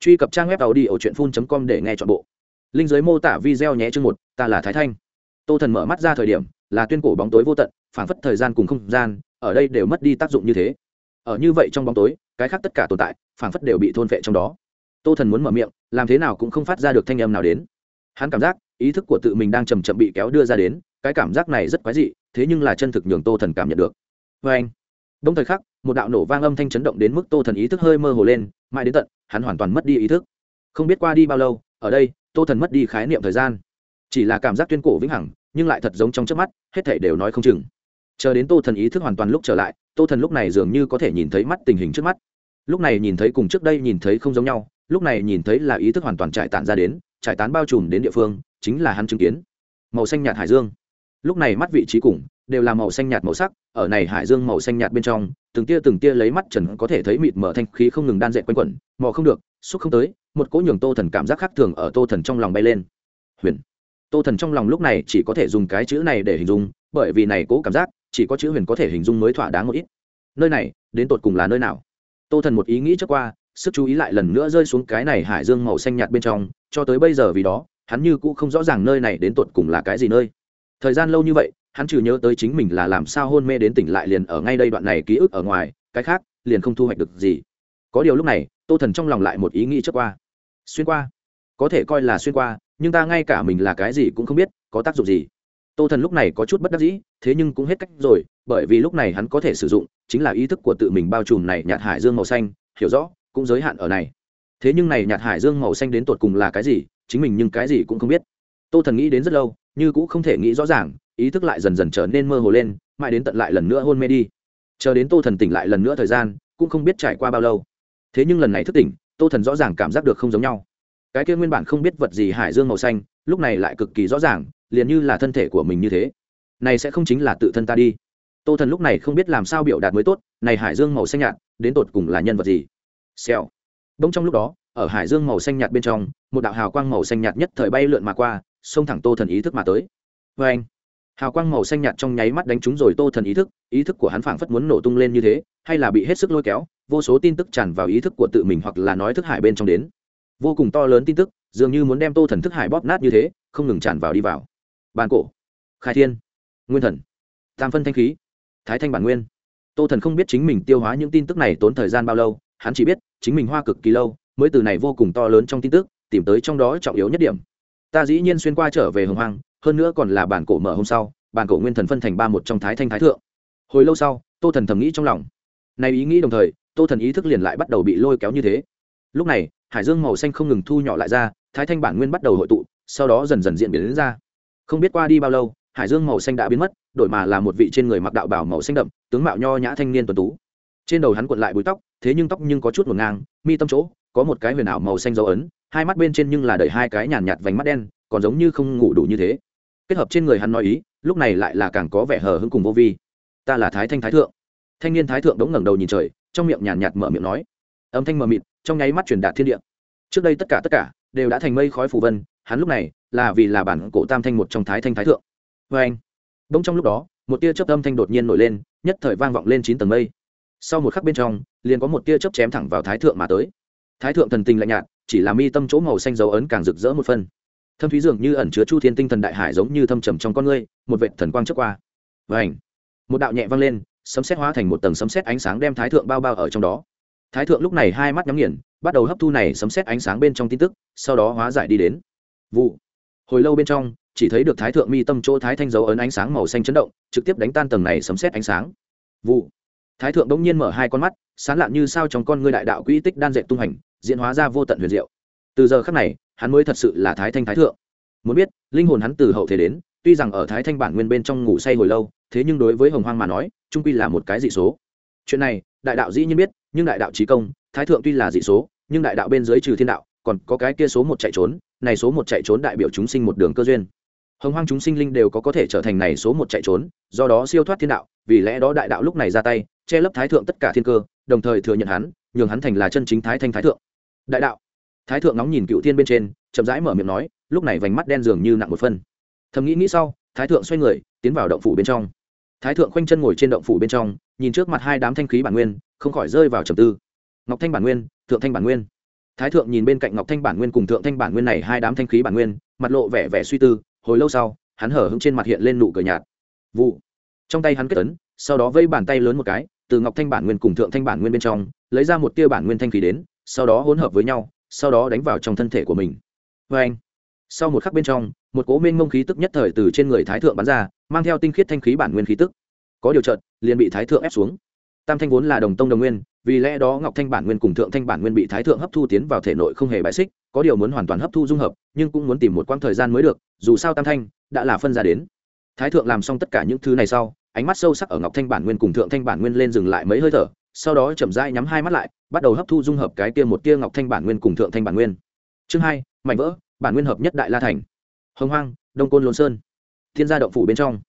truy cập trang web tàu đi ở truyện phun com để nghe chọn bộ. Linh giới mô tả video nhé chương một, ta là thái thanh. Tô thần mở mắt ra thời điểm, là tuyên cổ bóng tối vô tận, phảng phất thời gian cùng không gian, ở đây đều mất đi tác dụng như thế. Ở như vậy trong bóng tối, cái khác tất cả tồn tại, phảng phất đều bị thôn vệ trong đó. Tô thần muốn mở miệng, làm thế nào cũng không phát ra được thanh âm nào đến. Hắn cảm giác, ý thức của tự mình đang chầm chậm bị kéo đưa ra đến, cái cảm giác này rất quái dị, thế nhưng là chân thực nhường tô thần cảm nhận được. Vê anh đông thời khắc, một đạo nổ vang âm thanh chấn động đến mức tô thần ý thức hơi mơ hồ lên mãi đến tận hắn hoàn toàn mất đi ý thức. Không biết qua đi bao lâu, ở đây, tô thần mất đi khái niệm thời gian. Chỉ là cảm giác tuyên cổ vĩnh hằng, nhưng lại thật giống trong trước mắt, hết thể đều nói không chừng. Chờ đến tô thần ý thức hoàn toàn lúc trở lại, tô thần lúc này dường như có thể nhìn thấy mắt tình hình trước mắt. Lúc này nhìn thấy cùng trước đây nhìn thấy không giống nhau, lúc này nhìn thấy là ý thức hoàn toàn trải tản ra đến, trải tán bao trùm đến địa phương, chính là hắn chứng kiến. Màu xanh nhạt hải dương lúc này mắt vị trí cùng đều là màu xanh nhạt màu sắc, ở này hải dương màu xanh nhạt bên trong, từng tia từng tia lấy mắt trần có thể thấy mịt mở thanh khí không ngừng đan dệt quanh quẩn, mò không được, xúc không tới, một cỗ nhường tô thần cảm giác khác thường ở tô thần trong lòng bay lên. Huyền. Tô thần trong lòng lúc này chỉ có thể dùng cái chữ này để hình dung, bởi vì này cố cảm giác, chỉ có chữ huyền có thể hình dung mới thỏa đáng một ít. Nơi này, đến tột cùng là nơi nào? Tô thần một ý nghĩ trước qua, sức chú ý lại lần nữa rơi xuống cái này hải dương màu xanh nhạt bên trong, cho tới bây giờ vì đó, hắn như cũ không rõ ràng nơi này đến tột cùng là cái gì nơi thời gian lâu như vậy, hắn trừ nhớ tới chính mình là làm sao hôn mê đến tỉnh lại liền ở ngay đây đoạn này ký ức ở ngoài, cái khác, liền không thu hoạch được gì. Có điều lúc này, tô thần trong lòng lại một ý nghĩ trước qua. Xuyên qua. Có thể coi là xuyên qua, nhưng ta ngay cả mình là cái gì cũng không biết, có tác dụng gì. Tô thần lúc này có chút bất đắc dĩ, thế nhưng cũng hết cách rồi, bởi vì lúc này hắn có thể sử dụng, chính là ý thức của tự mình bao trùm này nhạt hải dương màu xanh, hiểu rõ, cũng giới hạn ở này. Thế nhưng này nhạt hải dương màu xanh đến tột cùng là cái gì, chính mình nhưng cái gì cũng không biết. Tô thần nghĩ đến rất lâu như cũng không thể nghĩ rõ ràng, ý thức lại dần dần trở nên mơ hồ lên, mãi đến tận lại lần nữa hôn mê đi. Chờ đến tô thần tỉnh lại lần nữa thời gian, cũng không biết trải qua bao lâu. Thế nhưng lần này thức tỉnh, tô thần rõ ràng cảm giác được không giống nhau. Cái kia nguyên bản không biết vật gì hải dương màu xanh, lúc này lại cực kỳ rõ ràng, liền như là thân thể của mình như thế. Này sẽ không chính là tự thân ta đi. Tô thần lúc này không biết làm sao biểu đạt mới tốt, này hải dương màu xanh nhạt, đến tột cùng là nhân vật gì? Xèo. Bỗng trong lúc đó, ở hải dương màu xanh nhạt bên trong, một đạo hào quang màu xanh nhạt nhất thời bay lượn mà qua xông thẳng tô thần ý thức mà tới. Vê anh, hào quang màu xanh nhạt trong nháy mắt đánh trúng rồi tô thần ý thức ý thức của hắn phảng phất muốn nổ tung lên như thế, hay là bị hết sức lôi kéo, vô số tin tức tràn vào ý thức của tự mình hoặc là nói thức hải bên trong đến. Vô cùng to lớn tin tức, dường như muốn đem tô thần thức hải bóp nát như thế, không ngừng tràn vào đi vào. Bàn cổ, khai thiên, nguyên thần, tam phân thanh khí, thái thanh bản nguyên. Tô thần không biết chính mình tiêu hóa những tin tức này tốn thời gian bao lâu, hắn chỉ biết, chính mình hoa cực kỳ lâu, mới từ này vô cùng to lớn trong tin tức, tìm tới trong đó trọng yếu nhất điểm ta dĩ nhiên xuyên qua trở về hồng hoang, hơn nữa còn là bản cổ mở hôm sau, bản cổ nguyên thần phân thành ba một trong thái thanh thái thượng. Hồi lâu sau, tô thần thầm nghĩ trong lòng. Này ý nghĩ đồng thời, tô thần ý thức liền lại bắt đầu bị lôi kéo như thế. Lúc này, hải dương màu xanh không ngừng thu nhỏ lại ra, thái thanh bản nguyên bắt đầu hội tụ, sau đó dần dần diễn biến đến ra. Không biết qua đi bao lâu, hải dương màu xanh đã biến mất, đổi mà là một vị trên người mặc đạo bảo màu xanh đậm, tướng mạo nho nhã thanh niên tuần tú. Trên đầu hắn cuộn lại búi tóc, thế nhưng tóc nhưng có chút ngổn ngang, mi tâm chỗ có một cái huyền ảo màu xanh dấu ấn hai mắt bên trên nhưng là đẩy hai cái nhàn nhạt vành mắt đen, còn giống như không ngủ đủ như thế. Kết hợp trên người hắn nói ý, lúc này lại là càng có vẻ hờ hững cùng vô vi. Ta là thái thanh thái thượng. Thanh niên thái thượng đống ngẩng đầu nhìn trời, trong miệng nhàn nhạt mở miệng nói. Âm thanh mờ mịt, trong nháy mắt truyền đạt thiên địa. Trước đây tất cả tất cả đều đã thành mây khói phù vân, hắn lúc này là vì là bản cổ tam thanh một trong thái thanh thái thượng. Vê anh, bỗng trong lúc đó, một tia chớp âm thanh đột nhiên nổi lên, nhất thời vang vọng lên chín tầng mây. Sau một khắc bên trong, liền có một tia chớp chém thẳng vào thái thượng mà tới. Thái thượng thần tình lạnh nhạt chỉ là mi tâm chỗ màu xanh dấu ấn càng rực rỡ một phân thâm thúy dường như ẩn chứa chu thiên tinh thần đại hải giống như thâm trầm trong con ngươi, một vệ thần quang trước qua. Và ảnh một đạo nhẹ vang lên, sấm xét hóa thành một tầng sấm xét ánh sáng đem thái thượng bao bao ở trong đó. Thái thượng lúc này hai mắt nhắm nghiền, bắt đầu hấp thu này sấm xét ánh sáng bên trong tin tức, sau đó hóa giải đi đến. Vụ! Hồi lâu bên trong, chỉ thấy được thái thượng mi tâm chỗ thái thanh dấu ấn ánh sáng màu xanh chấn động, trực tiếp đánh tan tầng này sấm xét ánh sáng. Vụ! Thái thượng bỗng nhiên mở hai con mắt, sán lạn như sao trong con ngươi đại đạo quỹ tích đan dệt tung hành diễn hóa ra vô tận huyền diệu. Từ giờ khắc này, hắn mới thật sự là thái thanh thái thượng. Muốn biết, linh hồn hắn từ hậu thế đến, tuy rằng ở thái thanh bản nguyên bên trong ngủ say hồi lâu, thế nhưng đối với hồng hoang mà nói, trung quy là một cái dị số. Chuyện này, đại đạo dĩ nhiên biết, nhưng đại đạo trí công, thái thượng tuy là dị số, nhưng đại đạo bên dưới trừ thiên đạo, còn có cái kia số một chạy trốn, này số một chạy trốn đại biểu chúng sinh một đường cơ duyên. Hồng hoang chúng sinh linh đều có có thể trở thành này số một chạy trốn, do đó siêu thoát thiên đạo, vì lẽ đó đại đạo lúc này ra tay, che lấp thái thượng tất cả thiên cơ, đồng thời thừa nhận hắn, nhường hắn thành là chân chính thái thanh thái thượng đại đạo. Thái thượng nóng nhìn cựu thiên bên trên, chậm rãi mở miệng nói, lúc này vành mắt đen dường như nặng một phân. Thầm nghĩ nghĩ sau, thái thượng xoay người, tiến vào động phủ bên trong. Thái thượng khoanh chân ngồi trên động phủ bên trong, nhìn trước mặt hai đám thanh khí bản nguyên, không khỏi rơi vào trầm tư. Ngọc thanh bản nguyên, thượng thanh bản nguyên. Thái thượng nhìn bên cạnh ngọc thanh bản nguyên cùng thượng thanh bản nguyên này, hai đám thanh khí bản nguyên, mặt lộ vẻ vẻ suy tư, hồi lâu sau, hắn hở hững trên mặt hiện lên nụ cười nhạt. Vụ. Trong tay hắn kết tấn sau đó vây bàn tay lớn một cái, từ ngọc thanh bản nguyên cùng thượng thanh bản nguyên bên trong lấy ra một tia bản nguyên thanh khí đến, sau đó hỗn hợp với nhau, sau đó đánh vào trong thân thể của mình. Vê anh, sau một khắc bên trong, một cố minh mông khí tức nhất thời từ trên người thái thượng bắn ra, mang theo tinh khiết thanh khí bản nguyên khí tức. Có điều trợt liền bị thái thượng ép xuống. Tam thanh vốn là đồng tông đồng nguyên, vì lẽ đó ngọc thanh bản nguyên cùng thượng thanh bản nguyên bị thái thượng hấp thu tiến vào thể nội không hề bại xích, có điều muốn hoàn toàn hấp thu dung hợp, nhưng cũng muốn tìm một quãng thời gian mới được, dù sao tam thanh đã là phân ra đến. Thái thượng làm xong tất cả những thứ này sau, ánh mắt sâu sắc ở ngọc thanh bản nguyên cùng thượng thanh bản nguyên lên dừng lại mấy hơi thở sau đó chậm rãi nhắm hai mắt lại, bắt đầu hấp thu dung hợp cái kia một tia ngọc thanh bản nguyên cùng thượng thanh bản nguyên. Chương hai, mảnh vỡ, bản nguyên hợp nhất đại la thành. Hồng hoang, đông côn lôn sơn. Thiên gia động phủ bên trong.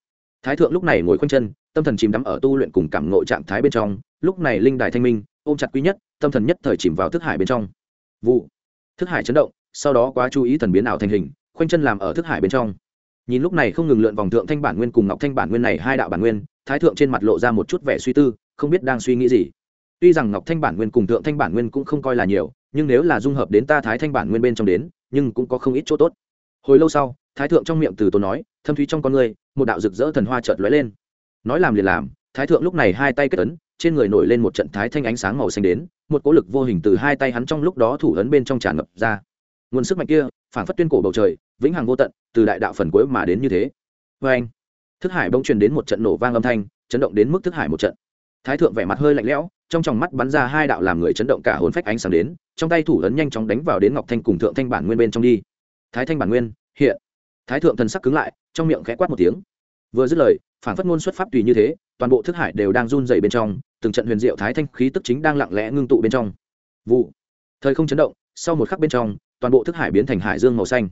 Thái thượng lúc này ngồi khoanh chân, tâm thần chìm đắm ở tu luyện cùng cảm ngộ trạng thái bên trong. Lúc này linh đài thanh minh, ôm chặt quý nhất, tâm thần nhất thời chìm vào thức hải bên trong. Vụ. Thức hải chấn động, sau đó quá chú ý thần biến ảo thành hình, khoanh chân làm ở thức hải bên trong. Nhìn lúc này không ngừng lượn vòng thượng thanh bản nguyên cùng ngọc thanh bản nguyên này hai đạo bản nguyên, thái thượng trên mặt lộ ra một chút vẻ suy tư không biết đang suy nghĩ gì. Tuy rằng ngọc thanh bản nguyên cùng thượng thanh bản nguyên cũng không coi là nhiều, nhưng nếu là dung hợp đến ta thái thanh bản nguyên bên trong đến, nhưng cũng có không ít chỗ tốt. Hồi lâu sau, thái thượng trong miệng từ tốn nói, thâm thúy trong con người một đạo rực rỡ thần hoa chợt lóe lên. Nói làm liền làm, thái thượng lúc này hai tay kết ấn, trên người nổi lên một trận thái thanh ánh sáng màu xanh đến, một cỗ lực vô hình từ hai tay hắn trong lúc đó thủ ấn bên trong tràn ngập ra. Nguồn sức mạnh kia phản phất tuyên cổ bầu trời, vĩnh hằng vô tận, từ đại đạo phần cuối mà đến như thế. Vê anh thức hải bỗng truyền đến một trận nổ vang âm thanh, chấn động đến mức thức hải một trận thái thượng vẻ mặt hơi lạnh lẽo, trong tròng mắt bắn ra hai đạo làm người chấn động cả hồn phách ánh sáng đến, trong tay thủ ấn nhanh chóng đánh vào đến ngọc thanh cùng thượng thanh bản nguyên bên trong đi. Thái thanh bản nguyên, hiện. Thái thượng thần sắc cứng lại, trong miệng khẽ quát một tiếng. Vừa dứt lời, phản phất ngôn xuất pháp tùy như thế, toàn bộ thức hải đều đang run dày bên trong, từng trận huyền diệu thái thanh khí tức chính đang lặng lẽ ngưng tụ bên trong. Vụ. Thời không chấn động, sau một khắc bên trong, toàn bộ thức hải biến thành hải dương màu xanh.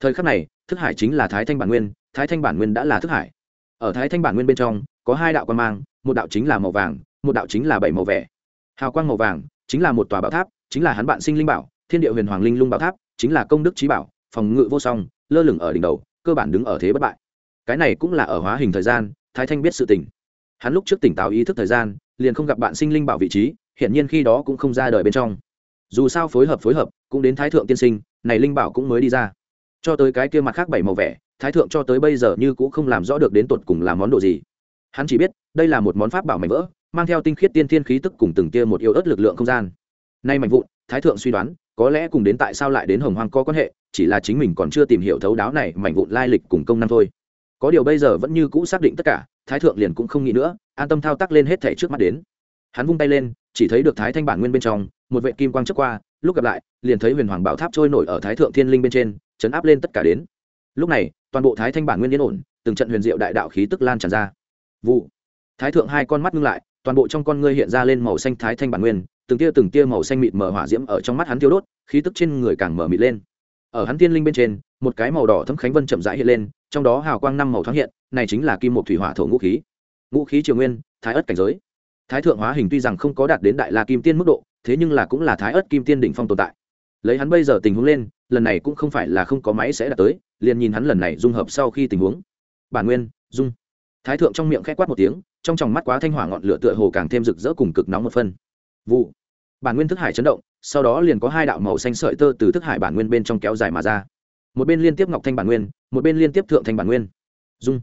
Thời khắc này, thức hải chính là thái thanh bản nguyên, thái thanh bản nguyên đã là thức hải ở thái thanh bản nguyên bên trong, có hai đạo quan mang, một đạo chính là màu vàng, một đạo chính là bảy màu vẻ. Hào quang màu vàng, chính là một tòa bảo tháp, chính là hắn bạn sinh linh bảo, thiên địa huyền hoàng linh lung bảo tháp, chính là công đức trí bảo, phòng ngự vô song, lơ lửng ở đỉnh đầu, cơ bản đứng ở thế bất bại. Cái này cũng là ở hóa hình thời gian, thái thanh biết sự tình. Hắn lúc trước tỉnh táo ý thức thời gian, liền không gặp bạn sinh linh bảo vị trí hiện nhiên khi đó cũng không ra đời bên trong. Dù sao phối hợp phối hợp, cũng đến thái thượng tiên sinh, này linh bảo cũng mới đi ra cho tới cái kia mặt khác bảy màu vẻ, thái thượng cho tới bây giờ như cũng không làm rõ được đến tột cùng là món đồ gì. Hắn chỉ biết, đây là một món pháp bảo mảnh vỡ, mang theo tinh khiết tiên thiên khí tức cùng từng tia một yêu ớt lực lượng không gian. Nay mạnh vụn, thái thượng suy đoán, có lẽ cùng đến tại sao lại đến hồng hoang có quan hệ, chỉ là chính mình còn chưa tìm hiểu thấu đáo này mảnh vụn lai lịch cùng công năng thôi. Có điều bây giờ vẫn như cũ xác định tất cả, thái thượng liền cũng không nghĩ nữa, an tâm thao tác lên hết thẻ trước mắt đến. Hắn vung tay lên, chỉ thấy được thái thanh bản nguyên bên trong, một vệ kim quang trước qua, lúc gặp lại, liền thấy huyền hoàng bảo tháp trôi nổi ở thái thượng thiên linh bên trên chấn áp lên tất cả đến. Lúc này, toàn bộ thái thanh bản nguyên yên ổn, từng trận huyền diệu đại đạo khí tức lan tràn ra. Vụ. Thái thượng hai con mắt ngưng lại, toàn bộ trong con ngươi hiện ra lên màu xanh thái thanh bản nguyên, từng tia từng tia màu xanh mịt mờ hỏa diễm ở trong mắt hắn thiêu đốt, khí tức trên người càng mở mịt lên. Ở hắn thiên linh bên trên, một cái màu đỏ thấm khánh vân chậm rãi hiện lên, trong đó hào quang năm màu thoáng hiện, này chính là kim một thủy hỏa thổ ngũ khí. Ngũ khí triều nguyên, thái ất cảnh giới. Thái thượng hóa hình tuy rằng không có đạt đến đại la kim tiên mức độ, thế nhưng là cũng là thái ất kim tiên đỉnh phong tồn tại. Lấy hắn bây giờ tình huống lên lần này cũng không phải là không có máy sẽ đạt tới, liền nhìn hắn lần này dung hợp sau khi tình huống. Bản nguyên, dung. Thái thượng trong miệng khẽ quát một tiếng, trong tròng mắt quá thanh hỏa ngọn lửa tựa hồ càng thêm rực rỡ cùng cực nóng một phân vụ. Bản nguyên thức hải chấn động, sau đó liền có hai đạo màu xanh sợi tơ từ thức hải bản nguyên bên trong kéo dài mà ra. Một bên liên tiếp ngọc thanh bản nguyên, một bên liên tiếp thượng thanh bản nguyên. Dung.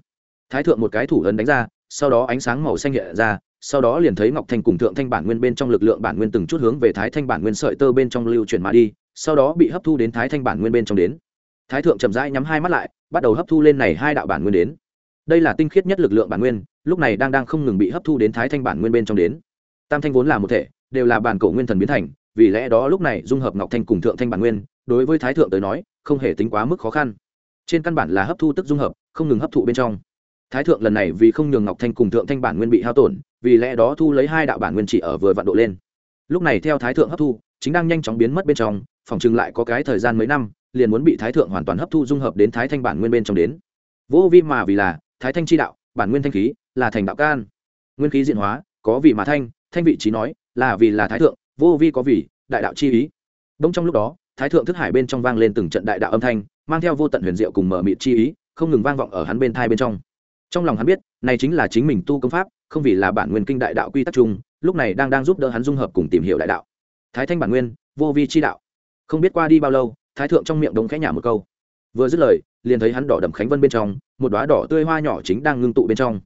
Thái thượng một cái thủ ấn đánh ra, sau đó ánh sáng màu xanh hiện ra, sau đó liền thấy ngọc thanh cùng thượng thanh bản nguyên bên trong lực lượng bản nguyên từng chút hướng về thái thanh bản nguyên sợi tơ bên trong lưu chuyển mà đi sau đó bị hấp thu đến thái thanh bản nguyên bên trong đến. Thái thượng chậm rãi nhắm hai mắt lại, bắt đầu hấp thu lên này hai đạo bản nguyên đến. Đây là tinh khiết nhất lực lượng bản nguyên, lúc này đang đang không ngừng bị hấp thu đến thái thanh bản nguyên bên trong đến. Tam thanh vốn là một thể, đều là bản cổ nguyên thần biến thành, vì lẽ đó lúc này dung hợp ngọc thanh cùng thượng thanh bản nguyên, đối với thái thượng tới nói, không hề tính quá mức khó khăn. Trên căn bản là hấp thu tức dung hợp, không ngừng hấp thụ bên trong. Thái thượng lần này vì không nhường ngọc thanh cùng thượng thanh bản nguyên bị hao tổn, vì lẽ đó thu lấy hai đạo bản nguyên chỉ ở vừa vạn độ lên. Lúc này theo thái thượng hấp thu, chính đang nhanh chóng biến mất bên trong phòng chừng lại có cái thời gian mấy năm, liền muốn bị thái thượng hoàn toàn hấp thu dung hợp đến thái thanh bản nguyên bên trong đến. Vô vi mà vì là, thái thanh chi đạo, bản nguyên thanh khí, là thành đạo can. Nguyên khí diện hóa, có vì mà thanh thanh vị trí nói, là vì là thái thượng, vô vi có vì đại đạo chi ý. Đông trong lúc đó, thái thượng thức hải bên trong vang lên từng trận đại đạo âm thanh, mang theo vô tận huyền diệu cùng mở mịt chi ý, không ngừng vang vọng ở hắn bên thai bên trong. Trong lòng hắn biết, này chính là chính mình tu công pháp, không vì là bản nguyên kinh đại đạo quy tắc chung, lúc này đang đang giúp đỡ hắn dung hợp cùng tìm hiểu đại đạo. Thái thanh bản nguyên, vô vi chi đạo không biết qua đi bao lâu, thái thượng trong miệng đống khẽ nhả một câu. Vừa dứt lời, liền thấy hắn đỏ đậm khánh vân bên trong, một đoá đỏ tươi hoa nhỏ chính đang ngưng tụ bên trong.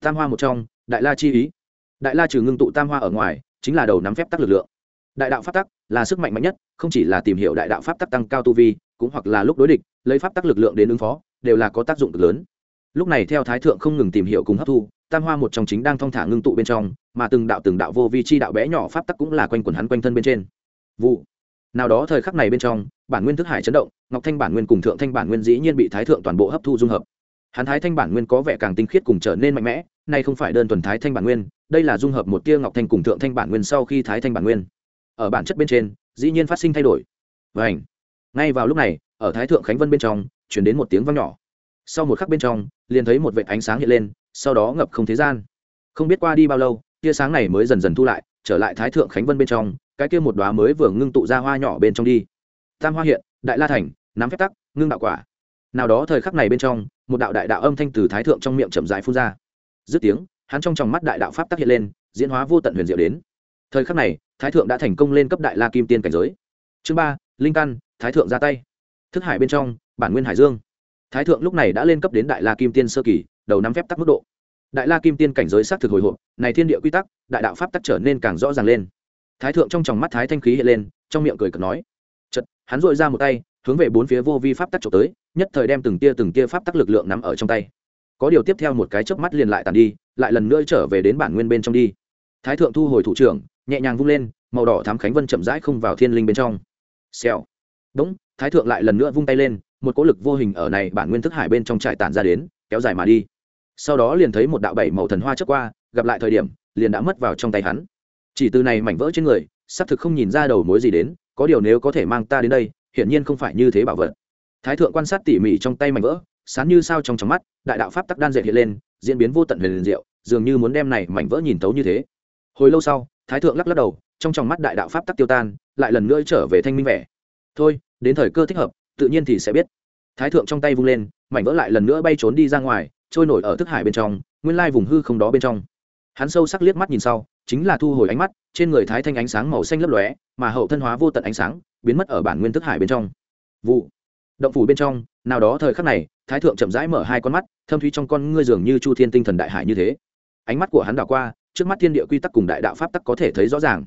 Tam hoa một trong, đại la chi ý. Đại la trừ ngưng tụ tam hoa ở ngoài, chính là đầu nắm phép tắc lực lượng. Đại đạo pháp tắc là sức mạnh mạnh nhất, không chỉ là tìm hiểu đại đạo pháp tắc tăng cao tu vi, cũng hoặc là lúc đối địch, lấy pháp tắc lực lượng đến ứng phó, đều là có tác dụng cực lớn. Lúc này theo thái thượng không ngừng tìm hiểu cùng hấp thu, tam hoa một trong chính đang thong thả ngưng tụ bên trong, mà từng đạo từng đạo vô vi chi đạo bé nhỏ pháp tắc cũng là quanh quần hắn quanh thân bên trên. Vụ nào đó thời khắc này bên trong, bản nguyên thức hải chấn động, ngọc thanh bản nguyên cùng thượng thanh bản nguyên dĩ nhiên bị thái thượng toàn bộ hấp thu dung hợp. Hắn thái thanh bản nguyên có vẻ càng tinh khiết cùng trở nên mạnh mẽ, nay không phải đơn thuần thái thanh bản nguyên, đây là dung hợp một tia ngọc thanh cùng thượng thanh bản nguyên sau khi thái thanh bản nguyên. Ở bản chất bên trên, dĩ nhiên phát sinh thay đổi. Và ảnh ngay vào lúc này, ở thái thượng khánh vân bên trong, chuyển đến một tiếng vang nhỏ. Sau một khắc bên trong, liền thấy một vệt ánh sáng hiện lên, sau đó ngập không thế gian. Không biết qua đi bao lâu, tia sáng này mới dần dần thu lại, trở lại thái thượng khánh vân bên trong cái kia một đóa mới vừa ngưng tụ ra hoa nhỏ bên trong đi. Tam hoa hiện, đại la thành nắm phép tắc, ngưng đạo quả. Nào đó thời khắc này bên trong, một đạo đại đạo âm thanh từ thái thượng trong miệng chậm dài phun ra. Dứt tiếng, hắn trong tròng mắt đại đạo pháp tác hiện lên, diễn hóa vô tận huyền diệu đến. Thời khắc này, thái thượng đã thành công lên cấp đại la kim tiên cảnh giới. Chương ba, linh căn, thái thượng ra tay. Thức hải bên trong, bản nguyên hải dương. Thái thượng lúc này đã lên cấp đến đại la kim tiên sơ kỳ, đầu năm phép tắc mức độ. Đại la kim tiên cảnh giới xác thực hồi hộp, này thiên địa quy tắc, đại đạo pháp tắc trở nên càng rõ ràng lên thái thượng trong tròng mắt thái thanh khí hiện lên, trong miệng cười cợt nói chật hắn dội ra một tay, hướng về bốn phía vô vi pháp tắc trộm tới, nhất thời đem từng tia từng tia pháp tắc lực lượng nắm ở trong tay. Có điều tiếp theo một cái chớp mắt liền lại tàn đi, lại lần nữa trở về đến bản nguyên bên trong đi. Thái thượng thu hồi thủ trưởng, nhẹ nhàng vung lên, màu đỏ thám khánh vân chậm rãi không vào thiên linh bên trong. Xèo. Đúng, thái thượng lại lần nữa vung tay lên, một cỗ lực vô hình ở này bản nguyên thức hải bên trong trải tản ra đến, kéo dài mà đi. Sau đó liền thấy một đạo bảy màu thần hoa chớp qua, gặp lại thời điểm, liền đã mất vào trong tay hắn chỉ từ này mảnh vỡ trên người, xác thực không nhìn ra đầu mối gì đến, có điều nếu có thể mang ta đến đây, hiển nhiên không phải như thế bảo vật. Thái thượng quan sát tỉ mỉ trong tay mảnh vỡ, sán như sao trong trong mắt, đại đạo pháp tắc đan dệt hiện lên, diễn biến vô tận huyền diệu, dường như muốn đem này mảnh vỡ nhìn tấu như thế. Hồi lâu sau, thái thượng lắc lắc đầu, trong trong mắt đại đạo pháp tắc tiêu tan, lại lần nữa trở về thanh minh vẻ. Thôi, đến thời cơ thích hợp, tự nhiên thì sẽ biết. Thái thượng trong tay vung lên, mảnh vỡ lại lần nữa bay trốn đi ra ngoài, trôi nổi ở thức hải bên trong, nguyên lai vùng hư không đó bên trong. Hắn sâu sắc liếc mắt nhìn sau chính là thu hồi ánh mắt, trên người thái thanh ánh sáng màu xanh lấp lóe, mà hậu thân hóa vô tận ánh sáng, biến mất ở bản nguyên thức hải bên trong. Vụ. Động phủ bên trong, nào đó thời khắc này, thái thượng chậm rãi mở hai con mắt, thâm thúy trong con ngươi dường như chu thiên tinh thần đại hải như thế. Ánh mắt của hắn đảo qua, trước mắt thiên địa quy tắc cùng đại đạo pháp tắc có thể thấy rõ ràng.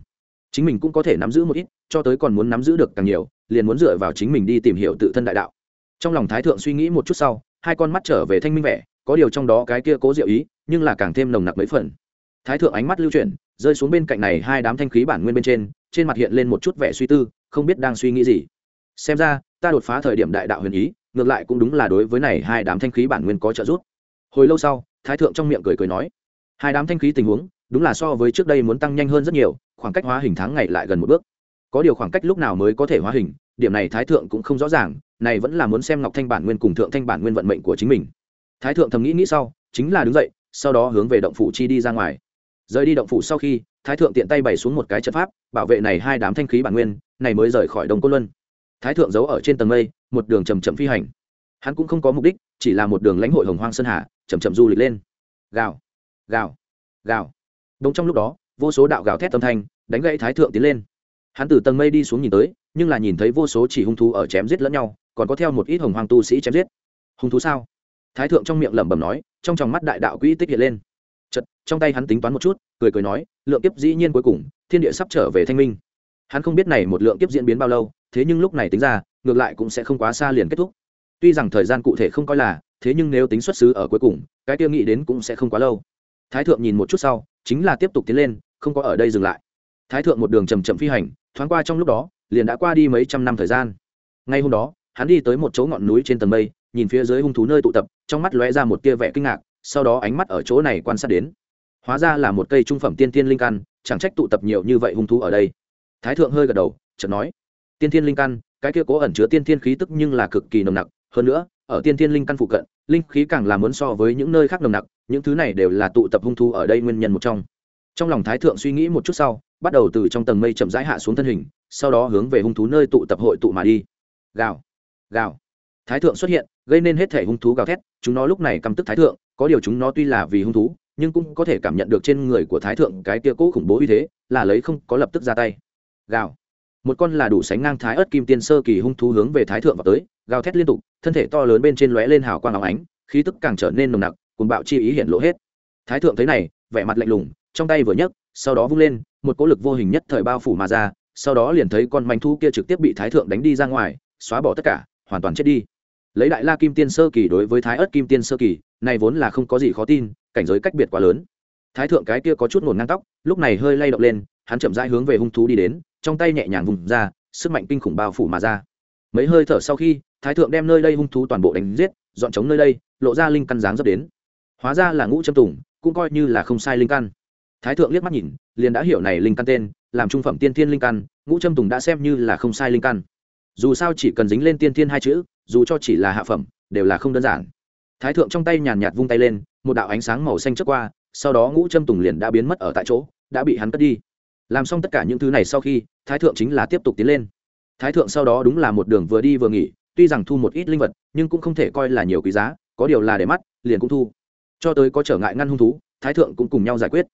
Chính mình cũng có thể nắm giữ một ít, cho tới còn muốn nắm giữ được càng nhiều, liền muốn dựa vào chính mình đi tìm hiểu tự thân đại đạo. Trong lòng thái thượng suy nghĩ một chút sau, hai con mắt trở về thanh minh vẻ, có điều trong đó cái kia cố diệu ý, nhưng là càng thêm nồng nặc mấy phần. Thái thượng ánh mắt lưu chuyển rơi xuống bên cạnh này hai đám thanh khí bản nguyên bên trên trên mặt hiện lên một chút vẻ suy tư, không biết đang suy nghĩ gì. Xem ra, ta đột phá thời điểm đại đạo huyền ý, ngược lại cũng đúng là đối với này hai đám thanh khí bản nguyên có trợ giúp. Hồi lâu sau, thái thượng trong miệng cười cười nói, hai đám thanh khí tình huống, đúng là so với trước đây muốn tăng nhanh hơn rất nhiều, khoảng cách hóa hình tháng ngày lại gần một bước. Có điều khoảng cách lúc nào mới có thể hóa hình, điểm này thái thượng cũng không rõ ràng, này vẫn là muốn xem ngọc thanh bản nguyên cùng thượng thanh bản nguyên vận mệnh của chính mình. Thái thượng thầm nghĩ nghĩ sau, chính là đứng dậy, sau đó hướng về động phủ chi đi ra ngoài rời đi động phủ sau khi, thái thượng tiện tay bày xuống một cái trận pháp, bảo vệ này hai đám thanh khí bản nguyên, này mới rời khỏi đồng côn luân. Thái thượng giấu ở trên tầng mây, một đường chầm chậm phi hành. Hắn cũng không có mục đích, chỉ là một đường lãnh hội hồng hoang sơn hà chầm chậm du lịch lên. Gào gào gào. Đông trong lúc đó, vô số đạo gào thét âm thanh đánh gãy thái thượng tiến lên. Hắn từ tầng mây đi xuống nhìn tới, nhưng là nhìn thấy vô số chỉ hung thú ở chém giết lẫn nhau, còn có theo một ít hồng hoang tu sĩ chém giết. Hung thú sao? Thái thượng trong miệng lẩm bẩm nói, trong tròng mắt đại đạo quỹ tích hiện lên trong tay hắn tính toán một chút, cười cười nói, lượng kiếp dĩ nhiên cuối cùng, thiên địa sắp trở về thanh minh. Hắn không biết này một lượng kiếp diễn biến bao lâu, thế nhưng lúc này tính ra, ngược lại cũng sẽ không quá xa liền kết thúc. Tuy rằng thời gian cụ thể không coi là, thế nhưng nếu tính xuất xứ ở cuối cùng, cái tiêu nghĩ đến cũng sẽ không quá lâu. Thái thượng nhìn một chút sau, chính là tiếp tục tiến lên, không có ở đây dừng lại. Thái thượng một đường chầm chậm phi hành, thoáng qua trong lúc đó, liền đã qua đi mấy trăm năm thời gian. Ngay hôm đó, hắn đi tới một chỗ ngọn núi trên tầng mây, nhìn phía dưới hung thú nơi tụ tập, trong mắt lóe ra một tia vẻ kinh ngạc, sau đó ánh mắt ở chỗ này quan sát đến hóa ra là một cây trung phẩm tiên tiên linh căn, chẳng trách tụ tập nhiều như vậy hung thú ở đây. Thái thượng hơi gật đầu, chợt nói, tiên tiên linh căn, cái kia cố ẩn chứa tiên tiên khí tức nhưng là cực kỳ nồng nặc, hơn nữa, ở tiên tiên linh căn phụ cận, linh khí càng là muốn so với những nơi khác nồng nặc, những thứ này đều là tụ tập hung thú ở đây nguyên nhân một trong. Trong lòng thái thượng suy nghĩ một chút sau, bắt đầu từ trong tầng mây chậm rãi hạ xuống thân hình, sau đó hướng về hung thú nơi tụ tập hội tụ mà đi. Gào gào. Thái thượng xuất hiện, gây nên hết thể hung thú gào thét, chúng nó lúc này căm tức thái thượng, có điều chúng nó tuy là vì hung thú nhưng cũng có thể cảm nhận được trên người của thái thượng cái tia cố khủng bố uy thế, là lấy không có lập tức ra tay. Gào. Một con là đủ sánh ngang thái ớt kim tiên sơ kỳ hung thú hướng về thái thượng vào tới, gào thét liên tục, thân thể to lớn bên trên lóe lên hào quang óng ánh, khí tức càng trở nên nồng nặc cùng bạo chi ý hiện lộ hết. Thái thượng thấy này, vẻ mặt lạnh lùng, trong tay vừa nhấc, sau đó vung lên, một cỗ lực vô hình nhất thời bao phủ mà ra, sau đó liền thấy con manh thu kia trực tiếp bị thái thượng đánh đi ra ngoài, xóa bỏ tất cả, hoàn toàn chết đi lấy đại la kim tiên sơ kỳ đối với thái ớt kim tiên sơ kỳ, này vốn là không có gì khó tin, cảnh giới cách biệt quá lớn. Thái thượng cái kia có chút ngổn ngang tóc, lúc này hơi lay động lên, hắn chậm rãi hướng về hung thú đi đến, trong tay nhẹ nhàng vùng ra, sức mạnh kinh khủng bao phủ mà ra. Mấy hơi thở sau khi, thái thượng đem nơi đây hung thú toàn bộ đánh giết, dọn chống nơi đây, lộ ra linh căn dáng dấp đến. Hóa ra là ngũ châm tùng, cũng coi như là không sai linh căn. Thái thượng liếc mắt nhìn, liền đã hiểu này linh căn tên, làm trung phẩm tiên thiên linh căn, ngũ châm tùng đã xem như là không sai linh căn dù sao chỉ cần dính lên tiên thiên hai chữ, dù cho chỉ là hạ phẩm, đều là không đơn giản. Thái thượng trong tay nhàn nhạt vung tay lên, một đạo ánh sáng màu xanh trước qua, sau đó ngũ châm tùng liền đã biến mất ở tại chỗ, đã bị hắn cất đi. Làm xong tất cả những thứ này sau khi, thái thượng chính là tiếp tục tiến lên. Thái thượng sau đó đúng là một đường vừa đi vừa nghỉ, tuy rằng thu một ít linh vật, nhưng cũng không thể coi là nhiều quý giá, có điều là để mắt, liền cũng thu. Cho tới có trở ngại ngăn hung thú, thái thượng cũng cùng nhau giải quyết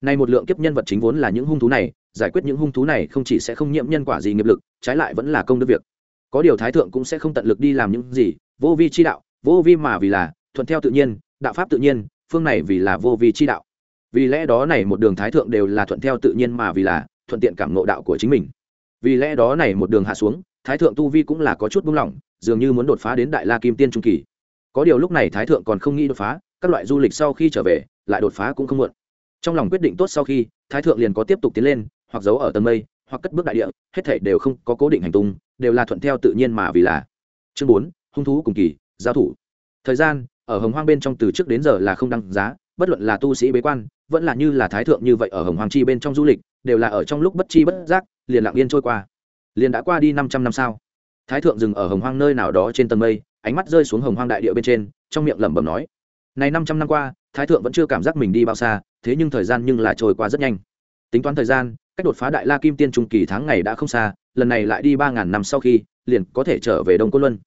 nay một lượng kiếp nhân vật chính vốn là những hung thú này, giải quyết những hung thú này không chỉ sẽ không nhiễm nhân quả gì nghiệp lực, trái lại vẫn là công đức việc. Có điều thái thượng cũng sẽ không tận lực đi làm những gì, vô vi chi đạo, vô vi mà vì là, thuận theo tự nhiên, đạo pháp tự nhiên, phương này vì là vô vi chi đạo. Vì lẽ đó này một đường thái thượng đều là thuận theo tự nhiên mà vì là, thuận tiện cảm ngộ đạo của chính mình. Vì lẽ đó này một đường hạ xuống, thái thượng tu vi cũng là có chút buông lỏng, dường như muốn đột phá đến đại la kim tiên trung kỳ. Có điều lúc này thái thượng còn không nghĩ đột phá, các loại du lịch sau khi trở về, lại đột phá cũng không muộn trong lòng quyết định tốt sau khi, thái thượng liền có tiếp tục tiến lên, hoặc giấu ở tầng mây, hoặc cất bước đại địa, hết thể đều không có cố định hành tung, đều là thuận theo tự nhiên mà vì là. Chương bốn, hung thú cùng kỳ, giao thủ. Thời gian, ở hồng hoang bên trong từ trước đến giờ là không đăng giá, bất luận là tu sĩ bế quan, vẫn là như là thái thượng như vậy ở hồng hoàng chi bên trong du lịch, đều là ở trong lúc bất chi bất giác, liền lặng yên trôi qua. Liền đã qua đi năm trăm năm sao? Thái thượng dừng ở hồng hoang nơi nào đó trên tầng mây, ánh mắt rơi xuống hồng hoang đại địa bên trên, trong miệng lẩm bẩm nói, này năm trăm năm qua thái thượng vẫn chưa cảm giác mình đi bao xa, thế nhưng thời gian nhưng là trôi qua rất nhanh. Tính toán thời gian, cách đột phá đại la kim tiên trung kỳ tháng ngày đã không xa, lần này lại đi ba ngàn năm sau khi, liền có thể trở về đông côn luân.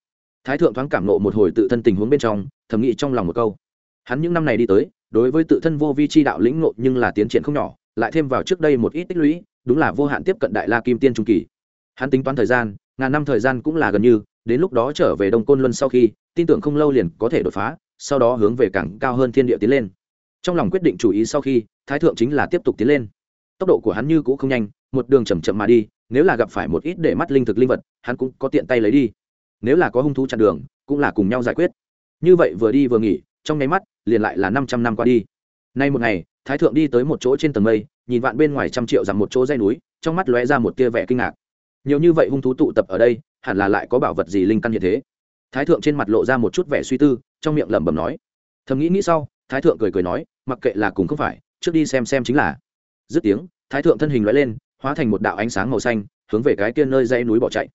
Thái thượng thoáng cảm nộ một hồi tự thân tình huống bên trong, thầm nghĩ trong lòng một câu. Hắn những năm này đi tới, đối với tự thân vô vi chi đạo lĩnh ngộ nhưng là tiến triển không nhỏ, lại thêm vào trước đây một ít tích lũy, đúng là vô hạn tiếp cận đại la kim tiên trung kỳ. Hắn tính toán thời gian, ngàn năm thời gian cũng là gần như, đến lúc đó trở về đông côn luân sau khi, tin tưởng không lâu liền có thể đột phá sau đó hướng về cảng cao hơn thiên địa tiến lên. Trong lòng quyết định chủ ý sau khi, thái thượng chính là tiếp tục tiến lên. Tốc độ của hắn như cũ không nhanh, một đường chầm chậm mà đi, nếu là gặp phải một ít để mắt linh thực linh vật, hắn cũng có tiện tay lấy đi. Nếu là có hung thú chặn đường, cũng là cùng nhau giải quyết. Như vậy vừa đi vừa nghỉ, trong nháy mắt, liền lại là năm trăm năm qua đi. Nay một ngày, thái thượng đi tới một chỗ trên tầng mây, nhìn vạn bên ngoài trăm triệu dặm một chỗ dây núi, trong mắt lóe ra một tia vẻ kinh ngạc. Nhiều như vậy hung thú tụ tập ở đây, hẳn là lại có bảo vật gì linh căn như thế? Thái thượng trên mặt lộ ra một chút vẻ suy tư trong miệng lẩm bẩm nói. Thầm nghĩ nghĩ sau, thái thượng cười cười nói, mặc kệ là cùng không phải, trước đi xem xem chính là. Dứt tiếng, thái thượng thân hình loại lên, hóa thành một đạo ánh sáng màu xanh, hướng về cái kia nơi dãy núi bỏ chạy.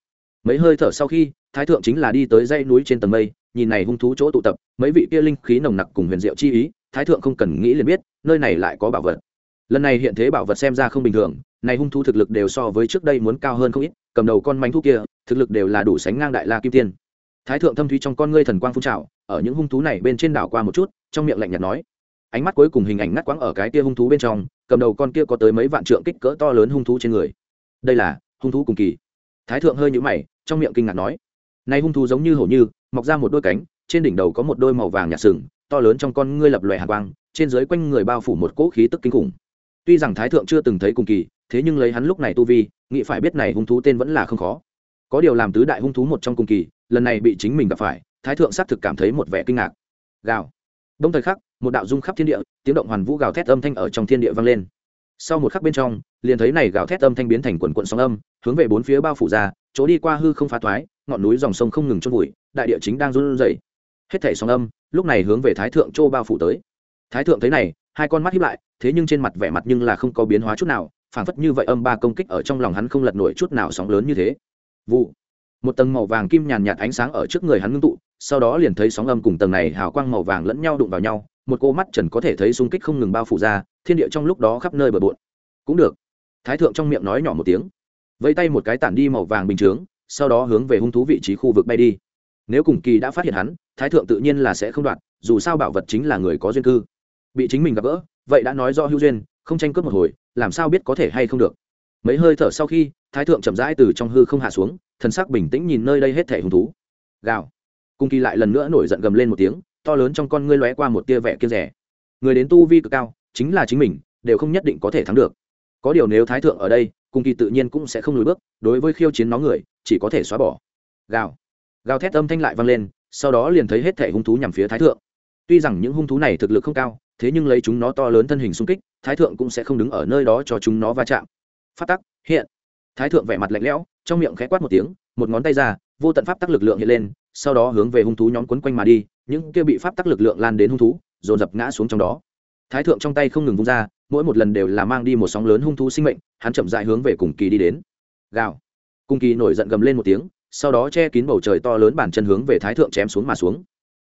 Mấy hơi thở sau khi, thái thượng chính là đi tới dãy núi trên tầng mây, nhìn này hung thú chỗ tụ tập, mấy vị kia linh khí nồng nặc cùng huyền diệu chi ý, thái thượng không cần nghĩ liền biết, nơi này lại có bảo vật. Lần này hiện thế bảo vật xem ra không bình thường, này hung thú thực lực đều so với trước đây muốn cao hơn không ít, cầm đầu con manh thú kia, thực lực đều là đủ sánh ngang đại la kim tiên. Thái thượng thâm thúy trong con ngươi thần quang phun trào ở những hung thú này bên trên đảo qua một chút, trong miệng lạnh nhạt nói. Ánh mắt cuối cùng hình ảnh ngắt quãng ở cái kia hung thú bên trong, cầm đầu con kia có tới mấy vạn trượng kích cỡ to lớn hung thú trên người. Đây là hung thú cùng kỳ. Thái thượng hơi nhũ mày, trong miệng kinh ngạc nói. Này hung thú giống như hổ như, mọc ra một đôi cánh, trên đỉnh đầu có một đôi màu vàng nhạt sừng, to lớn trong con ngươi lập lòe hàn quang, trên dưới quanh người bao phủ một cỗ khí tức kinh khủng. Tuy rằng thái thượng chưa từng thấy cùng kỳ, thế nhưng lấy hắn lúc này tu vi, nghĩ phải biết này hung thú tên vẫn là không khó. Có điều làm tứ đại hung thú một trong cùng kỳ, lần này bị chính mình gặp phải thái thượng xác thực cảm thấy một vẻ kinh ngạc. Gào. Đông thời khắc, một đạo dung khắp thiên địa, tiếng động hoàn vũ gào thét âm thanh ở trong thiên địa vang lên. Sau một khắc bên trong, liền thấy này gào thét âm thanh biến thành quần quận sóng âm, hướng về bốn phía bao phủ ra, chỗ đi qua hư không phá thoái, ngọn núi dòng sông không ngừng trôn vùi, đại địa chính đang run rẩy. Hết thảy sóng âm, lúc này hướng về thái thượng châu bao phủ tới. Thái thượng thấy này, hai con mắt hiếp lại, thế nhưng trên mặt vẻ mặt nhưng là không có biến hóa chút nào, phảng phất như vậy âm ba công kích ở trong lòng hắn không lật nổi chút nào sóng lớn như thế. Vụ một tầng màu vàng kim nhàn nhạt ánh sáng ở trước người hắn ngưng tụ, sau đó liền thấy sóng âm cùng tầng này hào quang màu vàng lẫn nhau đụng vào nhau, một cô mắt trần có thể thấy xung kích không ngừng bao phủ ra, thiên địa trong lúc đó khắp nơi bờ bộn. Cũng được. Thái thượng trong miệng nói nhỏ một tiếng. Vẫy tay một cái tản đi màu vàng bình chướng, sau đó hướng về hung thú vị trí khu vực bay đi. Nếu cùng kỳ đã phát hiện hắn, thái thượng tự nhiên là sẽ không đoạt dù sao bảo vật chính là người có duyên cư. Bị chính mình gặp gỡ, vậy đã nói do hữu duyên, không tranh cướp một hồi, làm sao biết có thể hay không được. Mấy hơi thở sau khi thái thượng chậm rãi từ trong hư không hạ xuống, thần sắc bình tĩnh nhìn nơi đây hết thể hứng thú. Gào. Cung kỳ lại lần nữa nổi giận gầm lên một tiếng, to lớn trong con ngươi lóe qua một tia vẻ kiên rẻ. Người đến tu vi cực cao, chính là chính mình, đều không nhất định có thể thắng được. Có điều nếu thái thượng ở đây, cung kỳ tự nhiên cũng sẽ không lùi bước, đối với khiêu chiến nó người, chỉ có thể xóa bỏ. Gào. Gào thét âm thanh lại vang lên, sau đó liền thấy hết thể hung thú nhằm phía thái thượng. Tuy rằng những hung thú này thực lực không cao, thế nhưng lấy chúng nó to lớn thân hình xung kích, thái thượng cũng sẽ không đứng ở nơi đó cho chúng nó va chạm. Phát tắc, hiện thái thượng vẻ mặt lạnh lẽo, trong miệng khẽ quát một tiếng, một ngón tay ra, vô tận pháp tắc lực lượng hiện lên, sau đó hướng về hung thú nhóm quấn quanh mà đi, những kia bị pháp tắc lực lượng lan đến hung thú, dồn dập ngã xuống trong đó. Thái thượng trong tay không ngừng vung ra, mỗi một lần đều là mang đi một sóng lớn hung thú sinh mệnh, hắn chậm dại hướng về cùng kỳ đi đến. Gào. Cùng kỳ nổi giận gầm lên một tiếng, sau đó che kín bầu trời to lớn bản chân hướng về thái thượng chém xuống mà xuống.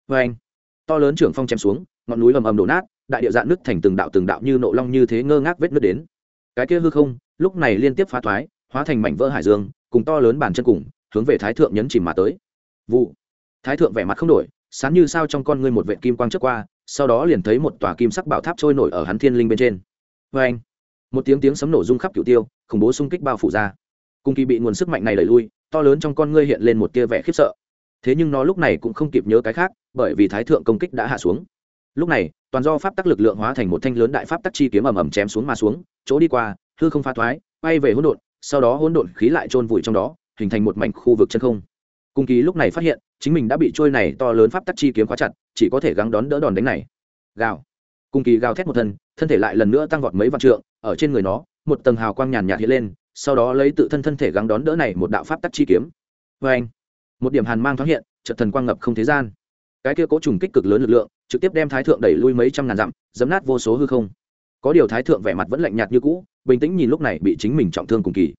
Vê anh to lớn trưởng phong chém xuống, ngọn núi ầm ầm đổ nát, đại địa dạn nứt thành từng đạo từng đạo như nộ long như thế ngơ ngác vết nứt đến. Cái kia hư không, lúc này liên tiếp phá thoái hóa thành mảnh vỡ hải dương, cùng to lớn bàn chân cùng, hướng về thái thượng nhấn chìm mà tới. Vụ. Thái thượng vẻ mặt không đổi sán như sao trong con ngươi một vệ kim quang trước qua, sau đó liền thấy một tòa kim sắc bảo tháp trôi nổi ở hắn thiên linh bên trên. Vê anh, một tiếng tiếng sấm nổ rung khắp cửu tiêu, khủng bố xung kích bao phủ ra. Cung kỳ bị nguồn sức mạnh này đẩy lui, to lớn trong con ngươi hiện lên một tia vẻ khiếp sợ. Thế nhưng nó lúc này cũng không kịp nhớ cái khác, bởi vì thái thượng công kích đã hạ xuống. Lúc này, toàn do pháp tắc lực lượng hóa thành một thanh lớn đại pháp tắc chi kiếm ầm ầm chém xuống mà xuống, chỗ đi qua, hư không pha thoái, bay về hỗn độn sau đó hỗn độn khí lại trôn vùi trong đó, hình thành một mảnh khu vực chân không. Cung kỳ lúc này phát hiện, chính mình đã bị trôi này to lớn pháp tắc chi kiếm khóa chặt, chỉ có thể gắng đón đỡ đòn đánh này. Gào. Cung kỳ gào thét một thân thân thể lại lần nữa tăng vọt mấy vạn trượng, ở trên người nó, một tầng hào quang nhàn nhạt hiện lên, sau đó lấy tự thân thân thể gắng đón đỡ này một đạo pháp tắc chi kiếm. Vê anh một điểm hàn mang thoáng hiện trận thần quang ngập không thế gian. Cái kia cố trùng kích cực lớn lực lượng, trực tiếp đem thái thượng đẩy lui mấy trăm ngàn dặm, dấm nát vô số hư không. Có điều thái thượng vẻ mặt vẫn lạnh nhạt như cũ bình tĩnh nhìn lúc này bị chính mình trọng thương cùng kỳ.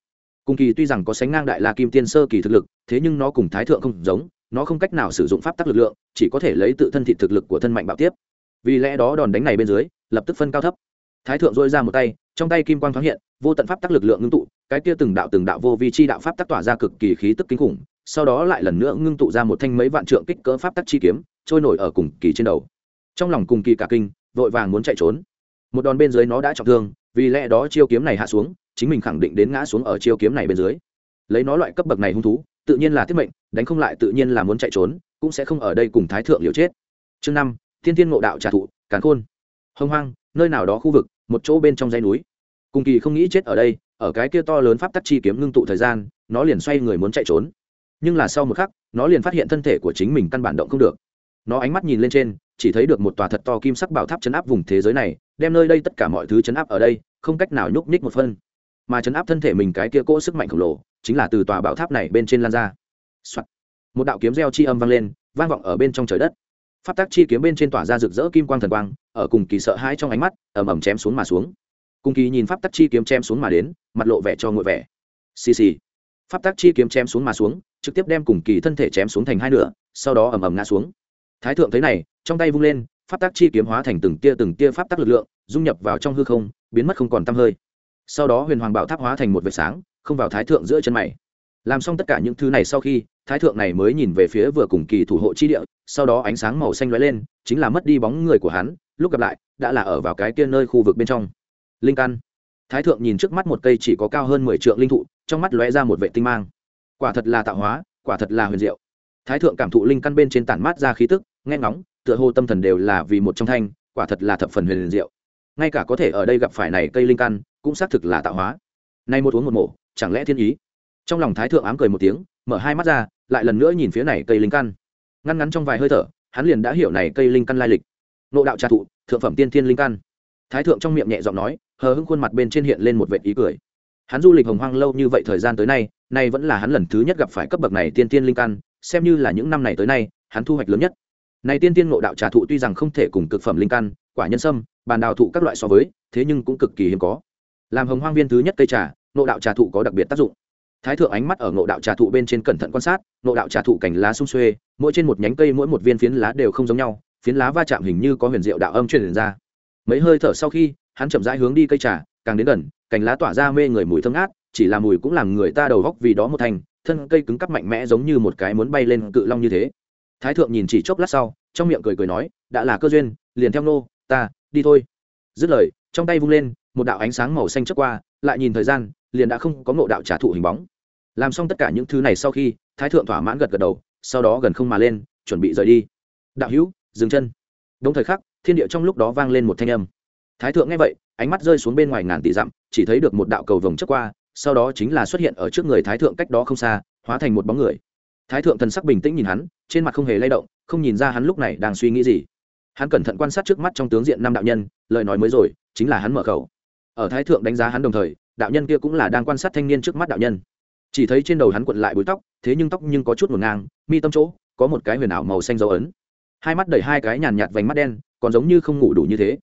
Cùng kỳ tuy rằng có sánh ngang đại la kim tiên sơ kỳ thực lực, thế nhưng nó cùng thái thượng không giống, nó không cách nào sử dụng pháp tắc lực lượng, chỉ có thể lấy tự thân thị thực lực của thân mạnh bạo tiếp. Vì lẽ đó đòn đánh này bên dưới, lập tức phân cao thấp. Thái thượng dôi ra một tay, trong tay kim quang thoáng hiện, vô tận pháp tắc lực lượng ngưng tụ, cái kia từng đạo từng đạo vô vi chi đạo pháp tắc tỏa ra cực kỳ khí tức kinh khủng, sau đó lại lần nữa ngưng tụ ra một thanh mấy vạn trượng kích cỡ pháp tắc chi kiếm, trôi nổi ở cùng kỳ trên đầu. Trong lòng cùng kỳ cả kinh, vội vàng muốn chạy trốn. Một đòn bên dưới nó đã trọng thương vì lẽ đó chiêu kiếm này hạ xuống, chính mình khẳng định đến ngã xuống ở chiêu kiếm này bên dưới. Lấy nó loại cấp bậc này hung thú, tự nhiên là tiết mệnh, đánh không lại tự nhiên là muốn chạy trốn, cũng sẽ không ở đây cùng thái thượng liều chết. Chương năm, thiên thiên ngộ đạo trà thụ càn khôn. Hông hoang, nơi nào đó khu vực, một chỗ bên trong dãy núi. Cùng kỳ không nghĩ chết ở đây, ở cái kia to lớn pháp tắc chi kiếm ngưng tụ thời gian, nó liền xoay người muốn chạy trốn. Nhưng là sau một khắc, nó liền phát hiện thân thể của chính mình căn bản động không được. Nó ánh mắt nhìn lên trên, chỉ thấy được một tòa thật to kim sắc bảo tháp chấn áp vùng thế giới này đem nơi đây tất cả mọi thứ chấn áp ở đây, không cách nào nhúc nhích một phân. Mà chấn áp thân thể mình cái kia cỗ sức mạnh khổng lồ, chính là từ tòa bảo tháp này bên trên lan ra、Soạn. một đạo kiếm reo chi âm vang lên, vang vọng ở bên trong trời đất. Pháp tác chi kiếm bên trên tỏa ra rực rỡ kim quang thần quang, ở cùng kỳ sợ hãi trong ánh mắt, ầm ầm chém xuống mà xuống. Cùng kỳ nhìn pháp tác chi kiếm chém xuống mà đến, mặt lộ vẻ cho ngội vẻ. Xì xì. Pháp tác chi kiếm chém xuống mà xuống, trực tiếp đem cùng kỳ thân thể chém xuống thành hai nửa, sau đó ầm ầm ngã xuống. Thái thượng thấy này, trong tay vung lên pháp tác chi kiếm hóa thành từng tia từng tia pháp tác lực lượng, dung nhập vào trong hư không, biến mất không còn t hơi. Sau đó huyền hoàng bảo tháp hóa thành một vệt sáng, không vào thái thượng giữa chân mày. Làm xong tất cả những thứ này sau khi, thái thượng này mới nhìn về phía vừa cùng kỳ thủ hộ chi địa, sau đó ánh sáng màu xanh lóe lên, chính là mất đi bóng người của hắn, lúc gặp lại, đã là ở vào cái kia nơi khu vực bên trong. Linh căn. Thái thượng nhìn trước mắt một cây chỉ có cao hơn mười triệu linh thụ, trong mắt lóe ra một vệ tinh mang. Quả thật là tạo hóa, quả thật là huyền diệu. Thái thượng cảm thụ linh căn bên trên tản mát ra khí tức, nghe ngóng tựa hồ tâm thần đều là vì một trong thanh, quả thật là thập phần huyền diệu. Ngay cả có thể ở đây gặp phải này cây linh căn, cũng xác thực là tạo hóa. Nay một uống một mổ, chẳng lẽ thiên ý? Trong lòng thái thượng ám cười một tiếng, mở hai mắt ra, lại lần nữa nhìn phía này cây linh căn. Ngăn ngắn trong vài hơi thở, hắn liền đã hiểu này cây linh căn lai lịch. Nộ đạo trà thụ, thượng phẩm tiên thiên linh căn. Thái thượng trong miệng nhẹ giọng nói, hờ hững khuôn mặt bên trên hiện lên một vệt ý cười. Hắn du lịch hồng hoang lâu như vậy thời gian tới nay nay vẫn là hắn lần thứ nhất gặp phải cấp bậc này tiên tiên linh căn, xem như là những năm này tới nay, hắn thu hoạch lớn nhất này tiên tiên ngộ đạo trà thụ tuy rằng không thể cùng cực phẩm linh căn, quả nhân sâm, bàn đào thụ các loại so với, thế nhưng cũng cực kỳ hiếm có. Làm hồng hoang viên thứ nhất cây trà, ngộ đạo trà thụ có đặc biệt tác dụng. Thái thượng ánh mắt ở ngộ đạo trà thụ bên trên cẩn thận quan sát, ngộ đạo trà thụ cành lá sung xuê, mỗi trên một nhánh cây mỗi một viên phiến lá đều không giống nhau, phiến lá va chạm hình như có huyền diệu đạo âm truyền ra. Mấy hơi thở sau khi, hắn chậm rãi hướng đi cây trà, càng đến gần, cành lá tỏa ra mê người mùi thơm ngát, chỉ là mùi cũng làm người ta đầu góc vì đó một thành, thân cây cứng cắp mạnh mẽ giống như một cái muốn bay lên cự long như thế thái thượng nhìn chỉ chốc lát sau, trong miệng cười cười nói, đã là cơ duyên, liền theo nô, ta, đi thôi. Dứt lời, trong tay vung lên, một đạo ánh sáng màu xanh trước qua, lại nhìn thời gian, liền đã không có ngộ đạo trả thụ hình bóng. Làm xong tất cả những thứ này sau khi, thái thượng thỏa mãn gật gật đầu, sau đó gần không mà lên, chuẩn bị rời đi. Đạo hữu, dừng chân. Đồng thời khắc, thiên địa trong lúc đó vang lên một thanh âm. Thái thượng nghe vậy, ánh mắt rơi xuống bên ngoài ngàn tỷ dặm, chỉ thấy được một đạo cầu vồng trước qua, sau đó chính là xuất hiện ở trước người thái thượng cách đó không xa, hóa thành một bóng người thái thượng thần sắc bình tĩnh nhìn hắn, trên mặt không hề lay động, không nhìn ra hắn lúc này đang suy nghĩ gì. Hắn cẩn thận quan sát trước mắt trong tướng diện năm đạo nhân, lời nói mới rồi, chính là hắn mở khẩu. Ở thái thượng đánh giá hắn đồng thời, đạo nhân kia cũng là đang quan sát thanh niên trước mắt đạo nhân. Chỉ thấy trên đầu hắn quận lại búi tóc, thế nhưng tóc nhưng có chút một ngang, mi tâm chỗ, có một cái huyền ảo màu xanh dấu ấn. Hai mắt đầy hai cái nhàn nhạt vành mắt đen, còn giống như không ngủ đủ như thế.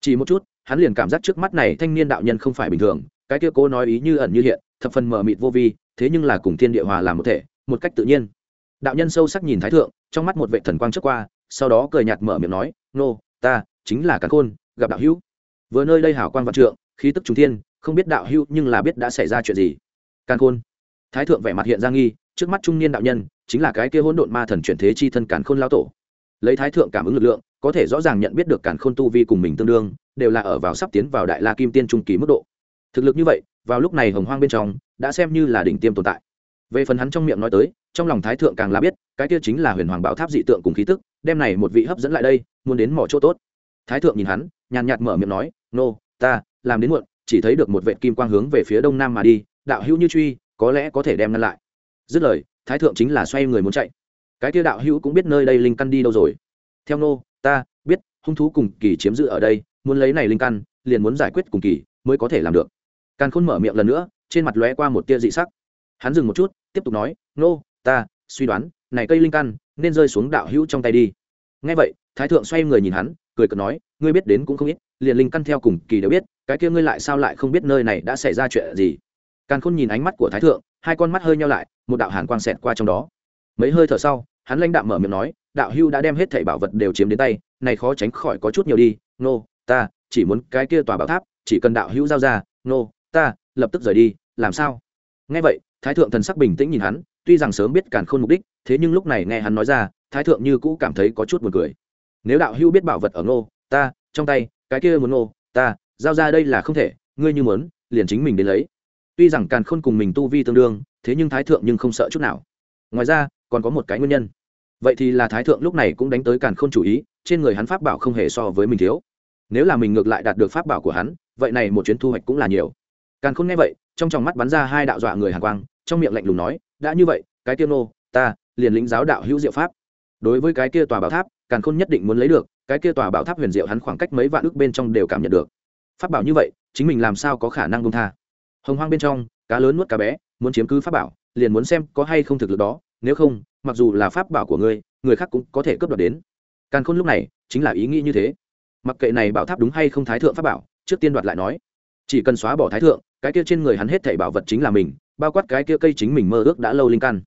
Chỉ một chút, hắn liền cảm giác trước mắt này thanh niên đạo nhân không phải bình thường, cái kia cố nói ý như ẩn như hiện, thập phần mờ mịt vô vi, thế nhưng là cùng thiên địa hòa làm một thể một cách tự nhiên. Đạo nhân sâu sắc nhìn thái thượng, trong mắt một vệ thần quang trước qua, sau đó cười nhạt mở miệng nói, nô, ta chính là Càn khôn, gặp đạo hữu. Vừa nơi đây hảo quan văn trượng, khí tức trung thiên, không biết đạo hữu nhưng là biết đã xảy ra chuyện gì. Càn khôn. Thái thượng vẻ mặt hiện ra nghi, trước mắt trung niên đạo nhân, chính là cái kia hỗn độn ma thần chuyển thế chi thân càn khôn lao tổ. Lấy thái thượng cảm ứng lực lượng, có thể rõ ràng nhận biết được càn khôn tu vi cùng mình tương đương, đều là ở vào sắp tiến vào đại la kim tiên trung kỳ mức độ. Thực lực như vậy, vào lúc này hồng hoang bên trong, đã xem như là đỉnh tiêm tồn tại về phần hắn trong miệng nói tới, trong lòng thái thượng càng là biết, cái kia chính là huyền hoàng bảo tháp dị tượng cùng khí tức, đem này một vị hấp dẫn lại đây, muốn đến mỏ chỗ tốt. Thái thượng nhìn hắn, nhàn nhạt mở miệng nói, nô, ta, làm đến muộn, chỉ thấy được một vệ kim quang hướng về phía đông nam mà đi, đạo hữu như truy, có lẽ có thể đem ngăn lại. Dứt lời, thái thượng chính là xoay người muốn chạy. Cái kia đạo hữu cũng biết nơi đây linh căn đi đâu rồi. Theo nô, ta, biết, hung thú cùng kỳ chiếm giữ ở đây, muốn lấy này linh căn, liền muốn giải quyết cùng kỳ, mới có thể làm được. Càn khôn mở miệng lần nữa, trên mặt lóe qua một tia dị sắc. Hắn dừng một chút tiếp tục nói, nô, ta, suy đoán, này cây linh căn nên rơi xuống đạo hữu trong tay đi. Ngay vậy, thái thượng xoay người nhìn hắn, cười cợt nói, ngươi biết đến cũng không ít, liền linh căn theo cùng kỳ đều biết, cái kia ngươi lại sao lại không biết nơi này đã xảy ra chuyện gì? Càn khôn nhìn ánh mắt của thái thượng, hai con mắt hơi nhau lại, một đạo hàn quang xẹt qua trong đó. Mấy hơi thở sau, hắn lãnh đạm mở miệng nói, đạo hưu đã đem hết thảy bảo vật đều chiếm đến tay, này khó tránh khỏi có chút nhiều đi, nô, ta, chỉ muốn cái kia tòa bảo tháp, chỉ cần đạo hữu giao ra, nô, ta, lập tức rời đi, làm sao? Nghe vậy thái thượng thần sắc bình tĩnh nhìn hắn, tuy rằng sớm biết càn khôn mục đích, thế nhưng lúc này nghe hắn nói ra, thái thượng như cũ cảm thấy có chút buồn cười. Nếu đạo hữu biết bảo vật ở ngô, ta, trong tay, cái kia muốn ngô, ta, giao ra đây là không thể, ngươi như muốn, liền chính mình đến lấy. Tuy rằng càn khôn cùng mình tu vi tương đương, thế nhưng thái thượng nhưng không sợ chút nào. Ngoài ra, còn có một cái nguyên nhân. Vậy thì là thái thượng lúc này cũng đánh tới càn khôn chủ ý, trên người hắn pháp bảo không hề so với mình thiếu. Nếu là mình ngược lại đạt được pháp bảo của hắn, vậy này một chuyến thu hoạch cũng là nhiều. Càn khôn nghe vậy, trong tròng mắt bắn ra hai đạo dọa người hàn quang trong miệng lạnh lùng nói, đã như vậy, cái tiêu nô, ta liền lĩnh giáo đạo hữu diệu pháp. Đối với cái kia tòa bảo tháp, càn khôn nhất định muốn lấy được, cái kia tòa bảo tháp huyền diệu hắn khoảng cách mấy vạn ước bên trong đều cảm nhận được. Pháp bảo như vậy, chính mình làm sao có khả năng công tha? Hồng hoang bên trong, cá lớn nuốt cá bé, muốn chiếm cứ pháp bảo, liền muốn xem có hay không thực lực đó, nếu không, mặc dù là pháp bảo của ngươi, người khác cũng có thể cướp đoạt đến. Càn khôn lúc này chính là ý nghĩ như thế. Mặc kệ này bảo tháp đúng hay không thái thượng pháp bảo, trước tiên đoạt lại nói. Chỉ cần xóa bỏ thái thượng cái kia trên người hắn hết thảy bảo vật chính là mình, bao quát cái kia cây chính mình mơ ước đã lâu linh căn.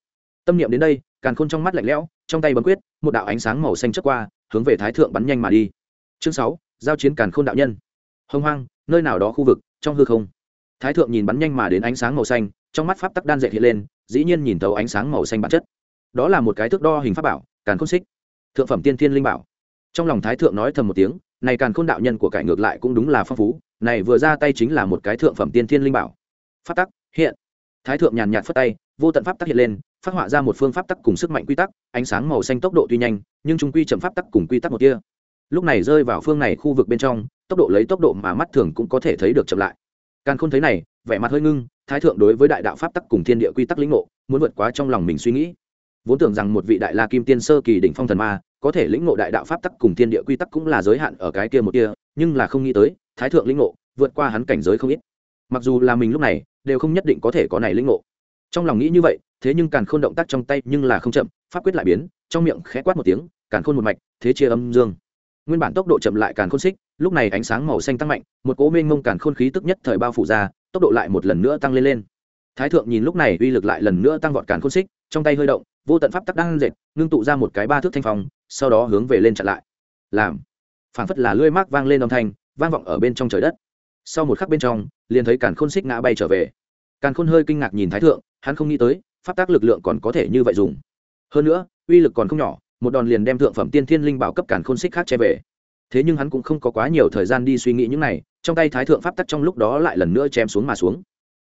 Tâm niệm đến đây, càn khôn trong mắt lạnh lẽo, trong tay bấm quyết, một đạo ánh sáng màu xanh chớp qua, hướng về thái thượng bắn nhanh mà đi. Chương sáu, giao chiến càn khôn đạo nhân. Hông hoang, nơi nào đó khu vực, trong hư không. Thái thượng nhìn bắn nhanh mà đến ánh sáng màu xanh, trong mắt pháp tắc đan dệt hiện lên, dĩ nhiên nhìn thấu ánh sáng màu xanh bản chất. Đó là một cái thước đo hình pháp bảo, càn khôn xích. Thượng phẩm tiên thiên linh bảo. Trong lòng thái thượng nói thầm một tiếng, này càn khôn đạo nhân của cải ngược lại cũng đúng là phong phú này vừa ra tay chính là một cái thượng phẩm tiên thiên linh bảo. Pháp tắc, hiện. Thái thượng nhàn nhạt phất tay, vô tận pháp tắc hiện lên, phát họa ra một phương pháp tắc cùng sức mạnh quy tắc, ánh sáng màu xanh tốc độ tuy nhanh, nhưng chúng quy chậm pháp tắc cùng quy tắc một kia. Lúc này rơi vào phương này khu vực bên trong, tốc độ lấy tốc độ mà mắt thường cũng có thể thấy được chậm lại. Càng không thấy này, vẻ mặt hơi ngưng, thái thượng đối với đại đạo pháp tắc cùng thiên địa quy tắc lĩnh ngộ, muốn vượt quá trong lòng mình suy nghĩ. Vốn tưởng rằng một vị đại la kim tiên sơ kỳ đỉnh phong thần ma, có thể lĩnh ngộ đại đạo pháp tắc cùng thiên địa quy tắc cũng là giới hạn ở cái kia một kia, nhưng là không nghĩ tới thái thượng lĩnh ngộ, vượt qua hắn cảnh giới không ít. Mặc dù là mình lúc này, đều không nhất định có thể có này lĩnh ngộ. Trong lòng nghĩ như vậy, thế nhưng càn khôn động tác trong tay nhưng là không chậm, pháp quyết lại biến, trong miệng khẽ quát một tiếng, càn khôn một mạch, thế chia âm dương. Nguyên bản tốc độ chậm lại càn khôn xích, lúc này ánh sáng màu xanh tăng mạnh, một cố mênh mông càn khôn khí tức nhất thời bao phủ ra, tốc độ lại một lần nữa tăng lên lên. Thái thượng nhìn lúc này uy lực lại lần nữa tăng vọt càn khôn xích, trong tay hơi động, vô tận pháp tắc đang dệt, ngưng tụ ra một cái ba thước thanh phong, sau đó hướng về lên chặn lại. Làm. Phảng phất là lưỡi mác vang lên âm thanh vang vọng ở bên trong trời đất. Sau một khắc bên trong, liền thấy càn khôn xích ngã bay trở về. Càn khôn hơi kinh ngạc nhìn thái thượng, hắn không nghĩ tới, pháp tác lực lượng còn có thể như vậy dùng. Hơn nữa, uy lực còn không nhỏ, một đòn liền đem thượng phẩm tiên thiên linh bảo cấp càn khôn xích khác che về. Thế nhưng hắn cũng không có quá nhiều thời gian đi suy nghĩ những này, trong tay thái thượng pháp tắc trong lúc đó lại lần nữa chém xuống mà xuống.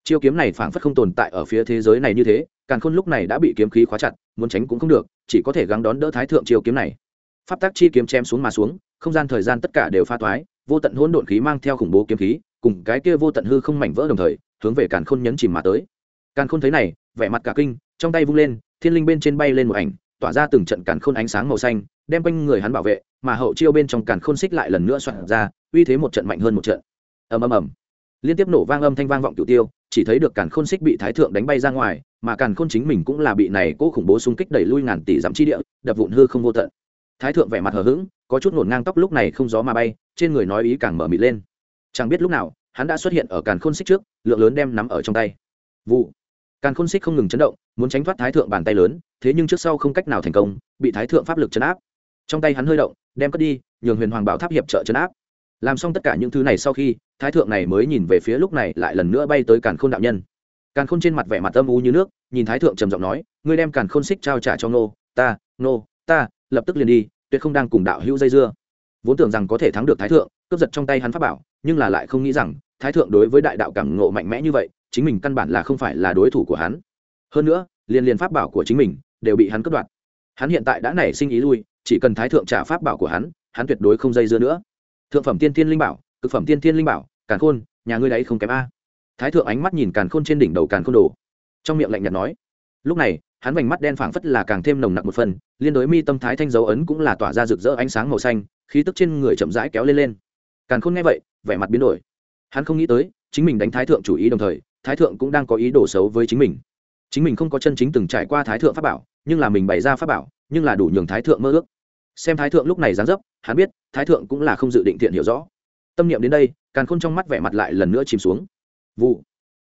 Chiêu kiếm này phảng phất không tồn tại ở phía thế giới này như thế, càn khôn lúc này đã bị kiếm khí khóa chặt, muốn tránh cũng không được, chỉ có thể gắng đón đỡ thái thượng chiêu kiếm này. Pháp tác chi kiếm chém xuống mà xuống, không gian thời gian tất cả đều pha toái vô tận hỗn độn khí mang theo khủng bố kiếm khí, cùng cái kia vô tận hư không mảnh vỡ đồng thời, hướng về càn khôn nhấn chìm mà tới. Càn khôn thấy này, vẻ mặt cả kinh, trong tay vung lên, thiên linh bên trên bay lên một ảnh, tỏa ra từng trận càn khôn ánh sáng màu xanh, đem quanh người hắn bảo vệ, mà hậu chiêu bên trong càn khôn xích lại lần nữa soạn ra, uy thế một trận mạnh hơn một trận. Ầm ầm ầm. Liên tiếp nổ vang âm thanh vang vọng cửu tiêu, chỉ thấy được càn khôn xích bị thái thượng đánh bay ra ngoài, mà càn khôn chính mình cũng là bị này cố khủng bố xung kích đẩy lui ngàn tỷ dặm chi địa, đập vụn hư không vô tận. Thái thượng vẻ mặt hờ hững có chút ngổn ngang tóc lúc này không gió mà bay, trên người nói ý càng mở mịt lên. Chẳng biết lúc nào, hắn đã xuất hiện ở càn khôn xích trước, lượng lớn đem nắm ở trong tay. Vụ. Càn khôn xích không ngừng chấn động, muốn tránh thoát thái thượng bàn tay lớn, thế nhưng trước sau không cách nào thành công, bị thái thượng pháp lực chấn áp. Trong tay hắn hơi động, đem cất đi, nhường huyền hoàng bảo tháp hiệp trợ chấn áp. Làm xong tất cả những thứ này sau khi, thái thượng này mới nhìn về phía lúc này lại lần nữa bay tới càn khôn đạo nhân. Càn khôn trên mặt vẻ mặt âm u như nước, nhìn thái thượng trầm giọng nói, ngươi đem càn khôn xích trao trả cho nô ta nô ta, lập tức liền đi tuyệt không đang cùng đạo hữu dây dưa. Vốn tưởng rằng có thể thắng được thái thượng, cướp giật trong tay hắn pháp bảo, nhưng là lại không nghĩ rằng, thái thượng đối với đại đạo cảm ngộ mạnh mẽ như vậy, chính mình căn bản là không phải là đối thủ của hắn. Hơn nữa, liên liên pháp bảo của chính mình đều bị hắn cướp đoạt. Hắn hiện tại đã nảy sinh ý lui, chỉ cần thái thượng trả pháp bảo của hắn hắn tuyệt đối không dây dưa nữa. Thượng phẩm tiên thiên linh bảo, cực phẩm tiên thiên linh bảo, càn khôn, nhà ngươi đấy không kém a. Thái thượng ánh mắt nhìn càn khôn trên đỉnh đầu càn khôn đồ, trong miệng lạnh nhạt nói. Lúc này hắn vành mắt đen phảng phất là càng thêm nồng nặc một phần, liên đối mi tâm thái thanh dấu ấn cũng là tỏa ra rực rỡ ánh sáng màu xanh, khí tức trên người chậm rãi kéo lên lên. Càn khôn nghe vậy, vẻ mặt biến đổi. Hắn không nghĩ tới, chính mình đánh thái thượng chủ ý đồng thời, thái thượng cũng đang có ý đồ xấu với chính mình. Chính mình không có chân chính từng trải qua thái thượng pháp bảo, nhưng là mình bày ra pháp bảo, nhưng là đủ nhường thái thượng mơ ước. Xem thái thượng lúc này dán dấp, hắn biết, thái thượng cũng là không dự định thiện hiểu rõ. Tâm niệm đến đây, càn khôn trong mắt vẻ mặt lại lần nữa chìm xuống. Vụ.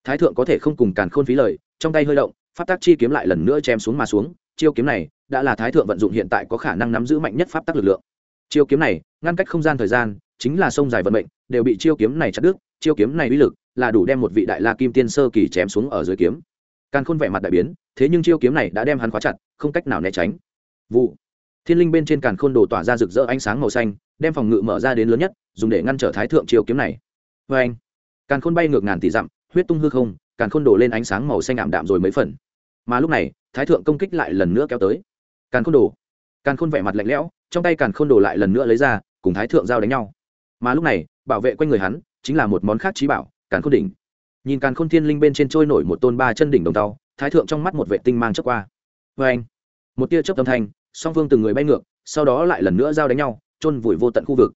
Thái thượng có thể không cùng càn khôn phí lời, trong tay hơi động pháp tác chi kiếm lại lần nữa chém xuống mà xuống, chiêu kiếm này đã là thái thượng vận dụng hiện tại có khả năng nắm giữ mạnh nhất pháp tắc lực lượng. Chiêu kiếm này, ngăn cách không gian thời gian, chính là sông dài vận mệnh, đều bị chiêu kiếm này chặt đứt, chiêu kiếm này uy lực là đủ đem một vị đại la kim tiên sơ kỳ chém xuống ở dưới kiếm. Càn khôn vẻ mặt đại biến, thế nhưng chiêu kiếm này đã đem hắn khóa chặt, không cách nào né tránh. Vụ. Thiên linh bên trên càn khôn đồ tỏa ra rực rỡ ánh sáng màu xanh, đem phòng ngự mở ra đến lớn nhất, dùng để ngăn trở thái thượng chiêu kiếm này. Vê anh càn khôn bay ngược ngàn tỷ dặm, huyết tung hư không, càn khôn đổ lên ánh sáng màu xanh ảm đạm rồi mấy phần mà lúc này, thái thượng công kích lại lần nữa kéo tới. Càn khôn đồ. Càn khôn vẻ mặt lạnh lẽo, trong tay càn khôn đồ lại lần nữa lấy ra, cùng thái thượng giao đánh nhau. Mà lúc này, bảo vệ quanh người hắn, chính là một món khác trí bảo, càn khôn đỉnh. Nhìn càn khôn thiên linh bên trên trôi nổi một tôn ba chân đỉnh đồng tàu thái thượng trong mắt một vệ tinh mang chớp qua. Vê anh, một tia chớp âm thanh, song phương từng người bay ngược, sau đó lại lần nữa giao đánh nhau, chôn vùi vô tận khu vực.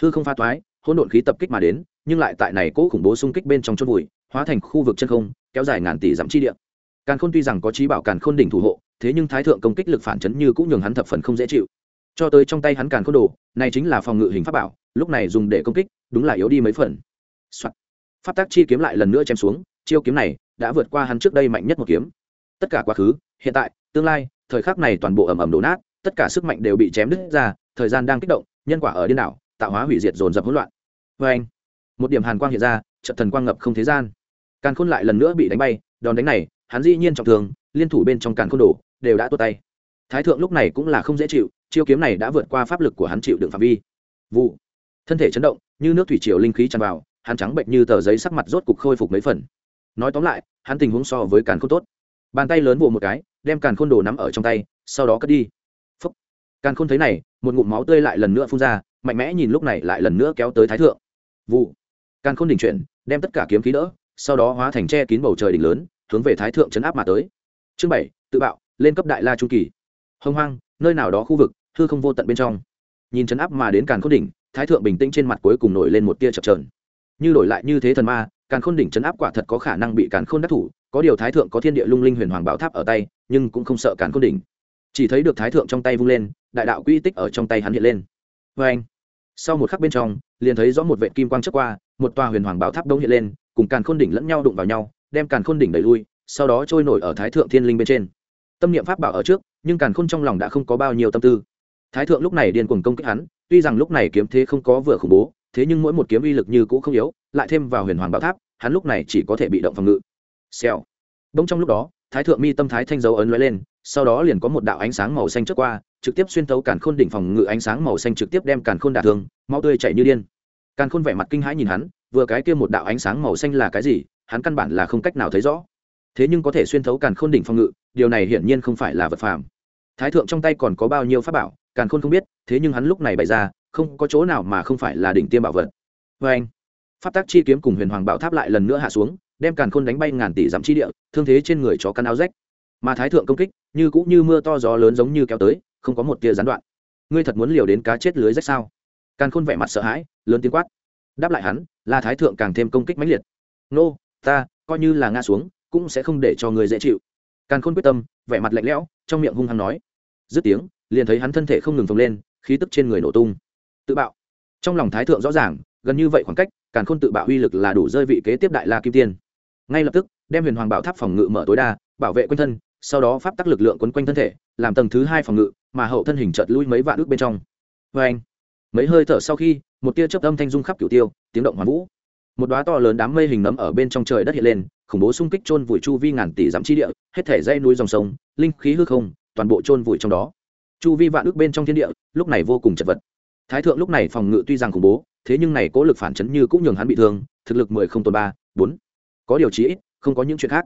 Hư không pha toái, hỗn độn khí tập kích mà đến, nhưng lại tại này cố khủng bố xung kích bên trong chôn vùi, hóa thành khu vực chân không, kéo dài ngàn tỷ dặm chi địa càn khôn tuy rằng có trí bảo càn khôn đỉnh thủ hộ, thế nhưng thái thượng công kích lực phản chấn như cũng nhường hắn thập phần không dễ chịu. Cho tới trong tay hắn càn khôn đồ, này chính là phòng ngự hình pháp bảo, lúc này dùng để công kích, đúng là yếu đi mấy phần、Soạn. pháp tác chi kiếm lại lần nữa chém xuống, chiêu kiếm này đã vượt qua hắn trước đây mạnh nhất một kiếm. Tất cả quá khứ, hiện tại, tương lai, thời khắc này toàn bộ ẩm ẩm đổ nát, tất cả sức mạnh đều bị chém đứt ra, thời gian đang kích động, nhân quả ở điên đảo, tạo hóa hủy diệt dồn dập hỗn loạn. Vê anh, một điểm hàn quang hiện ra, trận thần quang ngập không thế gian. Càn khôn lại lần nữa bị đánh bay, đòn đánh này hắn dĩ nhiên trọng thương, liên thủ bên trong càn khôn đổ đều đã tuột tay. Thái thượng lúc này cũng là không dễ chịu, chiêu kiếm này đã vượt qua pháp lực của hắn chịu đựng phạm vi. Vụ. Thân thể chấn động, như nước thủy triều linh khí tràn vào, hắn trắng bệnh như tờ giấy sắc mặt rốt cục khôi phục mấy phần. Nói tóm lại, hắn tình huống so với càn khôn tốt. Bàn tay lớn vụ một cái, đem càn khôn đồ nắm ở trong tay, sau đó cất đi. Phúc. càn khôn thấy này, một ngụm máu tươi lại lần nữa phun ra, mạnh mẽ nhìn lúc này lại lần nữa kéo tới thái thượng. Vụ. Càn khôn đỉnh chuyển, đem tất cả kiếm khí đỡ, sau đó hóa thành che kín bầu trời đỉnh lớn hướng về thái thượng chấn áp mà tới. Chương bảy, tự bạo, lên cấp đại la trung kỳ. Hông hoang, nơi nào đó khu vực, hư không vô tận bên trong. Nhìn chấn áp mà đến càn khôn đỉnh, thái thượng bình tĩnh trên mặt cuối cùng nổi lên một tia chập trờn như đổi lại như thế thần ma, càn khôn đỉnh chấn áp quả thật có khả năng bị càn khôn đắc thủ, có điều thái thượng có thiên địa lung linh huyền hoàng bảo tháp ở tay, nhưng cũng không sợ càn khôn đỉnh. Chỉ thấy được thái thượng trong tay vung lên, đại đạo quy tích ở trong tay hắn hiện lên. Vê anh, sau một khắc bên trong, liền thấy rõ một vệ kim quang trước qua, một tòa huyền hoàng bảo tháp đông hiện lên, cùng càn khôn đỉnh lẫn nhau đụng vào nhau đem càn khôn đỉnh đẩy lui, sau đó trôi nổi ở thái thượng thiên linh bên trên. Tâm niệm pháp bảo ở trước, nhưng càn khôn trong lòng đã không có bao nhiêu tâm tư. Thái thượng lúc này điên cuồng công kích hắn, tuy rằng lúc này kiếm thế không có vừa khủng bố, thế nhưng mỗi một kiếm uy lực như cũ không yếu, lại thêm vào huyền hoàng bảo tháp, hắn lúc này chỉ có thể bị động phòng ngự. Xèo. Bỗng trong lúc đó, thái thượng mi tâm thái thanh dấu ấn lóe lên, sau đó liền có một đạo ánh sáng màu xanh trước qua, trực tiếp xuyên thấu càn khôn đỉnh phòng ngự ánh sáng màu xanh trực tiếp đem càn khôn đả thương, máu tươi chảy như điên. Càn khôn vẻ mặt kinh hãi nhìn hắn, vừa cái kia một đạo ánh sáng màu xanh là cái gì? Hắn căn bản là không cách nào thấy rõ. Thế nhưng có thể xuyên thấu càn khôn đỉnh phong ngự, điều này hiển nhiên không phải là vật phàm. Thái thượng trong tay còn có bao nhiêu pháp bảo, càn khôn không biết, thế nhưng hắn lúc này bày ra, không có chỗ nào mà không phải là đỉnh tiêm bảo vật. Vê anh, pháp tác chi kiếm cùng huyền hoàng bảo tháp lại lần nữa hạ xuống, đem càn khôn đánh bay ngàn tỷ dặm chi địa, thương thế trên người chó căn áo rách. Mà thái thượng công kích, như cũng như mưa to gió lớn giống như kéo tới, không có một tia gián đoạn. Ngươi thật muốn liều đến cá chết lưới rách sao? Càn khôn vẻ mặt sợ hãi, lớn tiếng quát. Đáp lại hắn, là thái thượng càng thêm công kích mãnh liệt. Nô ta, coi như là ngã xuống, cũng sẽ không để cho người dễ chịu. Càn khôn quyết tâm, vẻ mặt lạnh lẽo, trong miệng hung hăng nói. Dứt tiếng, liền thấy hắn thân thể không ngừng phồng lên, khí tức trên người nổ tung. Tự bạo. Trong lòng thái thượng rõ ràng, gần như vậy khoảng cách, càn khôn tự bạo uy lực là đủ rơi vị kế tiếp đại la kim tiên. Ngay lập tức, đem huyền hoàng bảo tháp phòng ngự mở tối đa, bảo vệ quanh thân, sau đó pháp tắc lực lượng quấn quanh thân thể, làm tầng thứ hai phòng ngự, mà hậu thân hình chợt lui mấy vạn ước bên trong. Vê anh mấy hơi thở sau khi, một tia chớp âm thanh dung khắp cửu tiêu, tiếng động hoàn vũ một đóa to lớn đám mây hình nấm ở bên trong trời đất hiện lên, khủng bố xung kích chôn vùi chu vi ngàn tỷ dặm chi địa, hết thể dây núi dòng sông, linh khí hư không, toàn bộ chôn vùi trong đó. Chu vi vạn ước bên trong thiên địa, lúc này vô cùng chật vật. Thái thượng lúc này phòng ngự tuy rằng khủng bố, thế nhưng này cố lực phản chấn như cũng nhường hắn bị thương, thực lực mười không tồn ba, bốn. Có điều chí ít, không có những chuyện khác.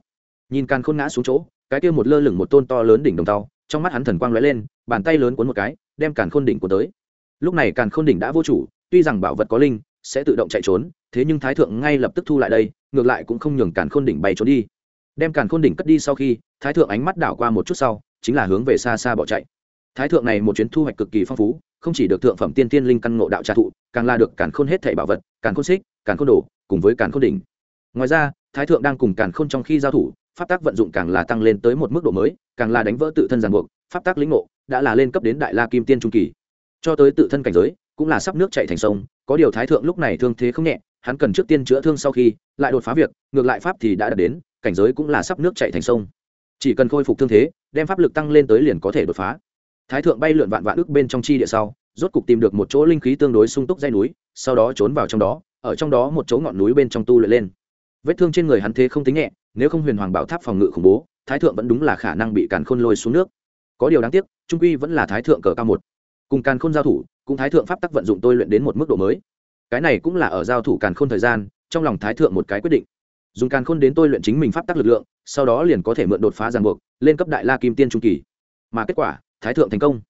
Nhìn càn khôn ngã xuống chỗ, cái kia một lơ lửng một tôn to lớn đỉnh đồng tàu, trong mắt hắn thần quang lóe lên, bàn tay lớn cuốn một cái, đem càn khôn đỉnh của tới. Lúc này càn khôn đỉnh đã vô chủ, tuy rằng bảo vật có linh sẽ tự động chạy trốn, thế nhưng thái thượng ngay lập tức thu lại đây, ngược lại cũng không nhường càn khôn đỉnh bay trốn đi. Đem càn khôn đỉnh cất đi sau khi, thái thượng ánh mắt đảo qua một chút sau, chính là hướng về xa xa bỏ chạy. Thái thượng này một chuyến thu hoạch cực kỳ phong phú, không chỉ được thượng phẩm tiên tiên linh căn ngộ đạo trà thụ, càng là được càn khôn hết thảy bảo vật, càn khôn xích, càn khôn đồ, cùng với càn khôn đỉnh. Ngoài ra, thái thượng đang cùng càn khôn trong khi giao thủ, pháp tác vận dụng càng là tăng lên tới một mức độ mới, càng là đánh vỡ tự thân ràng buộc, pháp tác lĩnh ngộ đã là lên cấp đến đại la kim tiên trung kỳ. Cho tới tự thân cảnh giới cũng là sắp nước chạy thành sông, có điều thái thượng lúc này thương thế không nhẹ, hắn cần trước tiên chữa thương sau khi lại đột phá việc, ngược lại pháp thì đã đạt đến, cảnh giới cũng là sắp nước chạy thành sông. Chỉ cần khôi phục thương thế, đem pháp lực tăng lên tới liền có thể đột phá. Thái thượng bay lượn vạn vạn ước bên trong chi địa sau, rốt cục tìm được một chỗ linh khí tương đối sung túc dây núi, sau đó trốn vào trong đó, ở trong đó một chỗ ngọn núi bên trong tu luyện lên. Vết thương trên người hắn thế không tính nhẹ, nếu không huyền hoàng bảo tháp phòng ngự khủng bố, thái thượng vẫn đúng là khả năng bị càn khôn lôi xuống nước. Có điều đáng tiếc, trung quy vẫn là thái thượng cờ cao một. Cùng càn khôn giao thủ cũng thái thượng pháp tắc vận dụng tôi luyện đến một mức độ mới. Cái này cũng là ở giao thủ càn khôn thời gian, trong lòng thái thượng một cái quyết định. Dùng càn khôn đến tôi luyện chính mình pháp tắc lực lượng, sau đó liền có thể mượn đột phá ràng buộc, lên cấp đại la kim tiên trung kỳ. Mà kết quả, thái thượng thành công.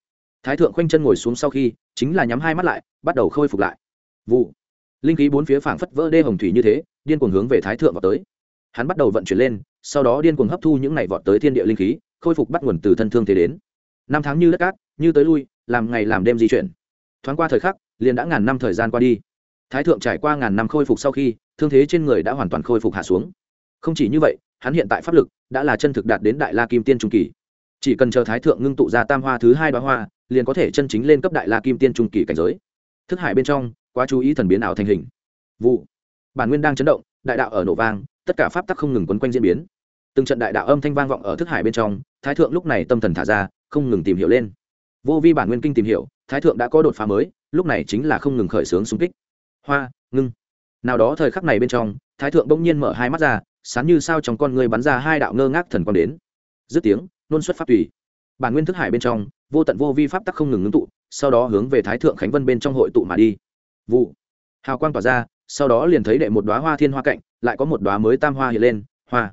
Thái thượng khoanh chân ngồi xuống sau khi, chính là nhắm hai mắt lại, bắt đầu khôi phục lại. Vụ. Linh khí bốn phía phảng phất vỡ đê hồng thủy như thế, điên cuồng hướng về thái thượng vào tới. Hắn bắt đầu vận chuyển lên, sau đó điên cuồng hấp thu những này vọt tới thiên địa linh khí, khôi phục bắt nguồn từ thân thương thế đến. Năm tháng như đất cát, như tới lui, làm ngày làm đêm di chuyển thoáng qua thời khắc, liền đã ngàn năm thời gian qua đi. Thái thượng trải qua ngàn năm khôi phục sau khi, thương thế trên người đã hoàn toàn khôi phục hạ xuống. Không chỉ như vậy, hắn hiện tại pháp lực đã là chân thực đạt đến đại la kim tiên trung kỳ. Chỉ cần chờ thái thượng ngưng tụ ra tam hoa thứ hai đoá hoa, liền có thể chân chính lên cấp đại la kim tiên trung kỳ cảnh giới. Thức hải bên trong, quá chú ý thần biến ảo thành hình. Vụ. Bản nguyên đang chấn động, đại đạo ở nổ vang, tất cả pháp tắc không ngừng quấn quanh diễn biến. Từng trận đại đạo âm thanh vang vọng ở thức hải bên trong, thái thượng lúc này tâm thần thả ra, không ngừng tìm hiểu lên vô vi bản nguyên kinh tìm hiểu, thái thượng đã có đột phá mới, lúc này chính là không ngừng khởi xướng xung kích. Hoa, ngưng. Nào đó thời khắc này bên trong, thái thượng bỗng nhiên mở hai mắt ra sán như sao trong con người bắn ra hai đạo ngơ ngác thần quang đến. Dứt tiếng, nôn xuất pháp tùy. Bản nguyên thức hải bên trong, vô tận vô vi pháp tắc không ngừng ngưng tụ, sau đó hướng về thái thượng khánh vân bên trong hội tụ mà đi. Vụ. Hào quang tỏa ra, sau đó liền thấy đệ một đoá hoa thiên hoa cạnh, lại có một đoá mới tam hoa hiện lên, hoa.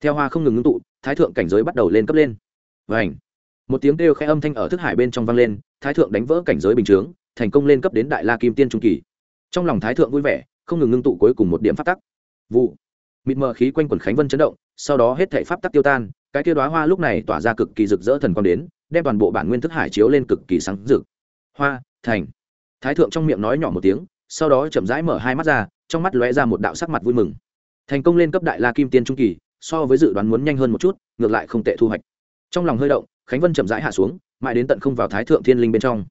Theo hoa không ngừng ngưng tụ, thái thượng cảnh giới bắt đầu lên cấp lên. Vảnh một tiếng kêu khẽ âm thanh ở thức hải bên trong vang lên, thái thượng đánh vỡ cảnh giới bình chướng, thành công lên cấp đến đại la kim tiên trung kỳ. Trong lòng thái thượng vui vẻ, không ngừng ngưng tụ cuối cùng một điểm phát tắc. Vụ. Mịt mờ khí quanh quần khánh vân chấn động, sau đó hết thảy pháp tắc tiêu tan, cái kia đóa hoa lúc này tỏa ra cực kỳ rực rỡ thần quang đến, đem toàn bộ bản nguyên thức hải chiếu lên cực kỳ sáng rực. Hoa, thành. Thái thượng trong miệng nói nhỏ một tiếng, sau đó chậm rãi mở hai mắt ra, trong mắt lóe ra một đạo sắc mặt vui mừng. Thành công lên cấp đại la kim tiên trung kỳ, so với dự đoán muốn nhanh hơn một chút, ngược lại không tệ thu hoạch. Trong lòng hơi động khánh vân chậm rãi hạ xuống, mãi đến tận không vào thái thượng thiên linh bên trong.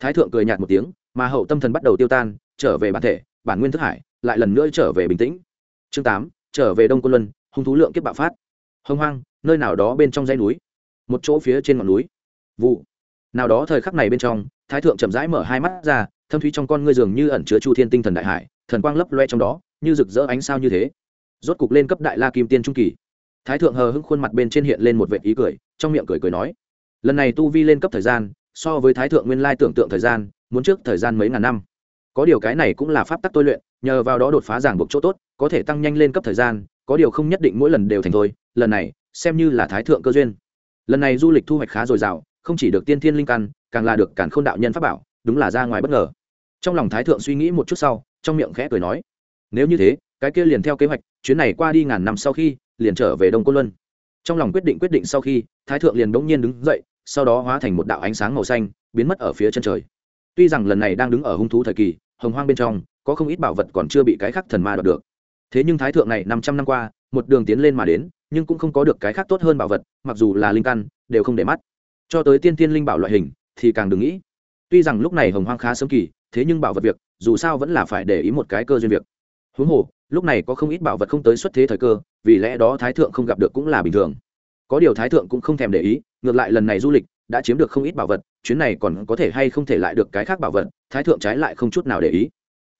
Thái thượng cười nhạt một tiếng, mà hậu tâm thần bắt đầu tiêu tan, trở về bản thể, bản nguyên thức hải, lại lần nữa trở về bình tĩnh. Chương tám, trở về đông quân luân, hung thú lượng kiếp bạo phát. Hông hoang, nơi nào đó bên trong dãy núi. Một chỗ phía trên ngọn núi. Vụ. Nào đó thời khắc này bên trong, thái thượng chậm rãi mở hai mắt ra, thâm thúy trong con ngươi dường như ẩn chứa chu thiên tinh thần đại hải, thần quang lấp loe trong đó, như rực rỡ ánh sao như thế. Rốt cục lên cấp đại la kim tiên trung kỳ. Thái thượng hờ hững khuôn mặt bên trên hiện lên một vệt ý cười trong miệng cười cười nói, lần này tu vi lên cấp thời gian, so với thái thượng nguyên lai tưởng tượng thời gian, muốn trước thời gian mấy ngàn năm. Có điều cái này cũng là pháp tắc tôi luyện, nhờ vào đó đột phá giảng buộc chỗ tốt, có thể tăng nhanh lên cấp thời gian, có điều không nhất định mỗi lần đều thành thôi, lần này, xem như là thái thượng cơ duyên. Lần này du lịch thu hoạch khá dồi dào, không chỉ được tiên thiên linh căn, càng là được cản k h ô n đạo nhân pháp bảo, đúng là ra ngoài bất ngờ. Trong lòng thái thượng suy nghĩ một chút sau, trong miệng khẽ cười nói, nếu như thế, cái kia liền theo kế hoạch, chuyến này qua đi ngàn năm sau khi, liền trở về đông côn luân trong lòng quyết định quyết định sau khi, thái thượng liền bỗng nhiên đứng dậy, sau đó hóa thành một đạo ánh sáng màu xanh, biến mất ở phía chân trời. Tuy rằng lần này đang đứng ở hung thú thời kỳ, hồng hoang bên trong, có không ít bảo vật còn chưa bị cái khắc thần ma đoạt được. Thế nhưng thái thượng này năm trăm năm qua, một đường tiến lên mà đến, nhưng cũng không có được cái khác tốt hơn bảo vật, mặc dù là linh căn, đều không để mắt. Cho tới tiên tiên linh bảo loại hình, thì càng đừng nghĩ. Tuy rằng lúc này hồng hoang khá sớm kỳ, thế nhưng bảo vật việc, dù sao vẫn là phải để ý một cái cơ duyên việc. Huống hồ lúc này có không ít bảo vật không tới xuất thế thời cơ, vì lẽ đó thái thượng không gặp được cũng là bình thường. Có điều thái thượng cũng không thèm để ý, ngược lại lần này du lịch đã chiếm được không ít bảo vật, chuyến này còn có thể hay không thể lại được cái khác bảo vật, thái thượng trái lại không chút nào để ý.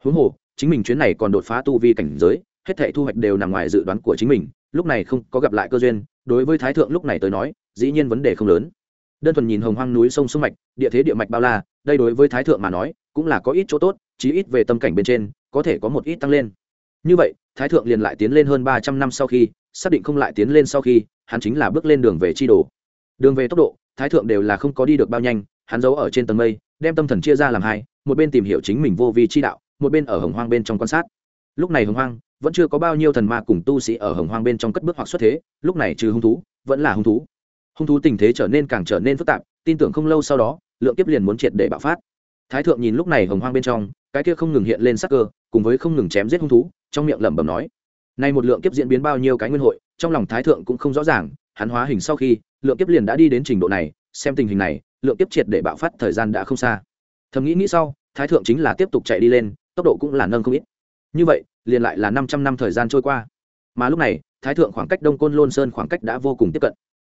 Huống hồ, chính mình chuyến này còn đột phá tu vi cảnh giới, hết thảy thu hoạch đều nằm ngoài dự đoán của chính mình, lúc này không có gặp lại cơ duyên, đối với thái thượng lúc này tới nói, dĩ nhiên vấn đề không lớn. Đơn thuần nhìn hồng hoang núi sông sông mạch, địa thế địa mạch bao la, đây đối với thái thượng mà nói, cũng là có ít chỗ tốt, chí ít về tâm cảnh bên trên, có thể có một ít tăng lên như vậy, thái thượng liền lại tiến lên hơn ba trăm năm sau khi, xác định không lại tiến lên sau khi, hắn chính là bước lên đường về chi đồ. Đường về tốc độ, thái thượng đều là không có đi được bao nhanh, hắn giấu ở trên tầng mây, đem tâm thần chia ra làm hai, một bên tìm hiểu chính mình vô vi chi đạo, một bên ở hồng hoang bên trong quan sát. Lúc này hồng hoang, vẫn chưa có bao nhiêu thần ma cùng tu sĩ ở hồng hoang bên trong cất bước hoặc xuất thế, lúc này trừ hung thú, vẫn là hung thú. Hung thú tình thế trở nên càng trở nên phức tạp, tin tưởng không lâu sau đó, lượng kiếp liền muốn triệt để bạo phát. Thái thượng nhìn lúc này hồng hoang bên trong, cái kia không ngừng hiện lên sắc cơ cùng với không ngừng chém giết hung thú, trong miệng lẩm bẩm nói, nay một lượng kiếp diễn biến bao nhiêu cái nguyên hội, trong lòng thái thượng cũng không rõ ràng, hắn hóa hình sau khi, lượng kiếp liền đã đi đến trình độ này, xem tình hình này, lượng kiếp triệt để bạo phát thời gian đã không xa. Thầm nghĩ nghĩ sau, thái thượng chính là tiếp tục chạy đi lên, tốc độ cũng là nâng không ít. Như vậy, liền lại là năm trăm năm thời gian trôi qua. Mà lúc này, thái thượng khoảng cách đông côn lôn sơn khoảng cách đã vô cùng tiếp cận.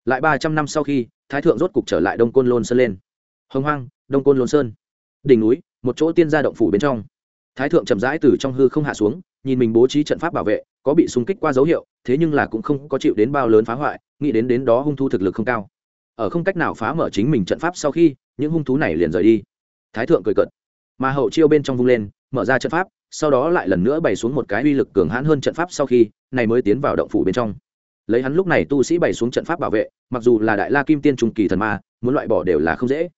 Lại ba trăm năm sau khi, thái thượng rốt cục trở lại đông côn lôn sơn lên. Hồng hoang, đông côn lôn sơn. Đỉnh núi, một chỗ tiên gia động phủ bên trong thái thượng chậm rãi từ trong hư không hạ xuống, nhìn mình bố trí trận pháp bảo vệ, có bị xung kích qua dấu hiệu, thế nhưng là cũng không có chịu đến bao lớn phá hoại, nghĩ đến đến đó hung thu thực lực không cao. Ở không cách nào phá mở chính mình trận pháp sau khi, những hung thú này liền rời đi. Thái thượng cười cợt. Mà hậu chiêu bên trong vung lên, mở ra trận pháp, sau đó lại lần nữa bày xuống một cái uy lực cường hãn hơn trận pháp sau khi, này mới tiến vào động phủ bên trong. Lấy hắn lúc này tu sĩ bày xuống trận pháp bảo vệ, mặc dù là đại la kim tiên trung kỳ thần ma, muốn loại bỏ đều là không dễ.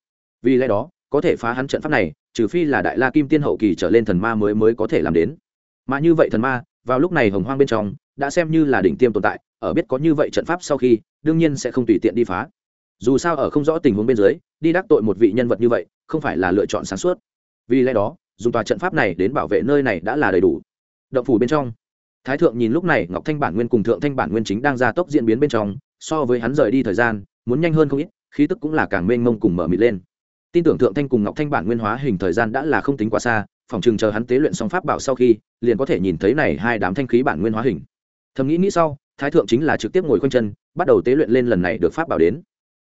Vì lẽ đó, có thể phá hắn trận pháp này trừ phi là đại la kim tiên hậu kỳ trở lên thần ma mới mới có thể làm đến. Mà như vậy thần ma, vào lúc này hồng hoang bên trong, đã xem như là đỉnh tiêm tồn tại, ở biết có như vậy trận pháp sau khi, đương nhiên sẽ không tùy tiện đi phá. Dù sao ở không rõ tình huống bên dưới, đi đắc tội một vị nhân vật như vậy, không phải là lựa chọn sáng suốt. Vì lẽ đó, dùng tòa trận pháp này đến bảo vệ nơi này đã là đầy đủ. Động phủ bên trong, thái thượng nhìn lúc này ngọc thanh bản nguyên cùng thượng thanh bản nguyên chính đang ra tốc diễn biến bên trong, so với hắn rời đi thời gian, muốn nhanh hơn không ít, khí tức cũng là càng mênh mông cùng mở mịt lên tin tưởng thượng thanh cùng ngọc thanh bản nguyên hóa hình thời gian đã là không tính quá xa, phòng chừng chờ hắn tế luyện xong pháp bảo sau khi, liền có thể nhìn thấy này hai đám thanh khí bản nguyên hóa hình. Thầm nghĩ nghĩ sau, thái thượng chính là trực tiếp ngồi khoanh chân, bắt đầu tế luyện lên lần này được pháp bảo đến.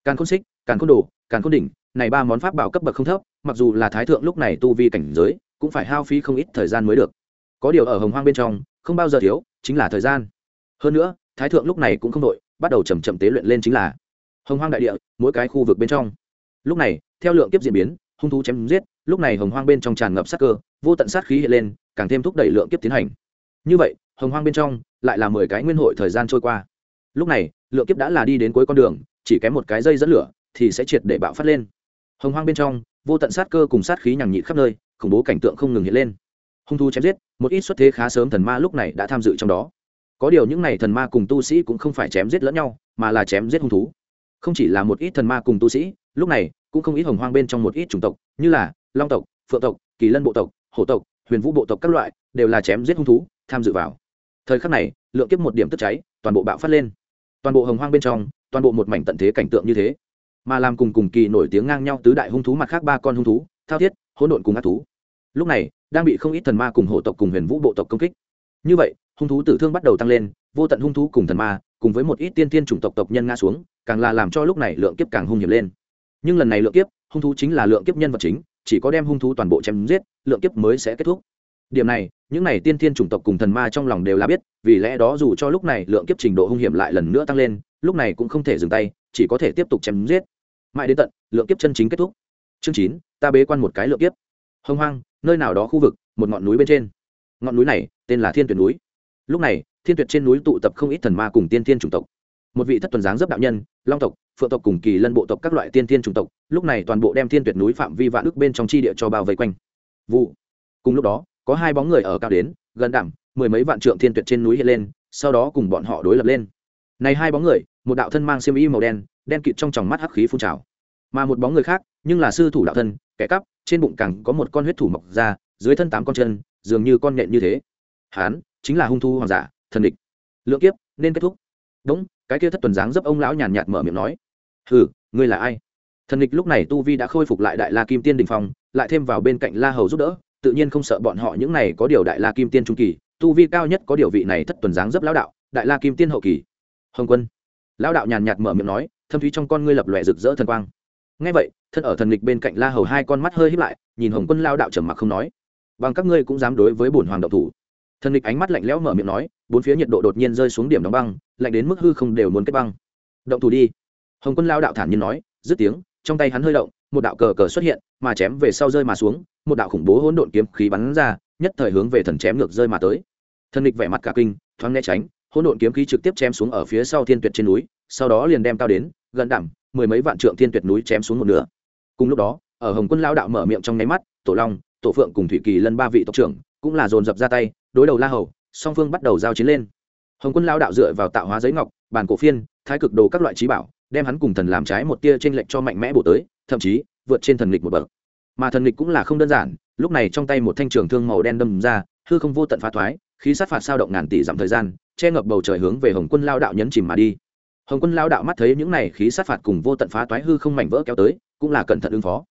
Càn khôn xích, càn khôn đồ, càn khôn đỉnh, này ba món pháp bảo cấp bậc không thấp, mặc dù là thái thượng lúc này tu vi cảnh giới, cũng phải hao phí không ít thời gian mới được. Có điều ở hồng hoang bên trong, không bao giờ thiếu, chính là thời gian. Hơn nữa, thái thượng lúc này cũng không đội, bắt đầu chầm chậm tế luyện lên chính là hồng hoang đại địa, mỗi cái khu vực bên trong. Lúc này theo lượng kiếp diễn biến, hung thú chém giết, lúc này hồng hoang bên trong tràn ngập sát cơ, vô tận sát khí hiện lên, càng thêm thúc đẩy lượng kiếp tiến hành. Như vậy, hồng hoang bên trong lại là mười cái nguyên hội thời gian trôi qua. Lúc này, lượng kiếp đã là đi đến cuối con đường, chỉ kém một cái dây dẫn lửa thì sẽ triệt để bạo phát lên. Hồng hoang bên trong, vô tận sát cơ cùng sát khí nhằng nhịt khắp nơi, khủng bố cảnh tượng không ngừng hiện lên. Hung thú chém giết, một ít xuất thế khá sớm thần ma lúc này đã tham dự trong đó. Có điều những n à y thần ma cùng tu sĩ cũng không phải chém giết lẫn nhau, mà là chém giết hung thú. Không chỉ là một ít thần ma cùng tu sĩ, lúc này cũng không ít hồng hoang bên trong một ít chủng tộc, như là long tộc, phượng tộc, kỳ lân bộ tộc, hổ tộc, huyền vũ bộ tộc các loại, đều là chém giết hung thú, tham dự vào. Thời khắc này, lượng kiếp một điểm tức cháy, toàn bộ bạo phát lên. Toàn bộ hồng hoang bên trong, toàn bộ một mảnh tận thế cảnh tượng như thế. Mà làm cùng cùng kỳ nổi tiếng ngang nhau tứ đại hung thú mặt khác ba con hung thú, thao thiết, hỗn độn cùng ác thú. Lúc này, đang bị không ít thần ma cùng hổ tộc cùng huyền vũ bộ tộc công kích. Như vậy, hung thú tử thương bắt đầu tăng lên, vô tận hung thú cùng thần ma, cùng với một ít tiên tiên chủng tộc tộc nhân ngã xuống, càng là làm cho lúc này lượng kiếp càng hung hiểm lên nhưng lần này lượng kiếp, hung thú chính là lượng kiếp nhân vật chính, chỉ có đem hung thú toàn bộ chém giết, lượng kiếp mới sẽ kết thúc. Điểm này, những này tiên thiên chủng tộc cùng thần ma trong lòng đều là biết, vì lẽ đó dù cho lúc này lượng kiếp trình độ hung hiểm lại lần nữa tăng lên, lúc này cũng không thể dừng tay, chỉ có thể tiếp tục chém giết. Mãi đến tận, lượng kiếp chân chính kết thúc. Chương chín, ta bế quan một cái lượng kiếp. Hông hoang, nơi nào đó khu vực, một ngọn núi bên trên. Ngọn núi này, tên là thiên tuyển núi. Lúc này, thiên tuyệt trên núi tụ tập không ít thần ma cùng tiên thiên chủng tộc. Một vị thất tuần dáng dấp đạo nhân long tộc, phượng tộc cùng kỳ lân bộ tộc các loại tiên tiên chủng tộc, lúc này toàn bộ đem thiên tuyệt núi phạm vi vạn ước bên trong chi địa cho bao vây quanh. Vụ. Cùng lúc đó, có hai bóng người ở cao đến, gần đẳng, mười mấy vạn trượng thiên tuyệt trên núi hiện lên, sau đó cùng bọn họ đối lập lên. Này hai bóng người, một đạo thân mang xiêm y màu đen đen kịt trong tròng mắt hắc khí phun trào. Mà một bóng người khác, nhưng là sư thủ đạo thân, kẻ cắp, trên bụng cẳng có một con huyết thủ mọc ra, dưới thân tám con chân, dường như con nện như thế. Hán, chính là hung thu hoàng giả, thần địch. Lượng kiếp, nên kết thúc đúng, cái kia thất tuần dáng dấp ông lão nhàn nhạt mở miệng nói. Hừ, ngươi là ai? Thần địch lúc này tu vi đã khôi phục lại đại la kim tiên đình phong, lại thêm vào bên cạnh la hầu giúp đỡ, tự nhiên không sợ bọn họ những này có điều đại la kim tiên trung kỳ, tu vi cao nhất có điều vị này thất tuần dáng dấp lão đạo, đại la kim tiên hậu kỳ. Hồng quân. Lão đạo nhàn nhạt mở miệng nói, thâm thúy trong con ngươi lập lòe rực rỡ thần quang. Ngay vậy, thân ở thần địch bên cạnh la hầu hai con mắt hơi híp lại, nhìn hồng quân lao đạo trầm mặc không nói. Bằng các ngươi cũng dám đối với bổn hoàng đạo thủ thần địch ánh mắt lạnh lẽo mở miệng nói, bốn phía nhiệt độ đột nhiên rơi xuống điểm đóng băng, lạnh đến mức hư không đều muốn kết băng. Động thủ đi. Hồng quân lao đạo thản nhiên nói, dứt tiếng, trong tay hắn hơi động, một đạo cờ cờ xuất hiện, mà chém về sau rơi mà xuống, một đạo khủng bố hỗn độn kiếm khí bắn ra, nhất thời hướng về thần chém ngược rơi mà tới. Thần địch vẻ mặt cả kinh, thoáng né tránh, hỗn độn kiếm khí trực tiếp chém xuống ở phía sau thiên tuyệt trên núi, sau đó liền đem cao đến, gần đẳng, mười mấy vạn trượng thiên tuyệt núi chém xuống một nửa. Cùng lúc đó, ở hồng quân lao đạo mở miệng trong nháy mắt, tổ long, tổ phượng cùng thủy kỳ lân ba vị tộc trưởng cũng là dồn dập ra tay đối đầu la hầu, song phương bắt đầu giao chiến lên. Hồng quân lao đạo dựa vào tạo hóa giấy ngọc, bàn cổ phiên, thái cực đồ các loại trí bảo, đem hắn cùng thần làm trái một tia trên lệnh cho mạnh mẽ bổ tới, thậm chí vượt trên thần lịch một bậc. Mà thần lịch cũng là không đơn giản, lúc này trong tay một thanh trường thương màu đen đâm ra, hư không vô tận phá thoái, khí sát phạt sao động ngàn tỷ dặm thời gian, che ngập bầu trời hướng về hồng quân lao đạo nhấn chìm mà đi. Hồng quân lao đạo mắt thấy những này khí sát phạt cùng vô tận phá toái hư không mảnh vỡ kéo tới, cũng là cẩn thận ứng phó.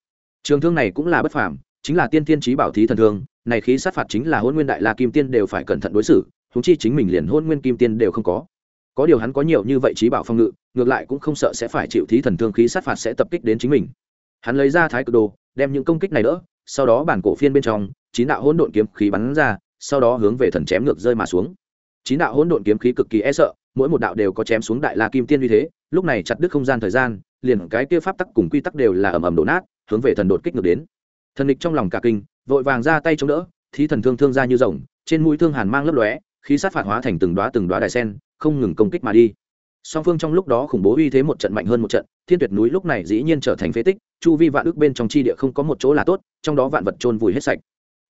Trường thương này cũng là bất phàm, chính là tiên tiên trí bảo thí thần thương này khí sát phạt chính là hôn nguyên đại la kim tiên đều phải cẩn thận đối xử húng chi chính mình liền hôn nguyên kim tiên đều không có. Có điều hắn có nhiều như vậy trí bảo phong ngự, ngược lại cũng không sợ sẽ phải chịu thí thần thương khí sát phạt sẽ tập kích đến chính mình. Hắn lấy ra thái cực đồ, đem những công kích này đỡ, sau đó bản cổ phiên bên trong, chín đạo hỗn độn kiếm khí bắn ra, sau đó hướng về thần chém ngược rơi mà xuống. Chín đạo hỗn độn kiếm khí cực kỳ e sợ, mỗi một đạo đều có chém xuống đại la kim tiên như thế, lúc này chặt đứt không gian thời gian, liền cái kia pháp tắc cùng quy tắc đều là ầm ầm đổ nát, hướng về thần đột kích ngược đến thần địch trong lòng cả kinh, vội vàng ra tay chống đỡ, thí thần thương thương ra như rồng, trên mũi thương hàn mang lấp lóe, khí sát phạt hóa thành từng đoá từng đoá đài sen, không ngừng công kích mà đi. Song phương trong lúc đó khủng bố uy thế một trận mạnh hơn một trận, thiên tuyệt núi lúc này dĩ nhiên trở thành phế tích, chu vi vạn ước bên trong chi địa không có một chỗ là tốt, trong đó vạn vật trôn vùi hết sạch.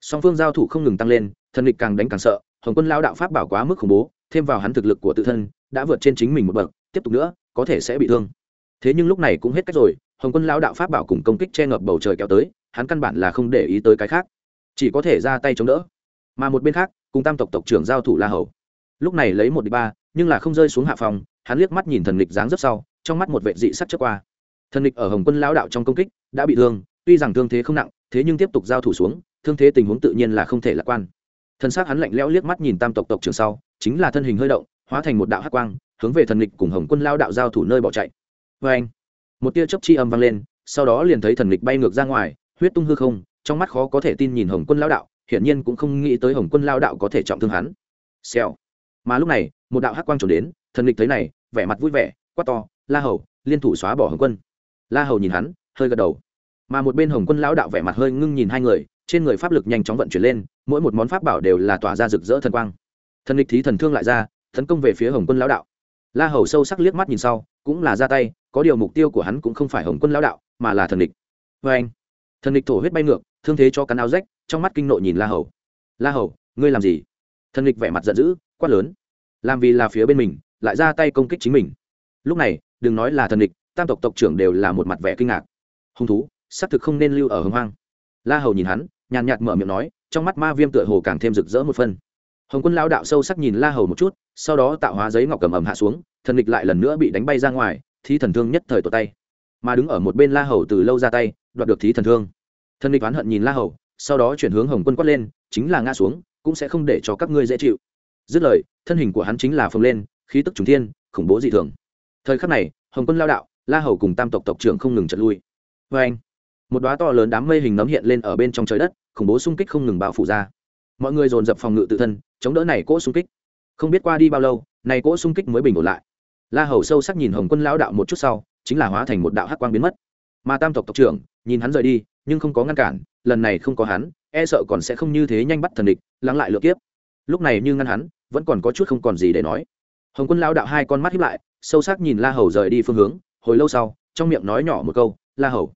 Song phương giao thủ không ngừng tăng lên, thần địch càng đánh càng sợ, hồng quân lao đạo pháp bảo quá mức khủng bố, thêm vào hắn thực lực của tự thân, đã vượt trên chính mình một bậc, tiếp tục nữa, có thể sẽ bị thương. Thế nhưng lúc này cũng hết cách rồi, hồng quân lao đạo pháp bảo cùng công kích che ngập bầu trời kéo tới hắn căn bản là không để ý tới cái khác, chỉ có thể ra tay chống đỡ. Mà một bên khác, cùng tam tộc tộc trưởng giao thủ la hầu. Lúc này lấy một đ ị ba, nhưng là không rơi xuống hạ phòng, hắn liếc mắt nhìn thần lịch dáng rất sau, trong mắt một vệ dị sắc chất qua. Thần lịch ở hồng quân lao đạo trong công kích, đã bị thương, tuy rằng thương thế không nặng, thế nhưng tiếp tục giao thủ xuống, thương thế tình huống tự nhiên là không thể lạc quan. Thân xác hắn lạnh lẽo liếc mắt nhìn tam tộc tộc trưởng sau, chính là thân hình hơi động, hóa thành một đạo hắc quang, hướng về thần lịch cùng hồng quân lao đạo giao thủ nơi bỏ chạy. Vê anh một tia chớp chi âm vang lên, sau đó liền thấy thần lịch bay ngược ra ngoài huyết tung hư không, trong mắt khó có thể tin nhìn hồng quân lao đạo, hiển nhiên cũng không nghĩ tới hồng quân lao đạo có thể trọng thương hắn. Xèo. Mà lúc này, một đạo hắc quang trồn đến, thần lịch thấy này, vẻ mặt vui vẻ, quát to, la hầu, liên thủ xóa bỏ hồng quân. La hầu nhìn hắn, hơi gật đầu. Mà một bên hồng quân lão đạo vẻ mặt hơi ngưng nhìn hai người, trên người pháp lực nhanh chóng vận chuyển lên, mỗi một món pháp bảo đều là tỏa ra rực rỡ thần quang. Thần lịch thí thần thương lại ra, tấn công về phía hồng quân lão đạo. La hầu sâu sắc liếc mắt nhìn sau, cũng là ra tay, có điều mục tiêu của hắn cũng không phải hồng quân lão đạo, mà là thần lịch vê vâng. anh thần địch thổ huyết bay ngược thương thế cho cắn áo rách trong mắt kinh nộ nhìn la hầu. La hầu ngươi làm gì? Thần địch vẻ mặt giận dữ quát lớn. Làm vì là phía bên mình lại ra tay công kích chính mình. Lúc này đừng nói là thần địch, tam tộc tộc trưởng đều là một mặt vẻ kinh ngạc. Hung thú xác thực không nên lưu ở hồng hoang. La hầu nhìn hắn nhàn nhạt mở miệng nói trong mắt ma viêm tựa hồ càng thêm rực rỡ một phân hồng quân lao đạo sâu sắc nhìn la hầu một chút sau đó tạo hóa giấy ngọc cầm ầm hạ xuống thần địch lại lần nữa bị đánh bay ra ngoài thì thần thương nhất thời tột tay mà đứng ở một bên la hầu từ lâu ra tay, đoạt được thí thần thương. Thần địch oán hận nhìn la hầu, sau đó chuyển hướng hồng quân quát lên, chính là ngã xuống, cũng sẽ không để cho các ngươi dễ chịu. Dứt lời, thân hình của hắn chính là phồng lên, khí tức trùng thiên, khủng bố dị thường. Thời khắc này, hồng quân lao đạo, la hầu cùng tam tộc tộc trưởng không ngừng trật lui. Vê anh một đoá to lớn đám mây hình nấm hiện lên ở bên trong trời đất, khủng bố xung kích không ngừng bao phủ ra. Mọi người dồn dập phòng ngự tự thân, chống đỡ này cỗ xung kích. Không biết qua đi bao lâu, này cỗ xung kích mới bình ổn lại. La hầu sâu sắc nhìn hồng quân lão đạo một chút sau chính là hóa thành một đạo hắc quang biến mất. Mà tam tộc tộc trưởng, nhìn hắn rời đi, nhưng không có ngăn cản, lần này không có hắn e sợ còn sẽ không như thế nhanh bắt thần địch, lắng lại lượt kiếp. Lúc này như ngăn hắn, vẫn còn có chút không còn gì để nói. Hồng quân lao đạo hai con mắt hiếp lại, sâu sắc nhìn la hầu rời đi phương hướng, hồi lâu sau, trong miệng nói nhỏ một câu, la hầu.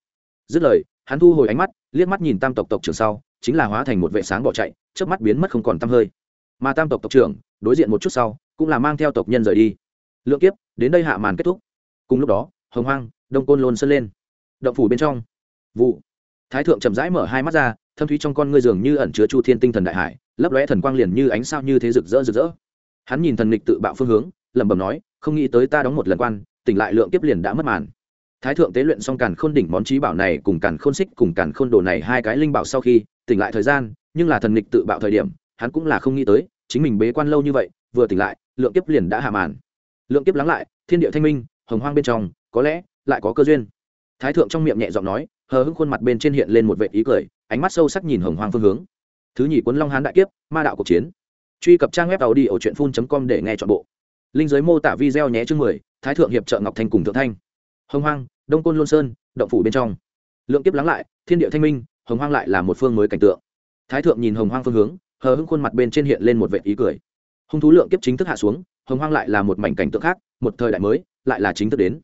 Dứt lời, hắn thu hồi ánh mắt, liếc mắt nhìn tam tộc tộc trưởng sau, chính là hóa thành một vệ sáng bỏ chạy trước mắt biến mất không còn t hơi. Mà tam tộc tộc trưởng, đối diện một chút sau, cũng là mang theo tộc nhân rời đi. Lượng kiếp, đến đây hạ màn kết thúc. Cùng lúc đó hồng hoang, đông côn lôn sơn lên. Động phủ bên trong. Vụ. Thái thượng chậm rãi mở hai mắt ra, thâm thúy trong con ngươi dường như ẩn chứa chu thiên tinh thần đại hải, lấp lóe thần quang liền như ánh sao như thế rực rỡ rực rỡ. Hắn nhìn thần lịch tự bạo phương hướng, lẩm bẩm nói, không nghĩ tới ta đóng một lần quan, tỉnh lại lượng kiếp liền đã mất màn. Thái thượng tế luyện xong càn khôn đỉnh món trí bảo này cùng càn khôn xích cùng càn khôn đồ này hai cái linh bảo sau khi, tỉnh lại thời gian, nhưng là thần lịch tự bạo thời điểm, hắn cũng là không nghĩ tới, chính mình bế quan lâu như vậy, vừa tỉnh lại, lượng kiếp liền đã hạ màn. Lượng kiếp lắng lại, thiên địa thanh minh, hồng hoang bên trong có lẽ lại có cơ duyên. Thái thượng trong miệng nhẹ giọng nói, hờ hững khuôn mặt bên trên hiện lên một vệ ý cười, ánh mắt sâu sắc nhìn hồng hoang phương hướng. Thứ nhì cuốn long hán đại kiếp, ma đạo cuộc chiến. Truy cập trang web tàu đi ở truyện phun com để nghe chọn bộ. Linh giới mô tả video nhé chương mười, thái thượng hiệp trợ ngọc thanh cùng thượng thanh. Hồng hoang, đông côn lôn sơn, động phủ bên trong. Lượng kiếp lắng lại, thiên địa thanh minh, hồng hoang lại là một phương mới cảnh tượng. Thái thượng nhìn hồng hoang phương hướng, hờ hững khuôn mặt bên trên hiện lên một vệ ý cười. Hung thú lượng kiếp chính thức hạ xuống, hồng hoang lại là một mảnh cảnh tượng khác, một thời đại mới, lại là chính thức đến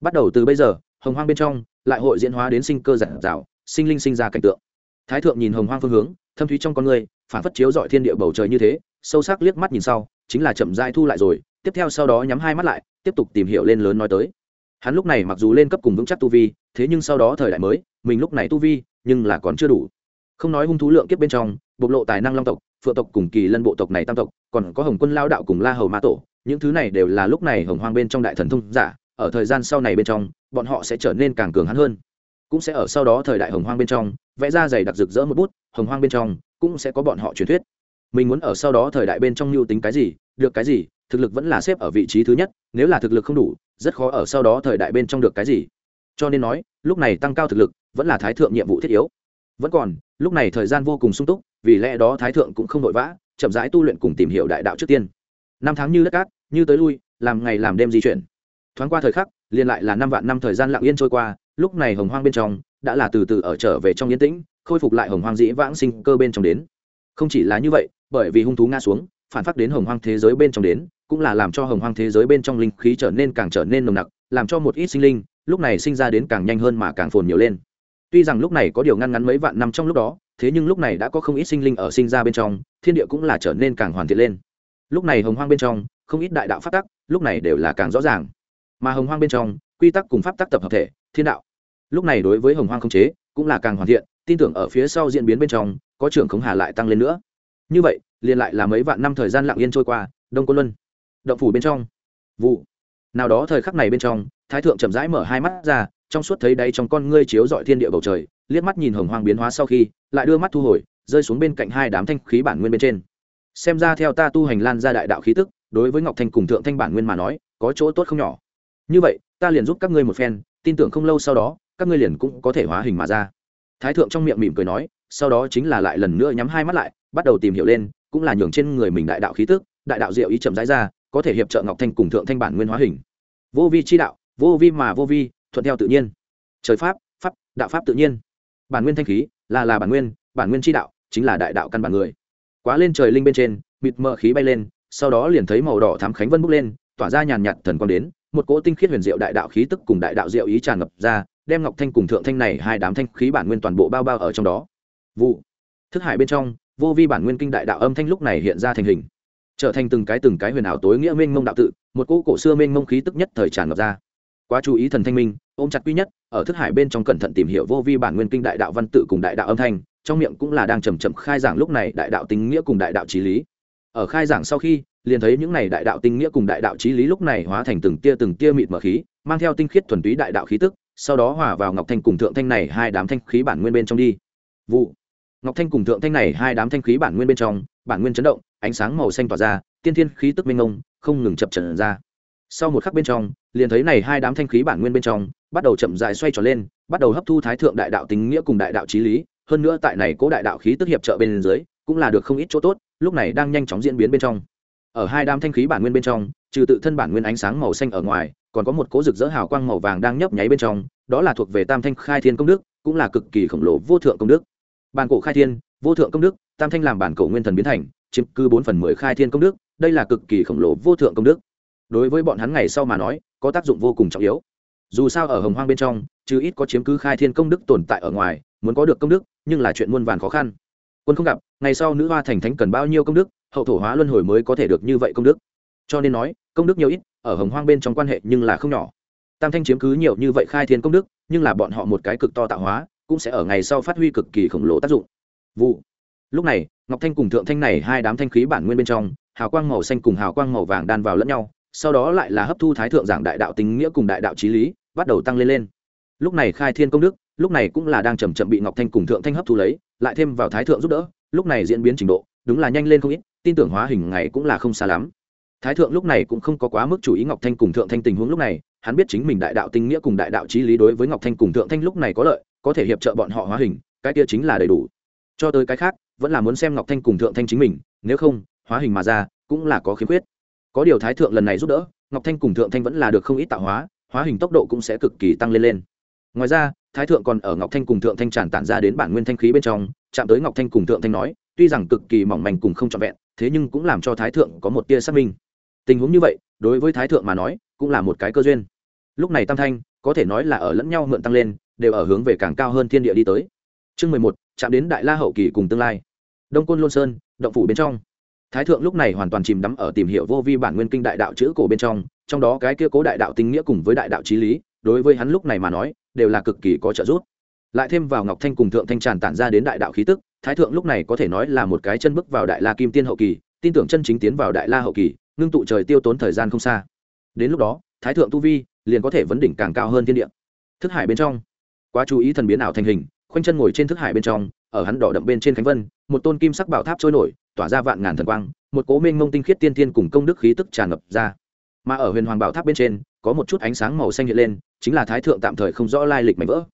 bắt đầu từ bây giờ, hồng hoang bên trong lại hội diễn hóa đến sinh cơ giản dạo sinh linh sinh ra cảnh tượng. Thái thượng nhìn hồng hoang phương hướng, thâm thúy trong con người, phản phất chiếu dọi thiên địa bầu trời như thế, sâu sắc liếc mắt nhìn sau, chính là chậm dai thu lại rồi, tiếp theo sau đó nhắm hai mắt lại, tiếp tục tìm hiểu lên lớn nói tới. Hắn lúc này mặc dù lên cấp cùng vững chắc tu vi, thế nhưng sau đó thời đại mới, mình lúc này tu vi, nhưng là còn chưa đủ. Không nói hung thú lượng kiếp bên trong, bộc lộ tài năng long tộc, phượng tộc cùng kỳ lân bộ tộc này tam tộc, còn có hồng quân lao đạo cùng la hầu ma tổ, những thứ này đều là lúc này hồng hoang bên trong đại thần thông giả ở thời gian sau này bên trong, bọn họ sẽ trở nên càng cường hắn hơn. Cũng sẽ ở sau đó thời đại hồng hoang bên trong, vẽ ra giày đặc rực rỡ một bút, hồng hoang bên trong cũng sẽ có bọn họ truyền thuyết. Mình muốn ở sau đó thời đại bên trong mưu tính cái gì, được cái gì, thực lực vẫn là xếp ở vị trí thứ nhất, nếu là thực lực không đủ, rất khó ở sau đó thời đại bên trong được cái gì. Cho nên nói, lúc này tăng cao thực lực vẫn là thái thượng nhiệm vụ thiết yếu. Vẫn còn, lúc này thời gian vô cùng sung túc, vì lẽ đó thái thượng cũng không vội vã, chậm rãi tu luyện cùng tìm hiểu đại đạo trước tiên. Năm tháng như đất cát, như tới lui, làm ngày làm đêm di chuyển thoáng qua thời khắc, liền lại là năm vạn năm thời gian lặng yên trôi qua, lúc này hồng hoang bên trong, đã là từ từ ở trở về trong yên tĩnh, khôi phục lại hồng hoang dĩ vãng sinh cơ bên trong đến. Không chỉ là như vậy, bởi vì hung thú ngã xuống, phản phát đến hồng hoang thế giới bên trong đến, cũng là làm cho hồng hoang thế giới bên trong linh khí trở nên càng trở nên nồng nặc, làm cho một ít sinh linh, lúc này sinh ra đến càng nhanh hơn mà càng phồn nhiều lên. Tuy rằng lúc này có điều ngăn ngắn mấy vạn năm trong lúc đó, thế nhưng lúc này đã có không ít sinh linh ở sinh ra bên trong, thiên địa cũng là trở nên càng hoàn thiện lên. Lúc này hồng hoang bên trong, không ít đại đạo phát tắc, lúc này đều là càng rõ ràng mà hồng hoang bên trong, quy tắc cùng pháp tác tập hợp thể, thiên đạo. Lúc này đối với hồng hoang không chế cũng là càng hoàn thiện, tin tưởng ở phía sau diễn biến bên trong, có trưởng khống hà lại tăng lên nữa. Như vậy, liền lại là mấy vạn năm thời gian lặng yên trôi qua, đông côn luân. Động phủ bên trong. Vụ. Nào đó thời khắc này bên trong, thái thượng chậm rãi mở hai mắt ra, trong suốt thấy đáy trong con ngươi chiếu dọi thiên địa bầu trời, liếc mắt nhìn hồng hoang biến hóa sau khi, lại đưa mắt thu hồi, rơi xuống bên cạnh hai đám thanh khí bản nguyên bên trên. Xem ra theo ta tu hành lan ra đại đạo khí tức, đối với ngọc thanh cùng thượng thanh bản nguyên mà nói, có chỗ tốt không nhỏ như vậy, ta liền giúp các ngươi một phen, tin tưởng không lâu sau đó, các ngươi liền cũng có thể hóa hình mà ra. Thái thượng trong miệng mỉm cười nói, sau đó chính là lại lần nữa nhắm hai mắt lại, bắt đầu tìm hiểu lên, cũng là nhường trên người mình đại đạo khí tức, đại đạo diệu ý chậm rãi ra, có thể hiệp trợ ngọc thanh cùng thượng thanh bản nguyên hóa hình. Vô vi chi đạo, vô vi mà vô vi, thuận theo tự nhiên. Trời pháp pháp, đạo pháp tự nhiên. Bản nguyên thanh khí, là là bản nguyên bản nguyên chi đạo, chính là đại đạo căn bản người. Quá lên trời linh bên trên, mịt mờ khí bay lên, sau đó liền thấy màu đỏ thám khánh vân bốc lên, tỏa ra nhàn nhạt thần quang đến một cỗ tinh khiết huyền diệu đại đạo khí tức cùng đại đạo diệu ý tràn ngập ra, đem ngọc thanh cùng thượng thanh này hai đám thanh khí bản nguyên toàn bộ bao bao ở trong đó. Vụ. Thức hải bên trong, vô vi bản nguyên kinh đại đạo âm thanh lúc này hiện ra thành hình. Trở thành từng cái từng cái huyền ảo tối nghĩa mênh mông đạo tự, một cỗ cổ xưa mênh mông khí tức nhất thời tràn ngập ra. Quá chú ý thần thanh minh, ôm chặt quy nhất, ở thức hải bên trong cẩn thận tìm hiểu vô vi bản nguyên kinh đại đạo văn tự cùng đại đạo âm thanh, trong miệng cũng là đang chầm chậm khai giảng lúc này đại đạo tính nghĩa cùng đại đạo trí lý. Ở khai giảng sau khi liền thấy những này đại đạo tinh nghĩa cùng đại đạo trí lý lúc này hóa thành từng tia từng tia mịt mở khí, mang theo tinh khiết thuần túy đại đạo khí tức, sau đó hòa vào ngọc thanh cùng thượng thanh này hai đám thanh khí bản nguyên bên trong đi. Vụ. Ngọc thanh cùng thượng thanh này hai đám thanh khí bản nguyên bên trong, bản nguyên chấn động, ánh sáng màu xanh tỏa ra, tiên thiên khí tức minh ngông không ngừng chập trần ra. Sau một khắc bên trong, liền thấy này hai đám thanh khí bản nguyên bên trong, bắt đầu chậm dài xoay trở lên, bắt đầu hấp thu thái thượng đại đạo tính nghĩa cùng đại đạo trí lý, hơn nữa tại này cố đại đạo khí tức hiệp trợ bên dưới, cũng là được không ít chỗ tốt, lúc này đang nhanh chóng diễn biến bên trong ở hai đám thanh khí bản nguyên bên trong, trừ tự thân bản nguyên ánh sáng màu xanh ở ngoài, còn có một cố rực rỡ hào quang màu vàng đang nhấp nháy bên trong, đó là thuộc về tam thanh khai thiên công đức, cũng là cực kỳ khổng lồ vô thượng công đức. Bản cổ khai thiên, vô thượng công đức, tam thanh làm bản cổ nguyên thần biến thành, chiếm cứ bốn phần mười khai thiên công đức, đây là cực kỳ khổng lồ vô thượng công đức. Đối với bọn hắn ngày sau mà nói, có tác dụng vô cùng trọng yếu. Dù sao ở hồng hoang bên trong chứ ít có chiếm cứ khai thiên công đức tồn tại ở ngoài, muốn có được công đức, nhưng là chuyện muôn vàn khó khăn. Quân không gặp, ngày sau nữ hoa thành thánh cần bao nhiêu công đức hậu thổ hóa luân hồi mới có thể được như vậy công đức. Cho nên nói, công đức nhiều ít, ở hồng hoang bên trong quan hệ nhưng là không nhỏ. Tam thanh chiếm cứ nhiều như vậy khai thiên công đức, nhưng là bọn họ một cái cực to tạo hóa, cũng sẽ ở ngày sau phát huy cực kỳ khổng lồ tác dụng. Vụ. Lúc này, ngọc thanh cùng thượng thanh này hai đám thanh khí bản nguyên bên trong, hào quang màu xanh cùng hào quang màu vàng đan vào lẫn nhau, sau đó lại là hấp thu thái thượng giảng đại đạo tính nghĩa cùng đại đạo trí lý, bắt đầu tăng lên lên. Lúc này khai thiên công đức, lúc này cũng là đang chầm chậm bị ngọc thanh cùng thượng thanh hấp thu lấy, lại thêm vào thái thượng giúp đỡ, lúc này diễn biến trình độ, đúng là nhanh lên không ít tin tưởng hóa hình ngày cũng là không xa lắm. Thái thượng lúc này cũng không có quá mức chủ ý ngọc thanh cùng thượng thanh tình huống lúc này, hắn biết chính mình đại đạo tinh nghĩa cùng đại đạo trí lý đối với ngọc thanh cùng thượng thanh lúc này có lợi, có thể hiệp trợ bọn họ hóa hình, cái kia chính là đầy đủ. Cho tới cái khác, vẫn là muốn xem ngọc thanh cùng thượng thanh chính mình, nếu không, hóa hình mà ra, cũng là có khiếm khuyết. Có điều thái thượng lần này giúp đỡ, ngọc thanh cùng thượng thanh vẫn là được không ít tạo hóa hóa hình tốc độ cũng sẽ cực kỳ tăng lên lên. Ngoài ra, thái thượng còn ở ngọc thanh cùng thượng thanh tràn tản ra đến bản nguyên thanh khí bên trong, chạm tới ngọc thanh cùng thượng thanh nói tuy rằng cực kỳ mỏng manh cùng không trọn vẹn, thế nhưng cũng làm cho thái thượng có một tia xác minh. Tình huống như vậy, đối với thái thượng mà nói, cũng là một cái cơ duyên. Lúc này tam thanh, có thể nói là ở lẫn nhau mượn tăng lên, đều ở hướng về càng cao hơn thiên địa đi tới. Chương mười một, chạm đến đại la hậu kỳ cùng tương lai. Đông côn lôn sơn, động phủ bên trong. Thái thượng lúc này hoàn toàn chìm đắm ở tìm hiểu vô vi bản nguyên kinh đại đạo chữ cổ bên trong trong đó cái kia cố đại đạo tinh nghĩa cùng với đại đạo trí lý, đối với hắn lúc này mà nói, đều là cực kỳ có trợ giúp. Lại thêm vào ngọc thanh cùng thượng thanh tràn tản ra đến đại đạo khí tức thái thượng lúc này có thể nói là một cái chân bước vào đại la kim tiên hậu kỳ, tin tưởng chân chính tiến vào đại la hậu kỳ, ngưng tụ trời tiêu tốn thời gian không xa. Đến lúc đó, thái thượng tu vi liền có thể vấn đỉnh càng cao hơn thiên địa. Thức hải bên trong, quá chú ý thần biến ảo thành hình, khoanh chân ngồi trên thức hải bên trong, ở hắn đỏ đậm bên trên khánh vân, một tôn kim sắc bảo tháp trôi nổi, tỏa ra vạn ngàn thần quang, một cố minh mông tinh khiết tiên tiên cùng công đức khí tức tràn ngập ra. Mà ở huyền hoàng bảo tháp bên trên, có một chút ánh sáng màu xanh hiện lên, chính là thái thượng tạm thời không rõ lai lịch mảnh vỡ.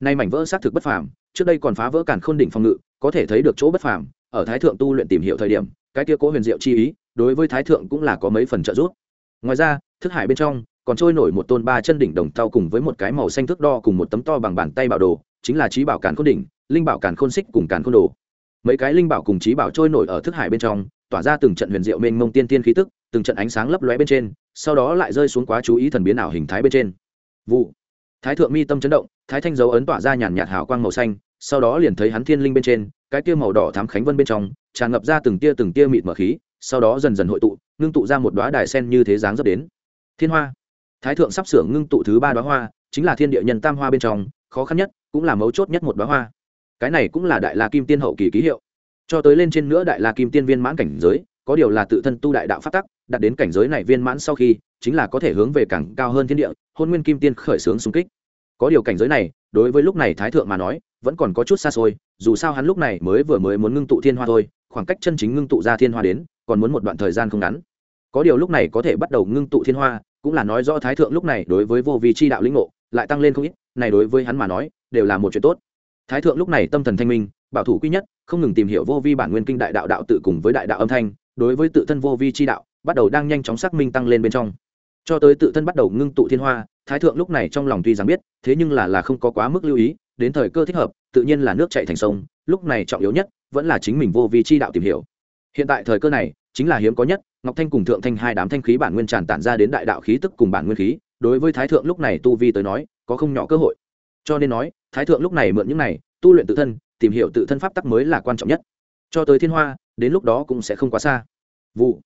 Nay mảnh vỡ xác thực bất phàm, trước đây còn phá vỡ cản khôn đỉnh phòng ngự có thể thấy được chỗ bất phàm, ở thái thượng tu luyện tìm hiểu thời điểm, cái kia cố huyền diệu chi ý, đối với thái thượng cũng là có mấy phần trợ giúp. Ngoài ra, thức hải bên trong, còn trôi nổi một tôn ba chân đỉnh đồng tàu cùng với một cái màu xanh thước đo cùng một tấm to bằng bàn tay bảo đồ, chính là trí bảo càn khôn đỉnh, linh bảo càn khôn xích cùng càn khôn đồ. Mấy cái linh bảo cùng trí bảo trôi nổi ở thức hải bên trong, tỏa ra từng trận huyền diệu mênh mông tiên tiên khí tức, từng trận ánh sáng lấp lóe bên trên, sau đó lại rơi xuống quá chú ý thần biến ảo hình thái bên trên. Vụ. Thái thượng mi tâm chấn động, thái thanh dấu ấn tỏa ra nhàn nhạt hào quang màu xanh sau đó liền thấy hắn thiên linh bên trên, cái tia màu đỏ thám khánh vân bên trong, tràn ngập ra từng tia từng tia mịt mở khí, sau đó dần dần hội tụ, ngưng tụ ra một đoá đài sen như thế dáng dấp đến. Thiên hoa. Thái thượng sắp sửa ngưng tụ thứ ba đoá hoa, chính là thiên địa nhân tam hoa bên trong, khó khăn nhất cũng là mấu chốt nhất một đoá hoa. Cái này cũng là đại la kim tiên hậu kỳ ký hiệu. Cho tới lên trên nữa đại la kim tiên viên mãn cảnh giới, có điều là tự thân tu đại đạo phát tắc, đạt đến cảnh giới này viên mãn sau khi, chính là có thể hướng về càng cao hơn thiên địa, hôn nguyên kim tiên khởi xướng xung kích. Có điều cảnh giới này, đối với lúc này thái thượng mà nói vẫn còn có chút xa xôi, dù sao hắn lúc này mới vừa mới muốn ngưng tụ thiên hoa thôi, khoảng cách chân chính ngưng tụ ra thiên hoa đến, còn muốn một đoạn thời gian không ngắn. Có điều lúc này có thể bắt đầu ngưng tụ thiên hoa, cũng là nói rõ thái thượng lúc này đối với vô vi chi đạo lĩnh ngộ, lại tăng lên không ít, này đối với hắn mà nói, đều là một chuyện tốt. Thái thượng lúc này tâm thần thanh minh, bảo thủ quy nhất, không ngừng tìm hiểu vô vi bản nguyên kinh đại đạo đạo tự cùng với đại đạo âm thanh, đối với tự thân vô vi chi đạo, bắt đầu đang nhanh chóng xác minh tăng lên bên trong. Cho tới tự thân bắt đầu ngưng tụ thiên hoa, thái thượng lúc này trong lòng tuy rằng biết, thế nhưng là là không có quá mức lưu ý đến thời cơ thích hợp, tự nhiên là nước chạy thành sông, lúc này trọng yếu nhất vẫn là chính mình vô vi chi đạo tìm hiểu. Hiện tại thời cơ này chính là hiếm có nhất, ngọc thanh cùng thượng thanh hai đám thanh khí bản nguyên tràn tản ra đến đại đạo khí tức cùng bản nguyên khí, đối với thái thượng lúc này tu vi tới nói, có không nhỏ cơ hội. Cho nên nói, thái thượng lúc này mượn những này, tu luyện tự thân, tìm hiểu tự thân pháp tắc mới là quan trọng nhất. Cho tới thiên hoa, đến lúc đó cũng sẽ không quá xa. Vụ.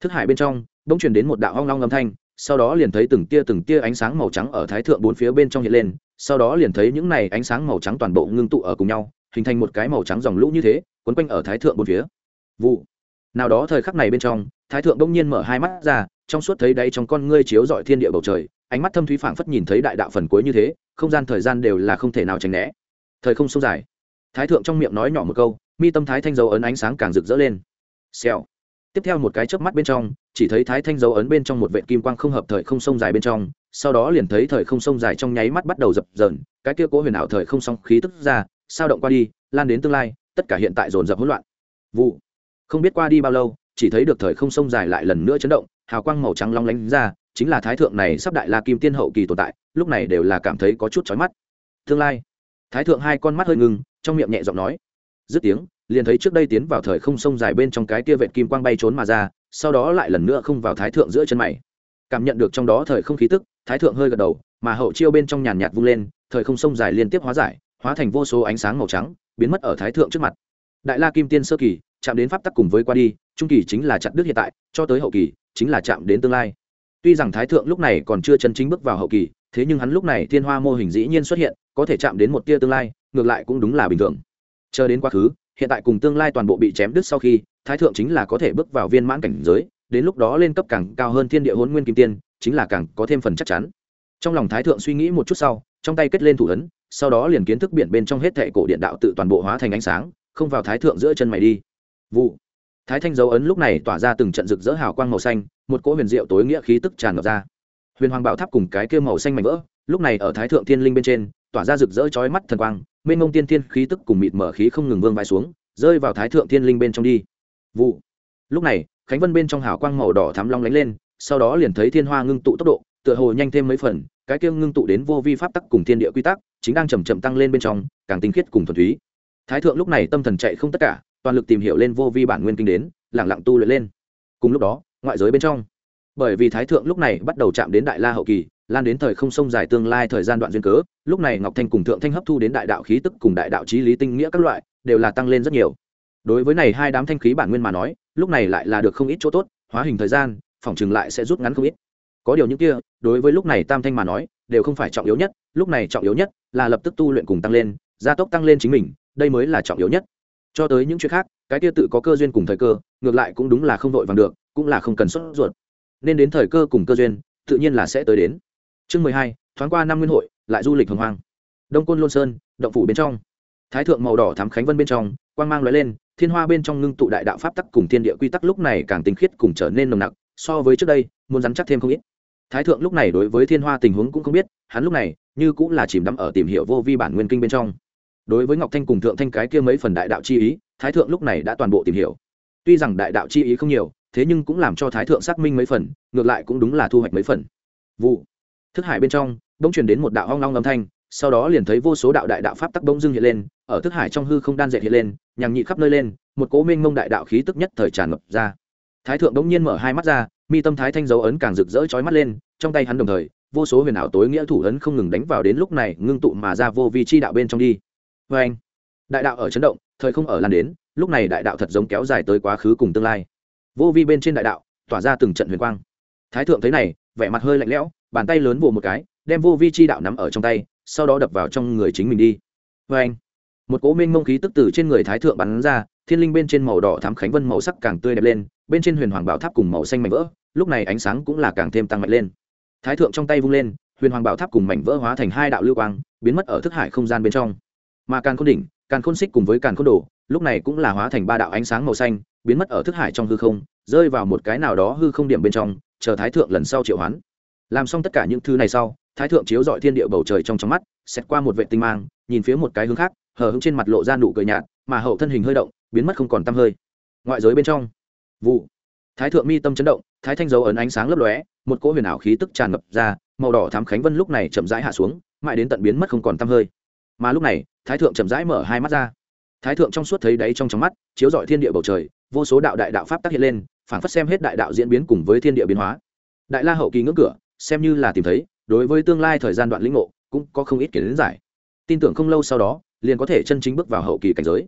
Thức hải bên trong, bỗng truyền đến một đạo hoang long âm thanh, sau đó liền thấy từng tia từng tia ánh sáng màu trắng ở thái thượng bốn phía bên trong hiện lên sau đó liền thấy những này ánh sáng màu trắng toàn bộ ngưng tụ ở cùng nhau, hình thành một cái màu trắng dòng lũ như thế, quấn quanh ở thái thượng bốn phía. Vụ. Nào đó thời khắc này bên trong, thái thượng đông nhiên mở hai mắt ra, trong suốt thấy đáy trong con ngươi chiếu dọi thiên địa bầu trời, ánh mắt thâm thúy phảng phất nhìn thấy đại đạo phần cuối như thế, không gian thời gian đều là không thể nào tránh né. Thời không sâu dài. Thái thượng trong miệng nói nhỏ một câu, mi tâm thái thanh dấu ấn ánh sáng càng rực rỡ lên. Xèo. Tiếp theo một cái chớp mắt bên trong, chỉ thấy thái thanh dấu ấn bên trong một vệ kim quang không hợp thời không sông dài bên trong sau đó liền thấy thời không sông dài trong nháy mắt bắt đầu dập dờn, cái kia cố huyền ảo thời không song khí tức ra, sao động qua đi, lan đến tương lai, tất cả hiện tại dồn dập hỗn loạn. Vụ. Không biết qua đi bao lâu, chỉ thấy được thời không sông dài lại lần nữa chấn động, hào quang màu trắng long lánh ra, chính là thái thượng này sắp đại la kim tiên hậu kỳ tồn tại, lúc này đều là cảm thấy có chút chói mắt. Tương lai. Thái thượng hai con mắt hơi ngưng trong miệng nhẹ giọng nói. Dứt tiếng, liền thấy trước đây tiến vào thời không sông dài bên trong cái kia vệt kim quang bay trốn mà ra, sau đó lại lần nữa không vào thái thượng giữa chân mày. Cảm nhận được trong đó thời không khí tức thái thượng hơi gật đầu, mà hậu chiêu bên trong nhàn nhạt vung lên, thời không sông dài liên tiếp hóa giải, hóa thành vô số ánh sáng màu trắng, biến mất ở thái thượng trước mặt. Đại la kim tiên sơ kỳ, chạm đến pháp tắc cùng với qua đi, trung kỳ chính là chặt đức hiện tại, cho tới hậu kỳ, chính là chạm đến tương lai. Tuy rằng thái thượng lúc này còn chưa chân chính bước vào hậu kỳ, thế nhưng hắn lúc này thiên hoa mô hình dĩ nhiên xuất hiện, có thể chạm đến một tia tương lai, ngược lại cũng đúng là bình thường. Chờ đến quá khứ, hiện tại cùng tương lai toàn bộ bị chém đứt sau khi, thái thượng chính là có thể bước vào viên mãn cảnh giới, đến lúc đó lên cấp càng cao hơn thiên địa hôn nguyên kim tiên chính là càng có thêm phần chắc chắn. Trong lòng thái thượng suy nghĩ một chút sau, trong tay kết lên thủ ấn, sau đó liền kiến thức biển bên trong hết thệ cổ điện đạo tự toàn bộ hóa thành ánh sáng, không vào thái thượng giữa chân mày đi. Vụ. Thái thanh dấu ấn lúc này tỏa ra từng trận rực rỡ hào quang màu xanh, một cỗ huyền diệu tối nghĩa khí tức tràn ngập ra. Huyền hoàng bảo tháp cùng cái kia màu xanh mảnh vỡ, lúc này ở thái thượng thiên linh bên trên, tỏa ra rực rỡ chói mắt thần quang, mênh mông tiên thiên khí tức cùng mịt mở khí không ngừng vương vai xuống, rơi vào thái thượng thiên linh bên trong đi. Vụ. Lúc này, khánh vân bên trong hào quang màu đỏ thắm long lánh lên sau đó liền thấy thiên hoa ngưng tụ tốc độ, tựa hồ nhanh thêm mấy phần, cái kia ngưng tụ đến vô vi pháp tắc cùng thiên địa quy tắc, chính đang chầm chậm tăng lên bên trong, càng tinh khiết cùng thuần túy. Thái thượng lúc này tâm thần chạy không tất cả, toàn lực tìm hiểu lên vô vi bản nguyên kinh đến lẳng lặng tu luyện lên. Cùng lúc đó, ngoại giới bên trong, bởi vì thái thượng lúc này bắt đầu chạm đến đại la hậu kỳ, lan đến thời không sông dài tương lai thời gian đoạn duyên cớ, lúc này ngọc thanh cùng thượng thanh hấp thu đến đại đạo khí tức cùng đại đạo trí lý tinh nghĩa các loại, đều là tăng lên rất nhiều. Đối với này hai đám thanh khí bản nguyên mà nói, lúc này lại là được không ít chỗ tốt, hóa hình thời gian phòng chừng lại sẽ rút ngắn không ít. Có điều những kia, đối với lúc này tam thanh mà nói, đều không phải trọng yếu nhất, lúc này trọng yếu nhất là lập tức tu luyện cùng tăng lên, gia tốc tăng lên chính mình, đây mới là trọng yếu nhất. Cho tới những chuyện khác, cái kia tự có cơ duyên cùng thời cơ, ngược lại cũng đúng là không vội vàng được, cũng là không cần xuất ruột. Nên đến thời cơ cùng cơ duyên, tự nhiên là sẽ tới đến. Chương mười hai, thoáng qua năm nguyên hội, lại du lịch hồng hoang. Đông côn lôn sơn, động phủ bên trong. Thái thượng màu đỏ thám khánh vân bên trong, quang mang lóe lên, thiên hoa bên trong ngưng tụ đại đạo pháp tắc cùng thiên địa quy tắc lúc này càng tinh khiết cùng trở nên nồng nặc so với trước đây, muốn rắn chắc thêm không ít. Thái thượng lúc này đối với thiên hoa tình huống cũng không biết, hắn lúc này như cũng là chìm đắm ở tìm hiểu vô vi bản nguyên kinh bên trong. Đối với ngọc thanh cùng thượng thanh cái kia mấy phần đại đạo chi ý, thái thượng lúc này đã toàn bộ tìm hiểu. Tuy rằng đại đạo chi ý không nhiều, thế nhưng cũng làm cho thái thượng xác minh mấy phần, ngược lại cũng đúng là thu hoạch mấy phần. Vụ. Thức hải bên trong, bỗng truyền đến một đạo hoang long âm thanh, sau đó liền thấy vô số đạo đại đạo pháp tắc bỗng dưng hiện lên, ở thức hải trong hư không đan dệt hiện lên, nhằng nhị khắp nơi lên, một cố minh mông đại đạo khí tức nhất thời tràn ngập ra thái thượng bỗng nhiên mở hai mắt ra, mi tâm thái thanh dấu ấn càng rực rỡ chói mắt lên, trong tay hắn đồng thời, vô số huyền ảo tối nghĩa thủ ấn không ngừng đánh vào đến lúc này ngưng tụ mà ra vô vi chi đạo bên trong đi. Vê anh đại đạo ở chấn động, thời không ở lan đến, lúc này đại đạo thật giống kéo dài tới quá khứ cùng tương lai. Vô vi bên trên đại đạo, tỏa ra từng trận huyền quang. Thái thượng thấy này, vẻ mặt hơi lạnh lẽo, bàn tay lớn vồ một cái, đem vô vi chi đạo nắm ở trong tay, sau đó đập vào trong người chính mình đi. Vê anh một cố minh mông khí tức từ trên người thái thượng bắn ra thiên linh bên trên màu đỏ thám khánh vân màu sắc càng tươi đẹp lên, bên trên huyền hoàng bảo tháp cùng màu xanh mảnh vỡ, lúc này ánh sáng cũng là càng thêm tăng mạnh lên. Thái thượng trong tay vung lên, huyền hoàng bảo tháp cùng mảnh vỡ hóa thành hai đạo lưu quang, biến mất ở thức hải không gian bên trong. Mà càn khôn đỉnh, càn khôn xích cùng với càn khôn đồ, lúc này cũng là hóa thành ba đạo ánh sáng màu xanh, biến mất ở thức hải trong hư không, rơi vào một cái nào đó hư không điểm bên trong, chờ thái thượng lần sau triệu hoán. Làm xong tất cả những thứ này sau, thái thượng chiếu dọi thiên địa bầu trời trong trong mắt xét qua một vệ tinh mang, nhìn phía một cái hướng khác, hờ hững trên mặt lộ ra nụ cười nhạt mà hậu thân hình hơi động, biến mất không còn tăm hơi. Ngoại giới bên trong, vụ. Thái thượng mi tâm chấn động, thái thanh dấu ấn ánh sáng lấp lóe, một cỗ huyền ảo khí tức tràn ngập ra, màu đỏ thám khánh vân lúc này chậm rãi hạ xuống, mãi đến tận biến mất không còn tăm hơi. Mà lúc này, thái thượng chậm rãi mở hai mắt ra. Thái thượng trong suốt thấy đáy trong trong mắt, chiếu dọi thiên địa bầu trời, vô số đạo đại đạo pháp tác hiện lên, phảng phất xem hết đại đạo diễn biến cùng với thiên địa biến hóa. Đại la hậu kỳ ngưỡng cửa, xem như là tìm thấy, đối với tương lai thời gian đoạn lĩnh ngộ, cũng có không ít kiến giải. Tin tưởng không lâu sau đó, liền có thể chân chính bước vào hậu kỳ cảnh giới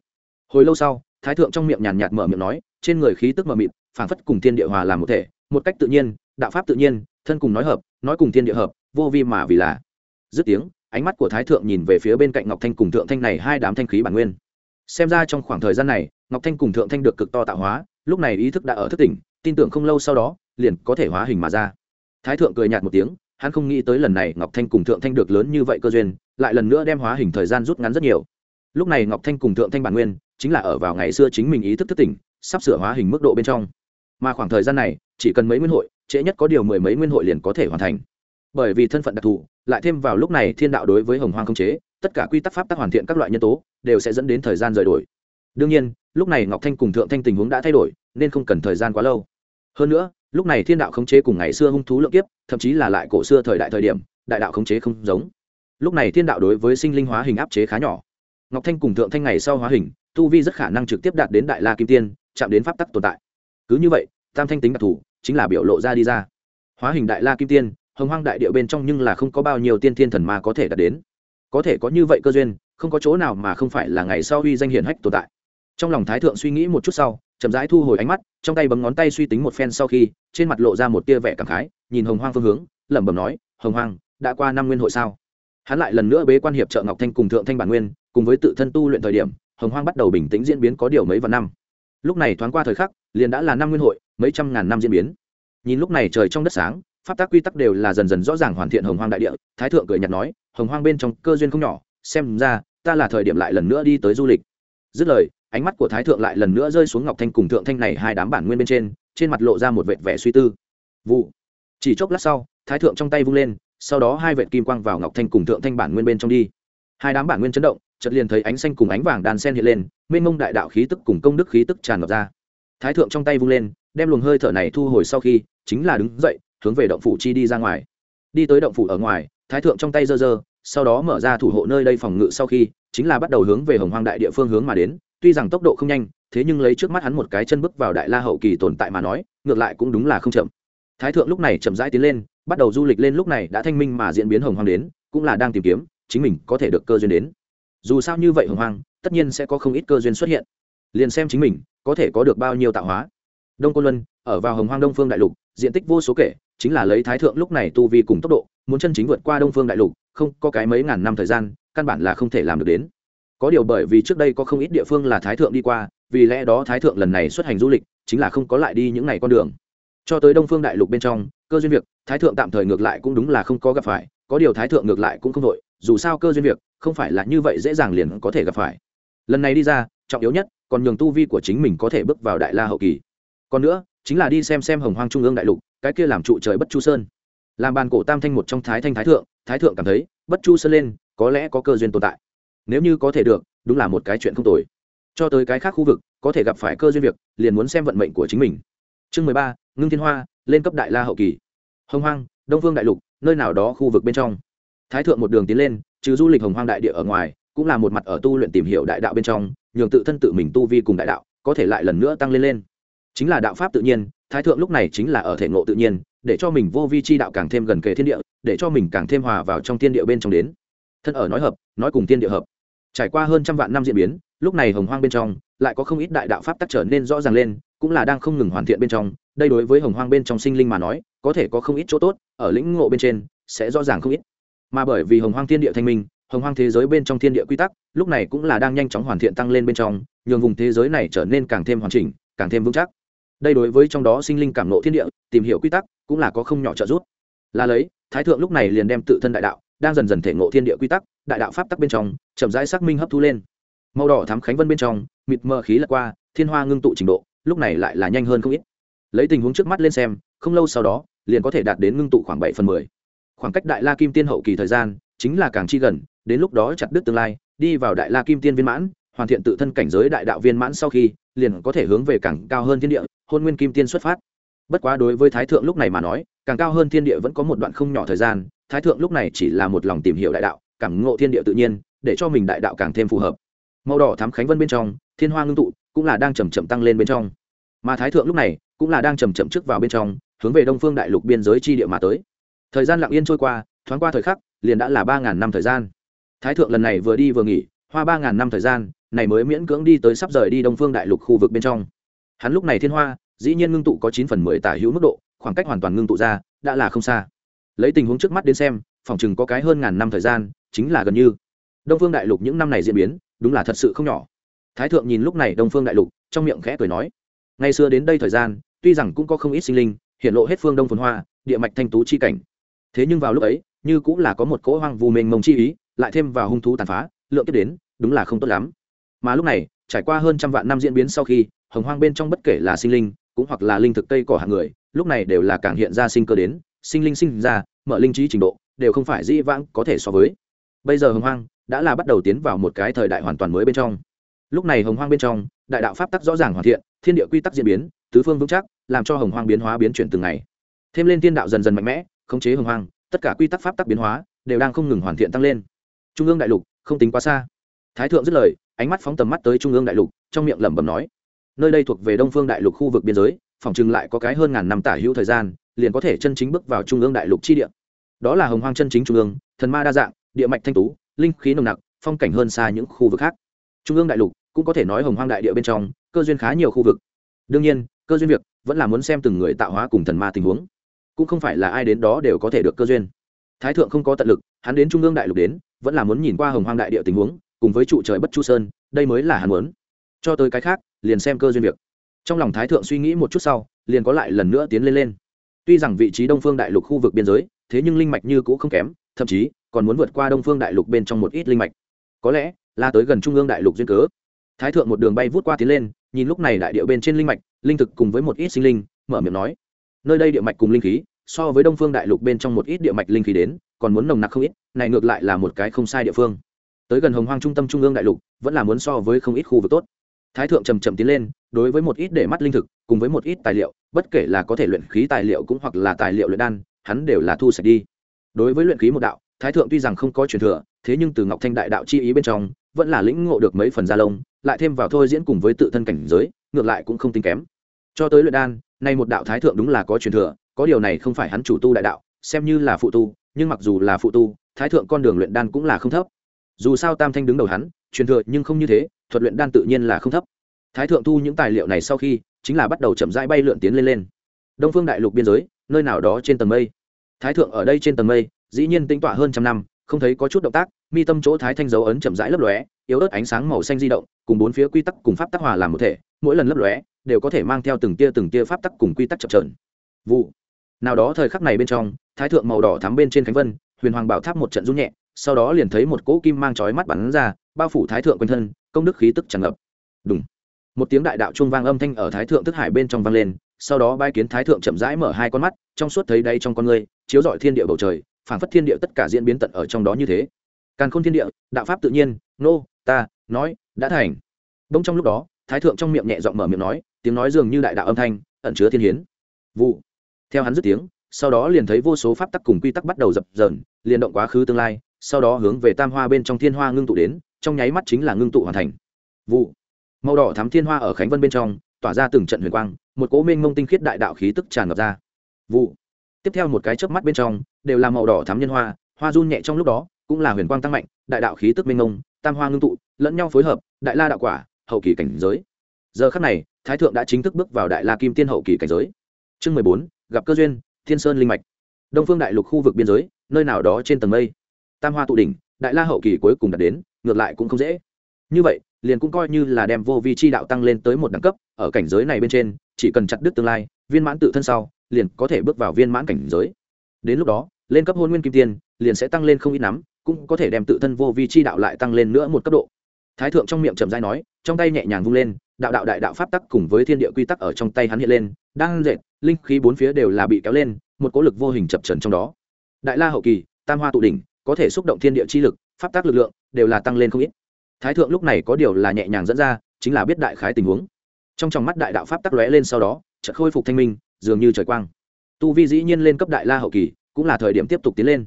hồi lâu sau, thái thượng trong miệng nhàn nhạt mở miệng nói, trên người khí tức mờ mịt, phảng phất cùng thiên địa hòa làm một thể, một cách tự nhiên, đạo pháp tự nhiên, thân cùng nói hợp, nói cùng thiên địa hợp, vô vi mà vì là. Dứt tiếng, ánh mắt của thái thượng nhìn về phía bên cạnh ngọc thanh cùng thượng thanh này hai đám thanh khí bản nguyên. Xem ra trong khoảng thời gian này, ngọc thanh cùng thượng thanh được cực to tạo hóa, lúc này ý thức đã ở thức tỉnh, tin tưởng không lâu sau đó, liền có thể hóa hình mà ra. Thái thượng cười nhạt một tiếng, hắn không nghĩ tới lần này ngọc thanh cùng thượng thanh được lớn như vậy cơ duyên, lại lần nữa đem hóa hình thời gian rút ngắn rất nhiều. Lúc này ngọc thanh cùng thượng thanh bản nguyên chính là ở vào ngày xưa chính mình ý thức thức tỉnh, sắp sửa hóa hình mức độ bên trong. Mà khoảng thời gian này, chỉ cần mấy nguyên hội, trễ nhất có điều mười mấy nguyên hội liền có thể hoàn thành. Bởi vì thân phận đặc thù, lại thêm vào lúc này thiên đạo đối với hồng hoang không chế, tất cả quy tắc pháp tắc hoàn thiện các loại nhân tố, đều sẽ dẫn đến thời gian rời đổi. Đương nhiên, lúc này ngọc thanh cùng thượng thanh tình huống đã thay đổi, nên không cần thời gian quá lâu. Hơn nữa, lúc này thiên đạo khống chế cùng ngày xưa hung thú lượng kiếp, thậm chí là lại cổ xưa thời đại thời điểm, đại đạo khống chế không giống. Lúc này thiên đạo đối với sinh linh hóa hình áp chế khá nhỏ. Ngọc thanh cùng thượng thanh ngày sau hóa hình tu vi rất khả năng trực tiếp đạt đến đại la kim tiên, chạm đến pháp tắc tồn tại. Cứ như vậy, tam thanh tính đặc thù chính là biểu lộ ra đi ra. Hóa hình đại la kim tiên, hồng hoang đại địa bên trong nhưng là không có bao nhiêu tiên thiên thần ma có thể đạt đến. Có thể có như vậy cơ duyên, không có chỗ nào mà không phải là ngày sau uy danh hiển hách tồn tại. Trong lòng thái thượng suy nghĩ một chút sau, chậm rãi thu hồi ánh mắt, trong tay bấm ngón tay suy tính một phen sau khi, trên mặt lộ ra một tia vẻ cảm khái, nhìn hồng hoang phương hướng, lẩm bẩm nói, hồng hoang, đã qua năm nguyên hội sao? Hắn lại lần nữa bế quan hiệp trợ ngọc thanh cùng thượng thanh bản nguyên, cùng với tự thân tu luyện thời điểm hồng hoang bắt đầu bình tĩnh diễn biến có điều mấy vạn năm. Lúc này thoáng qua thời khắc, liền đã là năm nguyên hội, mấy trăm ngàn năm diễn biến. Nhìn lúc này trời trong đất sáng, pháp tác quy tắc đều là dần dần rõ ràng hoàn thiện hồng hoang đại địa, thái thượng cười nhạt nói, hồng hoang bên trong cơ duyên không nhỏ, xem ra, ta là thời điểm lại lần nữa đi tới du lịch. Dứt lời, ánh mắt của thái thượng lại lần nữa rơi xuống ngọc thanh cùng thượng thanh này hai đám bản nguyên bên trên trên mặt lộ ra một vệt vẻ suy tư. Vụ. Chỉ chốc lát sau, thái thượng trong tay vung lên, sau đó hai vệt kim quang vào ngọc thanh cùng thượng thanh bản nguyên bên trong đi. Hai đám bản nguyên chấn động chợt liền thấy ánh xanh cùng ánh vàng đàn sen hiện lên, mênh mông đại đạo khí tức cùng công đức khí tức tràn ngập ra. Thái thượng trong tay vung lên, đem luồng hơi thở này thu hồi sau khi, chính là đứng dậy, hướng về động phủ chi đi ra ngoài. Đi tới động phủ ở ngoài, thái thượng trong tay giơ giơ, sau đó mở ra thủ hộ nơi đây phòng ngự sau khi, chính là bắt đầu hướng về hồng hoang đại địa phương hướng mà đến. Tuy rằng tốc độ không nhanh, thế nhưng lấy trước mắt hắn một cái chân bước vào đại la hậu kỳ tồn tại mà nói, ngược lại cũng đúng là không chậm. Thái thượng lúc này chậm rãi tiến lên, bắt đầu du lịch lên lúc này đã thanh minh mà diễn biến hồng hoang đến, cũng là đang tìm kiếm, chính mình có thể được cơ duyên đến dù sao như vậy hồng hoang, tất nhiên sẽ có không ít cơ duyên xuất hiện. Liền xem chính mình, có thể có được bao nhiêu tạo hóa. Đông côn luân, ở vào hồng hoang đông phương đại lục, diện tích vô số kể, chính là lấy thái thượng lúc này tu vi cùng tốc độ, muốn chân chính vượt qua đông phương đại lục, không, có cái mấy ngàn năm thời gian, căn bản là không thể làm được đến. Có điều bởi vì trước đây có không ít địa phương là thái thượng đi qua, vì lẽ đó thái thượng lần này xuất hành du lịch, chính là không có lại đi những ngày con đường. Cho tới đông phương đại lục bên trong, cơ duyên việc, thái thượng tạm thời ngược lại cũng đúng là không có gặp phải, có điều thái thượng ngược lại cũng không đội dù sao cơ duyên việc, không phải là như vậy dễ dàng liền có thể gặp phải. Lần này đi ra, trọng yếu nhất, còn nhường tu vi của chính mình có thể bước vào đại la hậu kỳ. Còn nữa, chính là đi xem xem hồng hoang trung ương đại lục, cái kia làm trụ trời bất chu sơn. Làm bàn cổ tam thanh một trong thái thanh thái thượng thái thượng cảm thấy, bất chu sơn lên, có lẽ có cơ duyên tồn tại. Nếu như có thể được, đúng là một cái chuyện không tồi. Cho tới cái khác khu vực, có thể gặp phải cơ duyên việc, liền muốn xem vận mệnh của chính mình. Chương mười ba, ngưng thiên hoa, lên cấp đại la hậu kỳ. Hồng hoang, đông vương đại lục, nơi nào đó khu vực bên trong thái thượng một đường tiến lên, trừ du lịch hồng hoang đại địa ở ngoài, cũng là một mặt ở tu luyện tìm hiểu đại đạo bên trong, nhường tự thân tự mình tu vi cùng đại đạo, có thể lại lần nữa tăng lên lên. Chính là đạo pháp tự nhiên, thái thượng lúc này chính là ở thể ngộ tự nhiên, để cho mình vô vi chi đạo càng thêm gần kề thiên địa, để cho mình càng thêm hòa vào trong thiên địa bên trong đến. Thân ở nói hợp, nói cùng thiên địa hợp. Trải qua hơn trăm vạn năm diễn biến, lúc này hồng hoang bên trong, lại có không ít đại đạo pháp tắc trở nên rõ ràng lên, cũng là đang không ngừng hoàn thiện bên trong. Đây đối với hồng hoang bên trong sinh linh mà nói, có thể có không ít chỗ tốt, ở lĩnh ngộ bên trên, sẽ rõ ràng không ít mà bởi vì hồng hoang thiên địa thanh minh, hồng hoang thế giới bên trong thiên địa quy tắc, lúc này cũng là đang nhanh chóng hoàn thiện tăng lên bên trong, nhường vùng thế giới này trở nên càng thêm hoàn chỉnh, càng thêm vững chắc. Đây đối với trong đó sinh linh cảm nộ thiên địa, tìm hiểu quy tắc cũng là có không nhỏ trợ giúp. Là lấy, thái thượng lúc này liền đem tự thân đại đạo đang dần dần thể ngộ thiên địa quy tắc, đại đạo pháp tắc bên trong, chậm rãi xác minh hấp thu lên. Màu đỏ thám khánh vân bên trong, mịt mờ khí lật qua, thiên hoa ngưng tụ trình độ, lúc này lại là nhanh hơn không ít. Lấy tình huống trước mắt lên xem, không lâu sau đó, liền có thể đạt đến ngưng tụ khoảng bảy phần mười khoảng cách đại la kim tiên hậu kỳ thời gian chính là càng chi gần, đến lúc đó chặt đứt tương lai, đi vào đại la kim tiên viên mãn, hoàn thiện tự thân cảnh giới đại đạo viên mãn sau khi, liền có thể hướng về càng cao hơn thiên địa, hôn nguyên kim tiên xuất phát. Bất quá đối với thái thượng lúc này mà nói, càng cao hơn thiên địa vẫn có một đoạn không nhỏ thời gian, thái thượng lúc này chỉ là một lòng tìm hiểu đại đạo, cảm ngộ thiên địa tự nhiên, để cho mình đại đạo càng thêm phù hợp. Màu đỏ thám khánh vân bên trong, thiên hoa ngưng tụ cũng là đang chầm chậm tăng lên bên trong. Mà thái thượng lúc này cũng là đang chầm chậm trước vào bên trong, hướng về đông phương đại lục biên giới chi địa mà tới thời gian lặng yên trôi qua, thoáng qua thời khắc, liền đã là ba ngàn năm thời gian. Thái thượng lần này vừa đi vừa nghỉ, hoa ba ngàn năm thời gian, này mới miễn cưỡng đi tới sắp rời đi đông phương đại lục khu vực bên trong. Hắn lúc này thiên hoa, dĩ nhiên ngưng tụ có chín phần mười tả hữu mức độ, khoảng cách hoàn toàn ngưng tụ ra, đã là không xa. Lấy tình huống trước mắt đến xem, phòng chừng có cái hơn ngàn năm thời gian, chính là gần như. Đông phương đại lục những năm này diễn biến, đúng là thật sự không nhỏ. Thái thượng nhìn lúc này đông phương đại lục, trong miệng khẽ cười nói, ngày xưa đến đây thời gian, tuy rằng cũng có không ít sinh linh, hiện lộ hết phương đông phồn hoa, địa mạch thanh tú chi cảnh thế nhưng vào lúc ấy, như cũng là có một cỗ hoang vu mênh mông chi ý, lại thêm vào hung thú tàn phá, lượng tiếp đến, đúng là không tốt lắm. Mà lúc này, trải qua hơn trăm vạn năm diễn biến sau khi, hồng hoang bên trong bất kể là sinh linh, cũng hoặc là linh thực cây cỏ hạng người, lúc này đều là càng hiện ra sinh cơ đến, sinh linh sinh ra, mở linh trí trình độ, đều không phải dĩ vãng có thể so với. Bây giờ hồng hoang đã là bắt đầu tiến vào một cái thời đại hoàn toàn mới bên trong. Lúc này hồng hoang bên trong, đại đạo pháp tắc rõ ràng hoàn thiện, thiên địa quy tắc diễn biến, tứ phương vững chắc, làm cho hồng hoang biến hóa biến chuyển từng ngày. Thêm lên thiên đạo dần dần mạnh mẽ khống chế hồng hoang, tất cả quy tắc pháp tắc biến hóa đều đang không ngừng hoàn thiện tăng lên. Trung ương đại lục, không tính quá xa. Thái thượng dứt lời, ánh mắt phóng tầm mắt tới trung ương đại lục, trong miệng lẩm bẩm nói, nơi đây thuộc về đông phương đại lục khu vực biên giới, phòng chừng lại có cái hơn ngàn năm tả hữu thời gian, liền có thể chân chính bước vào trung ương đại lục chi địa. Đó là hồng hoang chân chính trung ương, thần ma đa dạng, địa mạch thanh tú, linh khí nồng nặc, phong cảnh hơn xa những khu vực khác. Trung ương đại lục cũng có thể nói hồng hoang đại địa bên trong, cơ duyên khá nhiều khu vực. Đương nhiên, cơ duyên việc vẫn là muốn xem từng người tạo hóa cùng thần ma tình huống cũng không phải là ai đến đó đều có thể được cơ duyên. Thái thượng không có tận lực, hắn đến trung ương đại lục đến, vẫn là muốn nhìn qua hồng hoang đại địa tình huống, cùng với trụ trời bất chu sơn, đây mới là hắn muốn. Cho tới cái khác, liền xem cơ duyên việc. Trong lòng thái thượng suy nghĩ một chút sau, liền có lại lần nữa tiến lên lên. Tuy rằng vị trí đông phương đại lục khu vực biên giới, thế nhưng linh mạch như cũ không kém, thậm chí còn muốn vượt qua đông phương đại lục bên trong một ít linh mạch. Có lẽ là tới gần trung ương đại lục duyên cớ. Thái thượng một đường bay vút qua tiến lên, nhìn lúc này đại điệu bên trên linh mạch, linh thực cùng với một ít sinh linh, mở miệng nói nơi đây địa mạch cùng linh khí, so với đông phương đại lục bên trong một ít địa mạch linh khí đến, còn muốn nồng nặc không ít, này ngược lại là một cái không sai địa phương. Tới gần hồng hoang trung tâm trung ương đại lục, vẫn là muốn so với không ít khu vực tốt. Thái thượng trầm trầm tiến lên, đối với một ít để mắt linh thực, cùng với một ít tài liệu, bất kể là có thể luyện khí tài liệu cũng hoặc là tài liệu luyện đan, hắn đều là thu sạch đi. Đối với luyện khí một đạo, thái thượng tuy rằng không có truyền thừa, thế nhưng từ ngọc thanh đại đạo chi ý bên trong, vẫn là lĩnh ngộ được mấy phần gia lông, lại thêm vào thôi diễn cùng với tự thân cảnh giới, ngược lại cũng không tính kém. Cho tới luyện đan nay một đạo thái thượng đúng là có truyền thừa, có điều này không phải hắn chủ tu đại đạo, xem như là phụ tu, nhưng mặc dù là phụ tu, thái thượng con đường luyện đan cũng là không thấp. Dù sao tam thanh đứng đầu hắn, truyền thừa nhưng không như thế, thuật luyện đan tự nhiên là không thấp. Thái thượng thu những tài liệu này sau khi, chính là bắt đầu chậm rãi bay lượn tiến lên lên. Đông phương đại lục biên giới, nơi nào đó trên tầng mây. Thái thượng ở đây trên tầng mây, dĩ nhiên tính tỏa hơn trăm năm, không thấy có chút động tác, mi tâm chỗ thái thanh dấu ấn chậm rãi lấp lóe yếu ớt ánh sáng màu xanh di động, cùng bốn phía quy tắc cùng pháp tắc hòa làm một thể, mỗi lần lấp lóe, đều có thể mang theo từng tia từng tia pháp tắc cùng quy tắc chập trờn vụ. Nào đó thời khắc này bên trong, thái thượng màu đỏ thắm bên trên khánh vân, huyền hoàng bảo tháp một trận rung nhẹ, sau đó liền thấy một cỗ kim mang chói mắt bắn ra, bao phủ thái thượng quanh thân, công đức khí tức tràn ngập. Đúng một tiếng đại đạo trung vang âm thanh ở thái thượng thức hải bên trong vang lên, sau đó bai kiến thái thượng chậm rãi mở hai con mắt, trong suốt thấy đây trong con người, chiếu rọi thiên địa bầu trời, phảng phất thiên địa tất cả diễn biến tận ở trong đó như thế. Càn khôn thiên địa, đạo pháp tự nhiên, nô ta, nói, đã thành. Bỗng trong lúc đó, thái thượng trong miệng nhẹ giọng mở miệng nói, tiếng nói dường như đại đạo âm thanh, ẩn chứa thiên hiến. Vụ. Theo hắn dứt tiếng, sau đó liền thấy vô số pháp tắc cùng quy tắc bắt đầu dập dờn, liền động quá khứ tương lai, sau đó hướng về tam hoa bên trong thiên hoa ngưng tụ đến, trong nháy mắt chính là ngưng tụ hoàn thành. Vụ. Màu đỏ thắm thiên hoa ở khánh vân bên trong, tỏa ra từng trận huyền quang, một cố minh mông tinh khiết đại đạo khí tức tràn ngập ra. Vụ. Tiếp theo một cái chớp mắt bên trong, đều là màu đỏ thắm nhân hoa hoa run nhẹ trong lúc đó, cũng là huyền quang tăng mạnh, đại đạo khí tức minh mông tam hoa ngưng tụ, lẫn nhau phối hợp, đại la đạo quả, hậu kỳ cảnh giới. Giờ khắc này, thái thượng đã chính thức bước vào đại la kim tiên hậu kỳ cảnh giới. Chương mười bốn, gặp cơ duyên, thiên sơn linh mạch. Đông phương đại lục khu vực biên giới, nơi nào đó trên tầng mây. Tam hoa tụ đỉnh, đại la hậu kỳ cuối cùng đạt đến, ngược lại cũng không dễ. Như vậy, liền cũng coi như là đem vô vi chi đạo tăng lên tới một đẳng cấp, ở cảnh giới này bên trên, chỉ cần chặt đứt tương lai, viên mãn tự thân sau, liền có thể bước vào viên mãn cảnh giới. Đến lúc đó, lên cấp hôn nguyên kim tiên liền sẽ tăng lên không ít nắm, cũng có thể đem tự thân vô vi chi đạo lại tăng lên nữa một cấp độ. Thái thượng trong miệng chậm dai nói, trong tay nhẹ nhàng vung lên, đạo đạo đại đạo pháp tắc cùng với thiên địa quy tắc ở trong tay hắn hiện lên, đang dệt, linh khí bốn phía đều là bị kéo lên, một cỗ lực vô hình chập trần trong đó. Đại la hậu kỳ, tam hoa tụ đỉnh, có thể xúc động thiên địa chi lực, pháp tác lực lượng đều là tăng lên không ít. Thái thượng lúc này có điều là nhẹ nhàng dẫn ra, chính là biết đại khái tình huống. Trong tròng mắt đại đạo pháp tắc lóe lên sau đó, chợt khôi phục thanh minh, dường như trời quang. Tu vi dĩ nhiên lên cấp đại la hậu kỳ, cũng là thời điểm tiếp tục tiến lên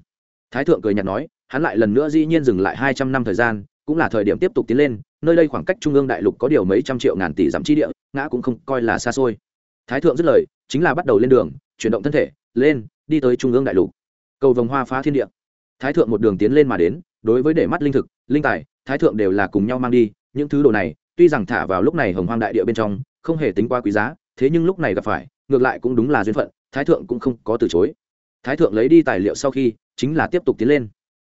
thái thượng cười nhạt nói, hắn lại lần nữa dĩ nhiên dừng lại hai trăm năm thời gian, cũng là thời điểm tiếp tục tiến lên, nơi đây khoảng cách trung ương đại lục có điều mấy trăm triệu ngàn tỷ giảm chi địa, ngã cũng không coi là xa xôi. Thái thượng dứt lời, chính là bắt đầu lên đường, chuyển động thân thể, lên, đi tới trung ương đại lục. Cầu vồng hoa phá thiên địa. Thái thượng một đường tiến lên mà đến, đối với để mắt linh thực, linh tài, thái thượng đều là cùng nhau mang đi, những thứ đồ này, tuy rằng thả vào lúc này hồng hoang đại địa bên trong, không hề tính quá quý giá, thế nhưng lúc này gặp phải, ngược lại cũng đúng là duyên phận, thái thượng cũng không có từ chối. Thái thượng lấy đi tài liệu sau khi chính là tiếp tục tiến lên.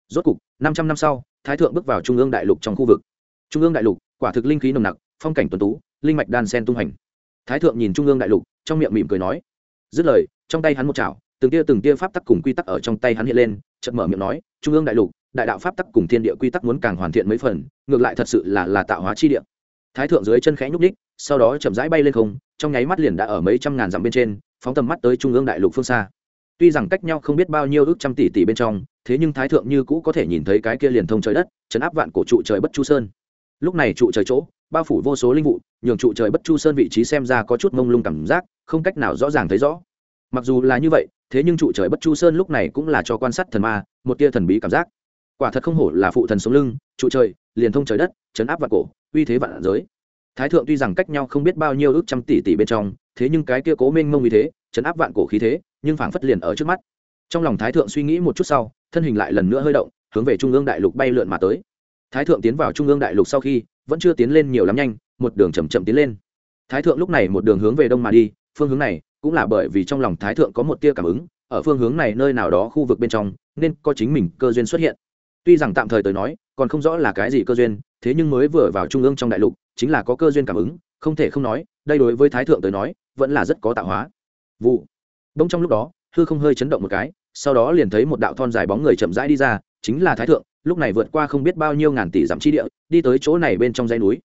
Rốt cục, năm trăm năm sau, thái thượng bước vào trung ương đại lục trong khu vực. Trung ương đại lục, quả thực linh khí nồng nặc, phong cảnh tuần tú, linh mạch đan sen tung hành thái thượng nhìn trung ương đại lục, trong miệng mỉm cười nói, dứt lời, trong tay hắn một chảo, từng tia từng tia pháp tắc cùng quy tắc ở trong tay hắn hiện lên, chợt mở miệng nói, trung ương đại lục, đại đạo pháp tắc cùng thiên địa quy tắc muốn càng hoàn thiện mấy phần, ngược lại thật sự là là tạo hóa chi địa. Thái thượng dưới chân khẽ nhúc ních sau đó chậm rãi bay lên không, trong nháy mắt liền đã ở mấy trăm ngàn dặm bên trên, phóng tầm mắt tới trung ương đại lục phương xa tuy rằng cách nhau không biết bao nhiêu ước trăm tỷ tỷ bên trong, thế nhưng thái thượng như cũ có thể nhìn thấy cái kia liền thông trời đất, chấn áp vạn cổ trụ trời bất chu sơn. Lúc này trụ trời chỗ, bao phủ vô số linh vụ, nhường trụ trời bất chu sơn vị trí xem ra có chút mông lung cảm giác, không cách nào rõ ràng thấy rõ. Mặc dù là như vậy, thế nhưng trụ trời bất chu sơn lúc này cũng là cho quan sát thần ma, một tia thần bí cảm giác. Quả thật không hổ là phụ thần sống lưng, trụ trời, liền thông trời đất, chấn áp vạn cổ, uy thế vạn giới. Thái thượng tuy rằng cách nhau không biết bao nhiêu ước trăm tỷ tỷ bên trong, thế nhưng cái kia cố minh mông uy thế chấn áp vạn cổ khí thế, nhưng phảng phất liền ở trước mắt. Trong lòng thái thượng suy nghĩ một chút sau, thân hình lại lần nữa hơi động, hướng về trung ương đại lục bay lượn mà tới. Thái thượng tiến vào trung ương đại lục sau khi, vẫn chưa tiến lên nhiều lắm nhanh, một đường chậm chậm tiến lên. Thái thượng lúc này một đường hướng về đông mà đi, phương hướng này cũng là bởi vì trong lòng thái thượng có một tia cảm ứng, ở phương hướng này nơi nào đó khu vực bên trong, nên có chính mình cơ duyên xuất hiện. Tuy rằng tạm thời tới nói, còn không rõ là cái gì cơ duyên, thế nhưng mới vừa vào trung ương trong đại lục, chính là có cơ duyên cảm ứng, không thể không nói, đây đối với thái thượng tới nói, vẫn là rất có tạo hóa vụ. Đông trong lúc đó, hư không hơi chấn động một cái, sau đó liền thấy một đạo thon dài bóng người chậm rãi đi ra, chính là thái thượng, lúc này vượt qua không biết bao nhiêu ngàn tỷ dặm chi địa, đi tới chỗ này bên trong dãy núi.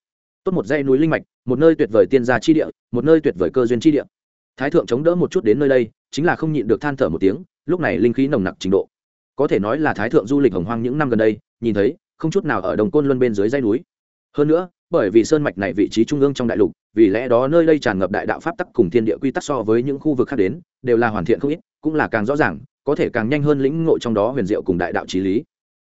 Tốt một dãy núi linh mạch, một nơi tuyệt vời tiên gia chi địa, một nơi tuyệt vời cơ duyên chi địa. Thái thượng chống đỡ một chút đến nơi đây, chính là không nhịn được than thở một tiếng, lúc này linh khí nồng nặc trình độ. Có thể nói là thái thượng du lịch hồng hoang những năm gần đây, nhìn thấy, không chút nào ở đồng côn luân bên dưới dãy núi. Hơn nữa bởi vì sơn mạch này vị trí trung ương trong đại lục, vì lẽ đó nơi đây tràn ngập đại đạo pháp tắc cùng thiên địa quy tắc so với những khu vực khác đến, đều là hoàn thiện không ít, cũng là càng rõ ràng, có thể càng nhanh hơn lĩnh ngộ trong đó huyền diệu cùng đại đạo trí lý.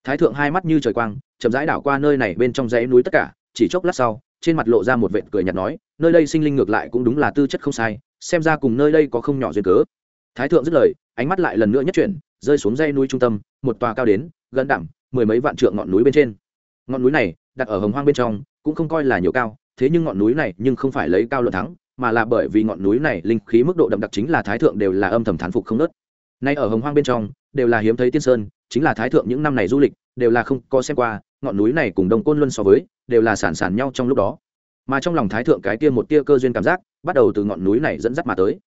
Thái thượng hai mắt như trời quang, chậm rãi đảo qua nơi này bên trong dãy núi tất cả, chỉ chốc lát sau, trên mặt lộ ra một vệt cười nhạt nói, nơi đây sinh linh ngược lại cũng đúng là tư chất không sai, xem ra cùng nơi đây có không nhỏ duyên cớ. Thái thượng dứt lời, ánh mắt lại lần nữa nhất chuyển, rơi xuống dãy núi trung tâm, một tòa cao đến, gần đẳng, mười mấy vạn trượng ngọn núi bên trên. Ngọn núi này, đặt ở hồng hoang bên trong cũng không coi là nhiều cao, thế nhưng ngọn núi này nhưng không phải lấy cao luận thắng, mà là bởi vì ngọn núi này linh khí mức độ đậm đặc chính là thái thượng đều là âm thầm thán phục không nớt. Nay ở hồng hoang bên trong, đều là hiếm thấy tiên sơn, chính là thái thượng những năm này du lịch, đều là không có xem qua, ngọn núi này cùng đông côn luân so với, đều là sản sản nhau trong lúc đó. Mà trong lòng thái thượng cái kia một tia cơ duyên cảm giác, bắt đầu từ ngọn núi này dẫn dắt mà tới.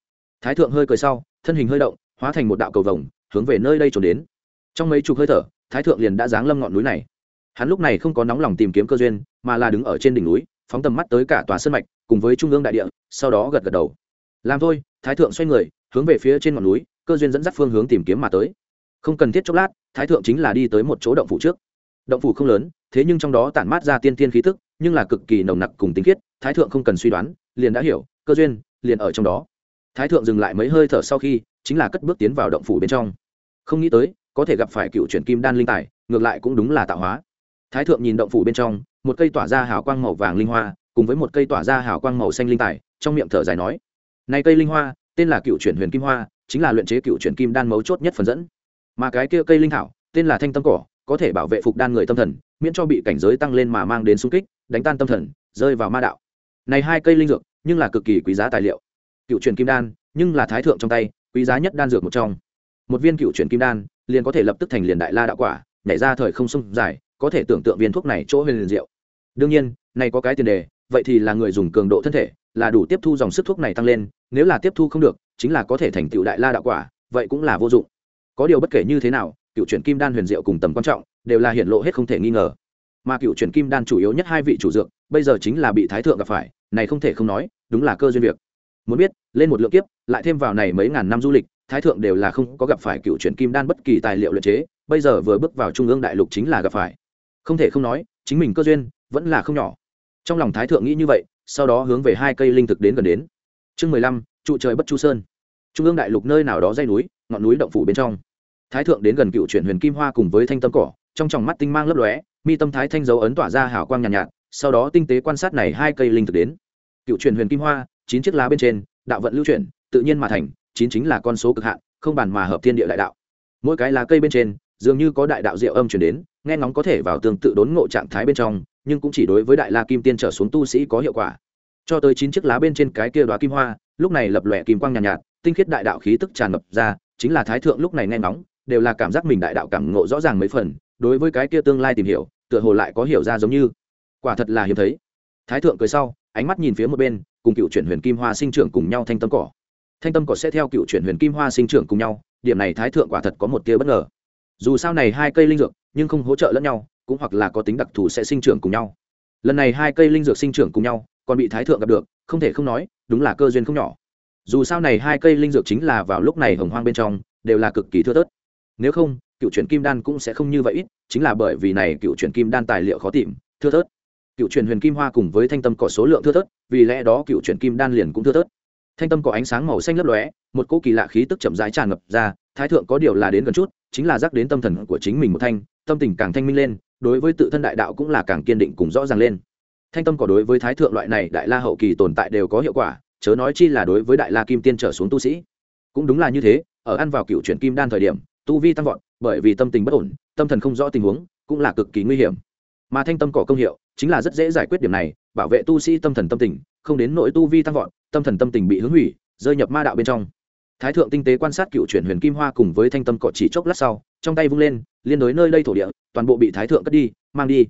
Thái thượng hơi cười sau, thân hình hơi động, hóa thành một đạo cầu vồng, hướng về nơi đây trốn đến. Trong mấy chục hơi thở, thái thượng liền đã giáng lâm ngọn núi này hắn lúc này không có nóng lòng tìm kiếm cơ duyên, mà là đứng ở trên đỉnh núi, phóng tầm mắt tới cả tòa sân mạch, cùng với trung ương đại địa, sau đó gật gật đầu. Làm thôi, thái thượng xoay người, hướng về phía trên ngọn núi, cơ duyên dẫn dắt phương hướng tìm kiếm mà tới. Không cần thiết chốc lát, thái thượng chính là đi tới một chỗ động phủ trước. Động phủ không lớn, thế nhưng trong đó tản mát ra tiên tiên khí tức, nhưng là cực kỳ nồng nặc cùng tinh khiết, thái thượng không cần suy đoán, liền đã hiểu, cơ duyên, liền ở trong đó. Thái thượng dừng lại mấy hơi thở sau khi, chính là cất bước tiến vào động phủ bên trong. Không nghĩ tới, có thể gặp phải cựu Truyền kim đan linh tài, ngược lại cũng đúng là tạo hóa thái thượng nhìn động phủ bên trong, một cây tỏa ra hào quang màu vàng linh hoa, cùng với một cây tỏa ra hào quang màu xanh linh tài, trong miệng thở dài nói, này cây linh hoa, tên là cựu chuyển huyền kim hoa, chính là luyện chế cựu chuyển kim đan mấu chốt nhất phần dẫn. Mà cái kia cây linh thảo, tên là thanh tâm cỏ, có thể bảo vệ phục đan người tâm thần, miễn cho bị cảnh giới tăng lên mà mang đến xung kích, đánh tan tâm thần, rơi vào ma đạo. Này hai cây linh dược, nhưng là cực kỳ quý giá tài liệu. Cựu truyền kim đan, nhưng là thái thượng trong tay, quý giá nhất đan dược một trong. Một viên cựu truyền kim đan, liền có thể lập tức thành liền đại la đạo quả, nhảy ra thời không sông dài có thể tưởng tượng viên thuốc này chỗ huyền liền diệu. Đương nhiên, này có cái tiền đề, vậy thì là người dùng cường độ thân thể, là đủ tiếp thu dòng sức thuốc này tăng lên, nếu là tiếp thu không được, chính là có thể thành tựu đại la đạo quả, vậy cũng là vô dụng. Có điều bất kể như thế nào, cựu truyền kim đan huyền diệu cùng tầm quan trọng, đều là hiện lộ hết không thể nghi ngờ. Mà cựu truyền kim đan chủ yếu nhất hai vị chủ dược, bây giờ chính là bị thái thượng gặp phải, này không thể không nói, đúng là cơ duyên việc. Muốn biết, lên một lượng kiếp, lại thêm vào này mấy ngàn năm du lịch, thái thượng đều là không có gặp phải cựu truyền kim đan bất kỳ tài liệu luyện chế, bây giờ vừa bước vào trung ương đại lục chính là gặp phải không thể không nói chính mình cơ duyên vẫn là không nhỏ. Trong lòng thái thượng nghĩ như vậy sau đó hướng về hai cây linh thực đến gần đến. Chương mười lăm trụ trời bất chu sơn. Trung ương đại lục nơi nào đó dây núi ngọn núi động phủ bên trong. Thái thượng đến gần cựu chuyển huyền kim hoa cùng với thanh tâm cỏ trong tròng mắt tinh mang lấp lóe mi tâm thái thanh dấu ấn tỏa ra hào quang nhàn nhạt, nhạt sau đó tinh tế quan sát này hai cây linh thực đến. Cựu truyền huyền kim hoa chín chiếc lá bên trên đạo vận lưu chuyển tự nhiên mà thành chín chính là con số cực hạn không bàn mà hợp thiên địa đại đạo. Mỗi cái lá cây bên trên dường như có đại đạo diệu âm chuyển đến nghe ngóng có thể vào tương tự đốn ngộ trạng thái bên trong nhưng cũng chỉ đối với đại la kim tiên trở xuống tu sĩ có hiệu quả. Cho tới chín chiếc lá bên trên cái kia đoá kim hoa lúc này lập lòe kim quang nhàn nhạt, nhạt tinh khiết đại đạo khí tức tràn ngập ra chính là thái thượng lúc này nghe ngóng đều là cảm giác mình đại đạo cảm ngộ rõ ràng mấy phần đối với cái kia tương lai tìm hiểu tựa hồ lại có hiểu ra giống như. Quả thật là hiếm thấy. Thái thượng cười sau ánh mắt nhìn phía một bên cùng cựu chuyển huyền kim hoa sinh trưởng cùng nhau thanh tâm cỏ. Thanh tâm cỏ sẽ theo cựu chuyển huyền kim hoa sinh trưởng cùng nhau điểm này thái thượng quả thật có một tia bất ngờ dù sao này hai cây linh dược, nhưng không hỗ trợ lẫn nhau, cũng hoặc là có tính đặc thù sẽ sinh trưởng cùng nhau. Lần này hai cây linh dược sinh trưởng cùng nhau, còn bị thái thượng gặp được, không thể không nói, đúng là cơ duyên không nhỏ. Dù sao này hai cây linh dược chính là vào lúc này hồng hoang bên trong, đều là cực kỳ thưa thớt. Nếu không, cựu truyền kim đan cũng sẽ không như vậy ít, chính là bởi vì này cựu truyền kim đan tài liệu khó tìm, thưa thớt. Cựu truyền huyền kim hoa cùng với thanh tâm có số lượng thưa thớt, vì lẽ đó cựu truyền kim đan liền cũng thưa thớt. Thanh tâm có ánh sáng màu xanh lấp lóe, một cỗ kỳ lạ khí tức chậm rãi tràn ngập ra thái thượng có điều là đến gần chút, chính là giác đến tâm thần của chính mình một thanh, tâm tình càng thanh minh lên, đối với tự thân đại đạo cũng là càng kiên định cùng rõ ràng lên. Thanh tâm có đối với thái thượng loại này đại la hậu kỳ tồn tại đều có hiệu quả, chớ nói chi là đối với đại la kim tiên trở xuống tu sĩ. Cũng đúng là như thế, ở ăn vào cựu chuyển kim đan thời điểm, tu vi tăng vọt, bởi vì tâm tình bất ổn, tâm thần không rõ tình huống, cũng là cực kỳ nguy hiểm. Mà thanh tâm cỏ công hiệu, chính là rất dễ giải quyết điểm này, bảo vệ tu sĩ tâm thần tâm tình, không đến nỗi tu vi tăng vọt, tâm thần tâm tình bị hướng hủy, rơi nhập ma đạo bên trong thái thượng tinh tế quan sát cựu chuyển huyền kim hoa cùng với thanh tâm cỏ chỉ chốc lát sau, trong tay vung lên, liên đối nơi đây thổ địa, toàn bộ bị thái thượng cất đi, mang đi.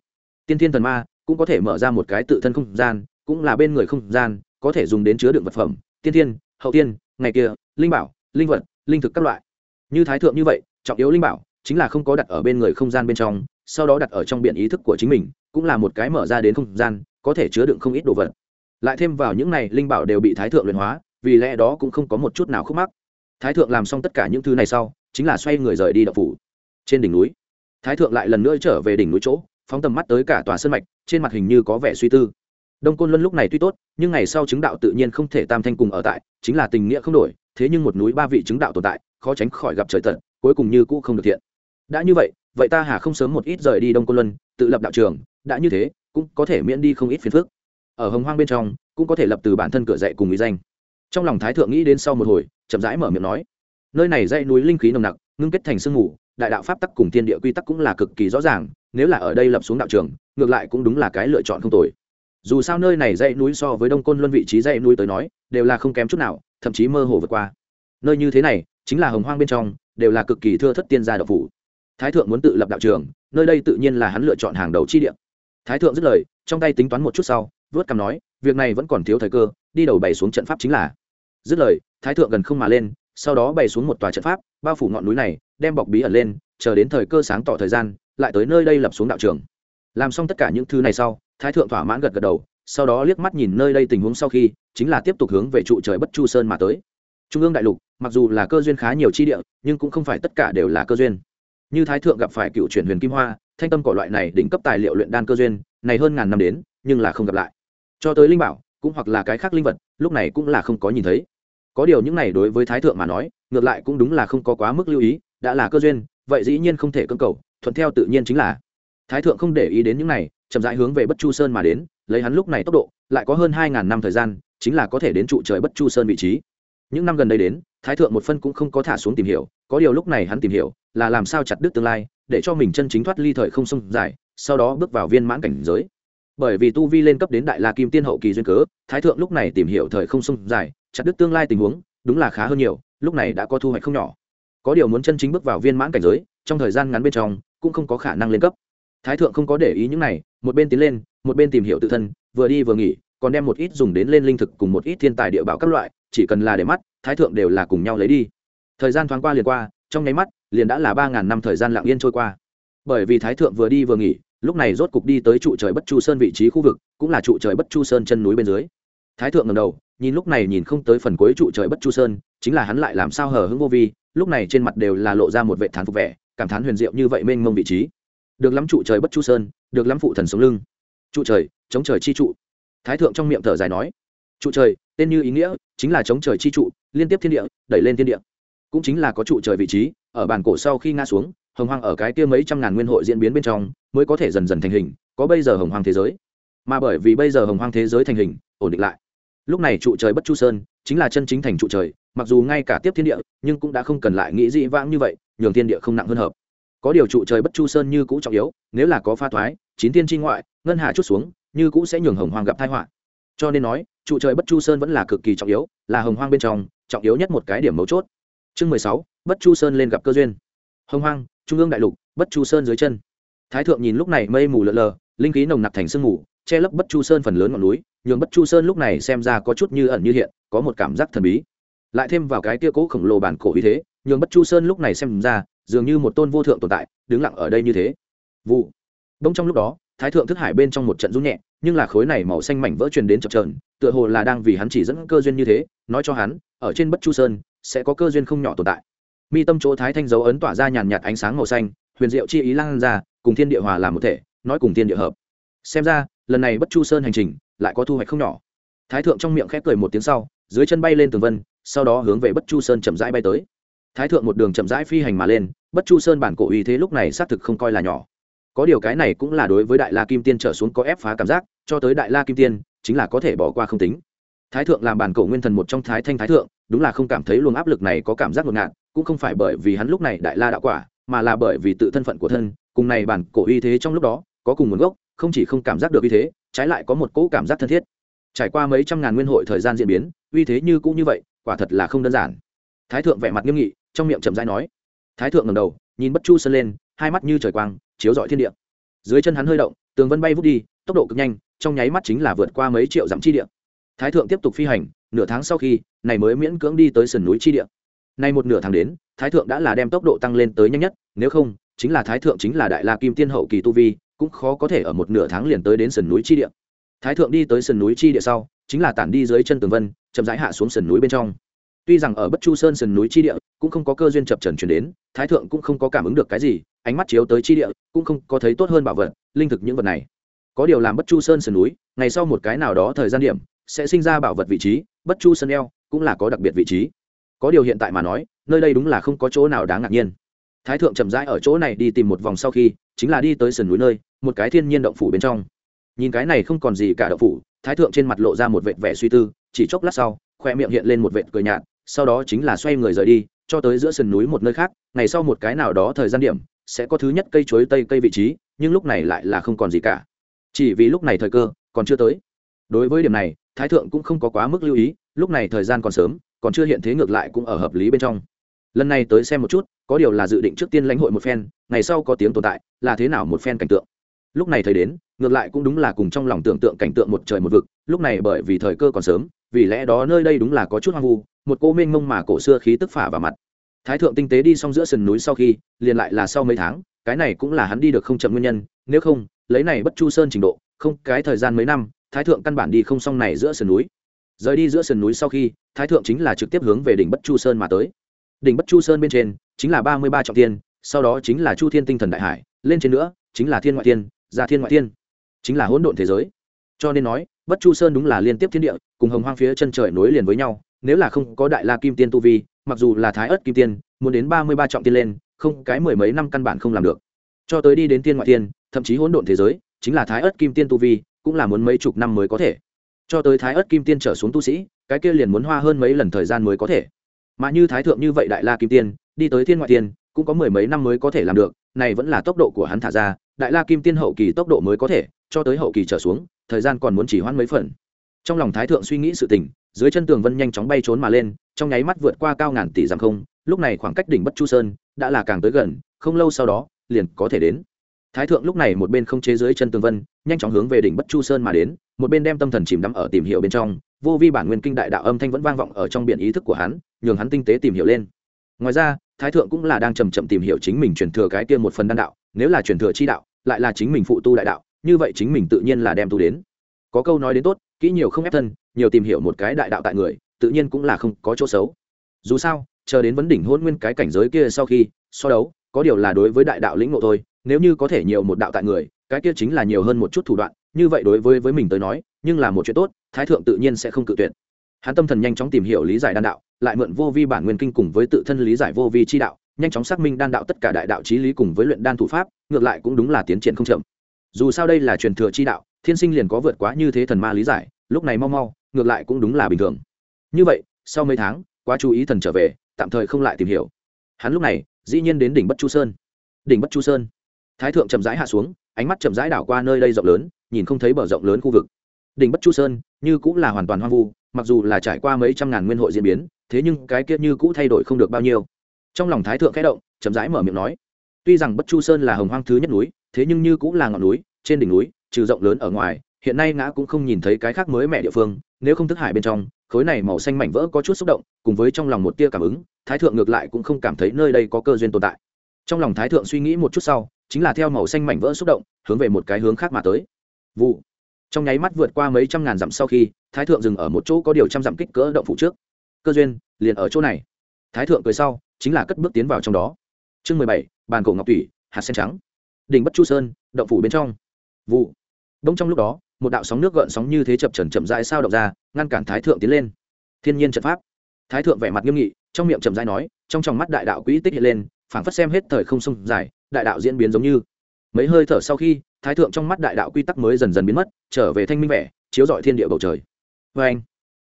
Tiên thiên thần ma cũng có thể mở ra một cái tự thân không gian, cũng là bên người không gian, có thể dùng đến chứa đựng vật phẩm, tiên thiên, hậu tiên, ngày kia, linh bảo, linh vật, linh thực các loại. Như thái thượng như vậy, trọng yếu linh bảo chính là không có đặt ở bên người không gian bên trong, sau đó đặt ở trong biển ý thức của chính mình, cũng là một cái mở ra đến không gian, có thể chứa đựng không ít đồ vật. Lại thêm vào những này linh bảo đều bị thái thượng luyện hóa, vì lẽ đó cũng không có một chút nào khúc mắc thái thượng làm xong tất cả những thứ này sau, chính là xoay người rời đi đậu phủ. Trên đỉnh núi, thái thượng lại lần nữa trở về đỉnh núi chỗ, phóng tầm mắt tới cả tòa sân mạch, trên mặt hình như có vẻ suy tư. Đông côn luân lúc này tuy tốt, nhưng ngày sau chứng đạo tự nhiên không thể tam thanh cùng ở tại, chính là tình nghĩa không đổi, thế nhưng một núi ba vị chứng đạo tồn tại, khó tránh khỏi gặp trời tận, cuối cùng như cũ không được thiện. Đã như vậy vậy ta hà không sớm một ít rời đi đông côn luân, tự lập đạo trường, đã như thế, cũng có thể miễn đi không ít phiền phức. Ở hồng hoang bên trong, cũng có thể lập từ bản thân cửa dạy cùng ý danh trong lòng thái thượng nghĩ đến sau một hồi, chậm rãi mở miệng nói, nơi này dãy núi linh khí nồng nặc, ngưng kết thành sương mù, đại đạo pháp tắc cùng thiên địa quy tắc cũng là cực kỳ rõ ràng, nếu là ở đây lập xuống đạo trường, ngược lại cũng đúng là cái lựa chọn không tồi. Dù sao nơi này dãy núi so với đông côn luân vị trí dãy núi tới nói, đều là không kém chút nào, thậm chí mơ hồ vượt qua. Nơi như thế này, chính là hồng hoang bên trong, đều là cực kỳ thưa thất tiên gia đạo phủ. Thái thượng muốn tự lập đạo trường, nơi đây tự nhiên là hắn lựa chọn hàng đầu chi địa. Thái thượng dứt lời, trong tay tính toán một chút sau, vớt cằm nói, việc này vẫn còn thiếu thời cơ, đi đầu bày xuống trận pháp chính là dứt lời, thái thượng gần không mà lên, sau đó bày xuống một tòa trận pháp, bao phủ ngọn núi này, đem bọc bí ẩn lên, chờ đến thời cơ sáng tỏ thời gian, lại tới nơi đây lập xuống đạo trường. Làm xong tất cả những thứ này sau, thái thượng thỏa mãn gật gật đầu, sau đó liếc mắt nhìn nơi đây tình huống sau khi, chính là tiếp tục hướng về trụ trời bất chu sơn mà tới. Trung ương đại lục, mặc dù là cơ duyên khá nhiều chi địa, nhưng cũng không phải tất cả đều là cơ duyên. Như thái thượng gặp phải cựu chuyển huyền kim hoa, thanh tâm cỏ loại này đỉnh cấp tài liệu luyện đan cơ duyên, này hơn ngàn năm đến, nhưng là không gặp lại. Cho tới linh bảo cũng hoặc là cái khác linh vật, lúc này cũng là không có nhìn thấy. Có điều những này đối với thái thượng mà nói, ngược lại cũng đúng là không có quá mức lưu ý, đã là cơ duyên, vậy dĩ nhiên không thể cưỡng cầu, thuận theo tự nhiên chính là. Thái thượng không để ý đến những này, chậm rãi hướng về bất chu sơn mà đến, lấy hắn lúc này tốc độ, lại có hơn hai ngàn năm thời gian, chính là có thể đến trụ trời bất chu sơn vị trí. Những năm gần đây đến, thái thượng một phân cũng không có thả xuống tìm hiểu, có điều lúc này hắn tìm hiểu, là làm sao chặt đứt tương lai, để cho mình chân chính thoát ly thời không sông dài, sau đó bước vào viên mãn cảnh giới bởi vì tu vi lên cấp đến đại la kim tiên hậu kỳ duyên cớ, thái thượng lúc này tìm hiểu thời không sông dài, chặt đứt tương lai tình huống, đúng là khá hơn nhiều, lúc này đã có thu hoạch không nhỏ. Có điều muốn chân chính bước vào viên mãn cảnh giới, trong thời gian ngắn bên trong, cũng không có khả năng lên cấp. Thái thượng không có để ý những này, một bên tiến lên, một bên tìm hiểu tự thân, vừa đi vừa nghỉ, còn đem một ít dùng đến lên linh thực cùng một ít thiên tài địa bảo các loại, chỉ cần là để mắt, thái thượng đều là cùng nhau lấy đi. Thời gian thoáng qua liền qua, trong nháy mắt, liền đã là ba ngàn năm thời gian lặng yên trôi qua. Bởi vì thái thượng vừa đi vừa nghỉ lúc này rốt cục đi tới trụ trời bất chu sơn vị trí khu vực, cũng là trụ trời bất chu sơn chân núi bên dưới. Thái thượng ngầm đầu, nhìn lúc này nhìn không tới phần cuối trụ trời bất chu sơn, chính là hắn lại làm sao hờ hững vô vi, lúc này trên mặt đều là lộ ra một vệ thán phục vẻ, cảm thán huyền diệu như vậy mênh mông vị trí. Được lắm trụ trời bất chu sơn, được lắm phụ thần sống lưng. Trụ trời, chống trời chi trụ. Thái thượng trong miệng thở dài nói, trụ trời, tên như ý nghĩa, chính là chống trời chi trụ, liên tiếp thiên địa, đẩy lên thiên địa. Cũng chính là có trụ trời vị trí, ở bản cổ sau khi ngã xuống hồng hoang ở cái kia mấy trăm ngàn nguyên hội diễn biến bên trong mới có thể dần dần thành hình, có bây giờ hồng hoang thế giới. Mà bởi vì bây giờ hồng hoang thế giới thành hình, ổn định lại. Lúc này trụ trời bất chu sơn chính là chân chính thành trụ trời, mặc dù ngay cả tiếp thiên địa, nhưng cũng đã không cần lại nghĩ dị vãng như vậy, nhường thiên địa không nặng hơn hợp. Có điều trụ trời bất chu sơn như cũ trọng yếu, nếu là có pha thoái, chín tiên tri ngoại, ngân hà chút xuống, như cũ sẽ nhường hồng hoang gặp tai họa. Cho nên nói, trụ trời bất chu sơn vẫn là cực kỳ trọng yếu, là hồng hoang bên trong trọng yếu nhất một cái điểm mấu chốt. Chương mười sáu, bất chu sơn lên gặp cơ duyên. Hồng hoang trung ương đại lục, bất chu sơn dưới chân. Thái thượng nhìn lúc này mây mù lợn lờ, linh khí nồng nặc thành sương mù, che lấp bất chu sơn phần lớn ngọn núi, nhường bất chu sơn lúc này xem ra có chút như ẩn như hiện, có một cảm giác thần bí. Lại thêm vào cái tia cố khổng lồ bản cổ ý thế, nhường bất chu sơn lúc này xem ra, dường như một tôn vô thượng tồn tại, đứng lặng ở đây như thế. Vụ. Đông trong lúc đó, thái thượng thức hải bên trong một trận rung nhẹ, nhưng là khối này màu xanh mảnh vỡ truyền đến chập trờn tựa hồ là đang vì hắn chỉ dẫn cơ duyên như thế, nói cho hắn, ở trên bất chu sơn, sẽ có cơ duyên không nhỏ tồn tại mi tâm chỗ thái thanh dấu ấn tỏa ra nhàn nhạt ánh sáng màu xanh, huyền diệu chi ý lan ra, cùng thiên địa hòa làm một thể, nói cùng thiên địa hợp. Xem ra, lần này bất chu sơn hành trình lại có thu hoạch không nhỏ. Thái thượng trong miệng khép cười một tiếng sau, dưới chân bay lên tường vân, sau đó hướng về bất chu sơn chậm rãi bay tới. Thái thượng một đường chậm rãi phi hành mà lên, bất chu sơn bản cổ uy thế lúc này xác thực không coi là nhỏ. Có điều cái này cũng là đối với đại la kim tiên trở xuống có ép phá cảm giác, cho tới đại la kim tiên, chính là có thể bỏ qua không tính. Thái thượng làm bản cổ nguyên thần một trong thái thanh thái thượng, đúng là không cảm thấy luồng áp lực này có cảm giác ngột ngạt cũng không phải bởi vì hắn lúc này đại la đạo quả, mà là bởi vì tự thân phận của thân, cùng này bản cổ uy thế trong lúc đó, có cùng nguồn gốc, không chỉ không cảm giác được uy thế, trái lại có một cỗ cảm giác thân thiết. Trải qua mấy trăm ngàn nguyên hội thời gian diễn biến, uy thế như cũng như vậy, quả thật là không đơn giản. Thái thượng vẻ mặt nghiêm nghị, trong miệng chậm rãi nói. Thái thượng ngầm đầu, nhìn bất chu sơn lên, hai mắt như trời quang, chiếu rọi thiên địa. Dưới chân hắn hơi động, tường vân bay vút đi, tốc độ cực nhanh, trong nháy mắt chính là vượt qua mấy triệu dặm chi địa. Thái thượng tiếp tục phi hành, nửa tháng sau khi, này mới miễn cưỡng đi tới sườn núi chi địa nay một nửa tháng đến, thái thượng đã là đem tốc độ tăng lên tới nhanh nhất, nếu không, chính là thái thượng chính là đại la kim tiên hậu kỳ tu vi, cũng khó có thể ở một nửa tháng liền tới đến sườn núi chi địa. Thái thượng đi tới sườn núi chi địa sau, chính là tản đi dưới chân tường vân, chậm rãi hạ xuống sườn núi bên trong. Tuy rằng ở bất chu sơn sườn núi chi địa, cũng không có cơ duyên chập trần chuyển đến, thái thượng cũng không có cảm ứng được cái gì, ánh mắt chiếu tới chi địa, cũng không có thấy tốt hơn bảo vật, linh thực những vật này. Có điều làm bất chu sơn sườn núi, ngày sau một cái nào đó thời gian điểm, sẽ sinh ra bảo vật vị trí, bất chu sơn eo cũng là có đặc biệt vị trí có điều hiện tại mà nói, nơi đây đúng là không có chỗ nào đáng ngạc nhiên. Thái thượng chậm rãi ở chỗ này đi tìm một vòng sau khi, chính là đi tới sườn núi nơi, một cái thiên nhiên động phủ bên trong. Nhìn cái này không còn gì cả động phủ, thái thượng trên mặt lộ ra một vệt vẻ suy tư, chỉ chốc lát sau, khoe miệng hiện lên một vệt cười nhạt, sau đó chính là xoay người rời đi, cho tới giữa sườn núi một nơi khác, ngày sau một cái nào đó thời gian điểm, sẽ có thứ nhất cây chuối tây cây vị trí, nhưng lúc này lại là không còn gì cả. Chỉ vì lúc này thời cơ còn chưa tới. Đối với điểm này, thái thượng cũng không có quá mức lưu ý, lúc này thời gian còn sớm còn chưa hiện thế ngược lại cũng ở hợp lý bên trong. Lần này tới xem một chút, có điều là dự định trước tiên lãnh hội một phen, ngày sau có tiếng tồn tại, là thế nào một phen cảnh tượng. Lúc này thời đến, ngược lại cũng đúng là cùng trong lòng tưởng tượng cảnh tượng một trời một vực, lúc này bởi vì thời cơ còn sớm, vì lẽ đó nơi đây đúng là có chút hoang vu, một cô mênh mông mà cổ xưa khí tức phả vào mặt. Thái thượng tinh tế đi xong giữa sườn núi sau khi, liền lại là sau mấy tháng, cái này cũng là hắn đi được không chậm nguyên nhân, nếu không, lấy này bất chu sơn trình độ, không, cái thời gian mấy năm, thái thượng căn bản đi không xong này giữa sườn núi rời đi giữa sườn núi sau khi, thái thượng chính là trực tiếp hướng về đỉnh bất chu sơn mà tới. Đỉnh bất chu sơn bên trên, chính là ba mươi ba trọng tiên sau đó chính là chu thiên tinh thần đại hải, lên trên nữa, chính là thiên ngoại tiên gia thiên ngoại tiên chính là hỗn độn thế giới. Cho nên nói, bất chu sơn đúng là liên tiếp thiên địa, cùng hồng hoang phía chân trời nối liền với nhau, nếu là không có đại la kim tiên tu vi, mặc dù là thái ớt kim tiên, muốn đến ba mươi ba trọng tiên lên, không, cái mười mấy năm căn bản không làm được. Cho tới đi đến tiên ngoại tiên thậm chí hỗn độn thế giới, chính là thái ớt kim tiên tu vi, cũng là muốn mấy chục năm mới có thể cho tới thái ớt kim tiên trở xuống tu sĩ, cái kia liền muốn hoa hơn mấy lần thời gian mới có thể. Mà như thái thượng như vậy đại la kim tiên, đi tới thiên ngoại tiên, cũng có mười mấy năm mới có thể làm được, này vẫn là tốc độ của hắn thả ra, đại la kim tiên hậu kỳ tốc độ mới có thể, cho tới hậu kỳ trở xuống, thời gian còn muốn chỉ hoãn mấy phần. Trong lòng thái thượng suy nghĩ sự tình, dưới chân tường vân nhanh chóng bay trốn mà lên, trong nháy mắt vượt qua cao ngàn tỷ dặm không, lúc này khoảng cách đỉnh bất chu sơn, đã là càng tới gần, không lâu sau đó, liền có thể đến thái thượng lúc này một bên không chế dưới chân tường vân, nhanh chóng hướng về đỉnh bất chu sơn mà đến, một bên đem tâm thần chìm đắm ở tìm hiểu bên trong, vô vi bản nguyên kinh đại đạo âm thanh vẫn vang vọng ở trong biển ý thức của hắn, nhường hắn tinh tế tìm hiểu lên. Ngoài ra, thái thượng cũng là đang chầm chậm tìm hiểu chính mình truyền thừa cái kia một phần đan đạo, nếu là truyền thừa chi đạo, lại là chính mình phụ tu đại đạo, như vậy chính mình tự nhiên là đem tu đến. Có câu nói đến tốt, kỹ nhiều không ép thân, nhiều tìm hiểu một cái đại đạo tại người, tự nhiên cũng là không có chỗ xấu. Dù sao, chờ đến vấn đỉnh hôn nguyên cái cảnh giới kia sau khi, so đấu, có điều là đối với đại đạo lĩnh ngộ thôi nếu như có thể nhiều một đạo tại người, cái kia chính là nhiều hơn một chút thủ đoạn, như vậy đối với với mình tới nói, nhưng là một chuyện tốt, thái thượng tự nhiên sẽ không cự tuyệt. Hắn tâm thần nhanh chóng tìm hiểu lý giải đan đạo, lại mượn vô vi bản nguyên kinh cùng với tự thân lý giải vô vi chi đạo, nhanh chóng xác minh đan đạo tất cả đại đạo trí lý cùng với luyện đan thủ pháp, ngược lại cũng đúng là tiến triển không chậm. Dù sao đây là truyền thừa chi đạo, thiên sinh liền có vượt quá như thế thần ma lý giải, lúc này mau mau, ngược lại cũng đúng là bình thường. Như vậy, sau mấy tháng, quá chú ý thần trở về, tạm thời không lại tìm hiểu. Hắn lúc này, dĩ nhiên đến đỉnh bất chu sơn. Đỉnh bất chu sơn thái thượng chậm rãi hạ xuống, ánh mắt chậm rãi đảo qua nơi đây rộng lớn, nhìn không thấy bờ rộng lớn khu vực. Đỉnh bất chu sơn như cũng là hoàn toàn hoang vu, mặc dù là trải qua mấy trăm ngàn nguyên hội diễn biến, thế nhưng cái kia như cũ thay đổi không được bao nhiêu. Trong lòng thái thượng khẽ động, chậm rãi mở miệng nói, tuy rằng bất chu sơn là hồng hoang thứ nhất núi, thế nhưng như cũng là ngọn núi, trên đỉnh núi, trừ rộng lớn ở ngoài, hiện nay ngã cũng không nhìn thấy cái khác mới mẹ địa phương, nếu không thức hải bên trong, khối này màu xanh mảnh vỡ có chút xúc động, cùng với trong lòng một tia cảm ứng, thái thượng ngược lại cũng không cảm thấy nơi đây có cơ duyên tồn tại trong lòng thái thượng suy nghĩ một chút sau, chính là theo màu xanh mảnh vỡ xúc động, hướng về một cái hướng khác mà tới. Vụ. Trong nháy mắt vượt qua mấy trăm ngàn dặm sau khi, thái thượng dừng ở một chỗ có điều trăm dặm kích cỡ động phủ trước. Cơ duyên, liền ở chỗ này. Thái thượng cười sau, chính là cất bước tiến vào trong đó. Chương mười bảy, bàn cổ ngọc thủy, hạt sen trắng. Đỉnh bất chu sơn, động phủ bên trong. Vụ. Đông trong lúc đó, một đạo sóng nước gợn sóng như thế chập trần chậm rãi sao động ra, ngăn cản thái thượng tiến lên. Thiên nhiên trận pháp. Thái thượng vẻ mặt nghiêm nghị, trong miệng chậm rãi nói, trong tròng mắt đại đạo quỹ tích hiện lên phảng phất xem hết thời không sông dài, đại đạo diễn biến giống như. Mấy hơi thở sau khi, thái thượng trong mắt đại đạo quy tắc mới dần dần biến mất, trở về thanh minh vẻ, chiếu rọi thiên địa bầu trời. Vê anh,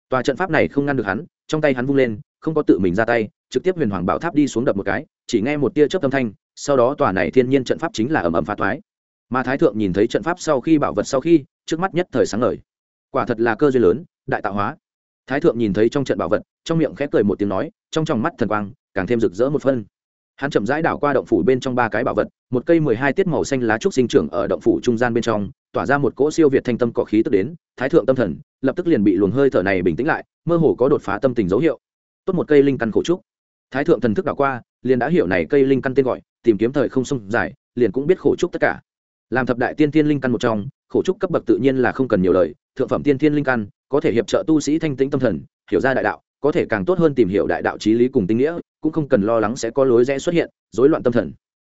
tòa trận pháp này không ngăn được hắn, trong tay hắn vung lên, không có tự mình ra tay, trực tiếp huyền hoàng bảo tháp đi xuống đập một cái, chỉ nghe một tia chớp âm thanh, sau đó tòa này thiên nhiên trận pháp chính là ầm ầm phá thoái. Mà thái thượng nhìn thấy trận pháp sau khi bảo vật sau khi, trước mắt nhất thời sáng ngời. Quả thật là cơ duyên lớn, đại tạo hóa. Thái thượng nhìn thấy trong trận bảo vật, trong miệng khẽ cười một tiếng nói, trong tròng mắt thần quang, càng thêm rực rỡ một phân hắn chậm rãi đảo qua động phủ bên trong ba cái bảo vật, một cây mười hai tiết màu xanh lá trúc sinh trưởng ở động phủ trung gian bên trong, tỏa ra một cỗ siêu việt thanh tâm cọ khí tức đến, thái thượng tâm thần lập tức liền bị luồng hơi thở này bình tĩnh lại, mơ hồ có đột phá tâm tình dấu hiệu. Tốt một cây linh căn khổ trúc. Thái thượng thần thức đảo qua, liền đã hiểu này cây linh căn tên gọi, tìm kiếm thời không sông dài, liền cũng biết khổ trúc tất cả. Làm thập đại tiên thiên linh căn một trong, khổ trúc cấp bậc tự nhiên là không cần nhiều lời, thượng phẩm tiên thiên linh căn có thể hiệp trợ tu sĩ thanh tĩnh tâm thần, hiểu ra đại đạo có thể càng tốt hơn tìm hiểu đại đạo trí lý cùng tinh nghĩa, cũng không cần lo lắng sẽ có lối rẽ xuất hiện, rối loạn tâm thần.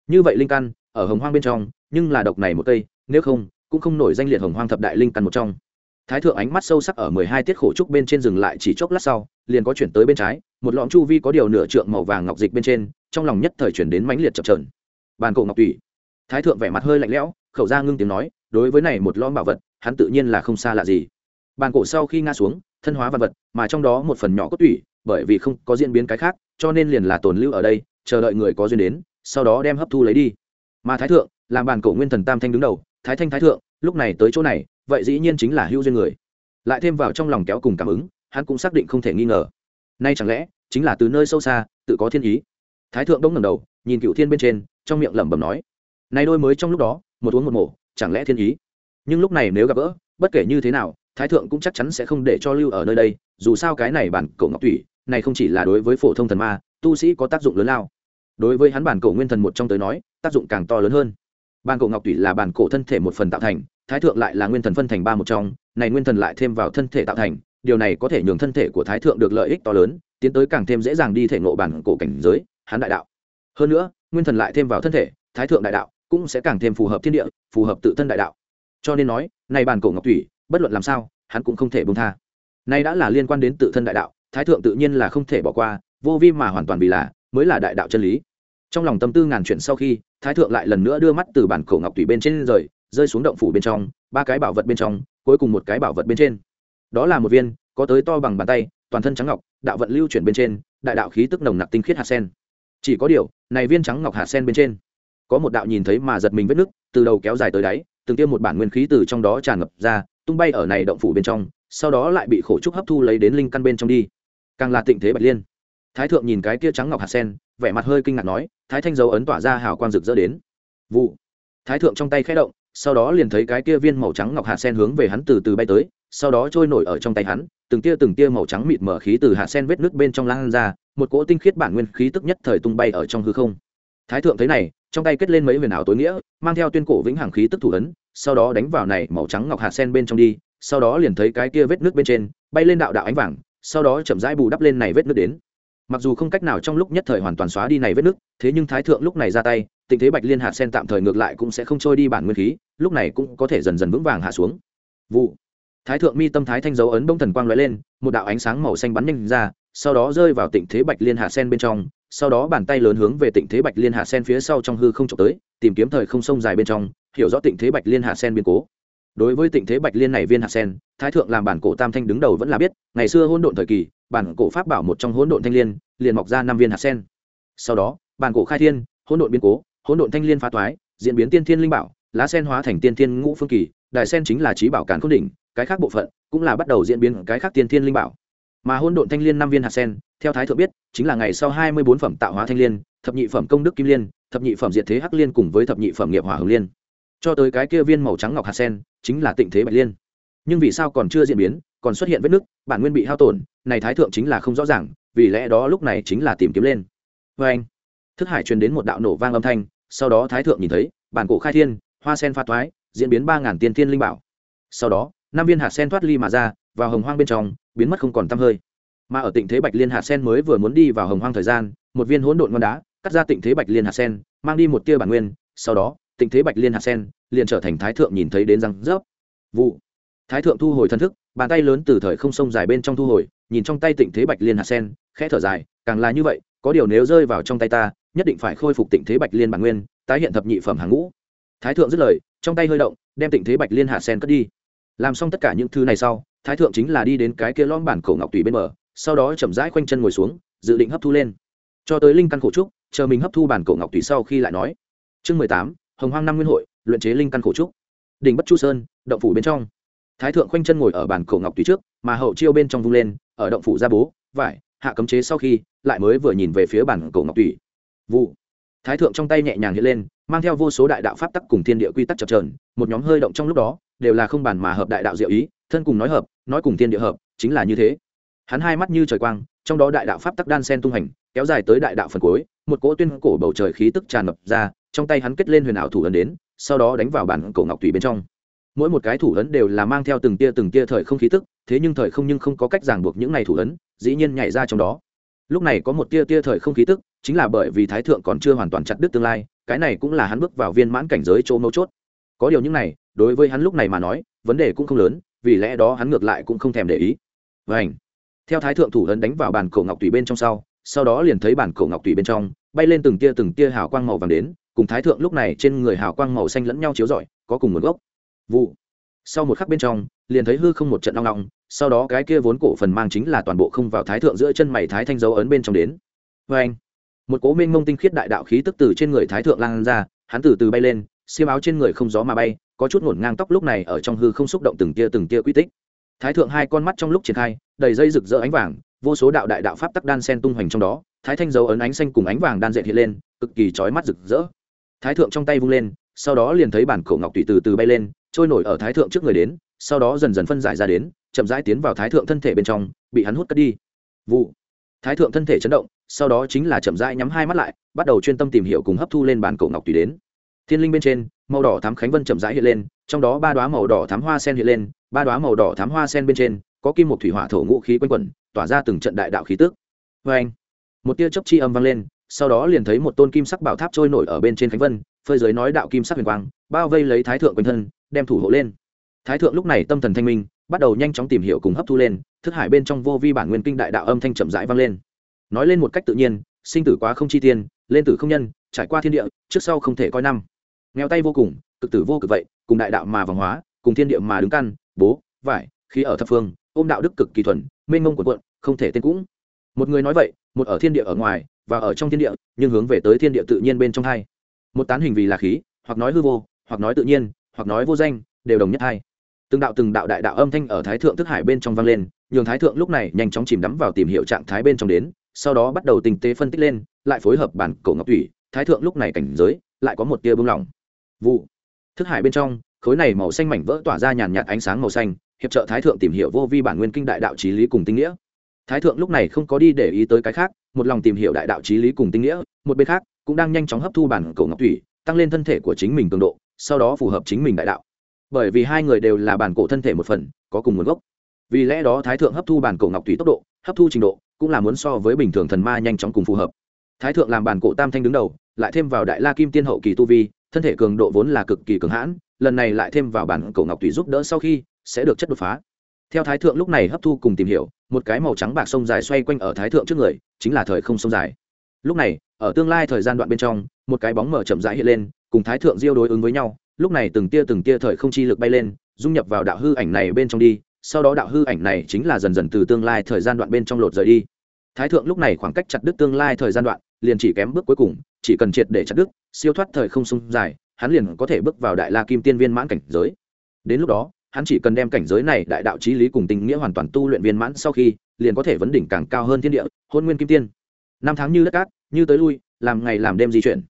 Như vậy linh căn, ở hồng hoang bên trong, nhưng là độc này một cây, nếu không, cũng không nổi danh liệt hồng hoang thập đại linh căn một trong. Thái thượng ánh mắt sâu sắc ở mười hai tiết khổ trúc bên trên dừng lại chỉ chốc lát sau, liền có chuyển tới bên trái, một lõm chu vi có điều nửa trượng màu vàng ngọc dịch bên trên, trong lòng nhất thời chuyển đến mãnh liệt chập trờn bàn cổ ngọc tùy thái thượng vẻ mặt hơi lạnh lẽo, khẩu ra ngưng tiếng nói, đối với này một lõm bảo vật, hắn tự nhiên là không xa lạ gì. Bàn cổ sau khi ngã xuống, thân hóa văn vật mà trong đó một phần nhỏ cốt tủy, bởi vì không có diễn biến cái khác, cho nên liền là tồn lưu ở đây, chờ đợi người có duyên đến, sau đó đem hấp thu lấy đi. Mà thái thượng, làm bàn cổ nguyên thần tam thanh đứng đầu, thái thanh thái thượng, lúc này tới chỗ này, vậy dĩ nhiên chính là hữu duyên người. Lại thêm vào trong lòng kéo cùng cảm ứng, hắn cũng xác định không thể nghi ngờ. Nay chẳng lẽ, chính là từ nơi sâu xa, tự có thiên ý? Thái thượng đông ngầm đầu, nhìn cựu thiên bên trên, trong miệng lẩm bẩm nói, nay đôi mới trong lúc đó, một uống một mổ, chẳng lẽ thiên ý? Nhưng lúc này nếu gặp gỡ, bất kể như thế nào thái thượng cũng chắc chắn sẽ không để cho lưu ở nơi đây, dù sao cái này bản cổ ngọc thủy này không chỉ là đối với phổ thông thần ma, tu sĩ có tác dụng lớn lao. Đối với hắn bản cổ nguyên thần một trong tới nói, tác dụng càng to lớn hơn. Bản cổ ngọc thủy là bản cổ thân thể một phần tạo thành, thái thượng lại là nguyên thần phân thành ba một trong, này nguyên thần lại thêm vào thân thể tạo thành, điều này có thể nhường thân thể của thái thượng được lợi ích to lớn, tiến tới càng thêm dễ dàng đi thể ngộ bản cổ cảnh giới, hắn đại đạo. Hơn nữa, nguyên thần lại thêm vào thân thể, thái thượng đại đạo cũng sẽ càng thêm phù hợp thiên địa, phù hợp tự thân đại đạo. Cho nên nói, này bản cổ ngọc thủy bất luận làm sao, hắn cũng không thể bông tha. Nay đã là liên quan đến tự thân đại đạo, thái thượng tự nhiên là không thể bỏ qua, vô vi mà hoàn toàn vì là, mới là đại đạo chân lý. Trong lòng tâm tư ngàn chuyện sau khi, thái thượng lại lần nữa đưa mắt từ bản cổ ngọc thủy bên trên rời, rơi xuống động phủ bên trong, ba cái bảo vật bên trong, cuối cùng một cái bảo vật bên trên. Đó là một viên, có tới to bằng bàn tay, toàn thân trắng ngọc, đạo vận lưu chuyển bên trên, đại đạo khí tức nồng nặc tinh khiết hạt sen. Chỉ có điều, này viên trắng ngọc hạt sen bên trên, có một đạo nhìn thấy mà giật mình vết nứt, từ đầu kéo dài tới đáy, từng tiêm một bản nguyên khí từ trong đó tràn ngập ra tung bay ở này động phủ bên trong, sau đó lại bị khổ trúc hấp thu lấy đến linh căn bên trong đi. Càng là tịnh thế bạch liên. Thái thượng nhìn cái kia trắng ngọc hạt sen, vẻ mặt hơi kinh ngạc nói, thái thanh dấu ấn tỏa ra hào quang rực rỡ đến. Vụ. Thái thượng trong tay khẽ động, sau đó liền thấy cái kia viên màu trắng ngọc hạt sen hướng về hắn từ từ bay tới, sau đó trôi nổi ở trong tay hắn, từng tia từng tia màu trắng mịt mở khí từ hạt sen vết nước bên trong lan ra, một cỗ tinh khiết bản nguyên khí tức nhất thời tung bay ở trong hư không. Thái thượng thấy này trong tay kết lên mấy huyền ảo tối nghĩa, mang theo tuyên cổ vĩnh hằng khí tức thủ ấn, sau đó đánh vào này màu trắng ngọc hạt sen bên trong đi, sau đó liền thấy cái kia vết nước bên trên, bay lên đạo đạo ánh vàng, sau đó chậm rãi bù đắp lên này vết nước đến. Mặc dù không cách nào trong lúc nhất thời hoàn toàn xóa đi này vết nước, thế nhưng thái thượng lúc này ra tay, tình thế bạch liên hạt sen tạm thời ngược lại cũng sẽ không trôi đi bản nguyên khí, lúc này cũng có thể dần dần vững vàng hạ xuống. Vụ. Thái thượng mi tâm thái thanh dấu ấn bông thần quang lóe lên, một đạo ánh sáng màu xanh bắn nhanh ra, sau đó rơi vào tình thế bạch liên hạt sen bên trong sau đó bàn tay lớn hướng về tịnh thế bạch liên hạ sen phía sau trong hư không trộm tới, tìm kiếm thời không sông dài bên trong, hiểu rõ tịnh thế bạch liên hạ sen biến cố. Đối với tịnh thế bạch liên này viên hạ sen, thái thượng làm bản cổ tam thanh đứng đầu vẫn là biết, ngày xưa hôn độn thời kỳ, bản cổ pháp bảo một trong hỗn độn thanh liên, liền mọc ra năm viên hạ sen. Sau đó, bản cổ khai thiên, hỗn độn biến cố, hỗn độn thanh liên phá toái, diễn biến tiên thiên linh bảo, lá sen hóa thành tiên thiên ngũ phương kỳ đại sen chính là trí bảo cản khôn đỉnh, cái khác bộ phận cũng là bắt đầu diễn biến cái khác tiên thiên linh bảo mà hôn độn thanh liên năm viên hạt sen, theo thái thượng biết, chính là ngày sau hai mươi bốn phẩm tạo hóa thanh liên, thập nhị phẩm công đức kim liên, thập nhị phẩm diệt thế hắc liên cùng với thập nhị phẩm nghiệp hỏa hồng liên. Cho tới cái kia viên màu trắng ngọc hạt sen, chính là tịnh thế bạch liên. Nhưng vì sao còn chưa diễn biến, còn xuất hiện vết nứt, bản nguyên bị hao tổn, này thái thượng chính là không rõ ràng, vì lẽ đó lúc này chính là tìm kiếm lên. Vê anh, thức hải truyền đến một đạo nổ vang âm thanh, sau đó thái thượng nhìn thấy, bản cổ khai thiên, hoa sen pha thoái, diễn biến ba ngàn tiên thiên linh bảo. Sau đó, năm viên hạt sen thoát ly mà ra vào hồng hoang bên trong, biến mất không còn tăm hơi. Mà ở tịnh thế bạch liên hạt sen mới vừa muốn đi vào hồng hoang thời gian, một viên hỗn độn ngon đá cắt ra tịnh thế bạch liên hạt sen, mang đi một tia bản nguyên, sau đó, tịnh thế bạch liên hạt sen liền trở thành thái thượng nhìn thấy đến răng rớp. Vụ. Thái thượng thu hồi thân thức, bàn tay lớn từ thời không sông dài bên trong thu hồi, nhìn trong tay tịnh thế bạch liên hạt sen, khẽ thở dài, càng là như vậy, có điều nếu rơi vào trong tay ta, nhất định phải khôi phục tịnh thế bạch liên bản nguyên, tái hiện thập nhị phẩm hàng ngũ. Thái thượng dứt lời, trong tay hơi động, đem tịnh thế bạch liên hạt sen cất đi làm xong tất cả những thứ này sau, thái thượng chính là đi đến cái kia lõm bản cổ ngọc tùy bên bờ, sau đó chậm rãi khoanh chân ngồi xuống, dự định hấp thu lên. Cho tới linh căn khổ trúc, chờ mình hấp thu bản cổ ngọc tùy sau khi lại nói. Chương mười tám, hồng hoang năm nguyên hội, luyện chế linh căn khổ trúc. Đỉnh bất chu sơn, động phủ bên trong. Thái thượng khoanh chân ngồi ở bản cổ ngọc tùy trước, mà hậu chiêu bên trong vung lên, ở động phủ ra bố, vải, hạ cấm chế sau khi, lại mới vừa nhìn về phía bản cổ ngọc tùy. Vụ thái thượng trong tay nhẹ nhàng hiện lên, mang theo vô số đại đạo pháp tắc cùng thiên địa quy tắc chập trờn một nhóm hơi động trong lúc đó, đều là không bàn mà hợp đại đạo diệu ý, thân cùng nói hợp, nói cùng thiên địa hợp, chính là như thế. Hắn hai mắt như trời quang, trong đó đại đạo pháp tắc đan sen tung hành, kéo dài tới đại đạo phần cuối, một cỗ tuyên cổ bầu trời khí tức tràn ngập ra, trong tay hắn kết lên huyền ảo thủ ấn đến, sau đó đánh vào bản cổ ngọc tùy bên trong. Mỗi một cái thủ ấn đều là mang theo từng tia từng tia thời không khí tức, thế nhưng thời không nhưng không có cách ràng buộc những này thủ ấn, dĩ nhiên nhảy ra trong đó. Lúc này có một tia tia thời không khí tức chính là bởi vì thái thượng còn chưa hoàn toàn chặt đứt tương lai, cái này cũng là hắn bước vào viên mãn cảnh giới chỗ mấu chốt. Có điều những này, đối với hắn lúc này mà nói, vấn đề cũng không lớn, vì lẽ đó hắn ngược lại cũng không thèm để ý. Vảnh theo thái thượng thủ ấn đánh vào bàn cổ ngọc tùy bên trong sau sau đó liền thấy bản cổ ngọc tùy bên trong, bay lên từng tia từng tia hào quang màu vàng đến, cùng thái thượng lúc này trên người hào quang màu xanh lẫn nhau chiếu rọi, có cùng nguồn gốc. Vụ. Sau một khắc bên trong, liền thấy hư không một trận long long sau đó cái kia vốn cổ phần mang chính là toàn bộ không vào thái thượng giữa chân mày thái thanh dấu ấn bên trong đến. Vê anh một cố minh mông tinh khiết đại đạo khí tức từ trên người thái thượng lan ra, hắn từ từ bay lên, xiêm áo trên người không gió mà bay, có chút ngổn ngang tóc lúc này ở trong hư không xúc động từng tia từng tia quy tích. Thái thượng hai con mắt trong lúc triển khai, đầy dây rực rỡ ánh vàng, vô số đạo đại đạo pháp tắc đan sen tung hoành trong đó, thái thanh dấu ấn ánh xanh cùng ánh vàng đan dệt hiện lên, cực kỳ chói mắt rực rỡ. Thái thượng trong tay vung lên, sau đó liền thấy bản cổ ngọc tùy từ từ bay lên, trôi nổi ở thái thượng trước người đến, sau đó dần dần phân giải ra đến, chậm rãi tiến vào thái thượng thân thể bên trong, bị hắn hút cất đi. Vụ thái thượng thân thể chấn động, sau đó chính là chậm rãi nhắm hai mắt lại, bắt đầu chuyên tâm tìm hiểu cùng hấp thu lên bản cổ ngọc tùy đến. Thiên linh bên trên, màu đỏ thám khánh vân chậm rãi hiện lên, trong đó ba đoá màu đỏ thám hoa sen hiện lên, ba đoá màu đỏ thám hoa sen bên trên, có kim một thủy hỏa thổ ngũ khí quanh quẩn, tỏa ra từng trận đại đạo khí tức. Vê anh, một tia chốc chi âm vang lên, sau đó liền thấy một tôn kim sắc bảo tháp trôi nổi ở bên trên khánh vân, phơi giới nói đạo kim sắc huyền quang, bao vây lấy thái thượng quanh thân, đem thủ hộ lên. Thái thượng lúc này tâm thần thanh minh bắt đầu nhanh chóng tìm hiểu cùng hấp thu lên, thức hải bên trong vô vi bản nguyên kinh đại đạo âm thanh chậm rãi vang lên. Nói lên một cách tự nhiên, sinh tử quá không chi tiên, lên tử không nhân, trải qua thiên địa, trước sau không thể coi năm. Nghèo tay vô cùng, cực tử vô cực vậy, cùng đại đạo mà vòng hóa, cùng thiên địa mà đứng căn, bố, vải khi ở thập phương, ôm đạo đức cực kỳ thuần, mênh mông của quận không thể tên cũng. Một người nói vậy, một ở thiên địa ở ngoài, và ở trong thiên địa, nhưng hướng về tới thiên địa tự nhiên bên trong hai. Một tán hình vì là khí, hoặc nói hư vô, hoặc nói tự nhiên, hoặc nói vô danh, đều đồng nhất hai từng đạo từng đạo đại đạo âm thanh ở thái thượng thức hải bên trong vang lên, nhường thái thượng lúc này nhanh chóng chìm đắm vào tìm hiểu trạng thái bên trong đến, sau đó bắt đầu tình tế phân tích lên, lại phối hợp bản cổ ngọc thủy, thái thượng lúc này cảnh giới, lại có một tia bưng lỏng vụ. Thức hải bên trong, khối này màu xanh mảnh vỡ tỏa ra nhàn nhạt ánh sáng màu xanh, hiệp trợ thái thượng tìm hiểu vô vi bản nguyên kinh đại đạo trí lý cùng tinh nghĩa. Thái thượng lúc này không có đi để ý tới cái khác, một lòng tìm hiểu đại đạo trí lý cùng tinh nghĩa, một bên khác, cũng đang nhanh chóng hấp thu bản cổ ngọc thủy, tăng lên thân thể của chính mình cường độ, sau đó phù hợp chính mình đại đạo bởi vì hai người đều là bản cổ thân thể một phần, có cùng nguồn gốc. Vì lẽ đó thái thượng hấp thu bản cổ ngọc thủy tốc độ, hấp thu trình độ, cũng là muốn so với bình thường thần ma nhanh chóng cùng phù hợp. Thái thượng làm bản cổ tam thanh đứng đầu, lại thêm vào đại la kim tiên hậu kỳ tu vi, thân thể cường độ vốn là cực kỳ cường hãn, lần này lại thêm vào bản cổ ngọc thủy giúp đỡ sau khi, sẽ được chất đột phá. Theo thái thượng lúc này hấp thu cùng tìm hiểu, một cái màu trắng bạc sông dài xoay quanh ở thái thượng trước người, chính là thời không sông dài. Lúc này, ở tương lai thời gian đoạn bên trong, một cái bóng mở chậm rãi hiện lên, cùng thái thượng diêu đối ứng với nhau lúc này từng tia từng tia thời không chi lực bay lên, dung nhập vào đạo hư ảnh này bên trong đi, sau đó đạo hư ảnh này chính là dần dần từ tương lai thời gian đoạn bên trong lột rời đi. Thái thượng lúc này khoảng cách chặt đứt tương lai thời gian đoạn, liền chỉ kém bước cuối cùng, chỉ cần triệt để chặt đứt, siêu thoát thời không sung dài, hắn liền có thể bước vào đại la kim tiên viên mãn cảnh giới. Đến lúc đó, hắn chỉ cần đem cảnh giới này đại đạo trí lý cùng tình nghĩa hoàn toàn tu luyện viên mãn sau khi, liền có thể vấn đỉnh càng cao hơn thiên địa, hôn nguyên kim tiên. Năm tháng như đất cát, như tới lui, làm ngày làm đêm di chuyển.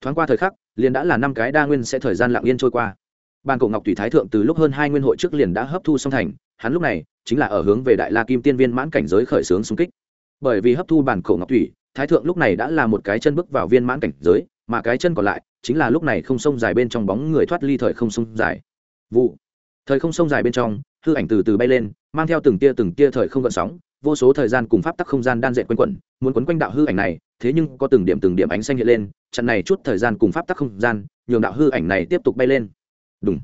Thoáng qua thời khắc liền đã là năm cái đa nguyên sẽ thời gian lặng yên trôi qua. Bàn cổ ngọc thủy thái thượng từ lúc hơn hai nguyên hội trước liền đã hấp thu song thành, hắn lúc này chính là ở hướng về đại la kim tiên viên mãn cảnh giới khởi xướng xung kích. Bởi vì hấp thu bản cổ ngọc thủy thái thượng lúc này đã là một cái chân bước vào viên mãn cảnh giới, mà cái chân còn lại chính là lúc này không sông dài bên trong bóng người thoát ly thời không sông dài. Vụ, thời không sông dài bên trong, hư ảnh từ từ bay lên, mang theo từng tia từng tia thời không gợn sóng, vô số thời gian cùng pháp tắc không gian đan dệt quanh quẩn, muốn quấn quanh đạo hư ảnh này thế nhưng có từng điểm từng điểm ánh xanh hiện lên, chặn này chút thời gian cùng pháp tắc không gian, nhường đạo hư ảnh này tiếp tục bay lên. Đúng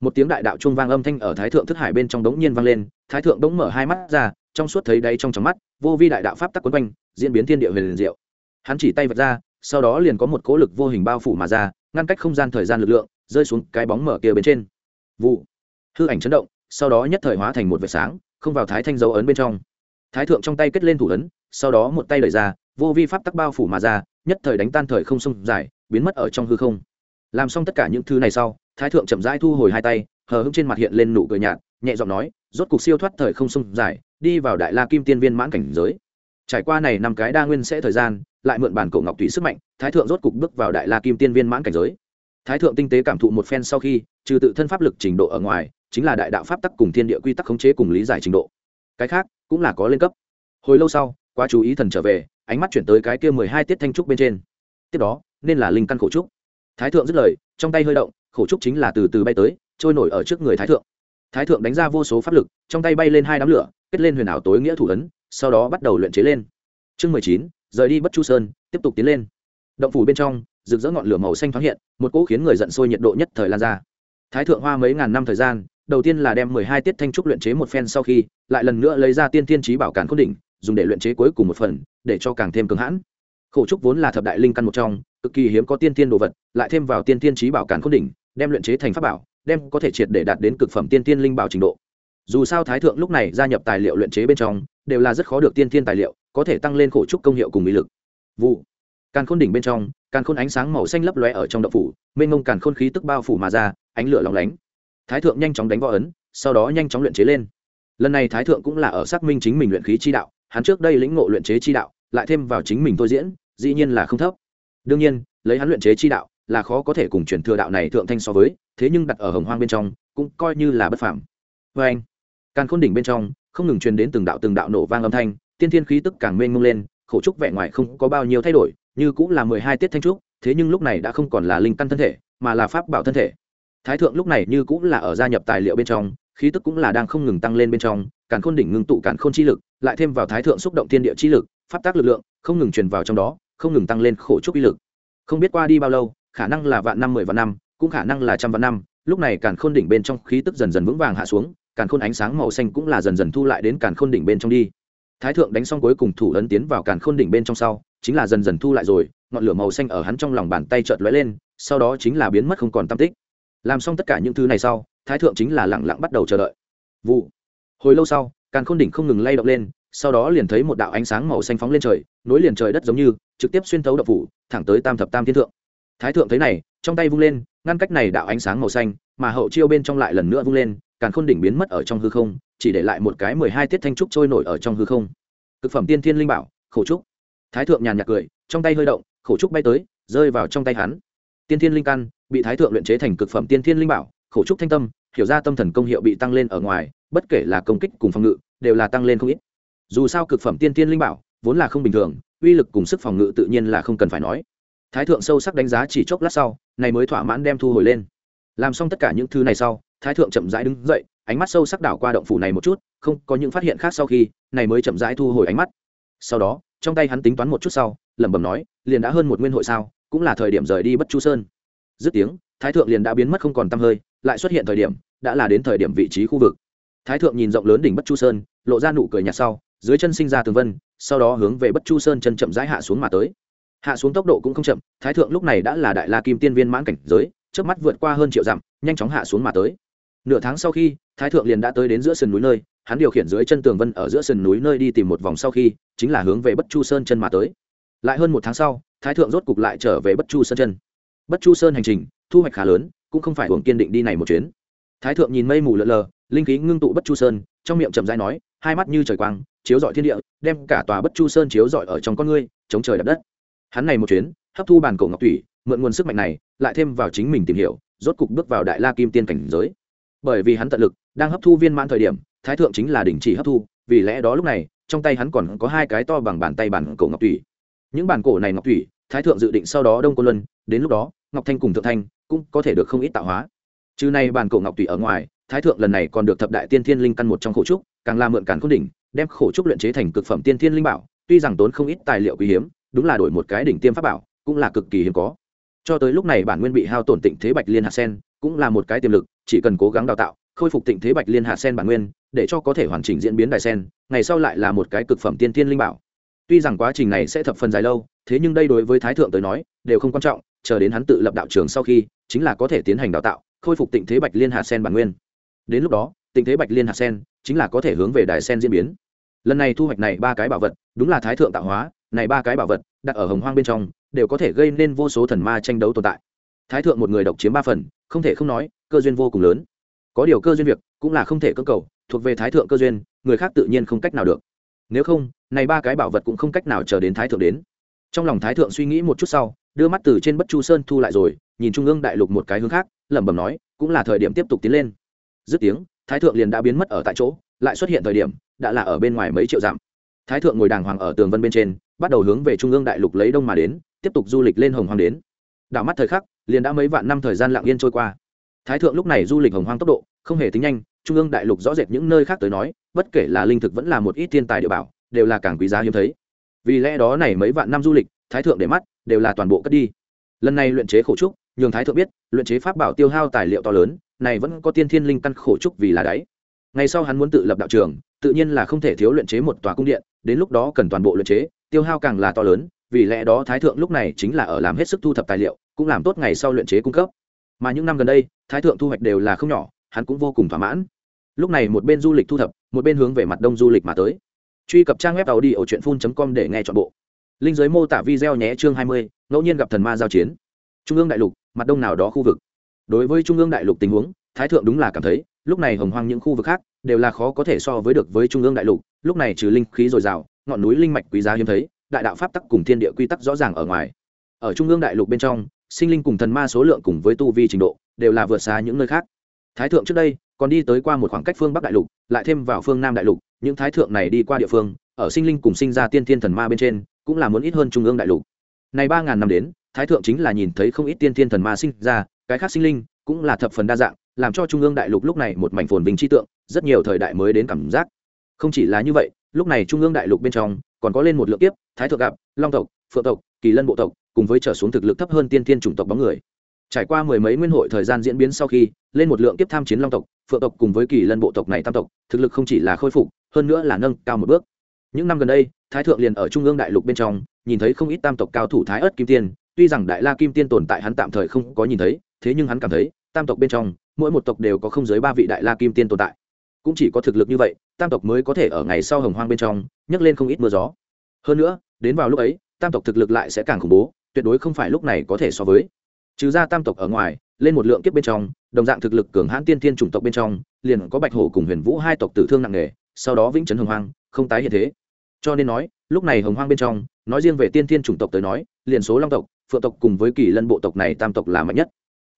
một tiếng đại đạo chuông vang âm thanh ở thái thượng thức hải bên trong đống nhiên vang lên, thái thượng đống mở hai mắt ra, trong suốt thấy đáy trong trong mắt, vô vi đại đạo pháp tắc quấn quanh, diễn biến thiên địa huyền diệu. Hắn chỉ tay vật ra, sau đó liền có một cỗ lực vô hình bao phủ mà ra, ngăn cách không gian thời gian lực lượng, rơi xuống cái bóng mở kia bên trên. Vụ. Hư ảnh chấn động, sau đó nhất thời hóa thành một vệt sáng, không vào thái thanh dấu ấn bên trong. Thái thượng trong tay kết lên thủ ấn, sau đó một tay đẩy ra vô vi pháp tắc bao phủ mà ra, nhất thời đánh tan thời không sông dài, biến mất ở trong hư không. Làm xong tất cả những thứ này sau, thái thượng chậm rãi thu hồi hai tay, hờ hững trên mặt hiện lên nụ cười nhạt, nhẹ giọng nói, rốt cục siêu thoát thời không sông dài, đi vào đại la kim tiên viên mãn cảnh giới. Trải qua này năm cái đa nguyên sẽ thời gian, lại mượn bản cổ ngọc thủy sức mạnh, thái thượng rốt cục bước vào đại la kim tiên viên mãn cảnh giới. Thái thượng tinh tế cảm thụ một phen sau khi, trừ tự thân pháp lực trình độ ở ngoài, chính là đại đạo pháp tắc cùng thiên địa quy tắc khống chế cùng lý giải trình độ. Cái khác cũng là có lên cấp. Hồi lâu sau qua chú ý thần trở về ánh mắt chuyển tới cái kia mười hai tiết thanh trúc bên trên. Tiếp đó, nên là linh căn khổ trúc. Thái thượng dứt lời, trong tay hơi động, khổ trúc chính là từ từ bay tới, trôi nổi ở trước người thái thượng. Thái thượng đánh ra vô số pháp lực, trong tay bay lên hai đám lửa, kết lên huyền ảo tối nghĩa thủ ấn, sau đó bắt đầu luyện chế lên. Chương mười chín, rời đi bất chu sơn, tiếp tục tiến lên. Động phủ bên trong, rực rỡ ngọn lửa màu xanh thoáng hiện, một cỗ khiến người giận sôi nhiệt độ nhất thời lan ra. Thái thượng hoa mấy ngàn năm thời gian, đầu tiên là đem mười hai tiết thanh trúc luyện chế một phen sau khi, lại lần nữa lấy ra tiên tiên trí bảo cản khôn đỉnh dùng để luyện chế cuối cùng một phần, để cho càng thêm cứng hãn. Khổ trúc vốn là thập đại linh căn một trong, cực kỳ hiếm có tiên tiên đồ vật, lại thêm vào tiên tiên trí bảo càn khôn đỉnh, đem luyện chế thành pháp bảo, đem có thể triệt để đạt đến cực phẩm tiên tiên linh bảo trình độ. Dù sao thái thượng lúc này gia nhập tài liệu luyện chế bên trong, đều là rất khó được tiên tiên tài liệu, có thể tăng lên khổ trúc công hiệu cùng ý lực. Vụ. Càn khôn đỉnh bên trong, càn khôn ánh sáng màu xanh lấp lóe ở trong động phủ, mênh ngông càn khôn khí tức bao phủ mà ra, ánh lửa lóng lánh. Thái thượng nhanh chóng đánh võ ấn, sau đó nhanh chóng luyện chế lên. Lần này thái thượng cũng là ở xác minh chính mình luyện khí chi đạo hắn trước đây lĩnh ngộ luyện chế chi đạo, lại thêm vào chính mình thôi diễn, dĩ nhiên là không thấp. Đương nhiên, lấy hắn luyện chế chi đạo là khó có thể cùng truyền thừa đạo này thượng thanh so với, thế nhưng đặt ở hồng hoang bên trong, cũng coi như là bất phàm. Vê anh càng khôn đỉnh bên trong, không ngừng truyền đến từng đạo từng đạo nổ vang âm thanh, tiên thiên khí tức càng mênh mông lên, khổ trúc vẻ ngoài không có bao nhiêu thay đổi, như cũng là mười hai tiết thanh trúc, thế nhưng lúc này đã không còn là linh căn thân thể, mà là pháp bảo thân thể. Thái thượng lúc này như cũng là ở gia nhập tài liệu bên trong khí tức cũng là đang không ngừng tăng lên bên trong, càn khôn đỉnh ngưng tụ càn khôn chi lực, lại thêm vào thái thượng xúc động thiên địa chi lực, pháp tác lực lượng, không ngừng truyền vào trong đó, không ngừng tăng lên khổ trúc uy lực. Không biết qua đi bao lâu, khả năng là vạn năm mười vạn năm, cũng khả năng là trăm vạn năm, lúc này càn khôn đỉnh bên trong khí tức dần dần vững vàng hạ xuống, càn khôn ánh sáng màu xanh cũng là dần dần thu lại đến càn khôn đỉnh bên trong đi. Thái thượng đánh xong cuối cùng thủ ấn tiến vào càn khôn đỉnh bên trong sau, chính là dần dần thu lại rồi, ngọn lửa màu xanh ở hắn trong lòng bàn tay chợt lóe lên, sau đó chính là biến mất không còn tam tích làm xong tất cả những thứ này sau, thái thượng chính là lặng lặng bắt đầu chờ đợi. Vụ. Hồi lâu sau, càn khôn đỉnh không ngừng lay động lên, sau đó liền thấy một đạo ánh sáng màu xanh phóng lên trời, nối liền trời đất giống như, trực tiếp xuyên thấu đập phủ, thẳng tới tam thập tam thiên thượng. Thái thượng thấy này, trong tay vung lên, ngăn cách này đạo ánh sáng màu xanh, mà hậu chiêu bên trong lại lần nữa vung lên, càn khôn đỉnh biến mất ở trong hư không, chỉ để lại một cái mười hai tiết thanh trúc trôi nổi ở trong hư không. Cực phẩm tiên thiên linh bảo, khổ trúc. Thái thượng nhàn nhạt cười, trong tay hơi động, khổ trúc bay tới, rơi vào trong tay hắn. Tiên thiên linh căn bị thái thượng luyện chế thành cực phẩm tiên thiên linh bảo, khổ trúc thanh tâm, hiểu ra tâm thần công hiệu bị tăng lên ở ngoài, bất kể là công kích cùng phòng ngự, đều là tăng lên không ít. Dù sao cực phẩm tiên thiên linh bảo vốn là không bình thường, uy lực cùng sức phòng ngự tự nhiên là không cần phải nói. Thái thượng sâu sắc đánh giá chỉ chốc lát sau, này mới thỏa mãn đem thu hồi lên. Làm xong tất cả những thứ này sau, thái thượng chậm rãi đứng dậy, ánh mắt sâu sắc đảo qua động phủ này một chút, không có những phát hiện khác sau khi, này mới chậm rãi thu hồi ánh mắt. Sau đó, trong tay hắn tính toán một chút sau, lẩm bẩm nói, liền đã hơn một nguyên hội sao, cũng là thời điểm rời đi bất chu sơn dứt tiếng, thái thượng liền đã biến mất không còn t hơi, lại xuất hiện thời điểm, đã là đến thời điểm vị trí khu vực. Thái thượng nhìn rộng lớn đỉnh bất chu sơn, lộ ra nụ cười nhạt sau, dưới chân sinh ra tường vân, sau đó hướng về bất chu sơn chân chậm rãi hạ xuống mà tới. Hạ xuống tốc độ cũng không chậm, thái thượng lúc này đã là đại la kim tiên viên mãn cảnh giới trước mắt vượt qua hơn triệu dặm, nhanh chóng hạ xuống mà tới. Nửa tháng sau khi, thái thượng liền đã tới đến giữa sườn núi nơi, hắn điều khiển dưới chân tường vân ở giữa sườn núi nơi đi tìm một vòng sau khi, chính là hướng về bất chu sơn chân mà tới. Lại hơn một tháng sau, thái thượng rốt cục lại trở về bất chu sơn chân bất chu sơn hành trình, thu hoạch khá lớn, cũng không phải hưởng kiên định đi này một chuyến. Thái thượng nhìn mây mù lợn lờ, linh khí ngưng tụ bất chu sơn, trong miệng chậm rãi nói, hai mắt như trời quang, chiếu rọi thiên địa, đem cả tòa bất chu sơn chiếu rọi ở trong con ngươi, chống trời đập đất. Hắn này một chuyến, hấp thu bàn cổ ngọc thủy, mượn nguồn sức mạnh này, lại thêm vào chính mình tìm hiểu, rốt cục bước vào đại la kim tiên cảnh giới. Bởi vì hắn tận lực, đang hấp thu viên mãn thời điểm, thái thượng chính là đình chỉ hấp thu, vì lẽ đó lúc này, trong tay hắn còn có hai cái to bằng bàn tay bản cổ ngọc thủy. Những bản cổ này ngọc thủy thái thượng dự định sau đó đông cô luân, đến lúc đó, ngọc thanh cùng thượng thanh cũng có thể được không ít tạo hóa. Trừ này bản cổ ngọc tùy ở ngoài, thái thượng lần này còn được thập đại tiên thiên linh căn một trong khổ trúc, càng la mượn cản khôn đỉnh, đem khổ trúc luyện chế thành cực phẩm tiên thiên linh bảo, tuy rằng tốn không ít tài liệu quý hiếm, đúng là đổi một cái đỉnh tiêm pháp bảo, cũng là cực kỳ hiếm có. Cho tới lúc này bản nguyên bị hao tổn tịnh thế bạch liên hạt sen, cũng là một cái tiềm lực, chỉ cần cố gắng đào tạo, khôi phục tịnh thế bạch liên hạt sen bản nguyên, để cho có thể hoàn chỉnh diễn biến đài sen, ngày sau lại là một cái cực phẩm tiên thiên linh bảo tuy rằng quá trình này sẽ thập phần dài lâu, thế nhưng đây đối với thái thượng tới nói, đều không quan trọng, chờ đến hắn tự lập đạo trường sau khi, chính là có thể tiến hành đào tạo, khôi phục tịnh thế bạch liên hạt sen bản nguyên. Đến lúc đó, tịnh thế bạch liên hạt sen chính là có thể hướng về đài sen diễn biến. Lần này thu hoạch này ba cái bảo vật, đúng là thái thượng tạo hóa, này ba cái bảo vật, đặt ở hồng hoang bên trong, đều có thể gây nên vô số thần ma tranh đấu tồn tại. Thái thượng một người độc chiếm ba phần, không thể không nói, cơ duyên vô cùng lớn. Có điều cơ duyên việc, cũng là không thể cơ cầu, thuộc về thái thượng cơ duyên, người khác tự nhiên không cách nào được nếu không, này ba cái bảo vật cũng không cách nào chờ đến thái thượng đến. Trong lòng thái thượng suy nghĩ một chút sau, đưa mắt từ trên bất chu sơn thu lại rồi, nhìn trung ương đại lục một cái hướng khác, lẩm bẩm nói, cũng là thời điểm tiếp tục tiến lên. Dứt tiếng, thái thượng liền đã biến mất ở tại chỗ, lại xuất hiện thời điểm, đã là ở bên ngoài mấy triệu dặm. Thái thượng ngồi đàng hoàng ở tường vân bên trên, bắt đầu hướng về trung ương đại lục lấy đông mà đến, tiếp tục du lịch lên hồng hoàng đến. Đảo mắt thời khắc, liền đã mấy vạn năm thời gian lặng yên trôi qua. Thái thượng lúc này du lịch hồng hoang tốc độ, không hề tính nhanh trung ương đại lục rõ rệt những nơi khác tới nói, bất kể là linh thực vẫn là một ít thiên tài địa bảo, đều là càng quý giá hiếm thấy. Vì lẽ đó này mấy vạn năm du lịch, thái thượng để mắt, đều là toàn bộ cất đi. Lần này luyện chế khổ trúc, nhường thái thượng biết, luyện chế pháp bảo tiêu hao tài liệu to lớn, này vẫn có tiên thiên linh căn khổ trúc vì là đấy ngày sau hắn muốn tự lập đạo trường, tự nhiên là không thể thiếu luyện chế một tòa cung điện, đến lúc đó cần toàn bộ luyện chế, tiêu hao càng là to lớn, vì lẽ đó thái thượng lúc này chính là ở làm hết sức thu thập tài liệu, cũng làm tốt ngày sau luyện chế cung cấp. Mà những năm gần đây, thái thượng thu hoạch đều là không nhỏ hắn cũng vô cùng thỏa mãn. Lúc này một bên du lịch thu thập, một bên hướng về mặt đông du lịch mà tới. Truy cập trang web tàu đi ở truyện phun com để nghe chọn bộ. Linh giới mô tả video nhé chương hai mươi, ngẫu nhiên gặp thần ma giao chiến. Trung ương đại lục, mặt đông nào đó khu vực. Đối với trung ương đại lục tình huống, thái thượng đúng là cảm thấy, lúc này hồng hoang những khu vực khác đều là khó có thể so với được với trung ương đại lục, lúc này trừ linh khí dồi dào, ngọn núi linh mạch quý giá hiếm thấy, đại đạo pháp tắc cùng thiên địa quy tắc rõ ràng ở ngoài. Ở trung ương đại lục bên trong, sinh linh cùng thần ma số lượng cùng với tu vi trình độ đều là vượt xa những nơi khác thái thượng trước đây còn đi tới qua một khoảng cách phương bắc đại lục, lại thêm vào phương nam đại lục, những thái thượng này đi qua địa phương, ở sinh linh cùng sinh ra tiên thiên thần ma bên trên, cũng là muốn ít hơn trung ương đại lục. Này ba ngàn năm đến, thái thượng chính là nhìn thấy không ít tiên thiên thần ma sinh ra, cái khác sinh linh cũng là thập phần đa dạng, làm cho trung ương đại lục lúc này một mảnh phồn vinh chi tượng, rất nhiều thời đại mới đến cảm giác. Không chỉ là như vậy, lúc này trung ương đại lục bên trong còn có lên một lượng tiếp thái thượng gặp, long tộc, phượng tộc, kỳ lân bộ tộc, cùng với trở xuống thực lực thấp hơn tiên thiên chủng tộc bóng người trải qua mười mấy nguyên hội thời gian diễn biến sau khi, lên một lượng tiếp tham chiến long tộc, phượng tộc cùng với kỳ lân bộ tộc này tam tộc, thực lực không chỉ là khôi phục, hơn nữa là nâng cao một bước. Những năm gần đây, thái thượng liền ở trung ương đại lục bên trong, nhìn thấy không ít tam tộc cao thủ thái ớt kim tiên, tuy rằng đại la kim tiên tồn tại hắn tạm thời không có nhìn thấy, thế nhưng hắn cảm thấy, tam tộc bên trong, mỗi một tộc đều có không dưới ba vị đại la kim tiên tồn tại. Cũng chỉ có thực lực như vậy, tam tộc mới có thể ở ngày sau hồng hoang bên trong, nhấc lên không ít mưa gió. Hơn nữa, đến vào lúc ấy, tam tộc thực lực lại sẽ càng khủng bố, tuyệt đối không phải lúc này có thể so với trừ ra tam tộc ở ngoài, lên một lượng kiếp bên trong, đồng dạng thực lực cường hãn tiên thiên chủng tộc bên trong, liền có bạch hổ cùng huyền vũ hai tộc tử thương nặng nề, sau đó vĩnh trấn hồng hoang, không tái hiện thế. Cho nên nói, lúc này hồng hoang bên trong, nói riêng về tiên thiên chủng tộc tới nói, liền số long tộc, phượng tộc cùng với kỳ lân bộ tộc này tam tộc là mạnh nhất.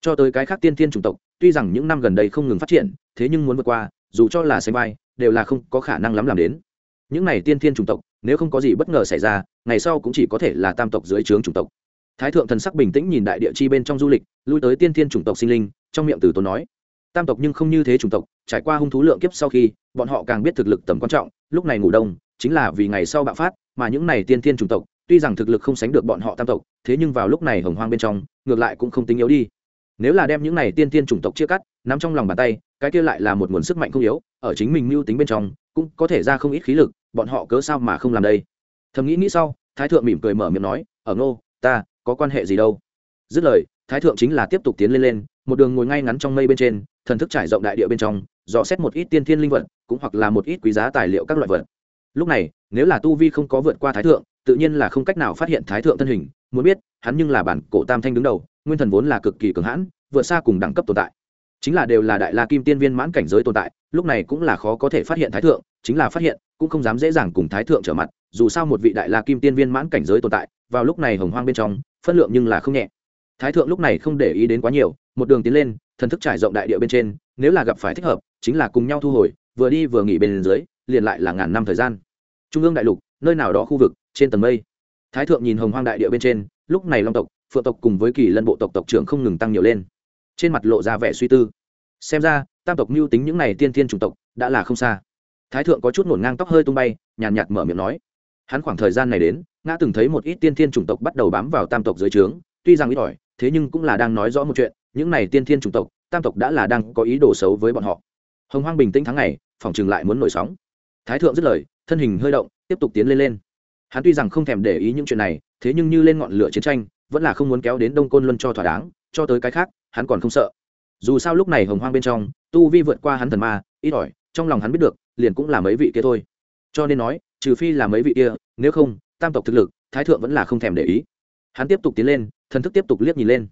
Cho tới cái khác tiên thiên chủng tộc, tuy rằng những năm gần đây không ngừng phát triển, thế nhưng muốn vượt qua, dù cho là sánh vai, đều là không có khả năng lắm làm đến. Những này tiên thiên chủng tộc, nếu không có gì bất ngờ xảy ra, ngày sau cũng chỉ có thể là tam tộc dưới trướng chủng tộc thái thượng thần sắc bình tĩnh nhìn đại địa chi bên trong du lịch, lui tới tiên thiên chủng tộc sinh linh, trong miệng từ tốn nói. Tam tộc nhưng không như thế chủng tộc, trải qua hung thú lượng kiếp sau khi, bọn họ càng biết thực lực tầm quan trọng, lúc này ngủ đông, chính là vì ngày sau bạo phát, mà những này tiên thiên chủng tộc, tuy rằng thực lực không sánh được bọn họ tam tộc, thế nhưng vào lúc này hồng hoang bên trong, ngược lại cũng không tính yếu đi. Nếu là đem những này tiên tiên chủng tộc chia cắt, nắm trong lòng bàn tay, cái kia lại là một nguồn sức mạnh không yếu, ở chính mình mưu tính bên trong, cũng có thể ra không ít khí lực, bọn họ cớ sao mà không làm đây? Thầm nghĩ nghĩ sau, thái thượng mỉm cười mở miệng nói, ở ngô, ta có quan hệ gì đâu. Dứt lời, thái thượng chính là tiếp tục tiến lên lên, một đường ngồi ngay ngắn trong mây bên trên, thần thức trải rộng đại địa bên trong, dò xét một ít tiên thiên linh vật, cũng hoặc là một ít quý giá tài liệu các loại vật. Lúc này, nếu là tu vi không có vượt qua thái thượng, tự nhiên là không cách nào phát hiện thái thượng thân hình, muốn biết, hắn nhưng là bản cổ tam thanh đứng đầu, nguyên thần vốn là cực kỳ cường hãn, vượt xa cùng đẳng cấp tồn tại. Chính là đều là đại la kim tiên viên mãn cảnh giới tồn tại, lúc này cũng là khó có thể phát hiện thái thượng, chính là phát hiện, cũng không dám dễ dàng cùng thái thượng trở mặt, dù sao một vị đại la kim tiên viên mãn cảnh giới tồn tại, vào lúc này hồng hoang bên trong phân lượng nhưng là không nhẹ. Thái thượng lúc này không để ý đến quá nhiều, một đường tiến lên, thần thức trải rộng đại địa bên trên, nếu là gặp phải thích hợp, chính là cùng nhau thu hồi, vừa đi vừa nghỉ bên dưới, liền lại là ngàn năm thời gian. Trung ương đại lục, nơi nào đó khu vực, trên tầng mây. Thái thượng nhìn hồng hoang đại địa bên trên, lúc này long tộc, phượng tộc cùng với kỳ lân bộ tộc tộc trưởng không ngừng tăng nhiều lên. Trên mặt lộ ra vẻ suy tư. Xem ra, tam tộc mưu tính những này tiên thiên chủng tộc, đã là không xa. Thái thượng có chút ngổn ngang tóc hơi tung bay, nhàn nhạt mở miệng nói. Hắn khoảng thời gian này đến ngã từng thấy một ít tiên thiên chủng tộc bắt đầu bám vào tam tộc dưới trướng, tuy rằng ít ỏi, thế nhưng cũng là đang nói rõ một chuyện, những này tiên thiên chủng tộc, tam tộc đã là đang có ý đồ xấu với bọn họ. Hồng hoang bình tĩnh tháng này phòng chừng lại muốn nổi sóng. Thái thượng dứt lời, thân hình hơi động, tiếp tục tiến lên lên. Hắn tuy rằng không thèm để ý những chuyện này, thế nhưng như lên ngọn lửa chiến tranh, vẫn là không muốn kéo đến đông côn luân cho thỏa đáng, cho tới cái khác, hắn còn không sợ. Dù sao lúc này hồng hoang bên trong, tu vi vượt qua hắn thần ma, ít ỏi, trong lòng hắn biết được, liền cũng là mấy vị kia thôi. Cho nên nói, trừ phi là mấy vị kia, nếu không tam tộc thực lực, thái thượng vẫn là không thèm để ý. Hắn tiếp tục tiến lên, thần thức tiếp tục liếc nhìn lên.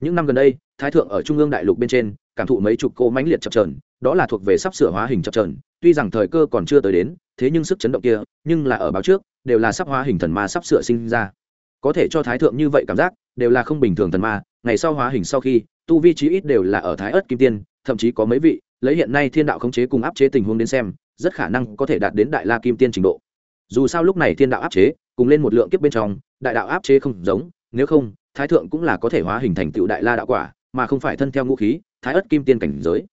Những năm gần đây, thái thượng ở trung ương đại lục bên trên, cảm thụ mấy chục cô mãnh liệt chập trờn đó là thuộc về sắp sửa hóa hình chập trờn tuy rằng thời cơ còn chưa tới đến, thế nhưng sức chấn động kia, nhưng là ở báo trước, đều là sắp hóa hình thần ma sắp sửa sinh ra. Có thể cho thái thượng như vậy cảm giác, đều là không bình thường thần ma, ngày sau hóa hình sau khi, tu vi trí ít đều là ở thái ớt kim tiên, thậm chí có mấy vị, lấy hiện nay thiên đạo khống chế cùng áp chế tình huống đến xem, rất khả năng có thể đạt đến đại la kim tiên trình độ dù sao lúc này thiên đạo áp chế, cùng lên một lượng kiếp bên trong, đại đạo áp chế không giống, nếu không, thái thượng cũng là có thể hóa hình thành tựu đại la đạo quả, mà không phải thân theo ngũ khí, thái ất kim tiên cảnh giới.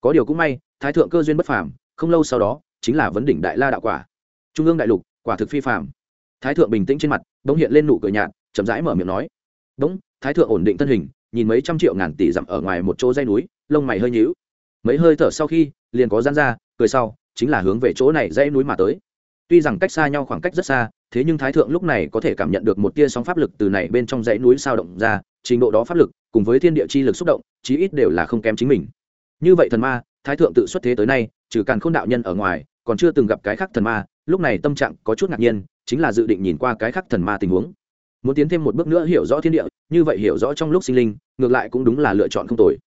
Có điều cũng may, thái thượng cơ duyên bất phàm, không lâu sau đó, chính là vấn đỉnh đại la đạo quả. Trung ương đại lục, quả thực phi phàm. Thái thượng bình tĩnh trên mặt, bỗng hiện lên nụ cười nhạt, chậm rãi mở miệng nói. Bỗng, thái thượng ổn định thân hình, nhìn mấy trăm triệu ngàn tỷ dặm ở ngoài một chỗ dây núi, lông mày hơi nhíu. Mấy hơi thở sau khi, liền có gian ra, cười sau, chính là hướng về chỗ này dãy núi mà tới tuy rằng cách xa nhau khoảng cách rất xa, thế nhưng thái thượng lúc này có thể cảm nhận được một tia sóng pháp lực từ này bên trong dãy núi sao động ra, trình độ đó pháp lực cùng với thiên địa chi lực xúc động, chí ít đều là không kém chính mình. Như vậy thần ma, thái thượng tự xuất thế tới nay, trừ càn khôn đạo nhân ở ngoài, còn chưa từng gặp cái khác thần ma, lúc này tâm trạng có chút ngạc nhiên, chính là dự định nhìn qua cái khác thần ma tình huống. Muốn tiến thêm một bước nữa hiểu rõ thiên địa, như vậy hiểu rõ trong lúc sinh linh, ngược lại cũng đúng là lựa chọn không tồi.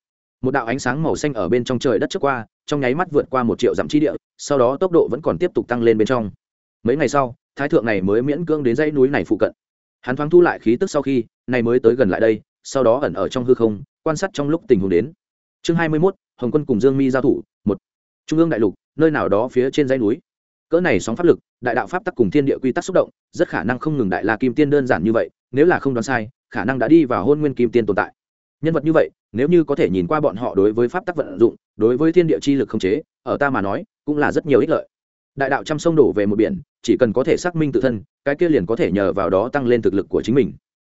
Một đạo ánh sáng màu xanh ở bên trong trời đất trước qua, trong nháy mắt vượt qua một triệu dặm chi địa, sau đó tốc độ vẫn còn tiếp tục tăng lên bên trong mấy ngày sau thái thượng này mới miễn cưỡng đến dãy núi này phụ cận. Hắn thoáng thu lại khí tức sau khi này mới tới gần lại đây sau đó ẩn ở trong hư không quan sát trong lúc tình huống đến. Chương hai mươi 21, hồng quân cùng dương mi giao thủ một. Trung ương đại lục nơi nào đó phía trên dãy núi. Cỡ này sóng pháp lực đại đạo pháp tắc cùng thiên địa quy tắc xúc động rất khả năng không ngừng đại la kim tiên đơn giản như vậy nếu là không đoán sai khả năng đã đi vào hôn nguyên kim tiên tồn tại. Nhân vật như vậy nếu như có thể nhìn qua bọn họ đối với pháp tắc vận dụng đối với thiên địa chi lực không chế ở ta mà nói cũng là rất nhiều ích lợi. Đại đạo trăm sông đổ về một biển chỉ cần có thể xác minh tự thân, cái kia liền có thể nhờ vào đó tăng lên thực lực của chính mình.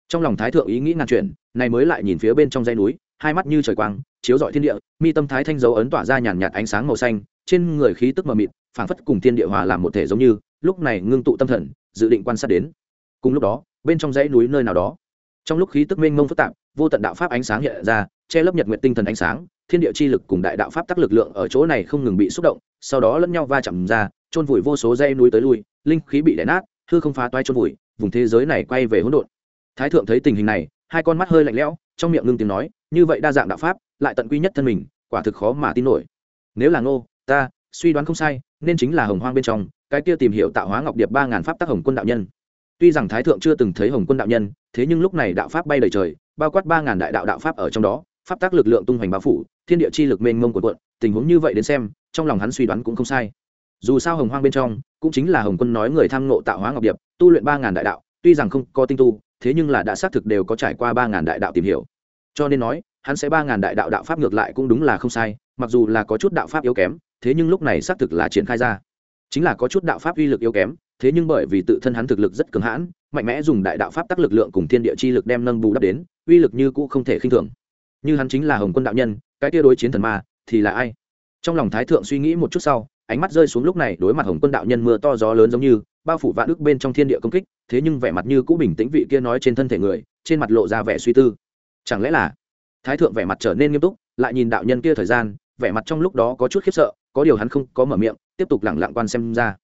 Trong lòng thái thượng ý nghĩ ngàn chuyện này mới lại nhìn phía bên trong dãy núi, hai mắt như trời quang, chiếu rọi thiên địa, mi tâm thái thanh dấu ấn tỏa ra nhàn nhạt ánh sáng màu xanh, trên người khí tức mờ mịt, phảng phất cùng thiên địa hòa làm một thể giống như, lúc này ngưng tụ tâm thần, dự định quan sát đến. Cùng lúc đó, bên trong dãy núi nơi nào đó, trong lúc khí tức mênh mông phức tạp, vô tận đạo pháp ánh sáng hiện ra, che lấp nhật nguyện tinh thần ánh sáng, thiên địa chi lực cùng đại đạo pháp tắc lực lượng ở chỗ này không ngừng bị xúc động, sau đó lẫn nhau va chạm ra trôn vùi vô số dây núi tới lui linh khí bị đè nát, hư không phá toai trôn vùi, vùng thế giới này quay về hỗn độn. Thái thượng thấy tình hình này, hai con mắt hơi lạnh lẽo, trong miệng ngưng tiếng nói, như vậy đa dạng đạo pháp, lại tận quy nhất thân mình, quả thực khó mà tin nổi. Nếu là ngô, ta, suy đoán không sai, nên chính là hồng hoang bên trong, cái kia tìm hiểu tạo hóa ngọc điệp ba ngàn pháp tác hồng quân đạo nhân. Tuy rằng thái thượng chưa từng thấy hồng quân đạo nhân, thế nhưng lúc này đạo pháp bay đầy trời, bao quát ba ngàn đại đạo đạo pháp ở trong đó, pháp tác lực lượng tung hoành bao phủ, thiên địa chi lực mênh mông của quận tình huống như vậy đến xem, trong lòng hắn suy đoán cũng không sai. Dù sao hồng hoang bên trong cũng chính là hồng quân nói người tham ngộ tạo hóa ngọc điệp, tu luyện ba ngàn đại đạo, tuy rằng không có tinh tu, thế nhưng là đã xác thực đều có trải qua ba ngàn đại đạo tìm hiểu. Cho nên nói, hắn sẽ ba ngàn đại đạo đạo pháp ngược lại cũng đúng là không sai, mặc dù là có chút đạo pháp yếu kém, thế nhưng lúc này xác thực là triển khai ra. Chính là có chút đạo pháp uy lực yếu kém, thế nhưng bởi vì tự thân hắn thực lực rất cường hãn, mạnh mẽ dùng đại đạo pháp tác lực lượng cùng thiên địa chi lực đem nâng bù đắp đến, uy lực như cũ không thể khinh thường. Như hắn chính là hồng quân đạo nhân, cái tia đối chiến thần ma thì là ai? Trong lòng thái thượng suy nghĩ một chút sau ánh mắt rơi xuống lúc này đối mặt hồng quân đạo nhân mưa to gió lớn giống như, bao phủ vạn ước bên trong thiên địa công kích, thế nhưng vẻ mặt như cũ bình tĩnh vị kia nói trên thân thể người, trên mặt lộ ra vẻ suy tư. Chẳng lẽ là thái thượng vẻ mặt trở nên nghiêm túc, lại nhìn đạo nhân kia thời gian, vẻ mặt trong lúc đó có chút khiếp sợ, có điều hắn không có mở miệng, tiếp tục lẳng lặng quan xem ra.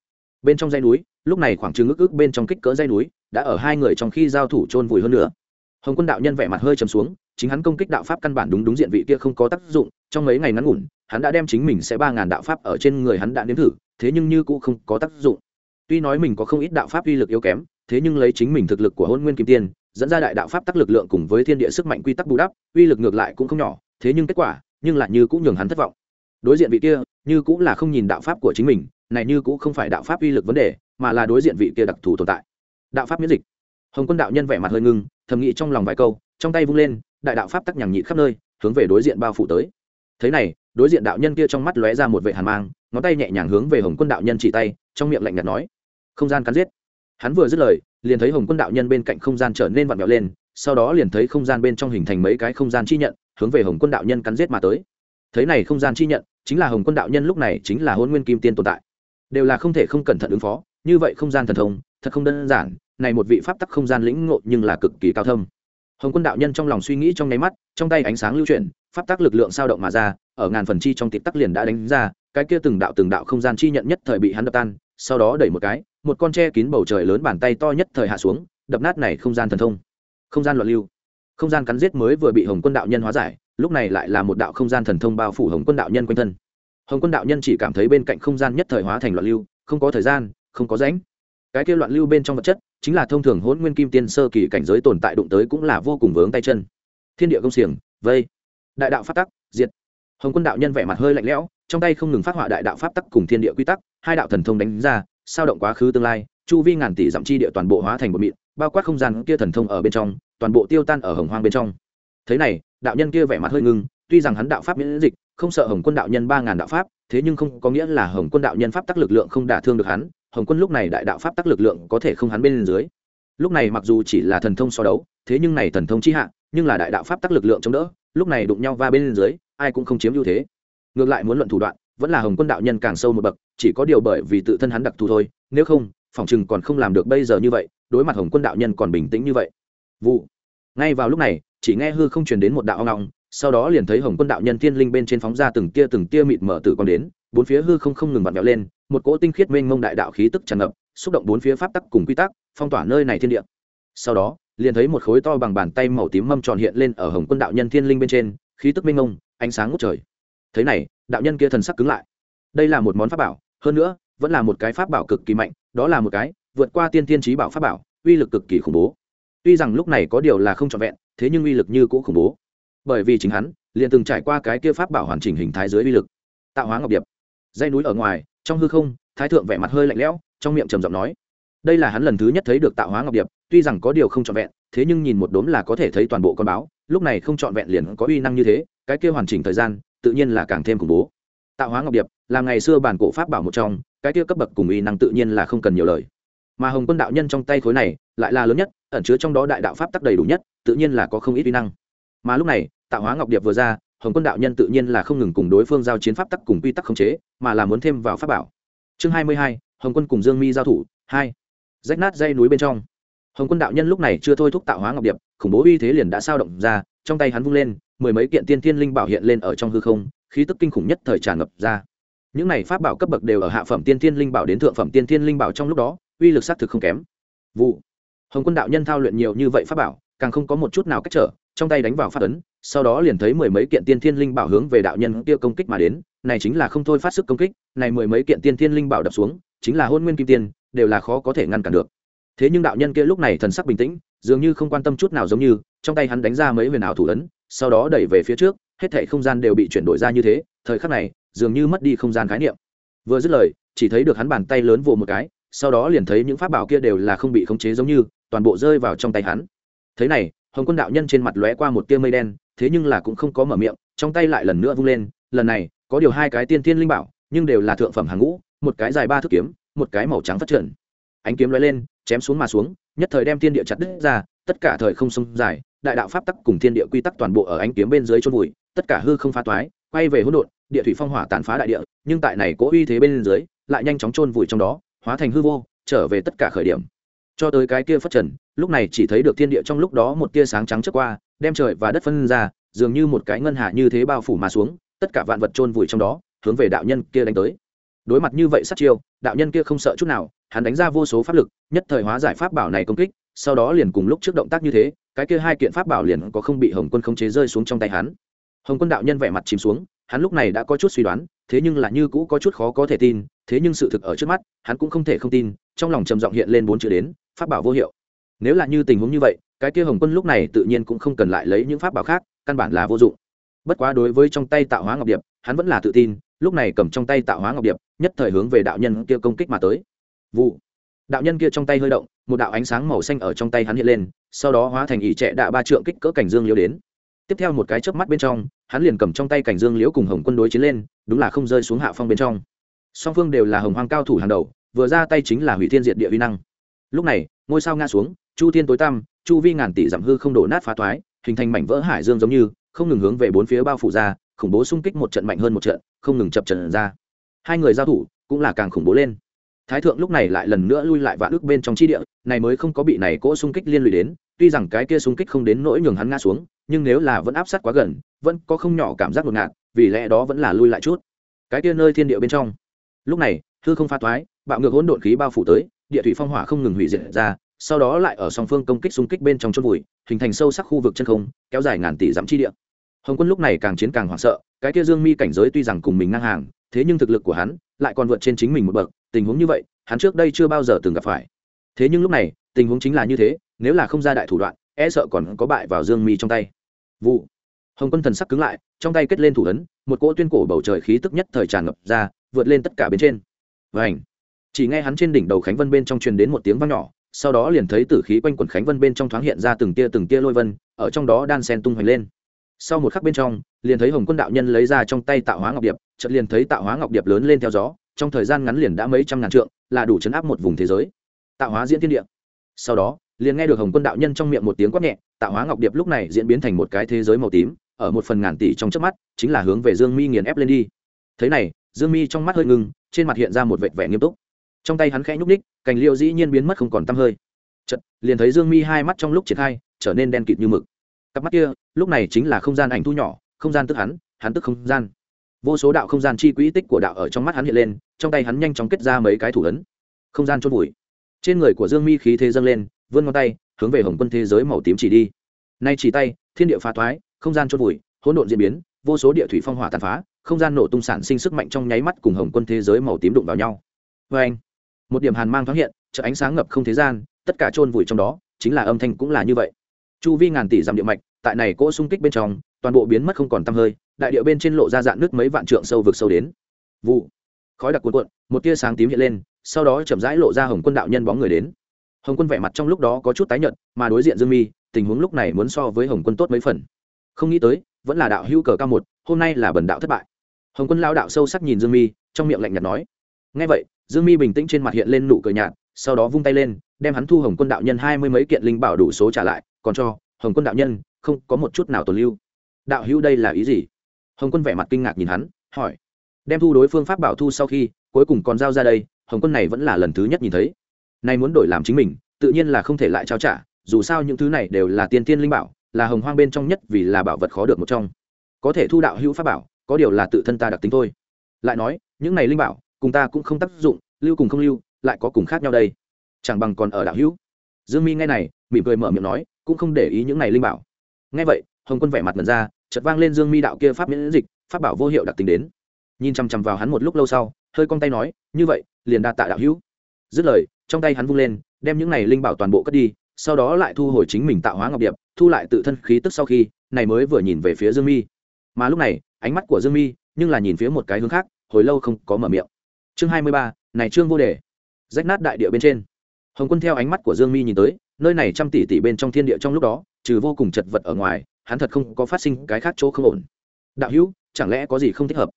Bên trong dây núi, lúc này khoảng chừng ức ức bên trong kích cỡ dây núi, đã ở hai người trong khi giao thủ chôn vùi hơn nữa. Hồng quân đạo nhân vẻ mặt hơi trầm xuống, chính hắn công kích đạo pháp căn bản đúng đúng diện vị kia không có tác dụng, trong mấy ngày ngắn ngủn hắn đã đem chính mình sẽ ba ngàn đạo pháp ở trên người hắn đã nếm thử, thế nhưng như cũng không có tác dụng. Tuy nói mình có không ít đạo pháp uy lực yếu kém, thế nhưng lấy chính mình thực lực của hôn nguyên kim tiên, dẫn ra đại đạo pháp tắc lực lượng cùng với thiên địa sức mạnh quy tắc bù đắp, uy lực ngược lại cũng không nhỏ, thế nhưng kết quả, nhưng lại như cũng nhường hắn thất vọng. Đối diện vị kia, như cũng là không nhìn đạo pháp của chính mình, này như cũng không phải đạo pháp uy lực vấn đề, mà là đối diện vị kia đặc thù tồn tại. Đạo pháp miễn dịch. Hồng quân đạo nhân vẻ mặt hơi ngưng, thầm nghĩ trong lòng vài câu, trong tay vung lên, đại đạo pháp tắc nhằng nhị khắp nơi, hướng về đối diện bao phủ tới. Thế này đối diện đạo nhân kia trong mắt lóe ra một vệ hàn mang, ngón tay nhẹ nhàng hướng về hồng quân đạo nhân chỉ tay, trong miệng lạnh nhạt nói, không gian cắn giết. Hắn vừa dứt lời, liền thấy hồng quân đạo nhân bên cạnh không gian trở nên vặn vẹo lên, sau đó liền thấy không gian bên trong hình thành mấy cái không gian chi nhận, hướng về hồng quân đạo nhân cắn giết mà tới. Thấy này không gian chi nhận, chính là hồng quân đạo nhân lúc này chính là hôn nguyên kim tiên tồn tại. Đều là không thể không cẩn thận ứng phó, như vậy không gian thần thông, thật không đơn giản, này một vị pháp tắc không gian lĩnh ngộ nhưng là cực kỳ cao thâm hồng quân đạo nhân trong lòng suy nghĩ trong nháy mắt, trong tay ánh sáng lưu chuyển, pháp tắc lực lượng sao động mà ra, ở ngàn phần chi trong tịp tắc liền đã đánh ra, cái kia từng đạo từng đạo không gian chi nhận nhất thời bị hắn đập tan, sau đó đẩy một cái, một con tre kín bầu trời lớn bàn tay to nhất thời hạ xuống, đập nát này không gian thần thông. Không gian loạn lưu. Không gian cắn giết mới vừa bị hồng quân đạo nhân hóa giải, lúc này lại là một đạo không gian thần thông bao phủ hồng quân đạo nhân quanh thân. Hồng quân đạo nhân chỉ cảm thấy bên cạnh không gian nhất thời hóa thành loạn lưu, không có thời gian, không có rãnh cái kia loạn lưu bên trong vật chất, chính là thông thường hỗn nguyên kim tiên sơ kỳ cảnh giới tồn tại đụng tới cũng là vô cùng vướng tay chân. Thiên địa công xiềng, vây. Đại đạo phát tắc, diệt. Hồng quân đạo nhân vẻ mặt hơi lạnh lẽo, trong tay không ngừng phát họa đại đạo pháp tắc cùng thiên địa quy tắc, hai đạo thần thông đánh ra, sao động quá khứ tương lai, chu vi ngàn tỷ dặm chi địa toàn bộ hóa thành một mịn, bao quát không gian kia thần thông ở bên trong, toàn bộ tiêu tan ở hồng hoang bên trong. Thế này, đạo nhân kia vẻ mặt hơi ngưng, tuy rằng hắn đạo pháp miễn dịch, không sợ hồng quân đạo nhân ba ngàn đạo pháp, thế nhưng không có nghĩa là hồng quân đạo nhân pháp tắc lực lượng không đả thương được hắn hồng quân lúc này đại đạo pháp tắc lực lượng có thể không hắn bên dưới. Lúc này mặc dù chỉ là thần thông so đấu, thế nhưng này thần thông chi hạ, nhưng là đại đạo pháp tắc lực lượng chống đỡ, lúc này đụng nhau va bên dưới, ai cũng không chiếm ưu thế. Ngược lại muốn luận thủ đoạn, vẫn là hồng quân đạo nhân càng sâu một bậc, chỉ có điều bởi vì tự thân hắn đặc thù thôi, nếu không phòng chừng còn không làm được bây giờ như vậy, đối mặt hồng quân đạo nhân còn bình tĩnh như vậy. Vụ. Ngay vào lúc này, chỉ nghe hư không truyền đến một đạo ong ong sau đó liền thấy hồng quân đạo nhân thiên linh bên trên phóng ra từng tia từng tia mịt mở tử con đến bốn phía hư không không ngừng vặn vẹo lên, một cỗ tinh khiết mênh mông đại đạo khí tức tràn ngập, xúc động bốn phía pháp tắc cùng quy tắc, phong tỏa nơi này thiên địa. Sau đó, liền thấy một khối to bằng bàn tay màu tím mâm tròn hiện lên ở hồng quân đạo nhân thiên linh bên trên, khí tức mênh mông, ánh sáng ngút trời. Thế này, đạo nhân kia thần sắc cứng lại. Đây là một món pháp bảo, hơn nữa, vẫn là một cái pháp bảo cực kỳ mạnh, đó là một cái vượt qua tiên tiên trí bảo pháp bảo, uy lực cực kỳ khủng bố. Tuy rằng lúc này có điều là không trọn vẹn, thế nhưng uy lực như cũ khủng bố. Bởi vì chính hắn, liền từng trải qua cái kia pháp bảo hoàn chỉnh hình thái dưới uy lực, tạo hóa ngọc điệp dây núi ở ngoài, trong hư không, thái thượng vẻ mặt hơi lạnh lẽo, trong miệng trầm giọng nói, đây là hắn lần thứ nhất thấy được tạo hóa ngọc điệp, tuy rằng có điều không trọn vẹn, thế nhưng nhìn một đốm là có thể thấy toàn bộ con báo, lúc này không trọn vẹn liền có uy năng như thế, cái kia hoàn chỉnh thời gian, tự nhiên là càng thêm khủng bố. Tạo hóa ngọc điệp là ngày xưa bản cổ pháp bảo một trong, cái kia cấp bậc cùng uy năng tự nhiên là không cần nhiều lời. Mà hồng quân đạo nhân trong tay khối này, lại là lớn nhất, ẩn chứa trong đó đại đạo pháp tắc đầy đủ nhất, tự nhiên là có không ít uy năng. Mà lúc này, tạo hóa ngọc điệp vừa ra hồng quân đạo nhân tự nhiên là không ngừng cùng đối phương giao chiến pháp tắc cùng quy tắc khống chế, mà là muốn thêm vào pháp bảo. Chương hai mươi hai, hồng quân cùng dương mi giao thủ, hai. Rách nát dây núi bên trong. Hồng quân đạo nhân lúc này chưa thôi thúc tạo hóa ngọc điệp, khủng bố uy thế liền đã sao động ra, trong tay hắn vung lên, mười mấy kiện tiên thiên linh bảo hiện lên ở trong hư không, khí tức kinh khủng nhất thời tràn ngập ra. Những này pháp bảo cấp bậc đều ở hạ phẩm tiên thiên linh bảo đến thượng phẩm tiên thiên linh bảo trong lúc đó, uy lực xác thực không kém. Vụ. Hồng quân đạo nhân thao luyện nhiều như vậy pháp bảo, càng không có một chút nào cách trở, trong tay đánh vào phát ấn sau đó liền thấy mười mấy kiện tiên thiên linh bảo hướng về đạo nhân kia công kích mà đến, này chính là không thôi phát sức công kích, này mười mấy kiện tiên thiên linh bảo đập xuống, chính là hôn nguyên kim tiên, đều là khó có thể ngăn cản được. Thế nhưng đạo nhân kia lúc này thần sắc bình tĩnh, dường như không quan tâm chút nào giống như, trong tay hắn đánh ra mấy huyền ảo thủ ấn, sau đó đẩy về phía trước, hết thảy không gian đều bị chuyển đổi ra như thế, thời khắc này, dường như mất đi không gian khái niệm. Vừa dứt lời, chỉ thấy được hắn bàn tay lớn vồ một cái, sau đó liền thấy những pháp bảo kia đều là không bị khống chế giống như, toàn bộ rơi vào trong tay hắn. Thế này hồng quân đạo nhân trên mặt lóe qua một tia mây đen, thế nhưng là cũng không có mở miệng, trong tay lại lần nữa vung lên, lần này, có điều hai cái tiên thiên linh bảo, nhưng đều là thượng phẩm hàng ngũ, một cái dài ba thước kiếm, một cái màu trắng phát triển ánh kiếm lóe lên, chém xuống mà xuống, nhất thời đem thiên địa chặt đứt ra, tất cả thời không sông dài, đại đạo pháp tắc cùng thiên địa quy tắc toàn bộ ở ánh kiếm bên dưới chôn vùi, tất cả hư không phá toái, quay về hỗn độn, địa thủy phong hỏa tàn phá đại địa, nhưng tại này cố uy thế bên dưới, lại nhanh chóng chôn vùi trong đó, hóa thành hư vô, trở về tất cả khởi điểm. Cho tới cái kia phát trần lúc này chỉ thấy được thiên địa trong lúc đó một tia sáng trắng trước qua, đem trời và đất phân ra, dường như một cái ngân hạ như thế bao phủ mà xuống, tất cả vạn vật chôn vùi trong đó, hướng về đạo nhân kia đánh tới. Đối mặt như vậy sát chiêu, đạo nhân kia không sợ chút nào, hắn đánh ra vô số pháp lực, nhất thời hóa giải pháp bảo này công kích, sau đó liền cùng lúc trước động tác như thế, cái kia hai kiện pháp bảo liền có không bị hồng quân khống chế rơi xuống trong tay hắn. Hồng quân đạo nhân vẻ mặt chìm xuống, hắn lúc này đã có chút suy đoán, thế nhưng là như cũ có chút khó có thể tin, thế nhưng sự thực ở trước mắt, hắn cũng không thể không tin, trong lòng trầm giọng hiện lên bốn chữ đến, pháp bảo vô hiệu nếu là như tình huống như vậy, cái kia hồng quân lúc này tự nhiên cũng không cần lại lấy những pháp bảo khác, căn bản là vô dụng. Bất quá đối với trong tay tạo hóa ngọc điệp, hắn vẫn là tự tin, lúc này cầm trong tay tạo hóa ngọc điệp, nhất thời hướng về đạo nhân kia công kích mà tới. Vụ. Đạo nhân kia trong tay hơi động, một đạo ánh sáng màu xanh ở trong tay hắn hiện lên, sau đó hóa thành ỷ trệ đạ ba trượng kích cỡ cảnh dương liễu đến. Tiếp theo một cái chớp mắt bên trong, hắn liền cầm trong tay cảnh dương liễu cùng hồng quân đối chiến lên, đúng là không rơi xuống hạ phong bên trong. Song phương đều là hồng hoang cao thủ hàng đầu, vừa ra tay chính là hủy thiên diệt địa uy năng. Lúc này, ngôi sao ngã xuống chu thiên tối tăm chu vi ngàn tỷ giảm hư không đổ nát phá toái hình thành mảnh vỡ hải dương giống như không ngừng hướng về bốn phía bao phủ ra khủng bố xung kích một trận mạnh hơn một trận không ngừng chập trận ra. Hai người giao thủ cũng là càng khủng bố lên. Thái thượng lúc này lại lần nữa lui lại vạn ước bên trong chi địa này mới không có bị này cỗ xung kích liên lụy đến tuy rằng cái kia xung kích không đến nỗi nhường hắn ngã xuống nhưng nếu là vẫn áp sát quá gần vẫn có không nhỏ cảm giác ngột ngạt vì lẽ đó vẫn là lui lại chút. Cái kia nơi thiên địa bên trong. Lúc này hư không pha toái, bạo ngược hỗn độn khí bao phủ tới địa thủy phong hỏa không ngừng hủy diệt ra sau đó lại ở song phương công kích xung kích bên trong chôn vùi, hình thành sâu sắc khu vực chân không, kéo dài ngàn tỷ dặm chi địa. Hồng quân lúc này càng chiến càng hoảng sợ, cái kia dương mi cảnh giới tuy rằng cùng mình ngang hàng, thế nhưng thực lực của hắn lại còn vượt trên chính mình một bậc, tình huống như vậy, hắn trước đây chưa bao giờ từng gặp phải. Thế nhưng lúc này, tình huống chính là như thế, nếu là không ra đại thủ đoạn e sợ còn có bại vào dương mi trong tay. Vụ. Hồng quân thần sắc cứng lại, trong tay kết lên thủ ấn, một cỗ tuyên cổ bầu trời khí tức nhất thời tràn ngập ra, vượt lên tất cả bên trên. Vảnh chỉ nghe hắn trên đỉnh đầu khánh vân bên trong truyền đến một tiếng vang nhỏ sau đó liền thấy tử khí quanh quẩn khánh vân bên trong thoáng hiện ra từng tia từng tia lôi vân, ở trong đó đan sen tung hoành lên. Sau một khắc bên trong, liền thấy hồng quân đạo nhân lấy ra trong tay tạo hóa ngọc điệp, chợt liền thấy tạo hóa ngọc điệp lớn lên theo gió, trong thời gian ngắn liền đã mấy trăm ngàn trượng, là đủ chấn áp một vùng thế giới. Tạo hóa diễn thiên địa. Sau đó, liền nghe được hồng quân đạo nhân trong miệng một tiếng quát nhẹ, tạo hóa ngọc điệp lúc này diễn biến thành một cái thế giới màu tím, ở một phần ngàn tỷ trong trước mắt, chính là hướng về dương mi nghiền ép lên đi. Thế này, dương mi trong mắt hơi ngưng, trên mặt hiện ra một vệt vẻ nghiêm túc trong tay hắn khẽ nhúc ních cành liêu dĩ nhiên biến mất không còn t hơi. Chật liền thấy dương mi hai mắt trong lúc triển khai, trở nên đen kịt như mực. Cặp mắt kia, lúc này chính là không gian ảnh thu nhỏ, không gian tức hắn hắn tức không gian. Vô số đạo không gian chi quỹ tích của đạo ở trong mắt hắn hiện lên, trong tay hắn nhanh chóng kết ra mấy cái thủ ấn. Không gian chôn vùi. Trên người của dương mi khí thế dâng lên, vươn ngón tay, hướng về hồng quân thế giới màu tím chỉ đi. Nay chỉ tay, thiên địa phá thoái, không gian chôn vùi, hỗn độn diễn biến, vô số địa thủy phong hỏa tàn phá, không gian nổ tung sản sinh sức mạnh trong nháy mắt cùng hồng quân thế giới màu tím đụng vào nhau. Vê anh một điểm hàn mang thoáng hiện chợ ánh sáng ngập không thế gian, tất cả chôn vùi trong đó, chính là âm thanh cũng là như vậy. Chu vi ngàn tỷ dặm địa mạch, tại này cỗ xung kích bên trong, toàn bộ biến mất không còn tăm hơi, đại địa bên trên lộ ra dạn nước mấy vạn trượng sâu vực sâu đến. Vụ. Khói đặc cuộn cuộn, một tia sáng tím hiện lên, sau đó chậm rãi lộ ra hồng quân đạo nhân bóng người đến. Hồng quân vẻ mặt trong lúc đó có chút tái nhợt, mà đối diện dương mi, tình huống lúc này muốn so với hồng quân tốt mấy phần. Không nghĩ tới, vẫn là đạo hữu cờ cao một, hôm nay là bần đạo thất bại. Hồng quân lao đạo sâu sắc nhìn dương mi, trong miệng lạnh nhạt nói ngay vậy dương mi bình tĩnh trên mặt hiện lên nụ cười nhạt, sau đó vung tay lên, đem hắn thu hồng quân đạo nhân hai mươi mấy kiện linh bảo đủ số trả lại, còn cho, hồng quân đạo nhân, không có một chút nào tồn lưu. Đạo hữu đây là ý gì? Hồng quân vẻ mặt kinh ngạc nhìn hắn, hỏi. Đem thu đối phương pháp bảo thu sau khi, cuối cùng còn giao ra đây, hồng quân này vẫn là lần thứ nhất nhìn thấy. Nay muốn đổi làm chính mình, tự nhiên là không thể lại trao trả, dù sao những thứ này đều là tiên tiên linh bảo, là hồng hoang bên trong nhất vì là bảo vật khó được một trong. Có thể thu đạo hữu pháp bảo, có điều là tự thân ta đặc tính thôi. Lại nói, những này linh bảo cùng ta cũng không tác dụng, lưu cùng không lưu, lại có cùng khác nhau đây. Chẳng bằng còn ở đạo hữu. Dương mi nghe này, mỉm cười mở miệng nói, cũng không để ý những này linh bảo. Nghe vậy, hồng quân vẻ mặt mật ra, chợt vang lên dương mi đạo kia pháp miễn dịch, pháp bảo vô hiệu đặc tính đến. Nhìn chằm chằm vào hắn một lúc lâu sau, hơi cong tay nói, như vậy, liền đa tạ đạo hữu. Dứt lời, trong tay hắn vung lên, đem những này linh bảo toàn bộ cất đi, sau đó lại thu hồi chính mình tạo hóa ngọc điệp, thu lại tự thân khí tức sau khi, này mới vừa nhìn về phía dương mi. Mà lúc này, ánh mắt của dương mi nhưng là nhìn phía một cái hướng khác, hồi lâu không có mở miệng chương hai mươi ba, này trương vô đề. Rách nát đại địa bên trên. Hồng quân theo ánh mắt của dương mi nhìn tới, nơi này trăm tỷ tỷ bên trong thiên địa trong lúc đó, trừ vô cùng chật vật ở ngoài, hắn thật không có phát sinh cái khác chỗ không ổn. Đạo hữu, chẳng lẽ có gì không thích hợp?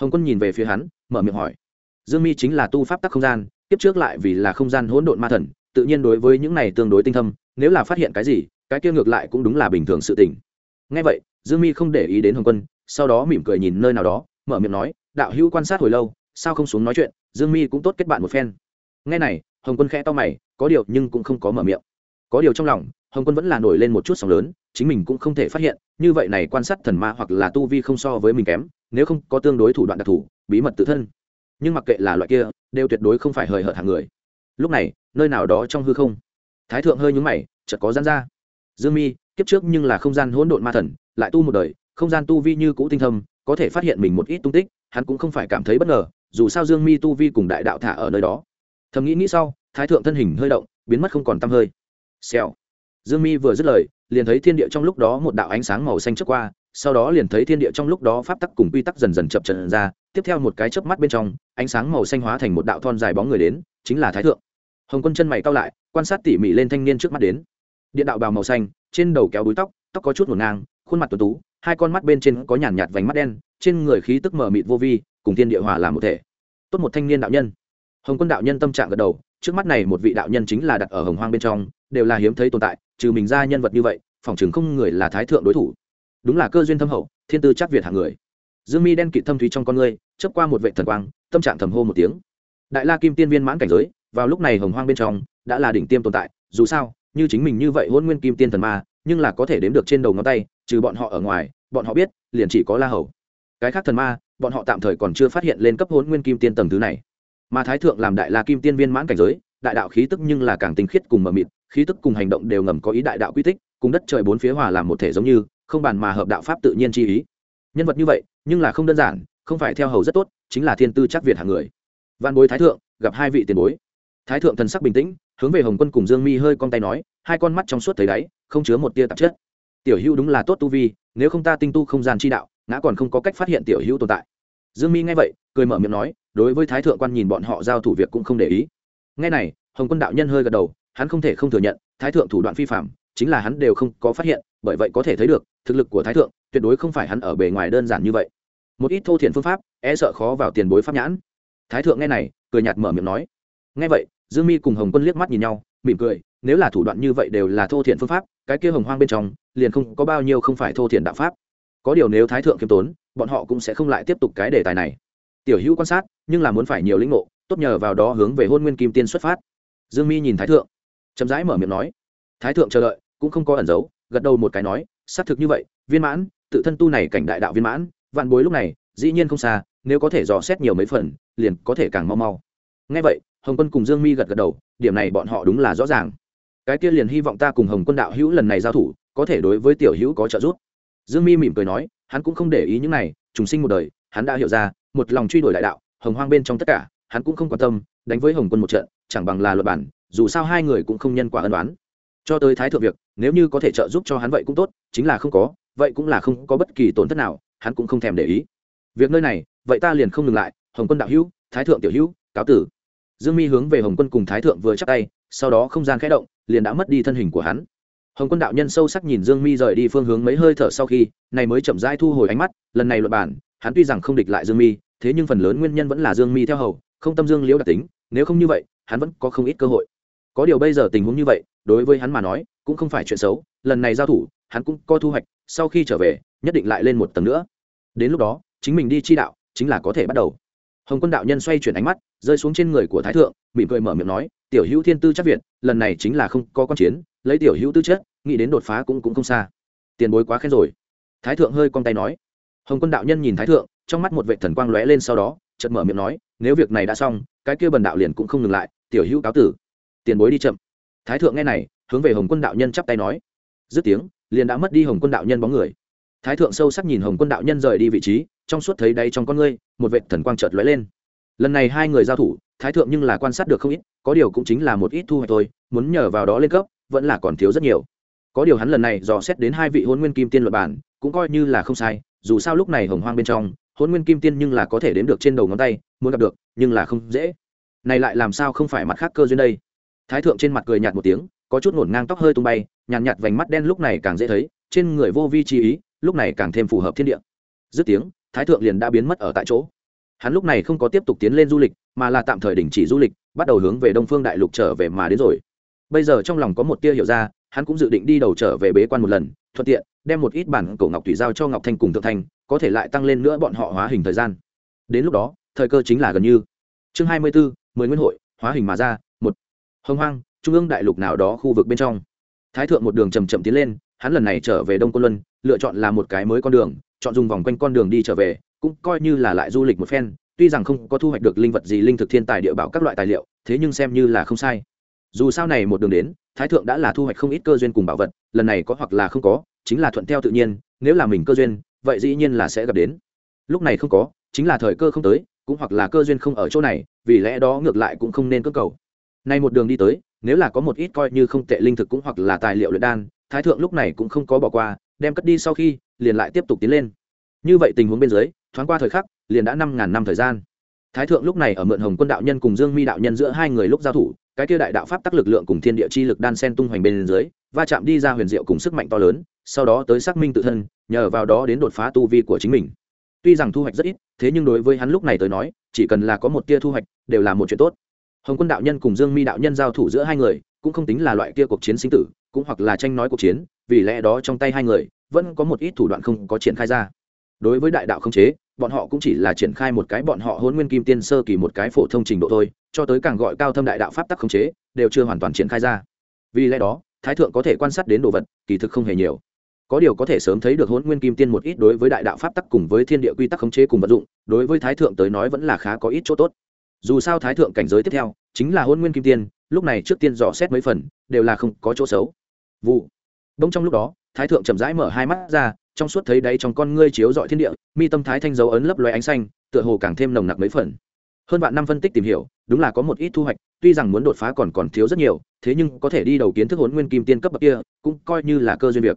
Hồng quân nhìn về phía hắn, mở miệng hỏi. Dương mi chính là tu pháp tắc không gian, tiếp trước lại vì là không gian hỗn độn ma thần, tự nhiên đối với những này tương đối tinh thâm, nếu là phát hiện cái gì, cái kia ngược lại cũng đúng là bình thường sự tình. Ngay vậy, dương mi không để ý đến hồng quân, sau đó mỉm cười nhìn nơi nào đó, mở miệng nói, đạo hữu quan sát hồi lâu sao không xuống nói chuyện, dương mi cũng tốt kết bạn một phen. Ngay này, hồng quân khẽ to mày, có điều nhưng cũng không có mở miệng. Có điều trong lòng, hồng quân vẫn là nổi lên một chút sóng lớn, chính mình cũng không thể phát hiện, như vậy này quan sát thần ma hoặc là tu vi không so với mình kém, nếu không có tương đối thủ đoạn đặc thù, bí mật tự thân. Nhưng mặc kệ là loại kia, đều tuyệt đối không phải hời hợt hàng người. Lúc này, nơi nào đó trong hư không, thái thượng hơi nhúng mày, chợt có gian ra. Dương mi, kiếp trước nhưng là không gian hỗn độn ma thần, lại tu một đời, không gian tu vi như cũ tinh thâm, có thể phát hiện mình một ít tung tích, hắn cũng không phải cảm thấy bất ngờ dù sao dương mi tu vi cùng đại đạo thả ở nơi đó. Thầm nghĩ nghĩ sau, thái thượng thân hình hơi động, biến mất không còn tăm hơi. Xèo. Dương mi vừa dứt lời, liền thấy thiên địa trong lúc đó một đạo ánh sáng màu xanh trước qua, sau đó liền thấy thiên địa trong lúc đó pháp tắc cùng quy tắc dần dần chập trần ra, tiếp theo một cái chớp mắt bên trong, ánh sáng màu xanh hóa thành một đạo thon dài bóng người đến, chính là thái thượng. Hồng quân chân mày cao lại, quan sát tỉ mỉ lên thanh niên trước mắt đến. Điện đạo bào màu xanh, trên đầu kéo búi tóc tóc có chút ngổn ngang, khuôn mặt tuần tú, hai con mắt bên trên có nhàn nhạt vành mắt đen, trên người khí tức mờ mịt vô vi cùng thiên địa hòa làm một thể. Tốt một thanh niên đạo nhân. Hồng quân đạo nhân tâm trạng gật đầu, trước mắt này một vị đạo nhân chính là đặt ở hồng hoang bên trong, đều là hiếm thấy tồn tại, trừ mình ra nhân vật như vậy, phòng chừng không người là thái thượng đối thủ. Đúng là cơ duyên thâm hậu, thiên tư chắc việt hạng người. Dương mi đen kịt thâm thúy trong con ngươi, chớp qua một vệ thần quang, tâm trạng thầm hô một tiếng. Đại la kim tiên viên mãn cảnh giới, vào lúc này hồng hoang bên trong, đã là đỉnh tiêm tồn tại, dù sao, như chính mình như vậy hôn nguyên kim tiên thần ma, nhưng là có thể đếm được trên đầu ngón tay, trừ bọn họ ở ngoài, bọn họ biết, liền chỉ có la hầu. Cái khác thần ma bọn họ tạm thời còn chưa phát hiện lên cấp hôn nguyên kim tiên tầng thứ này. Mà thái thượng làm đại la kim tiên viên mãn cảnh giới, đại đạo khí tức nhưng là càng tinh khiết cùng mờ mịt, khí tức cùng hành động đều ngầm có ý đại đạo quy tích, cùng đất trời bốn phía hòa làm một thể giống như, không bàn mà hợp đạo pháp tự nhiên chi ý. Nhân vật như vậy, nhưng là không đơn giản, không phải theo hầu rất tốt, chính là thiên tư chắc việt hạng người. Văn bối thái thượng, gặp hai vị tiền bối. Thái thượng thần sắc bình tĩnh, hướng về hồng quân cùng dương mi hơi con tay nói, hai con mắt trong suốt thấy đáy, không chứa một tia tạp chất. Tiểu hữu đúng là tốt tu vi, nếu không ta tinh tu không gian chi đạo, ngã còn không có cách phát hiện tiểu hữu tồn tại dương mi nghe vậy, cười mở miệng nói, đối với thái thượng quan nhìn bọn họ giao thủ việc cũng không để ý. Nghe này, hồng quân đạo nhân hơi gật đầu, hắn không thể không thừa nhận, thái thượng thủ đoạn phi phạm chính là hắn đều không có phát hiện, bởi vậy có thể thấy được, thực lực của thái thượng tuyệt đối không phải hắn ở bề ngoài đơn giản như vậy. Một ít thô thiện phương pháp e sợ khó vào tiền bối pháp nhãn. Thái thượng nghe này, cười nhạt mở miệng nói. Nghe vậy, dương mi cùng hồng quân liếc mắt nhìn nhau, mỉm cười, nếu là thủ đoạn như vậy đều là thô thiện phương pháp, cái kia hồng hoang bên trong, liền không có bao nhiêu không phải thô thiện đạo pháp. Có điều nếu thái thượng kiêm tốn bọn họ cũng sẽ không lại tiếp tục cái đề tài này. Tiểu hữu quan sát, nhưng là muốn phải nhiều lĩnh ngộ, tốt nhờ vào đó hướng về hôn nguyên kim tiên xuất phát. Dương mi nhìn thái thượng, chậm rãi mở miệng nói, thái thượng chờ đợi, cũng không có ẩn giấu, gật đầu một cái nói, xác thực như vậy, viên mãn, tự thân tu này cảnh đại đạo viên mãn, vạn bối lúc này, dĩ nhiên không xa, nếu có thể dò xét nhiều mấy phần, liền có thể càng mau mau. Ngay vậy, hồng quân cùng dương mi gật gật đầu, điểm này bọn họ đúng là rõ ràng. Cái kia liền hy vọng ta cùng hồng quân đạo hữu lần này giao thủ, có thể đối với tiểu hữu có trợ giúp dương mi mỉm cười nói, hắn cũng không để ý những này, trùng sinh một đời, hắn đã hiểu ra, một lòng truy đuổi đại đạo, hồng hoang bên trong tất cả, hắn cũng không quan tâm, đánh với hồng quân một trận, chẳng bằng là luật bản, dù sao hai người cũng không nhân quả ân đoán cho tới thái thượng việc, nếu như có thể trợ giúp cho hắn vậy cũng tốt, chính là không có, vậy cũng là không có bất kỳ tổn thất nào, hắn cũng không thèm để ý. Việc nơi này, vậy ta liền không ngừng lại, hồng quân đạo hữu, thái thượng tiểu hữu, cáo tử. Dương mi hướng về hồng quân cùng thái thượng vừa chắc tay, sau đó không gian khẽ động, liền đã mất đi thân hình của hắn hồng quân đạo nhân sâu sắc nhìn dương mi rời đi phương hướng mấy hơi thở sau khi, này mới chậm rãi thu hồi ánh mắt, lần này luật bản, hắn tuy rằng không địch lại dương mi, thế nhưng phần lớn nguyên nhân vẫn là dương mi theo hầu, không tâm dương liễu đặc tính, nếu không như vậy, hắn vẫn có không ít cơ hội. Có điều bây giờ tình huống như vậy, đối với hắn mà nói, cũng không phải chuyện xấu, lần này giao thủ, hắn cũng có thu hoạch, sau khi trở về, nhất định lại lên một tầng nữa. Đến lúc đó, chính mình đi chi đạo, chính là có thể bắt đầu. Hồng quân đạo nhân xoay chuyển ánh mắt, rơi xuống trên người của thái thượng, mỉm cười mở miệng nói, tiểu hữu thiên tư chắc việt, lần này chính là không có con chiến lấy tiểu hữu tư chất, nghĩ đến đột phá cũng cũng không xa. Tiền bối quá khen rồi. Thái thượng hơi cong tay nói. Hồng quân đạo nhân nhìn thái thượng, trong mắt một vệ thần quang lóe lên sau đó, chợt mở miệng nói, nếu việc này đã xong, cái kia bần đạo liền cũng không ngừng lại, tiểu hữu cáo tử. Tiền bối đi chậm. Thái thượng nghe này, hướng về hồng quân đạo nhân chắp tay nói. Dứt tiếng, liền đã mất đi hồng quân đạo nhân bóng người. Thái thượng sâu sắc nhìn hồng quân đạo nhân rời đi vị trí, trong suốt thấy đáy trong con ngươi, một vệ thần quang chợt lóe lên. Lần này hai người giao thủ, thái thượng nhưng là quan sát được không ít, có điều cũng chính là một ít thu hoạch thôi, muốn nhờ vào đó lên cấp vẫn là còn thiếu rất nhiều. Có điều hắn lần này dò xét đến hai vị hôn nguyên kim tiên luật bản cũng coi như là không sai dù sao lúc này hồng hoang bên trong hôn nguyên kim tiên nhưng là có thể đếm được trên đầu ngón tay muốn gặp được nhưng là không dễ. Này lại làm sao không phải mặt khác cơ duyên đây? Thái thượng trên mặt cười nhạt một tiếng có chút ngổn ngang tóc hơi tung bay nhàn nhạt, nhạt vành mắt đen lúc này càng dễ thấy trên người vô vi chi ý lúc này càng thêm phù hợp thiên địa. Dứt tiếng thái thượng liền đã biến mất ở tại chỗ. Hắn lúc này không có tiếp tục tiến lên du lịch mà là tạm thời đình chỉ du lịch bắt đầu hướng về đông phương đại lục trở về mà đến rồi bây giờ trong lòng có một tia hiểu ra, hắn cũng dự định đi đầu trở về bế quan một lần, thuận tiện, đem một ít bản cổ ngọc thủy giao cho ngọc thanh cùng thượng thanh, có thể lại tăng lên nữa bọn họ hóa hình thời gian. Đến lúc đó, thời cơ chính là gần như. Chương hai mươi bốn mười nguyên hội, hóa hình mà ra, một. Hồng hoang, trung ương đại lục nào đó khu vực bên trong. Thái thượng một đường chầm chậm tiến lên, hắn lần này trở về đông côn luân, lựa chọn là một cái mới con đường, chọn dùng vòng quanh con đường đi trở về, cũng coi như là lại du lịch một phen, tuy rằng không có thu hoạch được linh vật gì linh thực thiên tài địa bảo các loại tài liệu, thế nhưng xem như là không sai dù sao này một đường đến, thái thượng đã là thu hoạch không ít cơ duyên cùng bảo vật, lần này có hoặc là không có, chính là thuận theo tự nhiên, nếu là mình cơ duyên, vậy dĩ nhiên là sẽ gặp đến. Lúc này không có, chính là thời cơ không tới, cũng hoặc là cơ duyên không ở chỗ này, vì lẽ đó ngược lại cũng không nên cơ cầu. Nay một đường đi tới, nếu là có một ít coi như không tệ linh thực cũng hoặc là tài liệu luyện đan, thái thượng lúc này cũng không có bỏ qua, đem cất đi sau khi, liền lại tiếp tục tiến lên. Như vậy tình huống bên dưới, thoáng qua thời khắc, liền đã năm ngàn năm thời gian. Thái thượng lúc này ở mượn hồng quân đạo nhân cùng dương mi đạo nhân giữa hai người lúc giao thủ cái kia đại đạo pháp tắc lực lượng cùng thiên địa chi lực đan sen tung hoành bên dưới, va chạm đi ra huyền diệu cùng sức mạnh to lớn, sau đó tới xác minh tự thân, nhờ vào đó đến đột phá tu vi của chính mình. Tuy rằng thu hoạch rất ít, thế nhưng đối với hắn lúc này tới nói, chỉ cần là có một tia thu hoạch, đều là một chuyện tốt. Hồng quân đạo nhân cùng dương mi đạo nhân giao thủ giữa hai người, cũng không tính là loại kia cuộc chiến sinh tử, cũng hoặc là tranh nói cuộc chiến, vì lẽ đó trong tay hai người, vẫn có một ít thủ đoạn không có triển khai ra. Đối với đại đạo không chế, bọn họ cũng chỉ là triển khai một cái bọn họ hôn nguyên kim tiên sơ kỳ một cái phổ thông trình độ thôi cho tới càng gọi cao thâm đại đạo pháp tắc không chế, đều chưa hoàn toàn triển khai ra. Vì lẽ đó, thái thượng có thể quan sát đến đồ vật, kỳ thực không hề nhiều. Có điều có thể sớm thấy được hôn nguyên kim tiên một ít đối với đại đạo pháp tắc cùng với thiên địa quy tắc khống chế cùng vận dụng, đối với thái thượng tới nói vẫn là khá có ít chỗ tốt. Dù sao thái thượng cảnh giới tiếp theo, chính là hôn nguyên kim tiên, lúc này trước tiên dò xét mấy phần, đều là không có chỗ xấu. Vụ. Đông trong lúc đó, thái thượng chậm rãi mở hai mắt ra, trong suốt thấy đáy trong con ngươi chiếu dọi thiên địa, mi tâm thái thanh dấu ấn lấp loé ánh xanh, tựa hồ càng thêm nồng nặc mấy phần hơn vạn năm phân tích tìm hiểu, đúng là có một ít thu hoạch, tuy rằng muốn đột phá còn còn thiếu rất nhiều, thế nhưng có thể đi đầu kiến thức hốn nguyên kim tiên cấp bậc kia, cũng coi như là cơ duyên việc.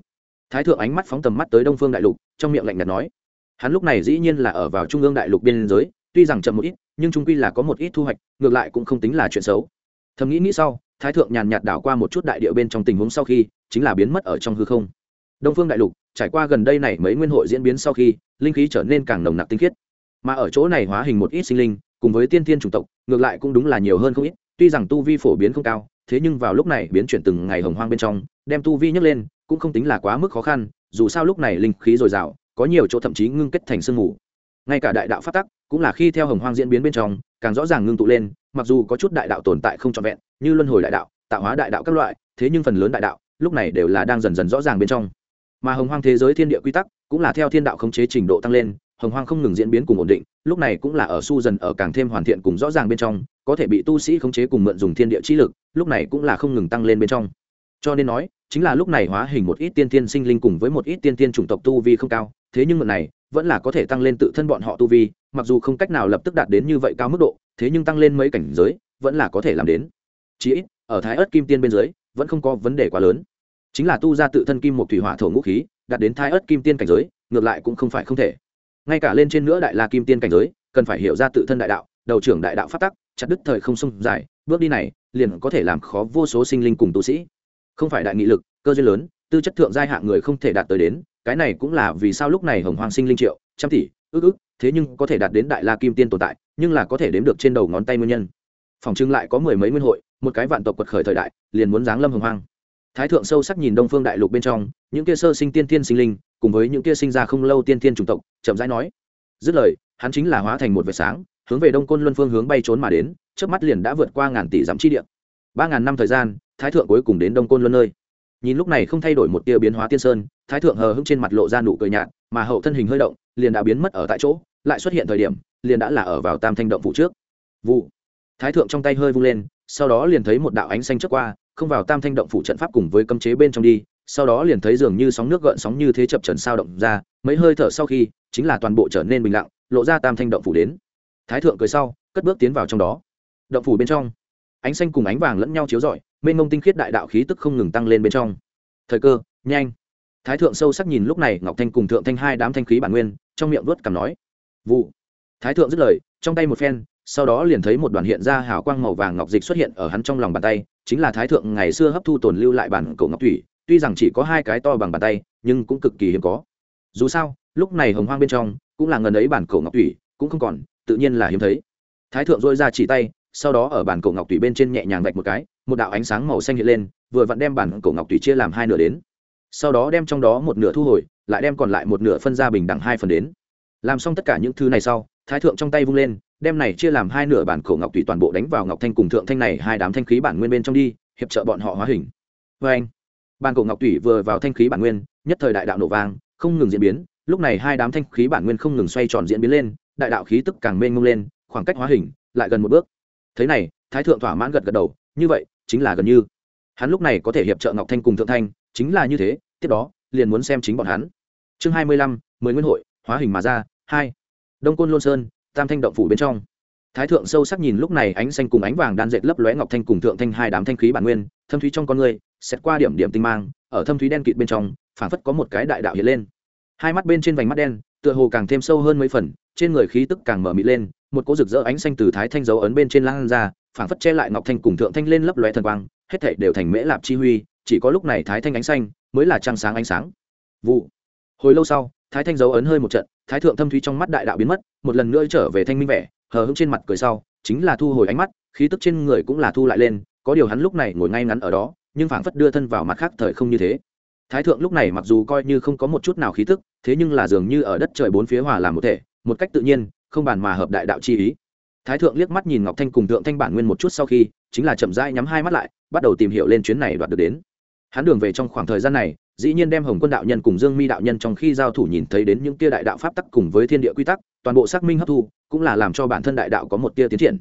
Thái thượng ánh mắt phóng tầm mắt tới đông phương đại lục, trong miệng lạnh nhạt nói, hắn lúc này dĩ nhiên là ở vào trung ương đại lục biên giới, tuy rằng chậm một ít, nhưng trung quy là có một ít thu hoạch, ngược lại cũng không tính là chuyện xấu. Thầm nghĩ nghĩ sau, thái thượng nhàn nhạt đảo qua một chút đại địa bên trong tình huống sau khi, chính là biến mất ở trong hư không. Đông phương đại lục, trải qua gần đây này mấy nguyên hội diễn biến sau khi, linh khí trở nên càng nồng nặc tinh khiết. Mà ở chỗ này hóa hình một ít sinh linh cùng với tiên tiên chủng tộc, ngược lại cũng đúng là nhiều hơn không ít, tuy rằng tu vi phổ biến không cao, thế nhưng vào lúc này biến chuyển từng ngày hồng hoang bên trong, đem tu vi nhấc lên, cũng không tính là quá mức khó khăn, dù sao lúc này linh khí dồi dào, có nhiều chỗ thậm chí ngưng kết thành sương mù. Ngay cả đại đạo phát tắc, cũng là khi theo hồng hoang diễn biến bên trong, càng rõ ràng ngưng tụ lên, mặc dù có chút đại đạo tồn tại không trọn vẹn, như luân hồi đại đạo, tạo hóa đại đạo các loại, thế nhưng phần lớn đại đạo, lúc này đều là đang dần dần rõ ràng bên trong. Mà hồng hoang thế giới thiên địa quy tắc, cũng là theo thiên đạo khống chế trình độ tăng lên hồng hoang không ngừng diễn biến cùng ổn định, lúc này cũng là ở su dần ở càng thêm hoàn thiện cùng rõ ràng bên trong, có thể bị tu sĩ khống chế cùng mượn dùng thiên địa chi lực, lúc này cũng là không ngừng tăng lên bên trong. Cho nên nói, chính là lúc này hóa hình một ít tiên tiên sinh linh cùng với một ít tiên tiên chủng tộc tu vi không cao, thế nhưng mượn này, vẫn là có thể tăng lên tự thân bọn họ tu vi, mặc dù không cách nào lập tức đạt đến như vậy cao mức độ, thế nhưng tăng lên mấy cảnh giới, vẫn là có thể làm đến. Chí ít, ở thái ớt kim tiên bên dưới, vẫn không có vấn đề quá lớn. Chính là tu ra tự thân kim một thủy hỏa thổ ngũ khí, đạt đến thái ớt kim tiên cảnh giới, ngược lại cũng không phải không thể ngay cả lên trên nữa đại la kim tiên cảnh giới, cần phải hiểu ra tự thân đại đạo, đầu trưởng đại đạo phát tắc, chặt đứt thời không sông dài, bước đi này, liền có thể làm khó vô số sinh linh cùng tu sĩ. Không phải đại nghị lực, cơ duyên lớn, tư chất thượng giai hạng người không thể đạt tới đến, cái này cũng là vì sao lúc này hồng hoàng sinh linh triệu, trăm tỷ, ước ước, thế nhưng có thể đạt đến đại la kim tiên tồn tại, nhưng là có thể đếm được trên đầu ngón tay nguyên nhân. Phòng trưng lại có mười mấy nguyên hội, một cái vạn tộc quật khởi thời đại, liền muốn giáng lâm hồng hoang. Thái thượng sâu sắc nhìn đông phương đại lục bên trong, những kia sơ sinh tiên tiên sinh linh cùng với những kia sinh ra không lâu tiên tiên chủng tộc, chậm rãi nói. Dứt lời, hắn chính là hóa thành một vệt sáng, hướng về đông côn luân phương hướng bay trốn mà đến trước mắt liền đã vượt qua ngàn tỷ dặm chi địa. Ba ngàn năm thời gian, thái thượng cuối cùng đến đông côn luân nơi. Nhìn lúc này không thay đổi một tia biến hóa tiên sơn, thái thượng hờ hững trên mặt lộ ra nụ cười nhạt, mà hậu thân hình hơi động, liền đã biến mất ở tại chỗ, lại xuất hiện thời điểm, liền đã là ở vào tam thanh động phủ trước. Vụ. Thái thượng trong tay hơi vung lên, sau đó liền thấy một đạo ánh xanh trước qua, không vào tam thanh động phủ trận pháp cùng với cấm chế bên trong đi sau đó liền thấy dường như sóng nước gợn sóng như thế chập trần sao động ra, mấy hơi thở sau khi, chính là toàn bộ trở nên bình lặng, lộ ra tam thanh động phủ đến. Thái thượng cười sau, cất bước tiến vào trong đó. Động phủ bên trong, ánh xanh cùng ánh vàng lẫn nhau chiếu rọi, mênh mông tinh khiết đại đạo khí tức không ngừng tăng lên bên trong. Thời cơ, nhanh. Thái thượng sâu sắc nhìn lúc này, ngọc thanh cùng thượng thanh hai đám thanh khí bản nguyên, trong miệng vớt cằm nói, vụ. Thái thượng dứt lời, trong tay một phen, sau đó liền thấy một đoàn hiện ra hào quang màu vàng ngọc dịch xuất hiện ở hắn trong lòng bàn tay, chính là thái thượng ngày xưa hấp thu tồn lưu lại bản cổ ngọc thủy tuy rằng chỉ có hai cái to bằng bàn tay, nhưng cũng cực kỳ hiếm có. Dù sao, lúc này hồng hoang bên trong cũng là ngần ấy bản cổ ngọc thủy cũng không còn, tự nhiên là hiếm thấy. Thái thượng dôi ra chỉ tay, sau đó ở bản cổ ngọc thủy bên trên nhẹ nhàng vạch một cái, một đạo ánh sáng màu xanh hiện lên, vừa vặn đem bản cổ ngọc thủy chia làm hai nửa đến. Sau đó đem trong đó một nửa thu hồi, lại đem còn lại một nửa phân ra bình đẳng hai phần đến. Làm xong tất cả những thứ này sau, thái thượng trong tay vung lên, đem này chia làm hai nửa bản cổ ngọc thủy toàn bộ đánh vào ngọc thanh cùng thượng thanh này hai đám thanh khí bản nguyên bên trong đi, hiệp trợ bọn họ hóa hình. Vê anh bàn cổ ngọc thủy vừa vào thanh khí bản nguyên, nhất thời đại đạo nổ vang, không ngừng diễn biến. Lúc này hai đám thanh khí bản nguyên không ngừng xoay tròn diễn biến lên, đại đạo khí tức càng mênh mông lên, khoảng cách hóa hình, lại gần một bước. Thế này, thái thượng thỏa mãn gật gật đầu, như vậy, chính là gần như. Hắn lúc này có thể hiệp trợ ngọc thanh cùng thượng thanh, chính là như thế, tiếp đó, liền muốn xem chính bọn hắn. Chương hai mươi lăm, mười nguyên hội, hóa hình mà ra, hai. Đông côn lôn sơn, tam thanh động phủ bên trong. Thái thượng sâu sắc nhìn lúc này ánh xanh cùng ánh vàng đan dệt lấp lóe ngọc thanh cùng thượng thanh hai đám thanh khí bản nguyên, thâm thúy trong con người xét qua điểm điểm tinh mang, ở thâm thúy đen kịt bên trong, phảng phất có một cái đại đạo hiện lên. Hai mắt bên trên vành mắt đen, tựa hồ càng thêm sâu hơn mấy phần, trên người khí tức càng mở mịt lên, một cỗ rực rỡ ánh xanh từ thái thanh dấu ấn bên trên lan ra, phảng phất che lại ngọc thanh cùng thượng thanh lên lấp lóe thần quang, hết thảy đều thành mễ lạp chi huy, chỉ có lúc này thái thanh ánh xanh mới là trăng sáng ánh sáng. Vụ. Hồi lâu sau, thái thanh dấu ấn hơi một trận, thái thượng thâm thúy trong mắt đại đạo biến mất, một lần nữa trở về thanh minh vẻ, hờ hững trên mặt cười sau, chính là thu hồi ánh mắt, khí tức trên người cũng là thu lại lên, có điều hắn lúc này ngồi ngay ngắn ở đó nhưng phảng phất đưa thân vào mặt khác thời không như thế. Thái thượng lúc này mặc dù coi như không có một chút nào khí tức, thế nhưng là dường như ở đất trời bốn phía hòa làm một thể, một cách tự nhiên, không bàn mà hợp đại đạo chi ý. Thái thượng liếc mắt nhìn ngọc thanh cùng thượng thanh bản nguyên một chút sau khi, chính là chậm rãi nhắm hai mắt lại, bắt đầu tìm hiểu lên chuyến này đoạt được đến. Hắn đường về trong khoảng thời gian này, dĩ nhiên đem hồng quân đạo nhân cùng dương mi đạo nhân trong khi giao thủ nhìn thấy đến những tia đại đạo pháp tắc cùng với thiên địa quy tắc, toàn bộ xác minh hấp thu, cũng là làm cho bản thân đại đạo có một tia tiến triển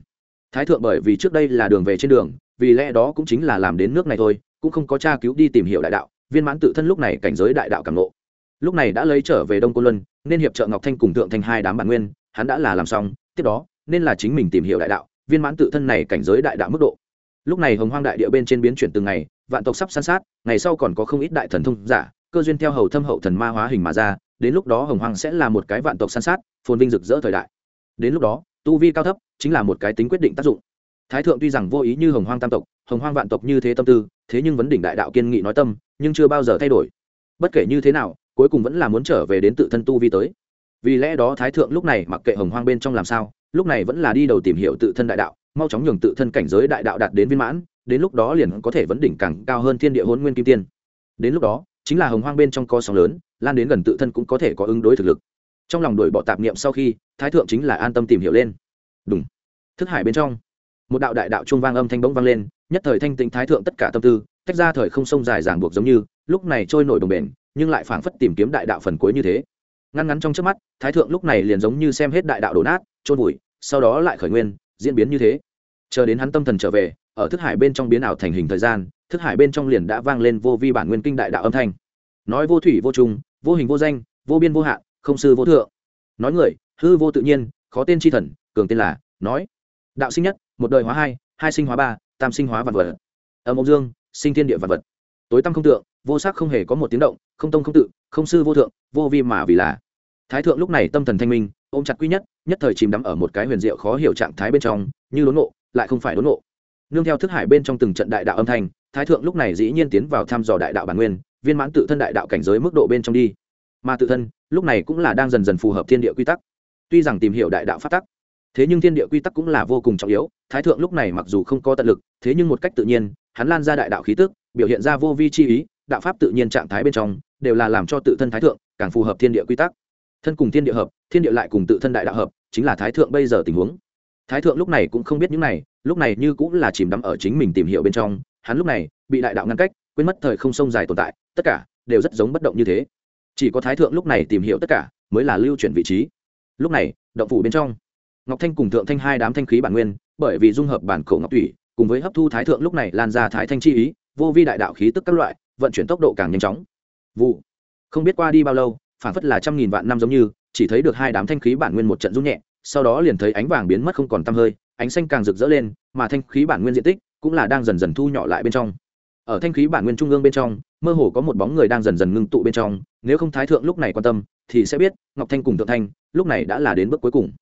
thái thượng bởi vì trước đây là đường về trên đường, vì lẽ đó cũng chính là làm đến nước này thôi, cũng không có tra cứu đi tìm hiểu đại đạo, viên mãn tự thân lúc này cảnh giới đại đạo cảm lộ lúc này đã lấy trở về đông côn luân, nên hiệp trợ ngọc thanh cùng thượng thanh hai đám bản nguyên, hắn đã là làm xong, tiếp đó, nên là chính mình tìm hiểu đại đạo, viên mãn tự thân này cảnh giới đại đạo mức độ. Lúc này hồng hoang đại địa bên trên biến chuyển từng ngày, vạn tộc sắp san sát, ngày sau còn có không ít đại thần thông giả, cơ duyên theo hầu thâm hậu thần ma hóa hình mà ra, đến lúc đó hồng hoang sẽ là một cái vạn tộc san sát, phồn vinh rực rỡ thời đại. Đến lúc đó tu vi cao thấp, chính là một cái tính quyết định tác dụng. Thái thượng tuy rằng vô ý như hồng hoang tam tộc, hồng hoang vạn tộc như thế tâm tư, thế nhưng vấn đỉnh đại đạo kiên nghị nói tâm, nhưng chưa bao giờ thay đổi. Bất kể như thế nào, cuối cùng vẫn là muốn trở về đến tự thân tu vi tới. Vì lẽ đó thái thượng lúc này mặc kệ hồng hoang bên trong làm sao, lúc này vẫn là đi đầu tìm hiểu tự thân đại đạo, mau chóng nhường tự thân cảnh giới đại đạo đạt đến viên mãn, đến lúc đó liền có thể vấn đỉnh càng cao hơn thiên địa hôn nguyên kim tiên. Đến lúc đó, chính là hồng hoang bên trong co sóng lớn, lan đến gần tự thân cũng có thể có ứng đối thực lực trong lòng đổi bỏ tạp niệm sau khi, thái thượng chính là an tâm tìm hiểu lên. Đúng thức hải bên trong, một đạo đại đạo trung vang âm thanh bỗng vang lên, nhất thời thanh tĩnh thái thượng tất cả tâm tư, tách ra thời không sông dài ràng buộc giống như, lúc này trôi nổi đồng bền nhưng lại phảng phất tìm kiếm đại đạo phần cuối như thế. Ngăn ngắn trong trước mắt, thái thượng lúc này liền giống như xem hết đại đạo đổ nát trôn vùi, sau đó lại khởi nguyên, diễn biến như thế. Chờ đến hắn tâm thần trở về, ở thức hải bên trong biến ảo thành hình thời gian, thức hải bên trong liền đã vang lên vô vi bản nguyên kinh đại đạo âm thanh. Nói vô thủy vô trung vô hình vô danh, vô biên vô hạn không sư vô thượng. Nói người, hư vô tự nhiên, khó tên chi thần, cường tên là, nói. Đạo sinh nhất, một đời hóa hai hai sinh hóa ba, tam sinh hóa vạn vật. Âm ông dương, sinh thiên địa vạn vật. Tối tăm không tượng, vô sắc không hề có một tiếng động, không tông không tự, không sư vô thượng, vô vi mà vì là. Thái thượng lúc này tâm thần thanh minh, ôm chặt quy nhất nhất thời chìm đắm ở một cái huyền diệu khó hiểu trạng thái bên trong, như đốn nộ, lại không phải đốn nộ. Nương theo thức hải bên trong từng trận đại đạo âm thanh, thái thượng lúc này dĩ nhiên tiến vào thăm dò đại đạo bản nguyên, viên mãn tự thân đại đạo cảnh giới mức độ bên trong đi mà tự thân, lúc này cũng là đang dần dần phù hợp thiên địa quy tắc. Tuy rằng tìm hiểu đại đạo phát tắc, thế nhưng thiên địa quy tắc cũng là vô cùng trọng yếu. Thái thượng lúc này mặc dù không có tận lực, thế nhưng một cách tự nhiên, hắn lan ra đại đạo khí tức, biểu hiện ra vô vi chi ý, đạo pháp tự nhiên trạng thái bên trong, đều là làm cho tự thân thái thượng càng phù hợp thiên địa quy tắc. Thân cùng thiên địa hợp, thiên địa lại cùng tự thân đại đạo hợp, chính là thái thượng bây giờ tình huống. Thái thượng lúc này cũng không biết những này, lúc này như cũng là chìm đắm ở chính mình tìm hiểu bên trong. Hắn lúc này bị đại đạo ngăn cách, quên mất thời không sông dài tồn tại, tất cả đều rất giống bất động như thế chỉ có thái thượng lúc này tìm hiểu tất cả, mới là lưu chuyển vị trí. Lúc này, động phủ bên trong, ngọc thanh cùng thượng thanh hai đám thanh khí bản nguyên, bởi vì dung hợp bản cổ ngọc thủy, cùng với hấp thu thái thượng lúc này lan ra thái thanh chi ý, vô vi đại đạo khí tức các loại, vận chuyển tốc độ càng nhanh chóng. Vụ, không biết qua đi bao lâu, phản phất là trăm nghìn vạn năm giống như, chỉ thấy được hai đám thanh khí bản nguyên một trận rung nhẹ, sau đó liền thấy ánh vàng biến mất không còn tăm hơi, ánh xanh càng rực rỡ lên, mà thanh khí bản nguyên diện tích cũng là đang dần dần thu nhỏ lại bên trong. Ở thanh khí bản nguyên trung ương bên trong mơ hồ có một bóng người đang dần dần ngưng tụ bên trong, nếu không thái thượng lúc này quan tâm, thì sẽ biết, ngọc thanh cùng thượng thanh, lúc này đã là đến bước cuối cùng.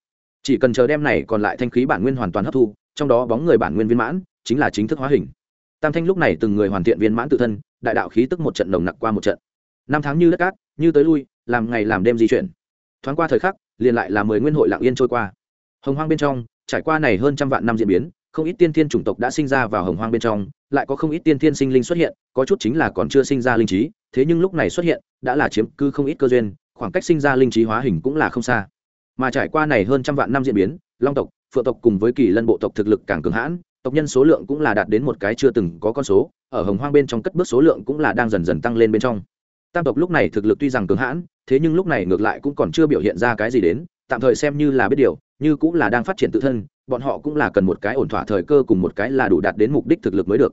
Chỉ cần chờ đem này còn lại thanh khí bản nguyên hoàn toàn hấp thu, trong đó bóng người bản nguyên viên mãn, chính là chính thức hóa hình. Tam thanh lúc này từng người hoàn thiện viên mãn tự thân, đại đạo khí tức một trận nồng nặc qua một trận. Năm tháng như đất cát, như tới lui, làm ngày làm đêm di chuyển. Thoáng qua thời khắc, liền lại là mười nguyên hội lạng yên trôi qua. Hồng hoang bên trong, trải qua này hơn trăm vạn năm diễn biến không ít tiên thiên chủng tộc đã sinh ra vào hồng hoang bên trong, lại có không ít tiên thiên sinh linh xuất hiện, có chút chính là còn chưa sinh ra linh trí, thế nhưng lúc này xuất hiện, đã là chiếm cứ không ít cơ duyên, khoảng cách sinh ra linh trí hóa hình cũng là không xa. Mà trải qua này hơn trăm vạn năm diễn biến, long tộc, phượng tộc cùng với kỳ lân bộ tộc thực lực càng cường hãn, tộc nhân số lượng cũng là đạt đến một cái chưa từng có con số, ở hồng hoang bên trong cất bước số lượng cũng là đang dần dần tăng lên bên trong. Tam tộc lúc này thực lực tuy rằng cường hãn, thế nhưng lúc này ngược lại cũng còn chưa biểu hiện ra cái gì đến, tạm thời xem như là biết điều, như cũng là đang phát triển tự thân bọn họ cũng là cần một cái ổn thỏa thời cơ cùng một cái là đủ đạt đến mục đích thực lực mới được.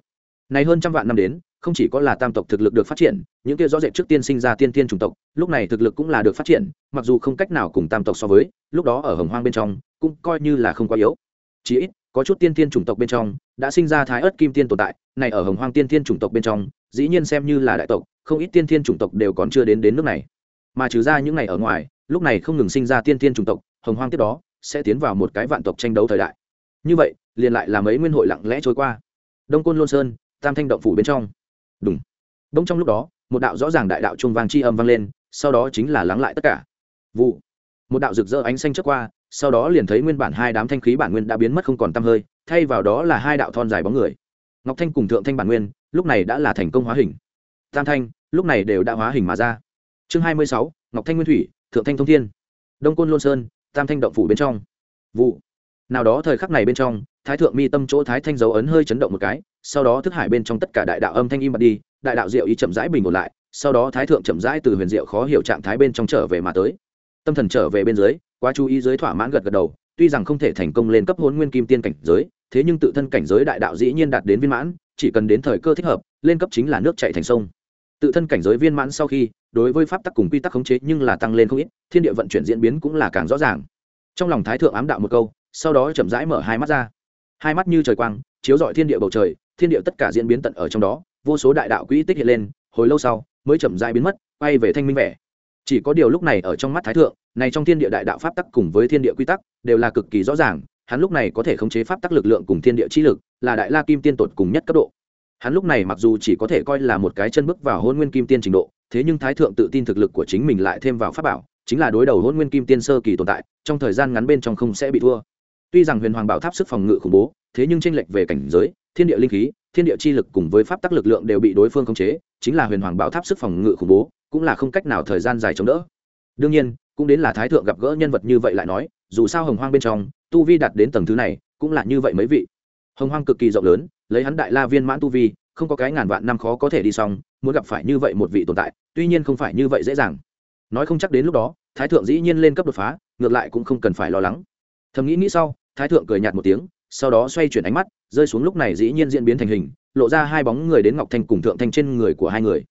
Này hơn trăm vạn năm đến, không chỉ có là tam tộc thực lực được phát triển, những kia rõ rệt trước tiên sinh ra tiên tiên chủng tộc, lúc này thực lực cũng là được phát triển, mặc dù không cách nào cùng tam tộc so với, lúc đó ở hồng hoang bên trong, cũng coi như là không quá yếu. Chỉ ít, có chút tiên tiên chủng tộc bên trong, đã sinh ra thái ớt kim tiên tồn tại, này ở hồng hoang tiên tiên chủng tộc bên trong, dĩ nhiên xem như là đại tộc, không ít tiên tiên chủng tộc đều còn chưa đến đến nước này. Mà trừ ra những này ở ngoài, lúc này không ngừng sinh ra tiên tiên chủng tộc, hồng hoang tiếp đó sẽ tiến vào một cái vạn tộc tranh đấu thời đại. Như vậy, liền lại là mấy nguyên hội lặng lẽ trôi qua. Đông côn lôn sơn, tam thanh động phủ bên trong. Đúng đông trong lúc đó, một đạo rõ ràng đại đạo trung vang chi âm vang lên, sau đó chính là lắng lại tất cả. Vụ. Một đạo rực rỡ ánh xanh trước qua, sau đó liền thấy nguyên bản hai đám thanh khí bản nguyên đã biến mất không còn tăm hơi, thay vào đó là hai đạo thon dài bóng người. Ngọc thanh cùng thượng thanh bản nguyên, lúc này đã là thành công hóa hình. Tam thanh, lúc này đều đã hóa hình mà ra. Chương hai mươi sáu, ngọc thanh nguyên thủy, thượng thanh thông thiên. Đông côn lôn sơn tam thanh động phủ bên trong. Vụ. Nào đó thời khắc này bên trong, thái thượng mi tâm chỗ thái thanh dấu ấn hơi chấn động một cái, sau đó thức hải bên trong tất cả đại đạo âm thanh im bật đi, đại đạo diệu ý chậm rãi bình ổn lại, sau đó thái thượng chậm rãi từ huyền diệu khó hiểu trạng thái bên trong trở về mà tới. Tâm thần trở về bên dưới, quá chú ý dưới thỏa mãn gật gật đầu, tuy rằng không thể thành công lên cấp hôn nguyên kim tiên cảnh giới, thế nhưng tự thân cảnh giới đại đạo dĩ nhiên đạt đến viên mãn, chỉ cần đến thời cơ thích hợp, lên cấp chính là nước chạy thành sông tự thân cảnh giới viên mãn sau khi, đối với pháp tắc cùng quy tắc khống chế nhưng là tăng lên không ít, thiên địa vận chuyển diễn biến cũng là càng rõ ràng. Trong lòng thái thượng ám đạo một câu, sau đó chậm rãi mở hai mắt ra. Hai mắt như trời quang, chiếu rọi thiên địa bầu trời, thiên địa tất cả diễn biến tận ở trong đó, vô số đại đạo quỹ tích hiện lên, hồi lâu sau, mới chậm rãi biến mất, quay về thanh minh vẻ. Chỉ có điều lúc này ở trong mắt thái thượng, này trong thiên địa đại đạo pháp tắc cùng với thiên địa quy tắc, đều là cực kỳ rõ ràng, hắn lúc này có thể khống chế pháp tắc lực lượng cùng thiên địa chi lực, là đại la kim tiên tột cùng nhất cấp độ hắn lúc này mặc dù chỉ có thể coi là một cái chân bước vào hôn nguyên kim tiên trình độ, thế nhưng thái thượng tự tin thực lực của chính mình lại thêm vào pháp bảo, chính là đối đầu hôn nguyên kim tiên sơ kỳ tồn tại, trong thời gian ngắn bên trong không sẽ bị thua. Tuy rằng huyền hoàng bảo tháp sức phòng ngự khủng bố, thế nhưng tranh lệch về cảnh giới, thiên địa linh khí, thiên địa chi lực cùng với pháp tắc lực lượng đều bị đối phương khống chế, chính là huyền hoàng bảo tháp sức phòng ngự khủng bố, cũng là không cách nào thời gian dài chống đỡ. Đương nhiên, cũng đến là thái thượng gặp gỡ nhân vật như vậy lại nói, dù sao hồng hoang bên trong, tu vi đạt đến tầng thứ này, cũng là như vậy mấy vị. Hồng hoang cực kỳ rộng lớn lấy hắn đại la viên mãn tu vi, không có cái ngàn vạn năm khó có thể đi xong, muốn gặp phải như vậy một vị tồn tại, tuy nhiên không phải như vậy dễ dàng. Nói không chắc đến lúc đó, thái thượng dĩ nhiên lên cấp đột phá, ngược lại cũng không cần phải lo lắng. Thầm nghĩ nghĩ sau, thái thượng cười nhạt một tiếng, sau đó xoay chuyển ánh mắt, rơi xuống lúc này dĩ nhiên diễn biến thành hình, lộ ra hai bóng người đến ngọc thanh cùng thượng thanh trên người của hai người.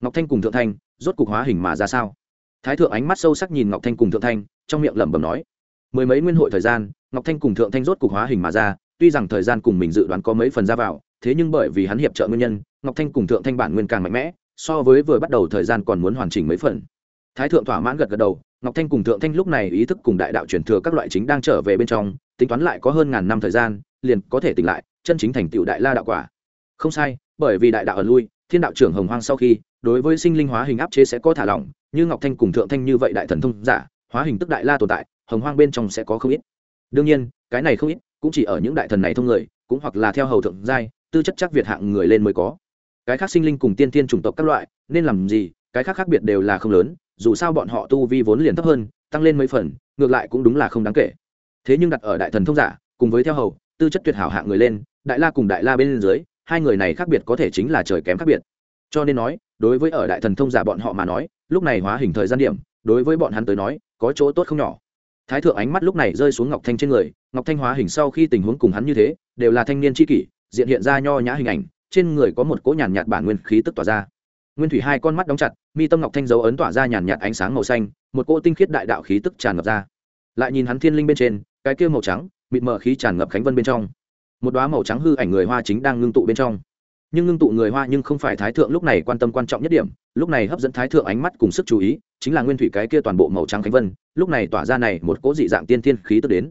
Ngọc thanh cùng thượng thanh, rốt cục hóa hình mà ra sao? Thái thượng ánh mắt sâu sắc nhìn ngọc thanh cùng thượng thanh, trong miệng lẩm bẩm nói, mười mấy nguyên hội thời gian, ngọc thanh cùng thượng thanh rốt cục hóa hình mà ra tuy rằng thời gian cùng mình dự đoán có mấy phần ra vào, thế nhưng bởi vì hắn hiệp trợ nguyên nhân, ngọc thanh cùng thượng thanh bản nguyên càng mạnh mẽ, so với vừa bắt đầu thời gian còn muốn hoàn chỉnh mấy phần. Thái thượng thỏa mãn gật gật đầu, ngọc thanh cùng thượng thanh lúc này ý thức cùng đại đạo truyền thừa các loại chính đang trở về bên trong, tính toán lại có hơn ngàn năm thời gian, liền có thể tỉnh lại, chân chính thành tựu đại la đạo quả. Không sai, bởi vì đại đạo ở lui, thiên đạo trưởng hồng hoang sau khi, đối với sinh linh hóa hình áp chế sẽ có thả lỏng, như ngọc thanh cùng thượng thanh như vậy đại thần thông giả, hóa hình tức đại la tồn tại, hồng hoang bên trong sẽ có không ít. Đương nhiên, cái này không ít cũng chỉ ở những đại thần này thông người, cũng hoặc là theo hầu thượng giai, tư chất chắc việt hạng người lên mới có. Cái khác sinh linh cùng tiên tiên chủng tộc các loại, nên làm gì, cái khác khác biệt đều là không lớn, dù sao bọn họ tu vi vốn liền thấp hơn, tăng lên mấy phần, ngược lại cũng đúng là không đáng kể. Thế nhưng đặt ở đại thần thông giả, cùng với theo hầu, tư chất tuyệt hảo hạng người lên, đại la cùng đại la bên dưới, hai người này khác biệt có thể chính là trời kém khác biệt. Cho nên nói, đối với ở đại thần thông giả bọn họ mà nói, lúc này hóa hình thời gian điểm, đối với bọn hắn tới nói, có chỗ tốt không nhỏ thái thượng ánh mắt lúc này rơi xuống ngọc thanh trên người, ngọc thanh hóa hình sau khi tình huống cùng hắn như thế, đều là thanh niên tri kỷ, diện hiện ra nho nhã hình ảnh, trên người có một cỗ nhàn nhạt bản nguyên khí tức tỏa ra. Nguyên thủy hai con mắt đóng chặt, mi tâm ngọc thanh dấu ấn tỏa ra nhàn nhạt ánh sáng màu xanh, một cỗ tinh khiết đại đạo khí tức tràn ngập ra. Lại nhìn hắn thiên linh bên trên, cái kia màu trắng, mịt mờ khí tràn ngập khánh vân bên trong. Một đoá màu trắng hư ảnh người hoa chính đang ngưng tụ bên trong. Nhưng ngưng tụ người hoa nhưng không phải thái thượng lúc này quan tâm quan trọng nhất điểm, lúc này hấp dẫn thái thượng ánh mắt cùng sức chú ý chính là nguyên thủy cái kia toàn bộ màu trắng khánh vân, lúc này tỏa ra này một cỗ dị dạng tiên thiên khí tức đến.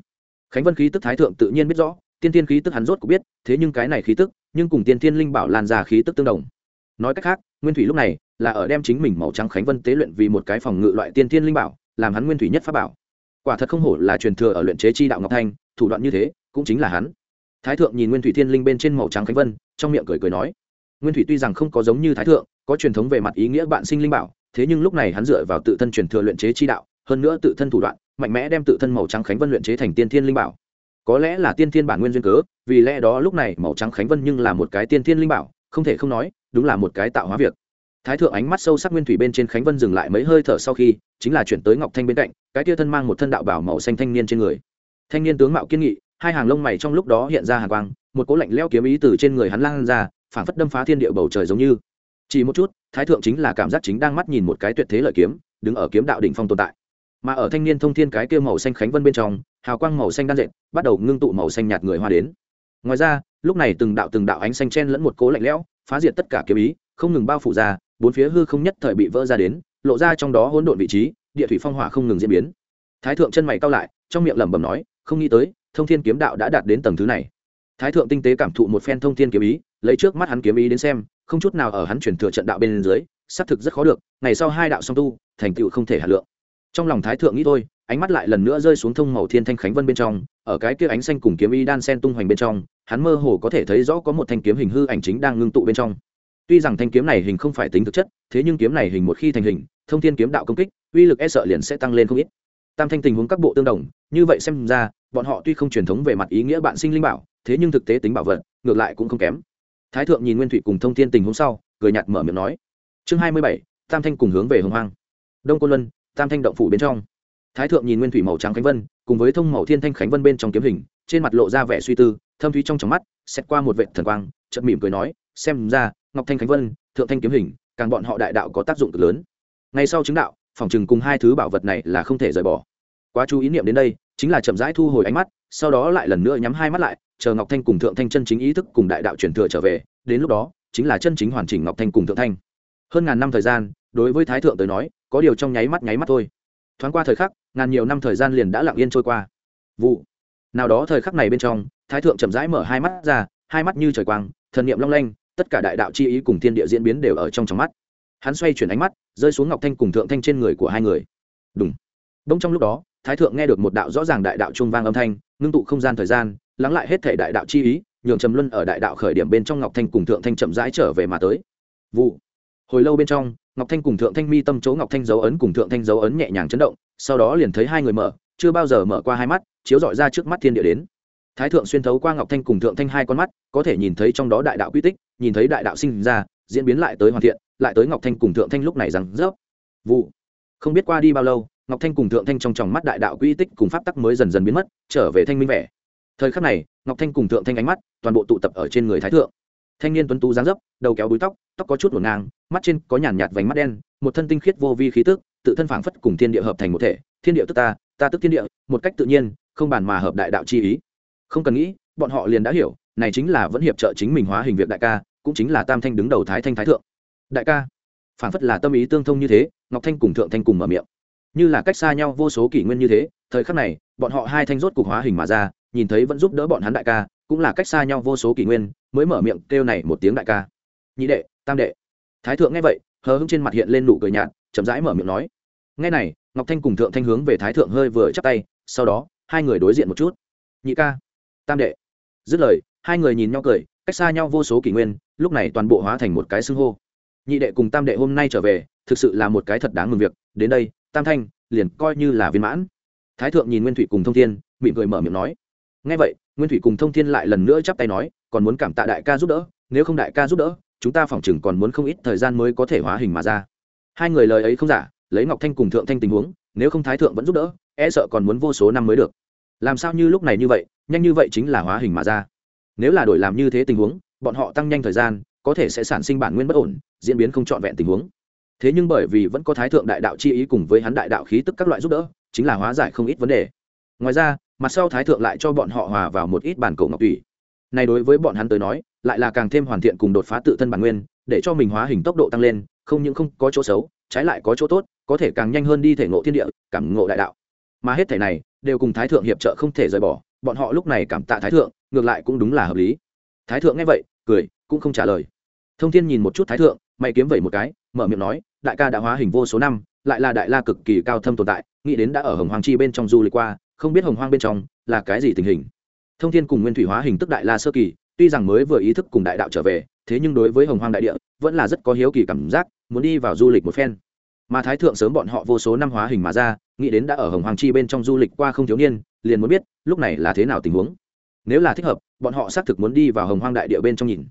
Khánh vân khí tức thái thượng tự nhiên biết rõ, tiên thiên khí tức hắn rốt cũng biết, thế nhưng cái này khí tức, nhưng cùng tiên thiên linh bảo lan ra khí tức tương đồng. Nói cách khác, nguyên thủy lúc này là ở đem chính mình màu trắng khánh vân tế luyện vì một cái phòng ngự loại tiên thiên linh bảo, làm hắn nguyên thủy nhất pháp bảo. Quả thật không hổ là truyền thừa ở luyện chế chi đạo ngọc thanh, thủ đoạn như thế, cũng chính là hắn. Thái thượng nhìn nguyên thủy thiên linh bên trên màu trắng khánh vân, trong miệng cười cười nói, nguyên thủy tuy rằng không có giống như thái thượng, có truyền thống về mặt ý nghĩa bạn sinh linh bảo thế nhưng lúc này hắn dựa vào tự thân truyền thừa luyện chế chi đạo, hơn nữa tự thân thủ đoạn, mạnh mẽ đem tự thân màu trắng khánh vân luyện chế thành tiên thiên linh bảo. Có lẽ là tiên thiên bản nguyên duyên cớ, vì lẽ đó lúc này màu trắng khánh vân nhưng là một cái tiên thiên linh bảo, không thể không nói, đúng là một cái tạo hóa việc. Thái thượng ánh mắt sâu sắc nguyên thủy bên trên khánh vân dừng lại mấy hơi thở sau khi, chính là chuyển tới ngọc thanh bên cạnh, cái tia thân mang một thân đạo bảo màu xanh thanh niên trên người. Thanh niên tướng mạo kiên nghị, hai hàng lông mày trong lúc đó hiện ra hàng quang, một cỗ lạnh leo kiếm ý từ trên người hắn lan ra, phảng phất đâm phá thiên địa bầu trời giống như chỉ một chút, thái thượng chính là cảm giác chính đang mắt nhìn một cái tuyệt thế lợi kiếm, đứng ở kiếm đạo đỉnh phong tồn tại. Mà ở thanh niên thông thiên cái kia màu xanh khánh vân bên trong, hào quang màu xanh đan dệt, bắt đầu ngưng tụ màu xanh nhạt người hoa đến. Ngoài ra, lúc này từng đạo từng đạo ánh xanh chen lẫn một cố lạnh lẽo, phá diệt tất cả kiếm ý, không ngừng bao phủ ra, bốn phía hư không nhất thời bị vỡ ra đến, lộ ra trong đó hỗn độn vị trí, địa thủy phong hỏa không ngừng diễn biến. Thái thượng chân mày cao lại, trong miệng lẩm bẩm nói, không nghĩ tới, thông thiên kiếm đạo đã đạt đến tầng thứ này. Thái thượng tinh tế cảm thụ một phen thông thiên kiếm ý lấy trước mắt hắn kiếm ý đến xem, không chút nào ở hắn chuyển thừa trận đạo bên dưới, xác thực rất khó được, ngày sau hai đạo song tu, thành tựu không thể hà lượng. Trong lòng thái thượng nghĩ thôi, ánh mắt lại lần nữa rơi xuống thông màu thiên thanh khánh vân bên trong, ở cái kia ánh xanh cùng kiếm y đan sen tung hoành bên trong, hắn mơ hồ có thể thấy rõ có một thanh kiếm hình hư ảnh chính đang ngưng tụ bên trong. Tuy rằng thanh kiếm này hình không phải tính thực chất, thế nhưng kiếm này hình một khi thành hình, thông thiên kiếm đạo công kích, uy lực e sợ liền sẽ tăng lên không ít. Tam thanh tình huống các bộ tương đồng, như vậy xem ra, bọn họ tuy không truyền thống về mặt ý nghĩa bạn sinh linh bảo, thế nhưng thực tế tính bảo vật, ngược lại cũng không kém thái thượng nhìn nguyên thủy cùng thông thiên tình hôm sau, cười nhạt mở miệng nói. Chương hai mươi bảy, tam thanh cùng hướng về hồng hoang. Đông côn luân, tam thanh động phủ bên trong. Thái thượng nhìn nguyên thủy màu trắng khánh vân, cùng với thông màu thiên thanh khánh vân bên trong kiếm hình, trên mặt lộ ra vẻ suy tư, thâm thúy trong trong mắt, xét qua một vệ thần quang, chợt mỉm cười nói, xem ra, ngọc thanh khánh vân, thượng thanh kiếm hình, càng bọn họ đại đạo có tác dụng cực lớn. Ngay sau chứng đạo, phòng chừng cùng hai thứ bảo vật này là không thể rời bỏ. Quá chú ý niệm đến đây, chính là chậm rãi thu hồi ánh mắt, sau đó lại lần nữa nhắm hai mắt lại chờ ngọc thanh cùng thượng thanh chân chính ý thức cùng đại đạo truyền thừa trở về, đến lúc đó, chính là chân chính hoàn chỉnh ngọc thanh cùng thượng thanh. Hơn ngàn năm thời gian, đối với thái thượng tới nói, có điều trong nháy mắt nháy mắt thôi. Thoáng qua thời khắc, ngàn nhiều năm thời gian liền đã lặng yên trôi qua. Vụ. Nào đó thời khắc này bên trong, thái thượng chậm rãi mở hai mắt ra, hai mắt như trời quang, thần niệm long lanh, tất cả đại đạo chi ý cùng thiên địa diễn biến đều ở trong trong mắt. Hắn xoay chuyển ánh mắt, rơi xuống ngọc thanh cùng thượng thanh trên người của hai người. Đúng đông trong lúc đó, thái thượng nghe được một đạo rõ ràng đại đạo trung vang âm thanh, ngưng tụ không gian thời gian lắng lại hết thể đại đạo chi ý, nhường trầm luân ở đại đạo khởi điểm bên trong ngọc thanh cùng thượng thanh chậm rãi trở về mà tới. Vụ. Hồi lâu bên trong, ngọc thanh cùng thượng thanh mi tâm chỗ ngọc thanh dấu ấn cùng thượng thanh dấu ấn nhẹ nhàng chấn động, sau đó liền thấy hai người mở, chưa bao giờ mở qua hai mắt, chiếu dọi ra trước mắt thiên địa đến. Thái thượng xuyên thấu qua ngọc thanh cùng thượng thanh hai con mắt, có thể nhìn thấy trong đó đại đạo quy tích, nhìn thấy đại đạo sinh ra, diễn biến lại tới hoàn thiện, lại tới ngọc thanh cùng thượng thanh lúc này rằng rớp. Vụ. Không biết qua đi bao lâu, ngọc thanh cùng thượng thanh trong tròng mắt đại đạo quy tích cùng pháp tắc mới dần dần biến mất, trở về thanh minh vẻ thời khắc này, ngọc thanh cùng thượng thanh ánh mắt toàn bộ tụ tập ở trên người thái thượng. Thanh niên tuấn tú dáng dấp, đầu kéo búi tóc tóc có chút ngổn ngang, mắt trên có nhàn nhạt vành mắt đen, một thân tinh khiết vô vi khí tức, tự thân phảng phất cùng thiên địa hợp thành một thể. Thiên địa tức ta ta tức thiên địa, một cách tự nhiên, không bàn mà hợp đại đạo chi ý. Không cần nghĩ, bọn họ liền đã hiểu, này chính là vẫn hiệp trợ chính mình hóa hình việc đại ca, cũng chính là tam thanh đứng đầu thái thanh thái thượng. Đại ca, phảng phất là tâm ý tương thông như thế, ngọc thanh cùng thượng thanh cùng mở miệng. Như là cách xa nhau vô số kỷ nguyên như thế, thời khắc này, bọn họ hai thanh rốt cục hóa hình mà ra nhìn thấy vẫn giúp đỡ bọn hắn đại ca, cũng là cách xa nhau vô số kỷ nguyên, mới mở miệng kêu này một tiếng đại ca. Nhị đệ, tam đệ. Thái thượng nghe vậy, hờ hững trên mặt hiện lên nụ cười nhạt, chậm rãi mở miệng nói. Nghe này, ngọc thanh cùng thượng thanh hướng về thái thượng hơi vừa chắp tay, sau đó, hai người đối diện một chút. Nhị ca, tam đệ. Dứt lời, hai người nhìn nhau cười, cách xa nhau vô số kỷ nguyên, lúc này toàn bộ hóa thành một cái xưng hô. Nhị đệ cùng tam đệ hôm nay trở về, thực sự là một cái thật đáng mừng việc, đến đây, tam thanh, liền coi như là viên mãn. Thái thượng nhìn nguyên thủy cùng thông thiên, mỉm cười mở miệng nói ngay vậy, nguyên thủy cùng thông thiên lại lần nữa chắp tay nói, còn muốn cảm tạ đại ca giúp đỡ, nếu không đại ca giúp đỡ, chúng ta phỏng chừng còn muốn không ít thời gian mới có thể hóa hình mà ra. Hai người lời ấy không giả, lấy ngọc thanh cùng thượng thanh tình huống, nếu không thái thượng vẫn giúp đỡ e sợ còn muốn vô số năm mới được. Làm sao như lúc này như vậy, nhanh như vậy chính là hóa hình mà ra. Nếu là đổi làm như thế tình huống, bọn họ tăng nhanh thời gian, có thể sẽ sản sinh bản nguyên bất ổn, diễn biến không trọn vẹn tình huống. Thế nhưng bởi vì vẫn có thái thượng đại đạo chi ý cùng với hắn đại đạo khí tức các loại giúp đỡ, chính là hóa giải không ít vấn đề. Ngoài ra mặt sau thái thượng lại cho bọn họ hòa vào một ít bản cổ ngọc tủy. Này đối với bọn hắn tới nói, lại là càng thêm hoàn thiện cùng đột phá tự thân bản nguyên, để cho mình hóa hình tốc độ tăng lên, không những không có chỗ xấu, trái lại có chỗ tốt, có thể càng nhanh hơn đi thể ngộ thiên địa, cảm ngộ đại đạo. Mà hết thể này, đều cùng thái thượng hiệp trợ không thể rời bỏ, bọn họ lúc này cảm tạ thái thượng, ngược lại cũng đúng là hợp lý. Thái thượng nghe vậy, cười, cũng không trả lời. Thông thiên nhìn một chút thái thượng, mày kiếm vẩy một cái, mở miệng nói, đại ca đã hóa hình vô số năm, lại là đại la cực kỳ cao thâm tồn tại, nghĩ đến đã ở hồng hoàng chi bên trong du lịch qua không biết hồng hoang bên trong là cái gì tình hình. Thông thiên cùng nguyên thủy hóa hình tức đại la sơ kỳ, tuy rằng mới vừa ý thức cùng đại đạo trở về, thế nhưng đối với hồng hoang đại địa, vẫn là rất có hiếu kỳ cảm giác, muốn đi vào du lịch một phen. Mà thái thượng sớm bọn họ vô số năm hóa hình mà ra, nghĩ đến đã ở hồng hoàng chi bên trong du lịch qua không thiếu niên, liền muốn biết, lúc này là thế nào tình huống. Nếu là thích hợp, bọn họ xác thực muốn đi vào hồng hoang đại địa bên trong nhìn.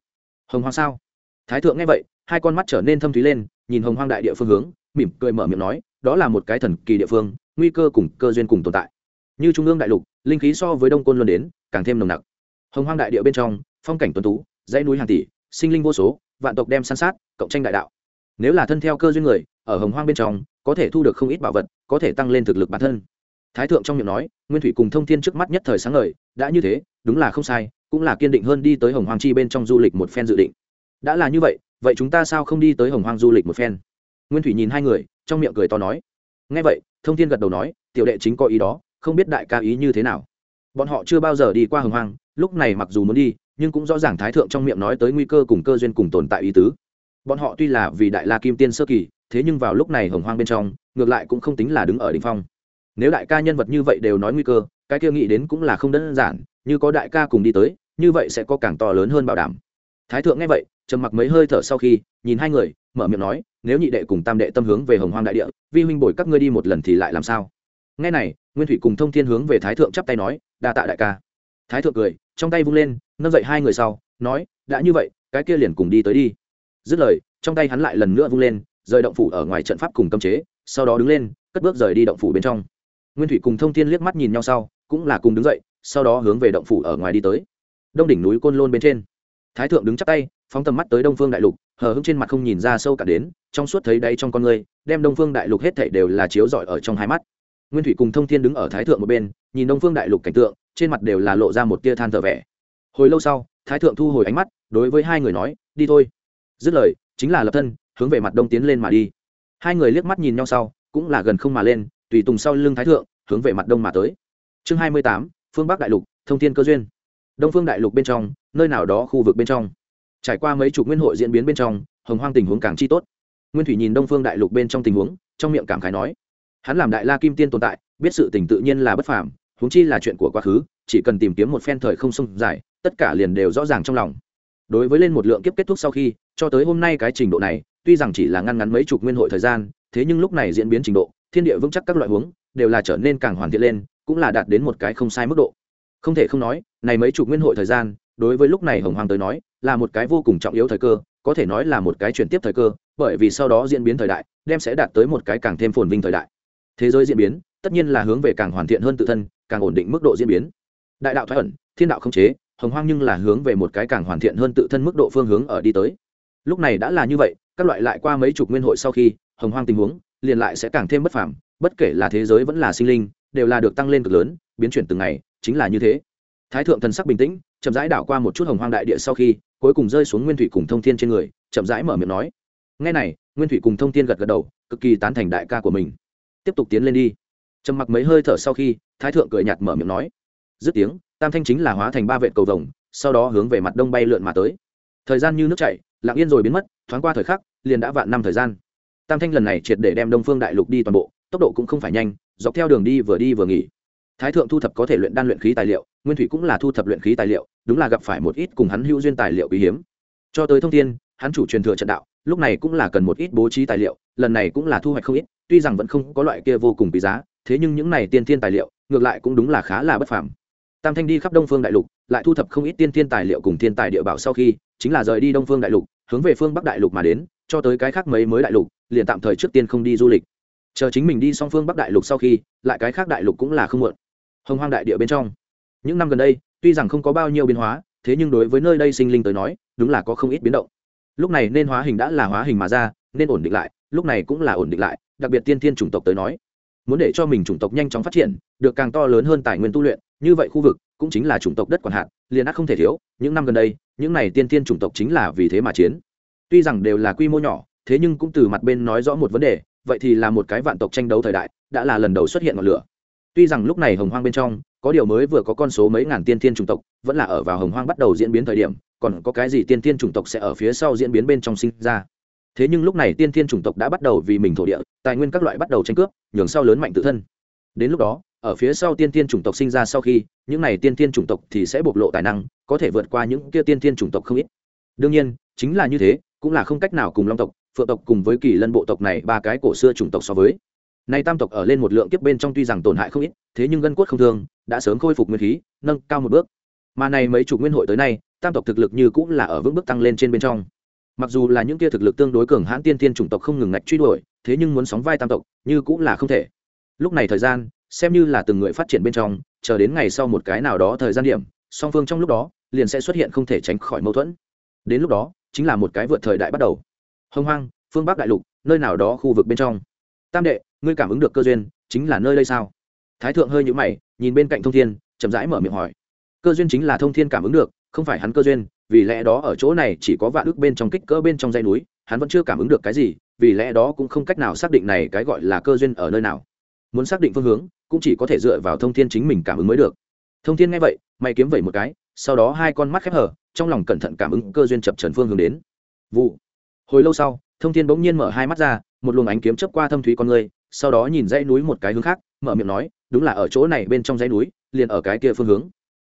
Hồng hoang sao? Thái thượng nghe vậy, hai con mắt trở nên thâm thúy lên, nhìn hồng hoang đại địa phương hướng, mỉm cười mở miệng nói, đó là một cái thần kỳ địa phương, nguy cơ cùng cơ duyên cùng tồn tại như trung ương đại lục, linh khí so với đông côn luân đến, càng thêm nồng nặc. Hồng hoang đại địa bên trong, phong cảnh tuấn tú, dãy núi hàng tỷ, sinh linh vô số, vạn tộc đem san sát, cộng tranh đại đạo. Nếu là thân theo cơ duyên người, ở hồng hoang bên trong, có thể thu được không ít bảo vật, có thể tăng lên thực lực bản thân. Thái thượng trong miệng nói, nguyên thủy cùng thông thiên trước mắt nhất thời sáng ngời, đã như thế, đúng là không sai, cũng là kiên định hơn đi tới hồng hoang chi bên trong du lịch một phen dự định. Đã là như vậy vậy chúng ta sao không đi tới hồng hoang du lịch một phen? Nguyên thủy nhìn hai người, trong miệng cười to nói. Ngay vậy, thông thiên gật đầu nói, tiểu đệ chính có ý đó không biết đại ca ý như thế nào. Bọn họ chưa bao giờ đi qua hồng hoang, lúc này mặc dù muốn đi, nhưng cũng rõ ràng thái thượng trong miệng nói tới nguy cơ cùng cơ duyên cùng tồn tại ý tứ. Bọn họ tuy là vì đại la kim tiên sơ kỳ, thế nhưng vào lúc này hồng hoang bên trong, ngược lại cũng không tính là đứng ở đ ỉ n h phong. Nếu đại ca nhân vật như vậy đều nói nguy cơ, cái kia nghĩ đến cũng là không đơn giản, như có đại ca cùng đi tới, như vậy sẽ có càng to lớn hơn bảo đảm. Thái thượng nghe vậy, trầm mặc mấy hơi thở sau khi, nhìn hai người, mở miệng nói, nếu nhị đệ cùng tam đệ tâm hướng về hồng hoang đại địa, vi huynh bồi các ngươi đi một lần thì lại làm sao? Nghe này nguyên thủy cùng thông thiên hướng về thái thượng chắp tay nói, đa tạ đại ca. Thái thượng cười, trong tay vung lên, nâng dậy hai người sau, nói, đã như vậy, cái kia liền cùng đi tới đi. Dứt lời, trong tay hắn lại lần nữa vung lên, rời động phủ ở ngoài trận pháp cùng cấm chế, sau đó đứng lên, cất bước rời đi động phủ bên trong. Nguyên thủy cùng thông thiên liếc mắt nhìn nhau sau, cũng là cùng đứng dậy, sau đó hướng về động phủ ở ngoài đi tới. Đông đỉnh núi côn lôn bên trên. Thái thượng đứng chắp tay, phóng tầm mắt tới đông phương đại lục, hờ hững trên mặt không nhìn ra sâu cả đến, trong suốt thấy đáy trong con người, đem đông phương đại lục hết thảy đều là chiếu rọi ở trong hai mắt nguyên thủy cùng thông thiên đứng ở thái thượng một bên, nhìn đông phương đại lục cảnh tượng, trên mặt đều là lộ ra một tia than thở vẻ. Hồi lâu sau, thái thượng thu hồi ánh mắt, đối với hai người nói, đi thôi. Dứt lời, chính là lập thân, hướng về mặt đông tiến lên mà đi. Hai người liếc mắt nhìn nhau sau, cũng là gần không mà lên, tùy tùng sau lưng thái thượng, hướng về mặt đông mà tới. Chương hai mươi tám, phương bắc đại lục, thông thiên cơ duyên. Đông phương đại lục bên trong, nơi nào đó khu vực bên trong. Trải qua mấy chục nguyên hội diễn biến bên trong, hồng hoang tình huống càng chi tốt. Nguyên thủy nhìn đông phương đại lục bên trong tình huống, trong miệng cảm khái nói hắn làm đại la kim tiên tồn tại, biết sự tình tự nhiên là bất phàm, huống chi là chuyện của quá khứ, chỉ cần tìm kiếm một phen thời không sông dài, tất cả liền đều rõ ràng trong lòng. Đối với lên một lượng kiếp kết thúc sau khi, cho tới hôm nay cái trình độ này, tuy rằng chỉ là ngăn ngắn mấy chục nguyên hội thời gian, thế nhưng lúc này diễn biến trình độ, thiên địa vững chắc các loại huống, đều là trở nên càng hoàn thiện lên, cũng là đạt đến một cái không sai mức độ. Không thể không nói, này mấy chục nguyên hội thời gian, đối với lúc này hồng hoàng tới nói, là một cái vô cùng trọng yếu thời cơ, có thể nói là một cái chuyển tiếp thời cơ, bởi vì sau đó diễn biến thời đại, đem sẽ đạt tới một cái càng thêm phồn vinh thời đại thế giới diễn biến, tất nhiên là hướng về càng hoàn thiện hơn tự thân, càng ổn định mức độ diễn biến. Đại đạo thoái ẩn, thiên đạo không chế, hồng hoang nhưng là hướng về một cái càng hoàn thiện hơn tự thân mức độ phương hướng ở đi tới. Lúc này đã là như vậy, các loại lại qua mấy chục nguyên hội sau khi, hồng hoang tình huống liền lại sẽ càng thêm bất phàm, bất kể là thế giới vẫn là sinh linh, đều là được tăng lên cực lớn, biến chuyển từng ngày, chính là như thế. Thái thượng thần sắc bình tĩnh, chậm rãi đảo qua một chút hồng hoang đại địa sau khi, cuối cùng rơi xuống nguyên thủy cùng thông thiên trên người, chậm rãi mở miệng nói. Ngay này, nguyên thủy cùng thông thiên gật gật đầu, cực kỳ tán thành đại ca của mình tiếp tục tiến lên đi. Trầm mặc mấy hơi thở sau khi, thái thượng cười nhạt mở miệng nói, dứt tiếng, tam thanh chính là hóa thành ba vệ cầu vồng, sau đó hướng về mặt đông bay lượn mà tới. Thời gian như nước chảy, lặng yên rồi biến mất, thoáng qua thời khắc, liền đã vạn năm thời gian. Tam thanh lần này triệt để đem đông phương đại lục đi toàn bộ, tốc độ cũng không phải nhanh, dọc theo đường đi vừa đi vừa nghỉ. Thái thượng thu thập có thể luyện đan luyện khí tài liệu, nguyên thủy cũng là thu thập luyện khí tài liệu, đúng là gặp phải một ít cùng hắn hữu duyên tài liệu quý hiếm. Cho tới thông tin, hắn chủ truyền thừa trận đạo lúc này cũng là cần một ít bố trí tài liệu, lần này cũng là thu hoạch không ít, tuy rằng vẫn không có loại kia vô cùng quý giá, thế nhưng những này tiên thiên tài liệu, ngược lại cũng đúng là khá là bất phàm. Tam thanh đi khắp đông phương đại lục, lại thu thập không ít tiên thiên tài liệu cùng thiên tài địa bảo sau khi, chính là rời đi đông phương đại lục, hướng về phương bắc đại lục mà đến, cho tới cái khác mấy mới đại lục, liền tạm thời trước tiên không đi du lịch. Chờ chính mình đi song phương bắc đại lục sau khi, lại cái khác đại lục cũng là không muộn. Hồng hoang đại địa bên trong. Những năm gần đây, tuy rằng không có bao nhiêu biến hóa, thế nhưng đối với nơi đây sinh linh tới nói, đúng là có không ít biến động lúc này nên hóa hình đã là hóa hình mà ra, nên ổn định lại, lúc này cũng là ổn định lại, đặc biệt tiên thiên chủng tộc tới nói. Muốn để cho mình chủng tộc nhanh chóng phát triển, được càng to lớn hơn tài nguyên tu luyện, như vậy khu vực cũng chính là chủng tộc đất còn hạn, liền ác không thể thiếu, những năm gần đây, những này tiên thiên chủng tộc chính là vì thế mà chiến. Tuy rằng đều là quy mô nhỏ, thế nhưng cũng từ mặt bên nói rõ một vấn đề, vậy thì là một cái vạn tộc tranh đấu thời đại, đã là lần đầu xuất hiện ngọn lửa. Tuy rằng lúc này hồng hoang bên trong, có điều mới vừa có con số mấy ngàn tiên thiên chủng tộc, vẫn là ở vào hồng hoang bắt đầu diễn biến thời điểm còn có cái gì tiên tiên chủng tộc sẽ ở phía sau diễn biến bên trong sinh ra. Thế nhưng lúc này tiên tiên chủng tộc đã bắt đầu vì mình thổ địa, tài nguyên các loại bắt đầu tranh cướp, nhường sau lớn mạnh tự thân. Đến lúc đó, ở phía sau tiên tiên chủng tộc sinh ra sau khi, những này tiên tiên chủng tộc thì sẽ bộc lộ tài năng, có thể vượt qua những kia tiên tiên chủng tộc không ít. Đương nhiên, chính là như thế, cũng là không cách nào cùng long tộc, phượng tộc cùng với kỳ lân bộ tộc này ba cái cổ xưa chủng tộc so với. Nay tam tộc ở lên một lượng kiếp bên trong tuy rằng tổn hại không ít, thế nhưng gân cốt không thương, đã sớm khôi phục nguyên khí, nâng cao một bước. Mà này mấy chủ nguyên hội tới nay tam tộc thực lực như cũng là ở vững bước tăng lên trên bên trong. Mặc dù là những kia thực lực tương đối cường hãn tiên tiên chủng tộc không ngừng ngạch truy đuổi, thế nhưng muốn sóng vai tam tộc, như cũng là không thể. Lúc này thời gian, xem như là từng người phát triển bên trong, chờ đến ngày sau một cái nào đó thời gian điểm, song phương trong lúc đó, liền sẽ xuất hiện không thể tránh khỏi mâu thuẫn. Đến lúc đó, chính là một cái vượt thời đại bắt đầu. Hông hoang, phương bắc đại lục, nơi nào đó khu vực bên trong. Tam đệ, ngươi cảm ứng được cơ duyên, chính là nơi đây sao? Thái thượng hơi nhũ mày, nhìn bên cạnh thông thiên, chậm rãi mở miệng hỏi. Cơ duyên chính là thông thiên cảm ứng được không phải hắn cơ duyên, vì lẽ đó ở chỗ này chỉ có vạn ước bên trong kích cỡ bên trong dây núi, hắn vẫn chưa cảm ứng được cái gì, vì lẽ đó cũng không cách nào xác định này cái gọi là cơ duyên ở nơi nào. Muốn xác định phương hướng, cũng chỉ có thể dựa vào thông thiên chính mình cảm ứng mới được. Thông thiên nghe vậy, mày kiếm vẩy một cái, sau đó hai con mắt khép hở trong lòng cẩn thận cảm ứng cơ duyên chập trần phương hướng đến. Vụ. Hồi lâu sau, thông thiên bỗng nhiên mở hai mắt ra, một luồng ánh kiếm chớp qua thâm thúy con người, sau đó nhìn dãy núi một cái hướng khác, mở miệng nói, đúng là ở chỗ này bên trong dãy núi, liền ở cái kia phương hướng.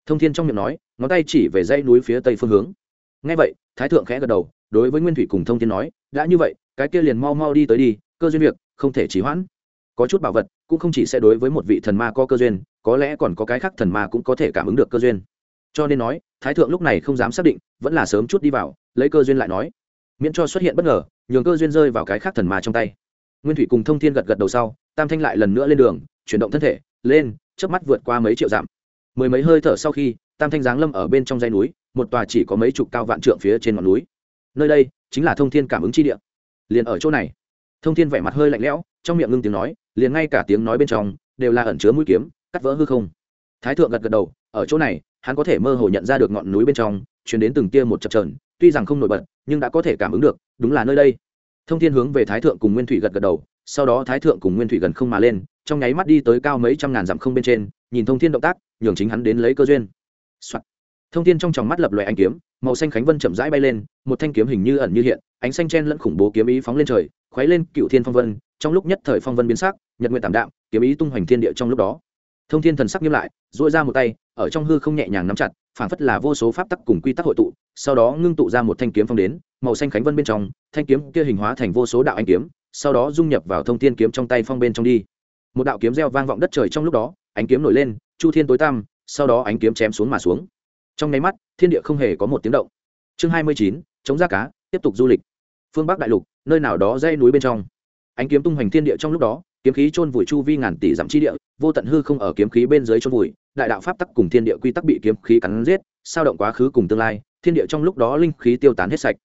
Thông thiên trong miệng nói ngón tay chỉ về dãy núi phía tây phương hướng. Ngay vậy, thái thượng khẽ gật đầu, đối với nguyên thủy cùng thông thiên nói, đã như vậy, cái kia liền mau mau đi tới đi, cơ duyên việc, không thể trì hoãn. Có chút bảo vật, cũng không chỉ sẽ đối với một vị thần ma có cơ duyên, có lẽ còn có cái khác thần ma cũng có thể cảm ứng được cơ duyên. Cho nên nói, thái thượng lúc này không dám xác định, vẫn là sớm chút đi vào, lấy cơ duyên lại nói, miễn cho xuất hiện bất ngờ, nhường cơ duyên rơi vào cái khác thần ma trong tay. Nguyên thủy cùng thông thiên gật gật đầu sau, tam thanh lại lần nữa lên đường, chuyển động thân thể, lên trước mắt vượt qua mấy triệu dặm. Mười mấy hơi thở sau khi tam thanh giáng lâm ở bên trong dãy núi, một tòa chỉ có mấy chục cao vạn trượng phía trên ngọn núi. Nơi đây chính là thông thiên cảm ứng chi địa. Liền ở chỗ này, thông thiên vẻ mặt hơi lạnh lẽo, trong miệng ngưng tiếng nói, liền ngay cả tiếng nói bên trong đều là ẩn chứa mũi kiếm, cắt vỡ hư không. Thái thượng gật gật đầu, ở chỗ này, hắn có thể mơ hồ nhận ra được ngọn núi bên trong chuyển đến từng tia một chập trờn tuy rằng không nổi bật, nhưng đã có thể cảm ứng được, đúng là nơi đây. Thông thiên hướng về thái thượng cùng nguyên thủy gật gật đầu, sau đó thái thượng cùng nguyên thủy gần không mà lên, trong nháy mắt đi tới cao mấy trăm ngàn dặm không bên trên, nhìn thông thiên động tác, nhường chính hắn đến lấy cơ duyên、Soạn. thông thiên trong tròng mắt lập loè ánh kiếm, màu xanh khánh vân chậm rãi bay lên, một thanh kiếm hình như ẩn như hiện, ánh xanh chen lẫn khủng bố kiếm ý phóng lên trời, khuấy lên cựu thiên phong vân, trong lúc nhất thời phong vân biến sắc, nhật nguyện tạm đạm, kiếm ý tung hoành thiên địa trong lúc đó thông thiên thần sắc nghiêm lại, duỗi ra một tay, ở trong hư không nhẹ nhàng nắm chặt, phảng phất là vô số pháp tắc cùng quy tắc hội tụ, sau đó ngưng tụ ra một thanh kiếm phong đến, màu xanh khánh vân bên trong, thanh kiếm kia hình hóa thành vô số đạo ánh kiếm, sau đó dung nhập vào thông thiên kiếm trong tay phong bên trong đi một đạo kiếm reo vang vọng đất trời trong lúc đó, ánh kiếm nổi lên, chu thiên tối tăm sau đó ánh kiếm chém xuống mà xuống. Trong nháy mắt, thiên địa không hề có một tiếng động. Chương hai mươi chín, chống ra cá, tiếp tục du lịch. Phương bắc đại lục, nơi nào đó dây núi bên trong. Ánh kiếm tung hoành thiên địa trong lúc đó, kiếm khí chôn vùi chu vi ngàn tỷ dặm chi địa, vô tận hư không ở kiếm khí bên dưới chôn vùi, đại đạo pháp tắc cùng thiên địa quy tắc bị kiếm khí cắn giết, sao động quá khứ cùng tương lai, thiên địa trong lúc đó linh khí tiêu tán hết sạch.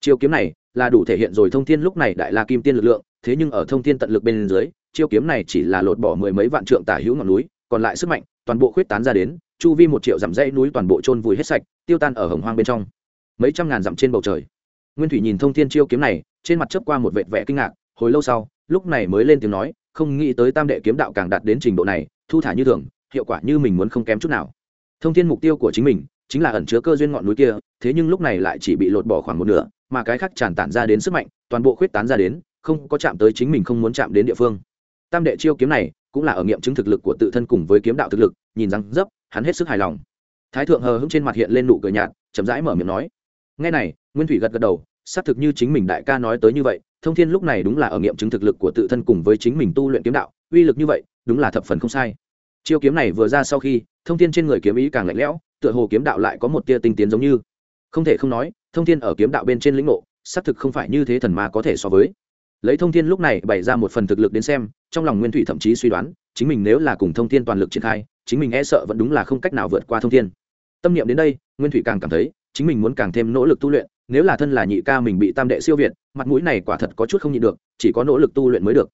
Chiêu kiếm này là đủ thể hiện rồi thông thiên lúc này đại la kim tiên lực lượng, thế nhưng ở thông thiên tận lực bên dưới, chiêu kiếm này chỉ là lột bỏ mười mấy vạn trượng tả hữu ngọn núi còn lại sức mạnh, toàn bộ khuyết tán ra đến, chu vi một triệu dặm dãy núi toàn bộ trôn vùi hết sạch, tiêu tan ở hồng hoang bên trong. Mấy trăm ngàn dặm trên bầu trời. Nguyên thủy nhìn thông thiên chiêu kiếm này, trên mặt chớp qua một vệt vẻ kinh ngạc, hồi lâu sau, lúc này mới lên tiếng nói, không nghĩ tới tam đệ kiếm đạo càng đạt đến trình độ này, thu thả như thường, hiệu quả như mình muốn không kém chút nào. Thông thiên mục tiêu của chính mình, chính là ẩn chứa cơ duyên ngọn núi kia, thế nhưng lúc này lại chỉ bị lột bỏ khoảng một nửa, mà cái khác tràn tản ra đến sức mạnh, toàn bộ khuyết tán ra đến, không có chạm tới chính mình không muốn chạm đến địa phương. Tam đệ chiêu kiếm này cũng là ở nghiệm chứng thực lực của tự thân cùng với kiếm đạo thực lực, nhìn răng dấp hắn hết sức hài lòng. Thái thượng hờ hững trên mặt hiện lên nụ cười nhạt, chậm rãi mở miệng nói ngay này, nguyên thủy gật gật đầu, xác thực như chính mình đại ca nói tới như vậy, thông thiên lúc này đúng là ở nghiệm chứng thực lực của tự thân cùng với chính mình tu luyện kiếm đạo, uy lực như vậy, đúng là thập phần không sai. Chiêu kiếm này vừa ra sau khi, thông thiên trên người kiếm ý càng lạnh lẽo, tựa hồ kiếm đạo lại có một tia tinh tiến giống như. Không thể không nói, thông thiên ở kiếm đạo bên trên lĩnh ngộ, xác thực không phải như thế thần ma có thể so với lấy thông thiên lúc này bày ra một phần thực lực đến xem, trong lòng nguyên thủy thậm chí suy đoán, chính mình nếu là cùng thông thiên toàn lực triển khai, chính mình e sợ vẫn đúng là không cách nào vượt qua thông thiên. Tâm niệm đến đây, nguyên thủy càng cảm thấy, chính mình muốn càng thêm nỗ lực tu luyện, nếu là thân là nhị ca mình bị tam đệ siêu việt, mặt mũi này quả thật có chút không nhịn được, chỉ có nỗ lực tu luyện mới được.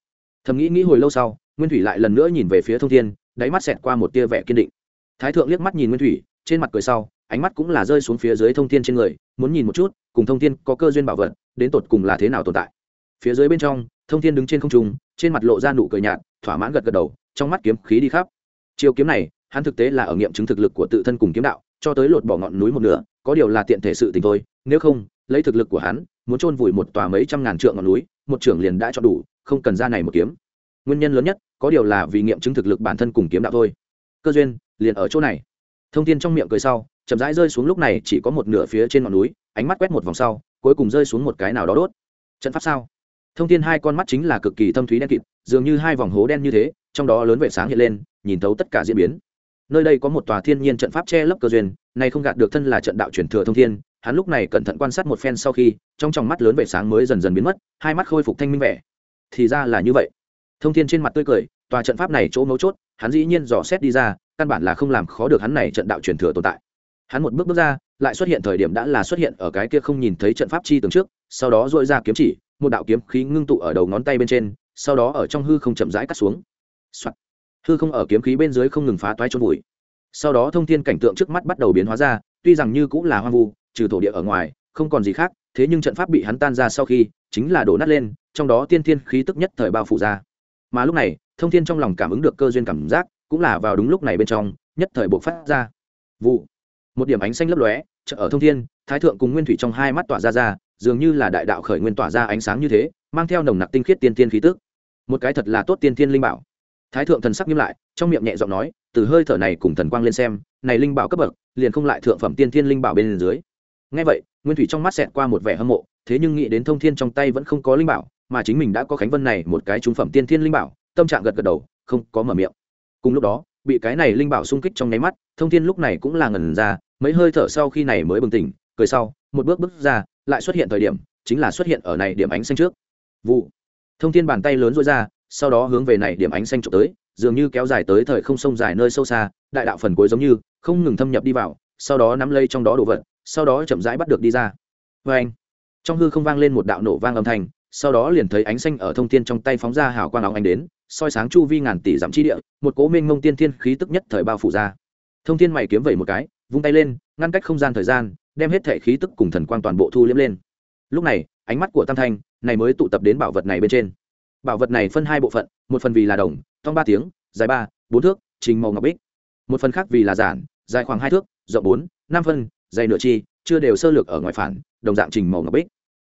Thầm nghĩ nghĩ hồi lâu sau, nguyên thủy lại lần nữa nhìn về phía thông thiên, đáy mắt xẹt qua một tia vẻ kiên định. Thái thượng liếc mắt nhìn nguyên thủy, trên mặt cười sau, ánh mắt cũng là rơi xuống phía dưới thông thiên trên người, muốn nhìn một chút, cùng thông thiên có cơ duyên bảo vật, đến tột cùng là thế nào tồn tại phía dưới bên trong, thông thiên đứng trên không trung, trên mặt lộ ra nụ cười nhạt, thỏa mãn gật gật đầu, trong mắt kiếm khí đi khắp. Chiêu kiếm này, hắn thực tế là ở nghiệm chứng thực lực của tự thân cùng kiếm đạo, cho tới lột bỏ ngọn núi một nửa, có điều là tiện thể sự tình thôi, nếu không, lấy thực lực của hắn, muốn chôn vùi một tòa mấy trăm ngàn trượng ngọn núi, một trưởng liền đã cho đủ, không cần ra này một kiếm. Nguyên nhân lớn nhất, có điều là vì nghiệm chứng thực lực bản thân cùng kiếm đạo thôi. Cơ duyên, liền ở chỗ này. Thông tin trong miệng cười sau, chậm rãi rơi xuống lúc này chỉ có một nửa phía trên ngọn núi, ánh mắt quét một vòng sau, cuối cùng rơi xuống một cái nào đó đốt. Trận pháp sao? Thông tin hai con mắt chính là cực kỳ thâm thúy đen kịt, dường như hai vòng hố đen như thế, trong đó lớn vệ sáng hiện lên, nhìn thấu tất cả diễn biến. Nơi đây có một tòa thiên nhiên trận pháp che lấp cơ duyên, nay không gạt được thân là trận đạo truyền thừa thông thiên, hắn lúc này cẩn thận quan sát một phen sau khi, trong tròng mắt lớn vệ sáng mới dần dần biến mất, hai mắt khôi phục thanh minh vẻ. Thì ra là như vậy. Thông thiên trên mặt tươi cười, tòa trận pháp này chỗ mấu chốt, hắn dĩ nhiên dò xét đi ra, căn bản là không làm khó được hắn này trận đạo truyền thừa tồn tại. Hắn một bước bước ra, lại xuất hiện thời điểm đã là xuất hiện ở cái kia không nhìn thấy trận pháp chi tường trước, sau đó dội ra kiếm chỉ một đạo kiếm khí ngưng tụ ở đầu ngón tay bên trên, sau đó ở trong hư không chậm rãi cắt xuống、Soạn. hư không ở kiếm khí bên dưới không ngừng phá toái trôn vùi. Sau đó thông thiên cảnh tượng trước mắt bắt đầu biến hóa ra, tuy rằng như cũng là hoang vu, trừ thổ địa ở ngoài, không còn gì khác, thế nhưng trận pháp bị hắn tan ra sau khi, chính là đổ nát lên, trong đó tiên thiên khí tức nhất thời bao phủ ra. Mà lúc này, thông thiên trong lòng cảm ứng được cơ duyên cảm giác, cũng là vào đúng lúc này bên trong, nhất thời buộc phát ra. Vụ. Một điểm ánh xanh lấp lóe, chợ ở thông thiên, thái thượng cùng nguyên thủy trong hai mắt tỏa ra ra dường như là đại đạo khởi nguyên tỏa ra ánh sáng như thế, mang theo nồng nặc tinh khiết tiên tiên khí tức. Một cái thật là tốt tiên tiên linh bảo. Thái thượng thần sắc nghiêm lại, trong miệng nhẹ giọng nói, từ hơi thở này cùng thần quang lên xem, này linh bảo cấp bậc, liền không lại thượng phẩm tiên tiên linh bảo bên dưới. Ngay vậy, nguyên thủy trong mắt xẹt qua một vẻ hâm mộ, thế nhưng nghĩ đến thông thiên trong tay vẫn không có linh bảo, mà chính mình đã có khánh vân này một cái trung phẩm tiên thiên linh bảo, tâm trạng gật gật đầu, không có mở miệng. Cùng lúc đó, bị cái này linh bảo xung kích trong nháy mắt, thông thiên lúc này cũng là ngẩn ra, mấy hơi thở sau khi này mới bừng tỉnh cười sau, một bước bước ra, lại xuất hiện thời điểm, chính là xuất hiện ở này điểm ánh xanh trước. Vụ. Thông thiên bàn tay lớn rối ra, sau đó hướng về này điểm ánh xanh trộm tới, dường như kéo dài tới thời không sông dài nơi sâu xa, đại đạo phần cuối giống như, không ngừng thâm nhập đi vào, sau đó nắm lấy trong đó đồ vật, sau đó chậm rãi bắt được đi ra. Vê anh, trong hư không vang lên một đạo nổ vang âm thanh, sau đó liền thấy ánh xanh ở thông thiên trong tay phóng ra hào quang óng ánh đến, soi sáng chu vi ngàn tỷ dặm chi địa, một cố minh ngông tiên thiên khí tức nhất thời bao phủ ra. Thông thiên mày kiếm vẩy một cái, vung tay lên, ngăn cách không gian thời gian đem hết thể khí tức cùng thần quang toàn bộ thu liếm lên. Lúc này, ánh mắt của tam thanh, này mới tụ tập đến bảo vật này bên trên. Bảo vật này phân hai bộ phận, một phần vì là đồng thong ba tiếng, dài ba, bốn thước, trình màu ngọc bích. Một phần khác vì là giản, dài khoảng hai thước, rộng bốn, năm phân, dày nửa chi, chưa đều sơ lược ở ngoài phản, đồng dạng trình màu ngọc bích.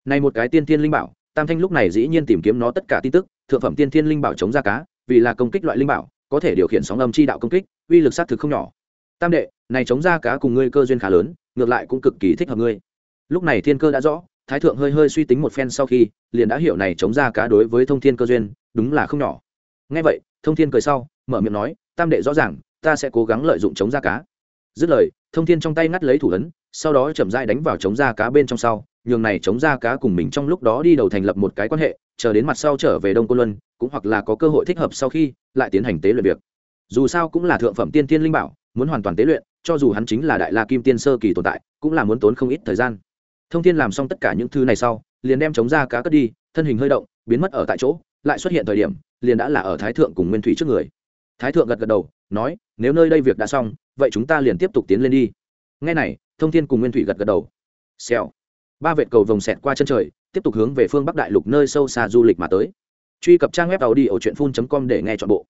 Này một cái tiên thiên linh bảo, tam thanh lúc này dĩ nhiên tìm kiếm nó tất cả tin tức, thượng phẩm tiên thiên linh bảo chống ra cá, vì là công kích loại linh bảo, có thể điều khiển sóng âm chi đạo công kích, uy lực sát thực không nhỏ. Tam đệ, này chống ra cá cùng ngươi cơ duyên khá lớn ngược lại cũng cực kỳ thích hợp ngươi. Lúc này thiên cơ đã rõ, thái thượng hơi hơi suy tính một phen sau khi, liền đã hiểu này chống ra cá đối với thông thiên cơ duyên, đúng là không nhỏ. Ngay vậy, thông thiên cười sau, mở miệng nói, tam đệ rõ ràng, ta sẽ cố gắng lợi dụng chống ra cá. Dứt lời, thông thiên trong tay ngắt lấy thủ ấn, sau đó chậm rãi đánh vào chống ra cá bên trong sau, nhường này chống ra cá cùng mình trong lúc đó đi đầu thành lập một cái quan hệ, chờ đến mặt sau trở về đông cô luân, cũng hoặc là có cơ hội thích hợp sau khi, lại tiến hành tế luyện việc. Dù sao cũng là thượng phẩm tiên tiên linh bảo muốn hoàn toàn tế luyện, cho dù hắn chính là đại la kim tiên sơ kỳ tồn tại, cũng là muốn tốn không ít thời gian. Thông thiên làm xong tất cả những thứ này sau, liền đem chống ra cá cất đi, thân hình hơi động, biến mất ở tại chỗ, lại xuất hiện thời điểm, liền đã là ở thái thượng cùng nguyên thủy trước người. Thái thượng gật gật đầu, nói, nếu nơi đây việc đã xong, vậy chúng ta liền tiếp tục tiến lên đi. Ngay này, thông thiên cùng nguyên thủy gật gật đầu. Xèo. Ba vệt cầu vồng xẹt qua chân trời, tiếp tục hướng về phương bắc đại lục nơi sâu xa du lịch mà tới. Truy cập trang web tàu đi ở truyện phun com để nghe chọn bộ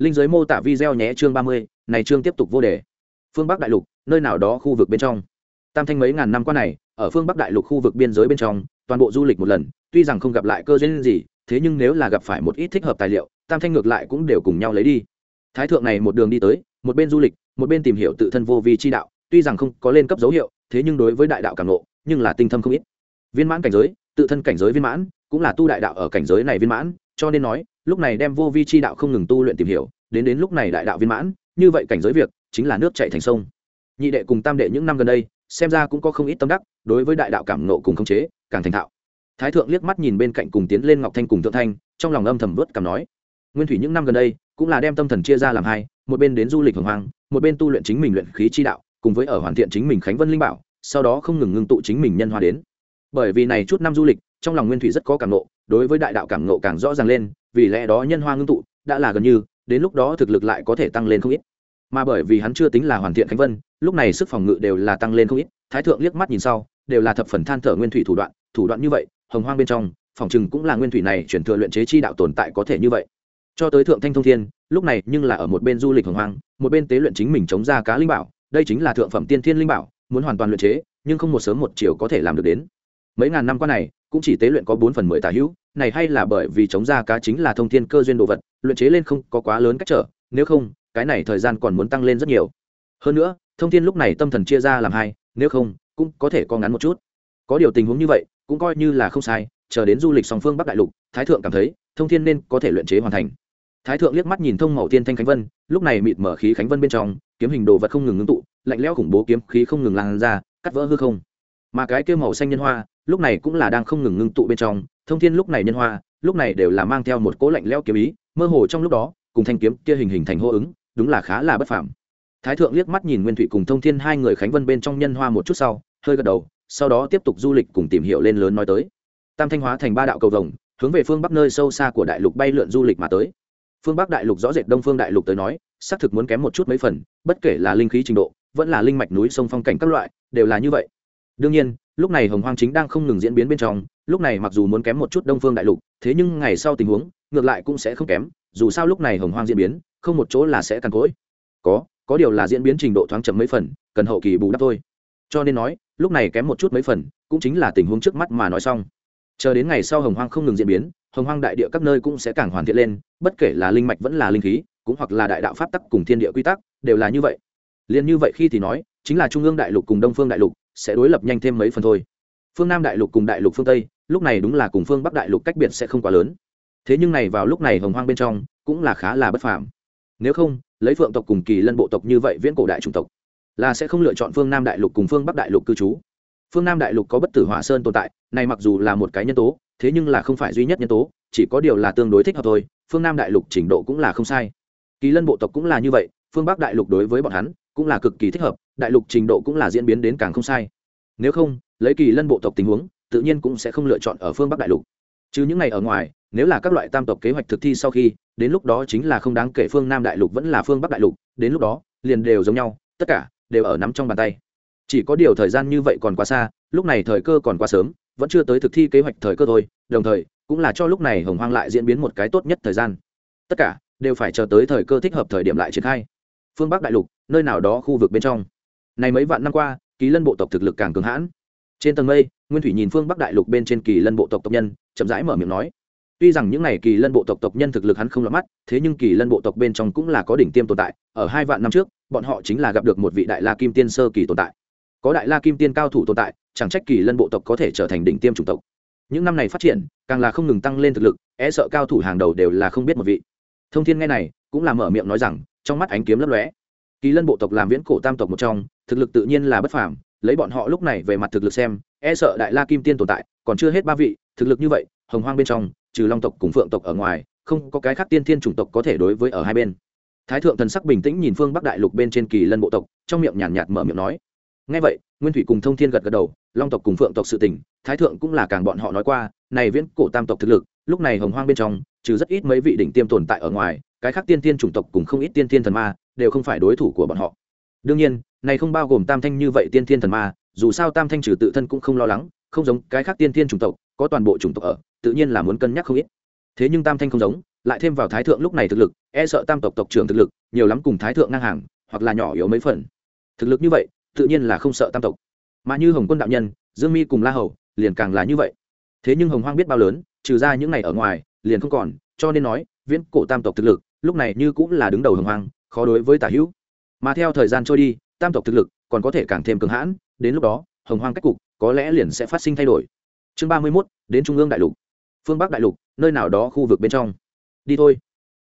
linh giới mô tả video nhé chương ba mươi, này chương tiếp tục vô đề. Phương bắc đại lục, nơi nào đó khu vực bên trong. Tam thanh mấy ngàn năm qua này, ở phương bắc đại lục khu vực biên giới bên trong, toàn bộ du lịch một lần, tuy rằng không gặp lại cơ duyên gì, thế nhưng nếu là gặp phải một ít thích hợp tài liệu, tam thanh ngược lại cũng đều cùng nhau lấy đi. Thái thượng này một đường đi tới, một bên du lịch, một bên tìm hiểu tự thân vô vi chi đạo, tuy rằng không có lên cấp dấu hiệu, thế nhưng đối với đại đạo cảm ngộ, nhưng là tinh thâm không ít. Viên mãn cảnh giới, tự thân cảnh giới viên mãn, cũng là tu đại đạo ở cảnh giới này viên mãn cho nên nói, lúc này đem vô vi chi đạo không ngừng tu luyện tìm hiểu, đến đến lúc này đại đạo viên mãn, như vậy cảnh giới việc, chính là nước chạy thành sông. Nhị đệ cùng tam đệ những năm gần đây, xem ra cũng có không ít tâm đắc, đối với đại đạo cảm nộ cùng khống chế, càng thành thạo. Thái thượng liếc mắt nhìn bên cạnh cùng tiến lên ngọc thanh cùng thượng thanh, trong lòng âm thầm vớt cảm nói, nguyên thủy những năm gần đây, cũng là đem tâm thần chia ra làm hai, một bên đến du lịch hồng hoang, một bên tu luyện chính mình luyện khí chi đạo, cùng với ở hoàn thiện chính mình khánh vân linh bảo, sau đó không ngừng ngưng tụ chính mình nhân hoa đến. Bởi vì này chút năm du lịch, trong lòng nguyên thủy rất có cảm nộ đối với đại đạo cảm ngộ càng rõ ràng lên, vì lẽ đó nhân hoa ngưng tụ, đã là gần như, đến lúc đó thực lực lại có thể tăng lên không ít. Mà bởi vì hắn chưa tính là hoàn thiện khánh vân, lúc này sức phòng ngự đều là tăng lên không ít, thái thượng liếc mắt nhìn sau, đều là thập phần than thở nguyên thủy thủ đoạn thủ đoạn như vậy, hồng hoang bên trong, phòng chừng cũng là nguyên thủy này chuyển thừa luyện chế chi đạo tồn tại có thể như vậy. Cho tới thượng thanh thông thiên, lúc này nhưng là ở một bên du lịch hồng hoang, một bên tế luyện chính mình chống ra cá linh bảo, đây chính là thượng phẩm tiên thiên linh bảo, muốn hoàn toàn luyện chế, nhưng không một sớm một chiều có thể làm được đến. Mấy ngàn năm qua này cũng chỉ tế luyện có bốn phần mười tả hữu, này hay là bởi vì chống ra cá chính là thông thiên cơ duyên đồ vật, luyện chế lên không có quá lớn cách trở, nếu không, cái này thời gian còn muốn tăng lên rất nhiều. Hơn nữa, thông thiên lúc này tâm thần chia ra làm hai, nếu không, cũng có thể co ngắn một chút. Có điều tình huống như vậy, cũng coi như là không sai, chờ đến du lịch song phương bắc đại lục, thái thượng cảm thấy, thông thiên nên có thể luyện chế hoàn thành. Thái thượng liếc mắt nhìn thông màu tiên thanh khánh vân, lúc này mịt mở khí khánh vân bên trong, kiếm hình đồ vật không ngừng ngưng tụ, lạnh lẽo khủng bố kiếm khí không ngừng lan ra, cắt vỡ hư không. Mà cái kêu màu xanh nhân hoa lúc này cũng là đang không ngừng ngưng tụ bên trong, thông thiên lúc này nhân hoa, lúc này đều là mang theo một cỗ lạnh lẽo kiếm ý, mơ hồ trong lúc đó, cùng thanh kiếm kia hình hình thành hô ứng, đúng là khá là bất phàm. Thái thượng liếc mắt nhìn nguyên thủy cùng thông thiên hai người khánh vân bên trong nhân hoa một chút sau, hơi gật đầu, sau đó tiếp tục du lịch cùng tìm hiểu lên lớn nói tới. Tam thanh hóa thành ba đạo cầu vồng, hướng về phương bắc nơi sâu xa của đại lục bay lượn du lịch mà tới. Phương bắc đại lục rõ rệt đông phương đại lục tới nói, xác thực muốn kém một chút mấy phần, bất kể là linh khí trình độ, vẫn là linh mạch núi sông phong cảnh các loại, đều là như vậy đương nhiên, lúc này hồng hoang chính đang không ngừng diễn biến bên trong, lúc này mặc dù muốn kém một chút đông phương đại lục, thế nhưng ngày sau tình huống, ngược lại cũng sẽ không kém, dù sao lúc này hồng hoang diễn biến, không một chỗ là sẽ càn cỗi. Có có điều là diễn biến trình độ thoáng chậm mấy phần, cần hậu kỳ bù đắp thôi. Cho nên nói, lúc này kém một chút mấy phần, cũng chính là tình huống trước mắt mà nói xong. Chờ đến ngày sau hồng hoang không ngừng diễn biến, hồng hoang đại địa các nơi cũng sẽ càng hoàn thiện lên, bất kể là linh mạch vẫn là linh khí, cũng hoặc là đại đạo pháp tắc cùng thiên địa quy tắc, đều là như vậy. Liền như vậy khi thì nói, chính là trung ương đại lục cùng đông phương đại lục sẽ đối lập nhanh thêm mấy phần thôi. Phương nam đại lục cùng đại lục phương tây, lúc này đúng là cùng phương bắc đại lục cách biệt sẽ không quá lớn. Thế nhưng này vào lúc này hồng hoang bên trong, cũng là khá là bất phàm. Nếu không, lấy phượng tộc cùng kỳ lân bộ tộc như vậy viễn cổ đại chủng tộc, là sẽ không lựa chọn phương nam đại lục cùng phương bắc đại lục cư trú. Phương nam đại lục có bất tử hỏa sơn tồn tại, này mặc dù là một cái nhân tố, thế nhưng là không phải duy nhất nhân tố, chỉ có điều là tương đối thích hợp thôi, phương nam đại lục trình độ cũng là không sai. Kỳ lân bộ tộc cũng là như vậy, phương bắc đại lục đối với bọn hắn cũng là cực kỳ thích hợp, đại lục trình độ cũng là diễn biến đến càng không sai. Nếu không, lấy kỳ lân bộ tộc tình huống, tự nhiên cũng sẽ không lựa chọn ở phương bắc đại lục. Chứ những ngày ở ngoài, nếu là các loại tam tộc kế hoạch thực thi sau khi, đến lúc đó chính là không đáng kể phương nam đại lục vẫn là phương bắc đại lục, đến lúc đó, liền đều giống nhau, tất cả đều ở nắm trong bàn tay. Chỉ có điều thời gian như vậy còn quá xa, lúc này thời cơ còn quá sớm, vẫn chưa tới thực thi kế hoạch thời cơ thôi, đồng thời, cũng là cho lúc này hồng hoang lại diễn biến một cái tốt nhất thời gian. Tất cả đều phải chờ tới thời cơ thích hợp thời điểm lại triển khai phương bắc đại lục, nơi nào đó khu vực bên trong. Này mấy vạn năm qua, kỳ lân bộ tộc thực lực càng cường hãn. Trên tầng mây, nguyên thủy nhìn phương bắc đại lục bên trên kỳ lân bộ tộc tộc nhân, chậm rãi mở miệng nói. Tuy rằng những n à y kỳ lân bộ tộc tộc nhân thực lực hắn không lắm mắt, thế nhưng kỳ lân bộ tộc bên trong cũng là có đỉnh tiêm tồn tại. Ở hai vạn năm trước, bọn họ chính là gặp được một vị đại la kim tiên sơ kỳ tồn tại. Có đại la kim tiên cao thủ tồn tại, chẳng trách kỳ lân bộ tộc có thể trở thành đỉnh tiêm chủng tộc. Những năm này phát triển, càng là không ngừng tăng lên thực lực e sợ cao thủ hàng đầu đều là không biết một vị. Thông thiên nghe này, cũng là mở miệng nói rằng trong mắt ánh kiếm lấp lóe. Kỳ lân bộ tộc làm viễn cổ tam tộc một trong thực lực tự nhiên là bất phàm lấy bọn họ lúc này về mặt thực lực xem e sợ đại la kim tiên tồn tại còn chưa hết ba vị thực lực như vậy hồng hoang bên trong trừ long tộc cùng phượng tộc ở ngoài không có cái khác tiên thiên chủng tộc có thể đối với ở hai bên. Thái thượng thần sắc bình tĩnh nhìn phương bắc đại lục bên trên kỳ lân bộ tộc trong miệng nhàn nhạt, nhạt mở miệng nói. Ngay vậy nguyên thủy cùng thông thiên gật gật đầu long tộc cùng phượng tộc sự tình thái thượng cũng là càng bọn họ nói qua này viễn cổ tam tộc thực lực lúc này hồng hoang bên trong trừ rất ít mấy vị đỉnh tiêm tồn tại ở ngoài cái khác tiên thiên chủng tộc cùng không ít tiên thiên thần ma đều không phải đối thủ của bọn họ. Đương nhiên, này không bao gồm tam thanh như vậy tiên thiên thần ma, dù sao tam thanh trừ tự thân cũng không lo lắng, không giống cái khác tiên thiên chủng tộc, có toàn bộ chủng tộc ở, tự nhiên là muốn cân nhắc không ít. Thế nhưng tam thanh không giống, lại thêm vào thái thượng lúc này thực lực e sợ tam tộc tộc trưởng thực lực, nhiều lắm cùng thái thượng ngang hàng, hoặc là nhỏ yếu mấy phần. Thực lực như vậy, tự nhiên là không sợ tam tộc. Mà như hồng quân đạo nhân, dương mi cùng la hầu, liền càng là như vậy. Thế nhưng hồng hoang biết bao lớn, trừ ra những ngày ở ngoài, liền không còn, cho nên nói, viễn cổ tam tộc thực lực lúc này như cũng là đứng đầu hồng hoang, khó đối với tả hữu. Mà theo thời gian trôi đi, tam tộc thực lực còn có thể càng thêm cường hãn, đến lúc đó, hồng hoang cách cục có lẽ liền sẽ phát sinh thay đổi. Chương ba mươi mốt, đến trung ương đại lục. Phương bắc đại lục, nơi nào đó khu vực bên trong. Đi thôi.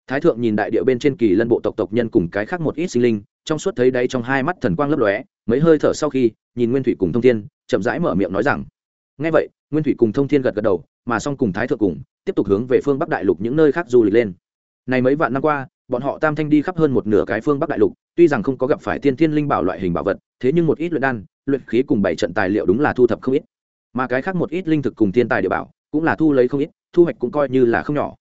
Thái thượng nhìn đại địa bên trên kỳ lân bộ tộc tộc nhân cùng cái khác một ít sinh linh, trong suốt thấy đáy trong hai mắt thần quang lấp lóe, mấy hơi thở sau khi, nhìn nguyên thủy cùng thông thiên, chậm rãi mở miệng nói rằng ngay vậy, nguyên thủy cùng thông thiên gật gật đầu, mà song cùng thái thượng cùng, tiếp tục hướng về phương bắc đại lục những nơi khác du lịch lên này mấy vạn năm qua, bọn họ tam thanh đi khắp hơn một nửa cái phương bắc đại lục, tuy rằng không có gặp phải tiên thiên linh bảo loại hình bảo vật, thế nhưng một ít luyện đan, luyện khí cùng bảy trận tài liệu đúng là thu thập không ít. Mà cái khác một ít linh thực cùng thiên tài địa bảo, cũng là thu lấy không ít, thu hoạch cũng coi như là không nhỏ.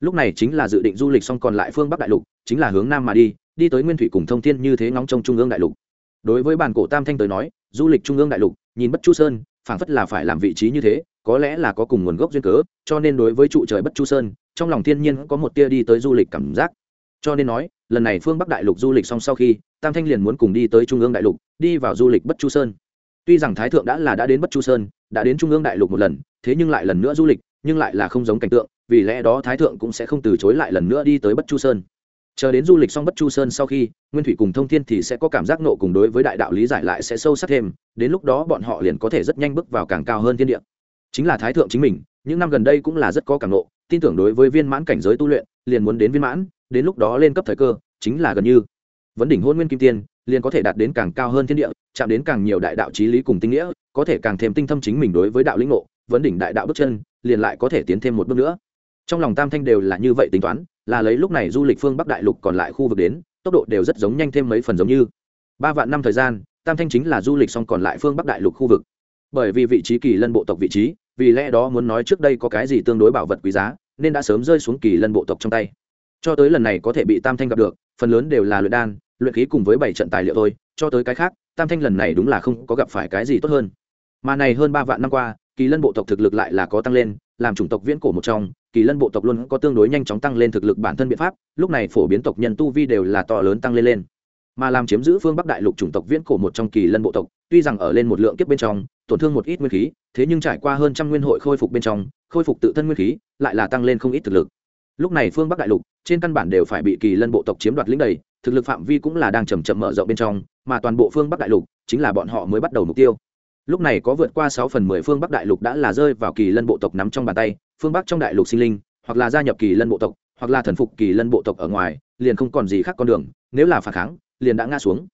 Lúc này chính là dự định du lịch xong còn lại phương bắc đại lục, chính là hướng nam mà đi đi tới nguyên thủy cùng thông thiên như thế ngóng trong trung ương đại lục. Đối với bản cổ tam thanh tới nói, du lịch trung ương đại lục, nhìn bất chu sơn, phảng phất là phải làm vị trí như thế, có lẽ là có cùng nguồn gốc duyên cớ, cho nên đối với trụ trời bất chu sơn trong lòng thiên nhiên có một tia đi tới du lịch cảm giác. Cho nên nói, lần này phương bắc đại lục du lịch xong sau khi, tam thanh liền muốn cùng đi tới trung ương đại lục, đi vào du lịch bất chu sơn. Tuy rằng thái thượng đã là đã đến bất chu sơn, đã đến trung ương đại lục một lần, thế nhưng lại lần nữa du lịch, nhưng lại là không giống cảnh tượng, vì lẽ đó thái thượng cũng sẽ không từ chối lại lần nữa đi tới bất chu sơn. Chờ đến du lịch xong bất chu sơn sau khi, nguyên thủy cùng thông thiên thì sẽ có cảm giác nộ cùng đối với đại đạo lý giải lại sẽ sâu sắc thêm, đến lúc đó bọn họ liền có thể rất nhanh bước vào càng cao hơn thiên địa. Chính là thái thượng chính mình những năm gần đây cũng là rất có cảm nộ, tin tưởng đối với viên mãn cảnh giới tu luyện, liền muốn đến viên mãn, đến lúc đó lên cấp thời cơ, chính là gần như. Vấn đỉnh hôn nguyên kim tiên, liền có thể đạt đến càng cao hơn thiên địa, chạm đến càng nhiều đại đạo trí lý cùng tinh nghĩa, có thể càng thêm tinh thâm chính mình đối với đạo lĩnh ngộ, vấn đỉnh đại đạo bước chân, liền lại có thể tiến thêm một bước nữa. Trong lòng tam thanh đều là như vậy tính toán, là lấy lúc này du lịch phương bắc đại lục còn lại khu vực đến, tốc độ đều rất giống nhanh thêm mấy phần giống như. Ba vạn năm thời gian, tam thanh chính là du lịch xong còn lại phương bắc đại lục khu vực. Bởi vì vị trí kỳ lân bộ tộc vị trí vì lẽ đó muốn nói trước đây có cái gì tương đối bảo vật quý giá, nên đã sớm rơi xuống kỳ lân bộ tộc trong tay. Cho tới lần này có thể bị tam thanh gặp được, phần lớn đều là luyện đan, luyện khí cùng với bảy trận tài liệu thôi, cho tới cái khác, tam thanh lần này đúng là không có gặp phải cái gì tốt hơn. Mà này hơn ba vạn năm qua, kỳ lân bộ tộc thực lực lại là có tăng lên, làm chủng tộc viễn cổ một trong, kỳ lân bộ tộc luôn có tương đối nhanh chóng tăng lên thực lực bản thân biện pháp, lúc này phổ biến tộc nhân tu vi đều là to lớn tăng lên lên. Mà làm chiếm giữ phương bắc đại lục chủng tộc viễn cổ một trong kỳ lân bộ tộc, tuy rằng ở lên một lượng kiếp bên trong tổn thương một ít nguyên khí, thế nhưng trải qua hơn trăm nguyên hội khôi phục bên trong, khôi phục tự thân nguyên khí, lại là tăng lên không ít thực lực. Lúc này phương bắc đại lục, trên căn bản đều phải bị kỳ lân bộ tộc chiếm đoạt lĩnh đầy, thực lực phạm vi cũng là đang chầm chậm mở rộng bên trong, mà toàn bộ phương bắc đại lục chính là bọn họ mới bắt đầu mục tiêu. Lúc này có vượt qua sáu phần mười phương bắc đại lục đã là rơi vào kỳ lân bộ tộc nắm trong bàn tay, phương bắc trong đại lục sinh linh, hoặc là gia nhập kỳ lân bộ tộc, hoặc là thần phục kỳ lân bộ tộc ở ngoài, liền không còn gì khác con đường, nếu là phản kháng, liền đã ngã xuống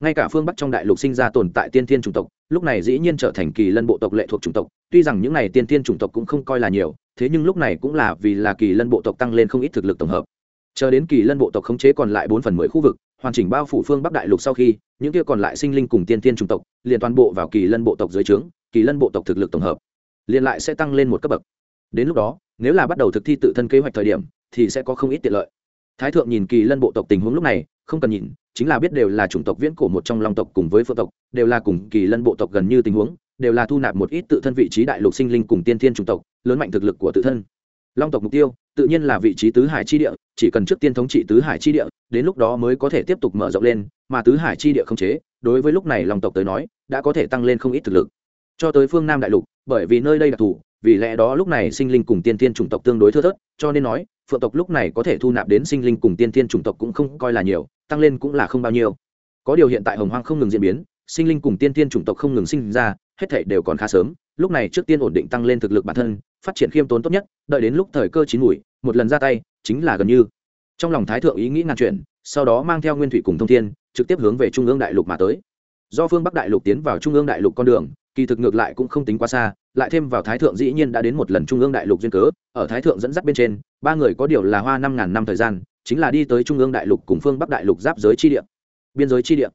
ngay cả phương bắc trong đại lục sinh ra tồn tại tiên thiên chủng tộc, lúc này dĩ nhiên trở thành kỳ lân bộ tộc lệ thuộc chủng tộc, tuy rằng những n à y tiên thiên chủng tộc cũng không coi là nhiều, thế nhưng lúc này cũng là vì là kỳ lân bộ tộc tăng lên không ít thực lực tổng hợp. Chờ đến kỳ lân bộ tộc khống chế còn lại bốn phần mười khu vực, hoàn chỉnh bao phủ phương bắc đại lục sau khi, những kia còn lại sinh linh cùng tiên thiên chủng tộc, liền toàn bộ vào kỳ lân bộ tộc dưới trướng, kỳ lân bộ tộc thực lực tổng hợp, liền lại sẽ tăng lên một cấp bậc. Đến lúc đó, nếu là bắt đầu thực thi tự thân kế hoạch thời điểm, thì sẽ có không ít tiện lợi. Thái thượng nhìn kỳ lân bộ tộc tình huống lúc này, không cần nhìn chính là biết đều là chủng tộc viễn cổ một trong long tộc cùng với phượng tộc, đều là cùng kỳ lân bộ tộc gần như tình huống, đều là thu nạp một ít tự thân vị trí đại lục sinh linh cùng tiên thiên chủng tộc, lớn mạnh thực lực của tự thân. Long tộc mục tiêu, tự nhiên là vị trí tứ hải chi địa, chỉ cần trước tiên thống trị tứ hải chi địa, đến lúc đó mới có thể tiếp tục mở rộng lên, mà tứ hải chi địa không chế, đối với lúc này long tộc tới nói, đã có thể tăng lên không ít thực lực. Cho tới phương nam đại lục, bởi vì nơi đây đặc thù vì lẽ đó lúc này sinh linh cùng tiên tiên chủng tộc tương đối thưa thớt, cho nên nói phượng tộc lúc này có thể thu nạp đến sinh linh cùng tiên tiên chủng tộc cũng không coi là nhiều, tăng lên cũng là không bao nhiêu. Có điều hiện tại hồng hoang không ngừng diễn biến, sinh linh cùng tiên tiên chủng tộc không ngừng sinh ra, hết thể đều còn khá sớm, lúc này trước tiên ổn định tăng lên thực lực bản thân, phát triển khiêm tốn tốt nhất, đợi đến lúc thời cơ chín mùi, một lần ra tay, chính là gần như. Trong lòng thái thượng ý nghĩ ngàn chuyện sau đó mang theo nguyên thủy cùng thông thiên, trực tiếp hướng về trung ương đại lục mà tới. Do phương bắc đại lục tiến vào trung ương đại lục con đường, kỳ thực ngược lại cũng không tính quá xa, lại thêm vào thái thượng dĩ nhiên đã đến một lần trung ương đại lục duyên cớ, ở thái thượng dẫn dắt bên trên ba người có điều là hoa năm ngàn năm thời gian, chính là đi tới trung ương đại lục cùng phương bắc đại lục giáp giới chi địa. Biên giới chi địa.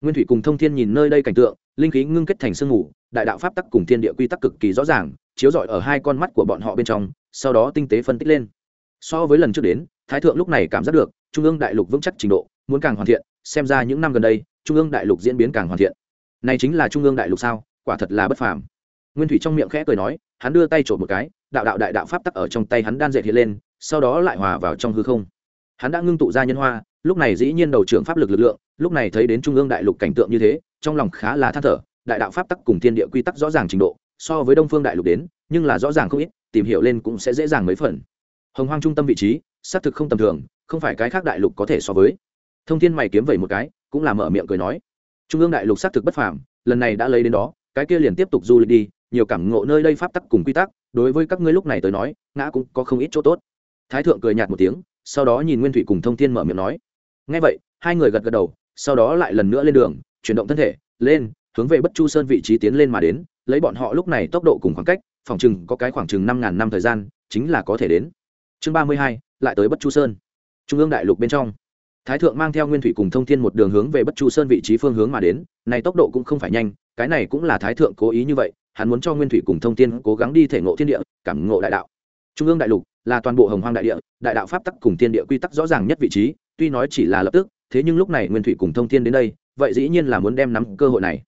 Nguyên thủy cùng thông thiên nhìn nơi đây cảnh tượng, linh khí ngưng kết thành sương mù, đại đạo pháp tắc cùng thiên địa quy tắc cực kỳ rõ ràng, chiếu rọi ở hai con mắt của bọn họ bên trong, sau đó tinh tế phân tích lên. So với lần trước đến, thái thượng lúc này cảm giác được, trung ương đại lục vững chắc trình độ, muốn càng hoàn thiện, xem ra những năm gần đây, trung ương đại lục diễn biến càng hoàn thiện. Này chính là trung ương đại lục sao? Quả thật là bất phàm. Nguyên thủy trong miệng khẽ cười nói, hắn đưa tay trộm một cái, đạo đạo đại đạo pháp tắc ở trong tay hắn đan dệt hiện lên sau đó lại hòa vào trong hư không. Hắn đã ngưng tụ ra nhân hoa, lúc này dĩ nhiên đầu trưởng pháp lực lực lượng, lúc này thấy đến trung ương đại lục cảnh tượng như thế, trong lòng khá là than thở, đại đạo pháp tắc cùng thiên địa quy tắc rõ ràng trình độ, so với đông phương đại lục đến, nhưng là rõ ràng không ít, tìm hiểu lên cũng sẽ dễ dàng mấy phần. Hồng hoang trung tâm vị trí, xác thực không tầm thường, không phải cái khác đại lục có thể so với. Thông thiên mày kiếm vẩy một cái, cũng là mở miệng cười nói. Trung ương đại lục xác thực bất phàm, lần này đã lấy đến đó, cái kia liền tiếp tục du lịch đi, nhiều cảm ngộ nơi đây pháp tắc cùng quy tắc, đối với các ngươi lúc này tới nói, ngã cũng có không ít chỗ tốt thái thượng cười nhạt một tiếng, sau đó nhìn nguyên thủy cùng thông thiên mở miệng nói. Ngay vậy, hai người gật gật đầu, sau đó lại lần nữa lên đường, chuyển động thân thể, lên, hướng về bất chu sơn vị trí tiến lên mà đến, lấy bọn họ lúc này tốc độ cùng khoảng cách, phòng chừng có cái khoảng chừng năm ngàn năm thời gian, chính là có thể đến. Chương ba mươi hai, lại tới bất chu sơn. Trung ương đại lục bên trong. Thái thượng mang theo nguyên thủy cùng thông thiên một đường hướng về bất chu sơn vị trí phương hướng mà đến, này tốc độ cũng không phải nhanh, cái này cũng là thái thượng cố ý như vậy, hắn muốn cho nguyên thủy cùng thông thiên cố gắng đi thể ngộ thiên địa, cảm ngộ đại đạo. Trung ương đại lục là toàn bộ hồng hoang đại địa, đại đạo pháp tắc cùng thiên địa quy tắc rõ ràng nhất vị trí, tuy nói chỉ là lập tức, thế nhưng lúc này nguyên thủy cùng thông thiên đến đây, vậy dĩ nhiên là muốn đem nắm cơ hội này.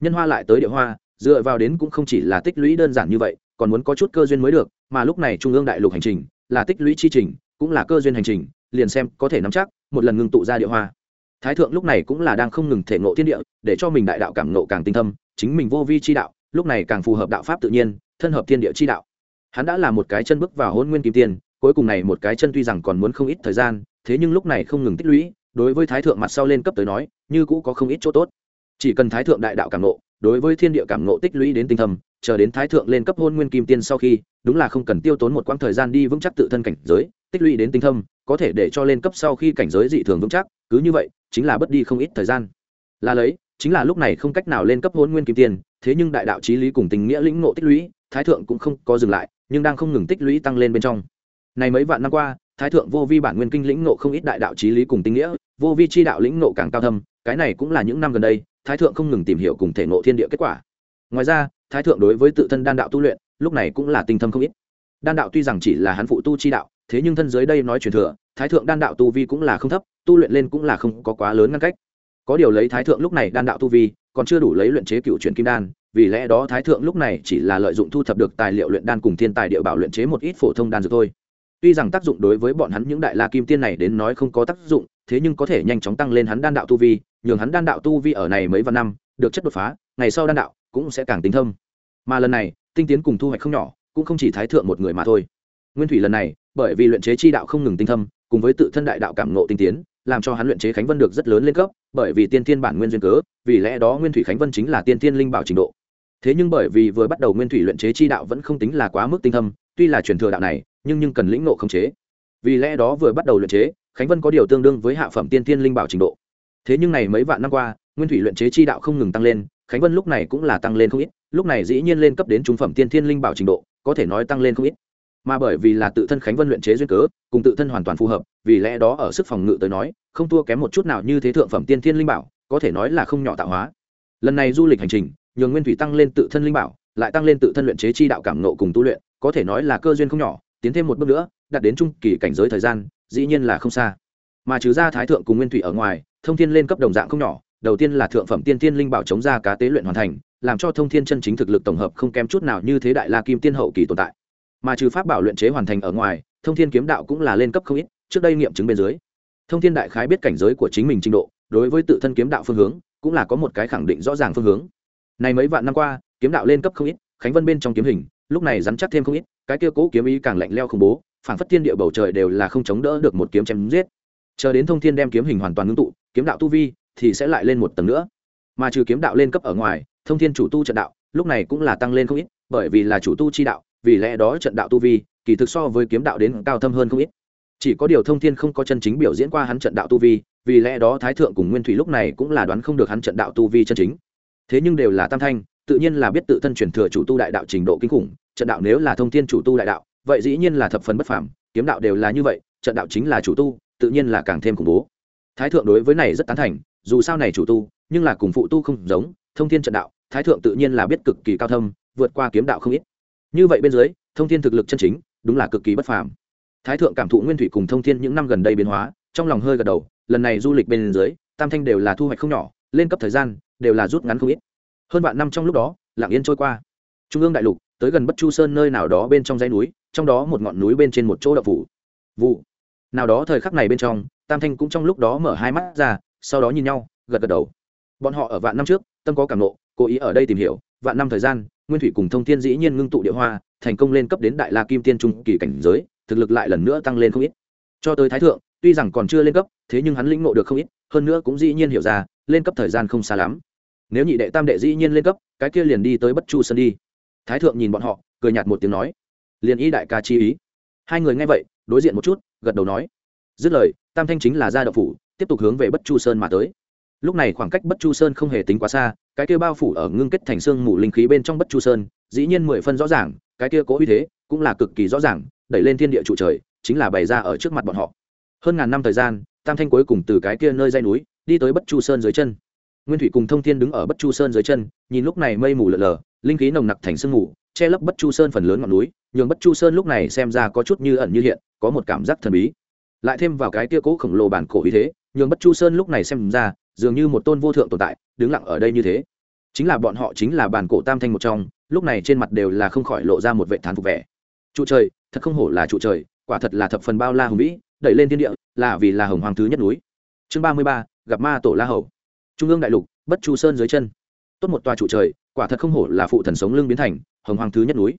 Nhân hoa lại tới địa hoa, dựa vào đến cũng không chỉ là tích lũy đơn giản như vậy, còn muốn có chút cơ duyên mới được, mà lúc này trung ương đại lục hành trình, là tích lũy chi trình, cũng là cơ duyên hành trình, liền xem có thể nắm chắc, một lần ngưng tụ ra địa hoa. Thái thượng lúc này cũng là đang không ngừng thể ngộ thiên địa, để cho mình đại đạo cảm ngộ càng tinh thâm, chính mình vô vi chi đạo, lúc này càng phù hợp đạo pháp tự nhiên, thân hợp thiên địa chi đạo hắn đã là một cái chân bước vào hôn nguyên kim tiền, cuối cùng này một cái chân tuy rằng còn muốn không ít thời gian, thế nhưng lúc này không ngừng tích lũy, đối với thái thượng mặt sau lên cấp tới nói, như cũ có không ít chỗ tốt. Chỉ cần thái thượng đại đạo cảm ngộ, đối với thiên địa cảm ngộ tích lũy đến tinh thầm chờ đến thái thượng lên cấp hôn nguyên kim tiên sau khi, đúng là không cần tiêu tốn một quãng thời gian đi vững chắc tự thân cảnh giới, tích lũy đến tinh thâm, có thể để cho lên cấp sau khi cảnh giới dị thường vững chắc, cứ như vậy, chính là bất đi không ít thời gian. Là lấy, chính là lúc này không cách nào lên cấp hôn nguyên kim tiên thế nhưng đại đạo trí lý cùng tình nghĩa lĩnh ngộ tích lũy, thái thượng cũng không có dừng lại nhưng đang không ngừng tích lũy tăng lên bên trong. Này mấy vạn năm qua, thái thượng vô vi bản nguyên kinh lĩnh ngộ không ít đại đạo trí lý cùng tinh nghĩa, vô vi chi đạo lĩnh ngộ càng cao thâm, cái này cũng là những năm gần đây, thái thượng không ngừng tìm hiểu cùng thể ngộ thiên địa kết quả. Ngoài ra, thái thượng đối với tự thân đan đạo tu luyện, lúc này cũng là tinh thâm không ít. Đan đạo tuy rằng chỉ là hắn phụ tu chi đạo, thế nhưng thân dưới đây nói truyền thừa, thái thượng đan đạo tu vi cũng là không thấp, tu luyện lên cũng là không có quá lớn ngăn cách. Có điều lấy thái thượng lúc này đan đạo tu vi, còn chưa đủ lấy luyện chế cựu truyền kim đan vì lẽ đó thái thượng lúc này chỉ là lợi dụng thu thập được tài liệu luyện đan cùng thiên tài địa bảo luyện chế một ít phổ thông đan dược thôi. Tuy rằng tác dụng đối với bọn hắn những đại la kim tiên này đến nói không có tác dụng, thế nhưng có thể nhanh chóng tăng lên hắn đan đạo tu vi, nhường hắn đan đạo tu vi ở này mấy vạn năm, được chất đột phá, ngày sau đan đạo cũng sẽ càng tính thâm mà lần này, tinh tiến cùng thu hoạch không nhỏ, cũng không chỉ thái thượng một người mà thôi. Nguyên thủy lần này, bởi vì luyện chế chi đạo không ngừng tinh thâm, cùng với tự thân đại đạo cảm nộ tinh tiến, làm cho hắn luyện chế khánh vân được rất lớn lên cấp, bởi vì tiên thiên bản nguyên duyên cớ, vì lẽ đó nguyên thủy khánh vân chính là tiên thiên linh bảo trình độ thế nhưng bởi vì vừa bắt đầu nguyên thủy luyện chế chi đạo vẫn không tính là quá mức tinh thâm, tuy là truyền thừa đạo này, nhưng nhưng cần lĩnh nộ khống chế. Vì lẽ đó vừa bắt đầu luyện chế, khánh vân có điều tương đương với hạ phẩm tiên thiên linh bảo trình độ. Thế nhưng này mấy vạn năm qua, nguyên thủy luyện chế chi đạo không ngừng tăng lên, khánh vân lúc này cũng là tăng lên không ít, lúc này dĩ nhiên lên cấp đến trung phẩm tiên thiên linh bảo trình độ, có thể nói tăng lên không ít. Mà bởi vì là tự thân khánh vân luyện chế duyên cớ, cùng tự thân hoàn toàn phù hợp, vì lẽ đó ở sức phòng ngự tới nói, không thua kém một chút nào như thế thượng phẩm tiên thiên linh bảo, có thể nói là không nhỏ tạo hóa. Lần này du lịch hành trình nhường nguyên thủy tăng lên tự thân linh bảo, lại tăng lên tự thân luyện chế chi đạo cảm nộ cùng tu luyện, có thể nói là cơ duyên không nhỏ, tiến thêm một bước nữa, đạt đến trung kỳ cảnh giới thời gian, dĩ nhiên là không xa. Mà trừ ra thái thượng cùng nguyên thủy ở ngoài, thông thiên lên cấp đồng dạng không nhỏ, đầu tiên là thượng phẩm tiên thiên linh bảo chống ra cá tế luyện hoàn thành, làm cho thông thiên chân chính thực lực tổng hợp không kém chút nào như thế đại la kim tiên hậu kỳ tồn tại. Mà trừ pháp bảo luyện chế hoàn thành ở ngoài, thông thiên kiếm đạo cũng là lên cấp không ít, trước đây nghiệm chứng bên dưới. Thông thiên đại khái biết cảnh giới của chính mình trình độ, đối với tự thân kiếm đạo phương hướng, cũng là có một cái khẳng định rõ ràng phương hướng này mấy vạn năm qua, kiếm đạo lên cấp không ít, khánh vân bên trong kiếm hình, lúc này rắn chắc thêm không ít, cái kia cố kiếm ý càng lạnh leo khủng bố, phảng phất thiên địa bầu trời đều là không chống đỡ được một kiếm chém giết. Chờ đến thông thiên đem kiếm hình hoàn toàn ngưng tụ, kiếm đạo tu vi thì sẽ lại lên một tầng nữa. Mà trừ kiếm đạo lên cấp ở ngoài, thông thiên chủ tu trận đạo, lúc này cũng là tăng lên không ít, bởi vì là chủ tu chi đạo, vì lẽ đó trận đạo tu vi kỳ thực so với kiếm đạo đến cao thâm hơn không ít. Chỉ có điều thông thiên không có chân chính biểu diễn qua hắn trận đạo tu vi, vì lẽ đó thái thượng cùng nguyên thủy lúc này cũng là đoán không được hắn trận đạo tu vi chân chính thế nhưng đều là tam thanh, tự nhiên là biết tự thân truyền thừa chủ tu đại đạo trình độ kinh khủng, trận đạo nếu là thông thiên chủ tu đại đạo, vậy dĩ nhiên là thập phần bất phàm, kiếm đạo đều là như vậy, trận đạo chính là chủ tu, tự nhiên là càng thêm khủng bố. Thái thượng đối với này rất tán thành, dù sao này chủ tu, nhưng là cùng phụ tu không giống, thông thiên trận đạo, thái thượng tự nhiên là biết cực kỳ cao thâm, vượt qua kiếm đạo không ít. Như vậy bên dưới, thông thiên thực lực chân chính, đúng là cực kỳ bất phàm. Thái thượng cảm thụ nguyên thủy cùng thông thiên những năm gần đây biến hóa, trong lòng hơi gật đầu, lần này du lịch bên dưới, tam thanh đều là thu hoạch không nhỏ, lên cấp thời gian đều là rút ngắn không ít. Hơn vạn năm trong lúc đó, lặng yên trôi qua. Trung ương đại lục, tới gần bất chu sơn nơi nào đó bên trong dãy núi, trong đó một ngọn núi bên trên một chỗ đậu phủ. Vụ. Nào đó thời khắc này bên trong, tam thanh cũng trong lúc đó mở hai mắt ra, sau đó nhìn nhau, gật gật đầu. Bọn họ ở vạn năm trước, tâm có cảm nộ, cố ý ở đây tìm hiểu, vạn năm thời gian, nguyên thủy cùng thông thiên dĩ nhiên ngưng tụ địa hoa, thành công lên cấp đến đại la kim tiên trung kỳ cảnh giới, thực lực lại lần nữa tăng lên không ít. Cho tới thái thượng, tuy rằng còn chưa lên cấp, thế nhưng hắn lĩnh ngộ được không ít, hơn nữa cũng dĩ nhiên hiểu ra, lên cấp thời gian không xa lắm nếu nhị đệ tam đệ dĩ nhiên lên cấp, cái kia liền đi tới bất chu sơn đi. Thái thượng nhìn bọn họ, cười nhạt một tiếng nói, liền ý đại ca chi ý. Hai người nghe vậy, đối diện một chút, gật đầu nói, dứt lời, tam thanh chính là ra đậu phủ, tiếp tục hướng về bất chu sơn mà tới. Lúc này khoảng cách bất chu sơn không hề tính quá xa, cái kia bao phủ ở ngưng kết thành xương mù linh khí bên trong bất chu sơn, dĩ nhiên mười phân rõ ràng, cái kia cố uy thế cũng là cực kỳ rõ ràng, đẩy lên thiên địa trụ trời, chính là bày ra ở trước mặt bọn họ. Hơn ngàn năm thời gian, tam thanh cuối cùng từ cái kia nơi dây núi, đi tới bất chu sơn dưới chân nguyên thủy cùng thông thiên đứng ở bất chu sơn dưới chân, nhìn lúc này mây mù lở lờ, linh khí nồng nặc thành sương mù, che lấp bất chu sơn phần lớn ngọn núi, nhường bất chu sơn lúc này xem ra có chút như ẩn như hiện, có một cảm giác thần bí. Lại thêm vào cái tia cố khổng lồ bản cổ ý thế, nhường bất chu sơn lúc này xem ra, dường như một tôn vô thượng tồn tại, đứng lặng ở đây như thế. Chính là bọn họ chính là bản cổ tam thanh một trong, lúc này trên mặt đều là không khỏi lộ ra một vệ thán phục vẻ. Trụ trời, thật không hổ là trụ trời, quả thật là thập phần bao la hùng vĩ, đẩy lên thiên địa, là vì là hồng hoàng thứ nhất núi. Chương ba mươi ba, gặp ma tổ la hầu trung ương đại lục, bất chu sơn dưới chân. Tốt một tòa trụ trời, quả thật không hổ là phụ thần sống lưng biến thành, hồng hoàng thứ nhất núi.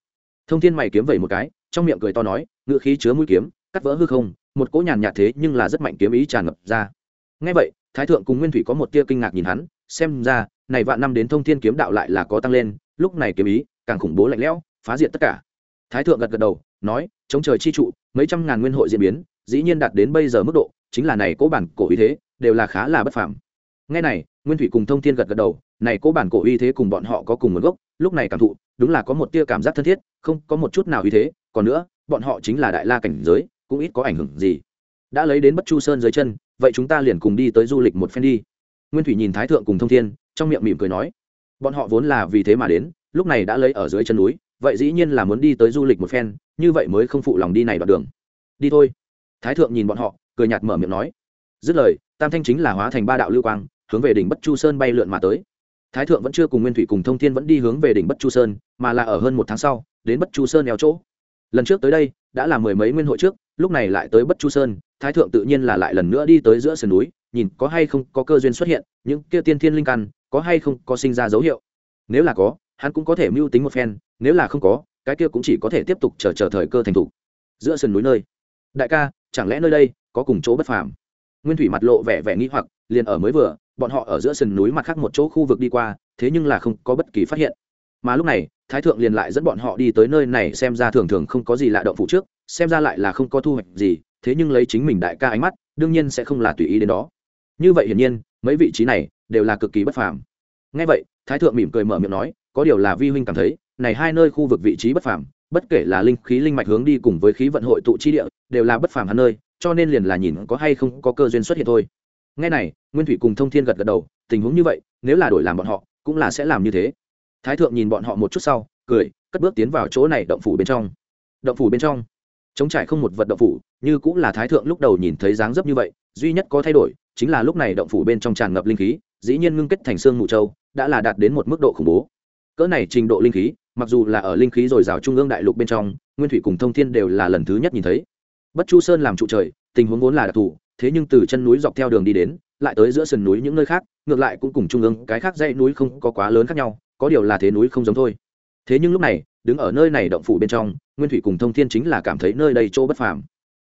Thông thiên mày kiếm vẩy một cái, trong miệng cười to nói ngự khí chứa mũi kiếm, cắt vỡ hư không, một cỗ nhàn nhạt thế nhưng là rất mạnh kiếm ý tràn ngập ra. Ngay vậy, thái thượng cùng nguyên thủy có một tia kinh ngạc nhìn hắn, xem ra, này vạn năm đến thông thiên kiếm đạo lại là có tăng lên, lúc này kiếm ý càng khủng bố lạnh lẽo, phá diệt tất cả. Thái thượng gật gật đầu, nói, chống trời chi trụ, mấy trăm ngàn nguyên hội diễn biến, dĩ nhiên đạt đến bây giờ mức độ, chính là này cố bản cổ ý thế, đều là khá là bất phàm ngay này, nguyên thủy cùng thông thiên gật gật đầu, này cố bản cổ uy thế cùng bọn họ có cùng nguồn gốc, lúc này cảm thụ, đúng là có một tia cảm giác thân thiết, không có một chút nào uy thế, còn nữa, bọn họ chính là đại la cảnh giới, cũng ít có ảnh hưởng gì. Đã lấy đến bất chu sơn dưới chân, vậy chúng ta liền cùng đi tới du lịch một phen đi. Nguyên thủy nhìn thái thượng cùng thông thiên, trong miệng mỉm cười nói, bọn họ vốn là vì thế mà đến, lúc này đã lấy ở dưới chân núi, vậy dĩ nhiên là muốn đi tới du lịch một phen, như vậy mới không phụ lòng đi này đoạn đường. Đi thôi. Thái thượng nhìn bọn họ, cười nhạt mở miệng nói, dứt lời, tam thanh chính là hóa thành ba đạo lưu quang hướng về đỉnh bất chu sơn bay lượn mà tới. Thái thượng vẫn chưa cùng nguyên thủy cùng thông thiên vẫn đi hướng về đỉnh bất chu sơn, mà là ở hơn một tháng sau, đến bất chu sơn neo chỗ. Lần trước tới đây, đã là mười mấy nguyên hội trước, lúc này lại tới bất chu sơn, thái thượng tự nhiên là lại lần nữa đi tới giữa sườn núi, nhìn có hay không có cơ duyên xuất hiện, những kia tiên thiên linh căn, có hay không có sinh ra dấu hiệu. Nếu là có, hắn cũng có thể mưu tính một phen, nếu là không có, cái kia cũng chỉ có thể tiếp tục chờ chờ thời cơ thành thủ. Giữa sườn núi nơi. Đại ca, chẳng lẽ nơi đây có cùng chỗ bất phàm? Nguyên thủy mặt lộ vẻ vẻ nghi hoặc liền ở mới vừa, bọn họ ở giữa sườn núi mặt khác một chỗ khu vực đi qua, thế nhưng là không có bất kỳ phát hiện. Mà lúc này, thái thượng liền lại dẫn bọn họ đi tới nơi này xem ra thường thường không có gì lạ động phủ trước, xem ra lại là không có thu hoạch gì, thế nhưng lấy chính mình đại ca ánh mắt, đương nhiên sẽ không là tùy ý đến đó. Như vậy hiển nhiên, mấy vị trí này đều là cực kỳ bất phàm. Ngay vậy, thái thượng mỉm cười mở miệng nói, có điều là vi huynh cảm thấy, này hai nơi khu vực vị trí bất phàm, bất kể là linh khí linh mạch hướng đi cùng với khí vận hội tụ chi địa, đều là bất phàm hắn nơi, cho nên liền là nhìn có hay không có cơ duyên xuất hiện thôi ngay này, nguyên thủy cùng thông thiên gật gật đầu, tình huống như vậy, nếu là đổi làm bọn họ, cũng là sẽ làm như thế. Thái thượng nhìn bọn họ một chút sau, cười, cất bước tiến vào chỗ này động phủ bên trong. Động phủ bên trong. Chống trải không một vật động phủ, như cũng là thái thượng lúc đầu nhìn thấy dáng dấp như vậy, duy nhất có thay đổi, chính là lúc này động phủ bên trong tràn ngập linh khí, dĩ nhiên ngưng kết thành xương mù châu, đã là đạt đến một mức độ khủng bố. Cỡ này trình độ linh khí, mặc dù là ở linh khí dồi dào trung ương đại lục bên trong, nguyên thủy cùng thông thiên đều là lần thứ nhất nhìn thấy. Bất chu sơn làm trụ trời, tình huống vốn là đặc thù thế nhưng từ chân núi dọc theo đường đi đến, lại tới giữa sườn núi những nơi khác, ngược lại cũng cùng trung ương cái khác dãy núi không có quá lớn khác nhau, có điều là thế núi không giống thôi. Thế nhưng lúc này, đứng ở nơi này động phủ bên trong, nguyên thủy cùng thông thiên chính là cảm thấy nơi đây chỗ bất phàm.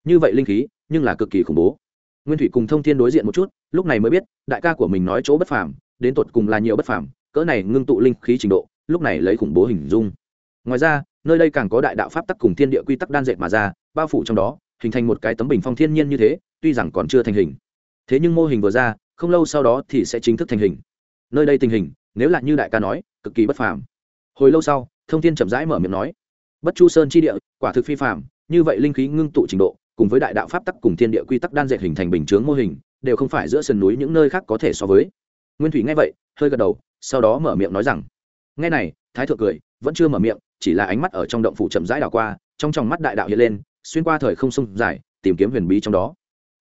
Như vậy linh khí, nhưng là cực kỳ khủng bố. Nguyên thủy cùng thông thiên đối diện một chút, lúc này mới biết, đại ca của mình nói chỗ bất phàm, đến tột cùng là nhiều bất phàm, cỡ này ngưng tụ linh khí trình độ, lúc này lấy khủng bố hình dung. Ngoài ra, nơi đây càng có đại đạo pháp tắc cùng thiên địa quy tắc đan dệt mà ra, bao phủ trong đó, hình thành một cái tấm bình phong thiên nhiên như thế tuy rằng còn chưa thành hình. Thế nhưng mô hình vừa ra, không lâu sau đó thì sẽ chính thức thành hình. Nơi đây tình hình, nếu là như đại ca nói, cực kỳ bất phàm. Hồi lâu sau, thông thiên chậm rãi mở miệng nói. Bất chu sơn chi địa, quả thực phi phàm, như vậy linh khí ngưng tụ trình độ, cùng với đại đạo pháp tắc cùng thiên địa quy tắc đan dệt hình thành bình chướng mô hình, đều không phải giữa sườn núi những nơi khác có thể so với. Nguyên thủy nghe vậy, hơi gật đầu, sau đó mở miệng nói rằng, nghe này, thái thượng cười, vẫn chưa mở miệng, chỉ là ánh mắt ở trong động phủ chậm rãi đảo qua, trong tròng mắt đại đạo hiện lên, xuyên qua thời không sông dài, tìm kiếm huyền bí trong đó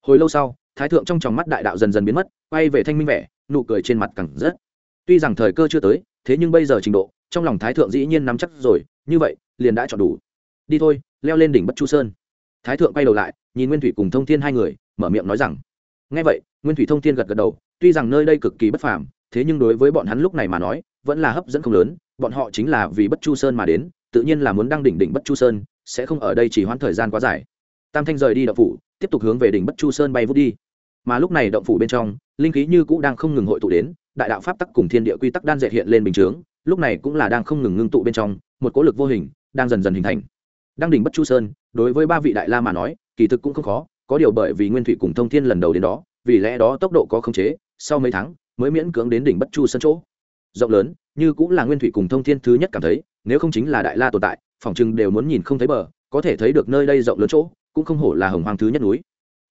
hồi lâu sau, thái thượng trong tròng mắt đại đạo dần dần biến mất, quay về thanh minh vẻ, nụ cười trên mặt cẳng rất tuy rằng thời cơ chưa tới, thế nhưng bây giờ trình độ, trong lòng thái thượng dĩ nhiên nắm chắc rồi, như vậy, liền đã chọn đủ. Đi thôi, leo lên đỉnh bất chu sơn. Thái thượng quay đầu lại, nhìn nguyên thủy cùng thông thiên hai người, mở miệng nói rằng ngay vậy, nguyên thủy thông thiên gật gật đầu, tuy rằng nơi đây cực kỳ bất phàm, thế nhưng đối với bọn hắn lúc này mà nói, vẫn là hấp dẫn không lớn, bọn họ chính là vì bất chu sơn mà đến, tự nhiên là muốn đăng đỉnh đỉnh bất chu sơn, sẽ không ở đây chỉ hoãn thời gian quá dài. Tam thanh rời đi động phủ tiếp tục hướng về đỉnh bất chu sơn bay vút đi. Mà lúc này động phủ bên trong, linh khí như cũ đang không ngừng hội tụ đến, đại đạo pháp tắc cùng thiên địa quy tắc đan dệt hiện lên bình chướng, lúc này cũng là đang không ngừng ngưng tụ bên trong, một cỗ lực vô hình đang dần dần hình thành. Đăng đỉnh bất chu sơn, đối với ba vị đại la mà nói, kỳ thực cũng không khó, có điều bởi vì nguyên thủy cùng thông thiên lần đầu đến đó, vì lẽ đó tốc độ có khống chế, sau mấy tháng mới miễn cưỡng đến đỉnh bất chu sân chỗ. Rộng lớn, như cũng là nguyên thủy cùng thông thiên thứ nhất cảm thấy, nếu không chính là đại la tồn tại, phòng chừng đều muốn nhìn không thấy bờ, có thể thấy được nơi đây rộng lớn chỗ cũng không hổ là hồng hoang thứ nhất núi.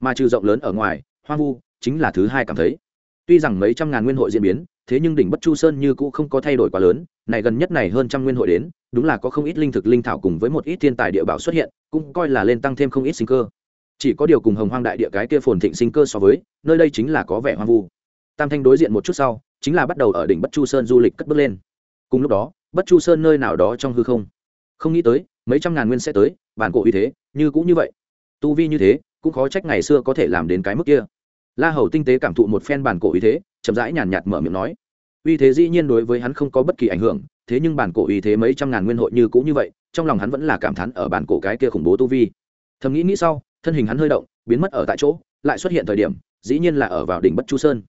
Mà trừ rộng lớn ở ngoài, hoang vu chính là thứ hai cảm thấy. Tuy rằng mấy trăm ngàn nguyên hội diễn biến, thế nhưng đỉnh bất chu sơn như cũ không có thay đổi quá lớn, này gần nhất này hơn trăm nguyên hội đến, đúng là có không ít linh thực linh thảo cùng với một ít thiên tài địa bảo xuất hiện, cũng coi là lên tăng thêm không ít sinh cơ. Chỉ có điều cùng hồng hoang đại địa cái kia phồn thịnh sinh cơ so với, nơi đây chính là có vẻ hoang vu. Tam thanh đối diện một chút sau, chính là bắt đầu ở đỉnh bất chu sơn du lịch cất bước lên. Cùng lúc đó, bất chu sơn nơi nào đó trong hư không. Không nghĩ tới, mấy trăm ngàn nguyên sẽ tới, bản cổ uy thế, như cũng như vậy tu vi như thế, cũng khó trách ngày xưa có thể làm đến cái mức kia. La hầu tinh tế cảm thụ một phen bản cổ uy thế, chậm rãi nhàn nhạt mở miệng nói. Uy thế dĩ nhiên đối với hắn không có bất kỳ ảnh hưởng, thế nhưng bản cổ uy thế mấy trăm ngàn nguyên hội như cũng như vậy, trong lòng hắn vẫn là cảm thán ở bản cổ cái kia khủng bố tu vi. Thầm nghĩ nghĩ sau, thân hình hắn hơi động, biến mất ở tại chỗ, lại xuất hiện thời điểm, dĩ nhiên là ở vào đỉnh bất chu sơn.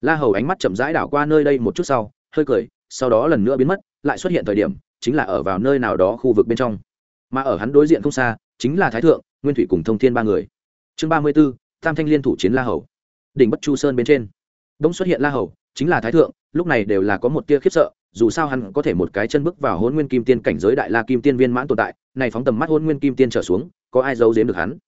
La hầu ánh mắt chậm rãi đảo qua nơi đây một chút sau, hơi cười, sau đó lần nữa biến mất, lại xuất hiện thời điểm, chính là ở vào nơi nào đó khu vực bên trong. Mà ở hắn đối diện không xa chính là thái thượng, nguyên thủy cùng thông thiên ba người. Chương ba mươi b ố tam thanh liên thủ chiến la hầu. Đỉnh bất chu sơn bên trên. Bỗng xuất hiện la hầu, chính là thái thượng, lúc này đều là có một tia khiếp sợ, dù sao hắn có thể một cái chân bước vào hôn nguyên kim tiên cảnh giới đại la kim tiên viên mãn tồn tại, này phóng tầm mắt hôn nguyên kim tiên trở xuống, có ai giấu giếm được hắn?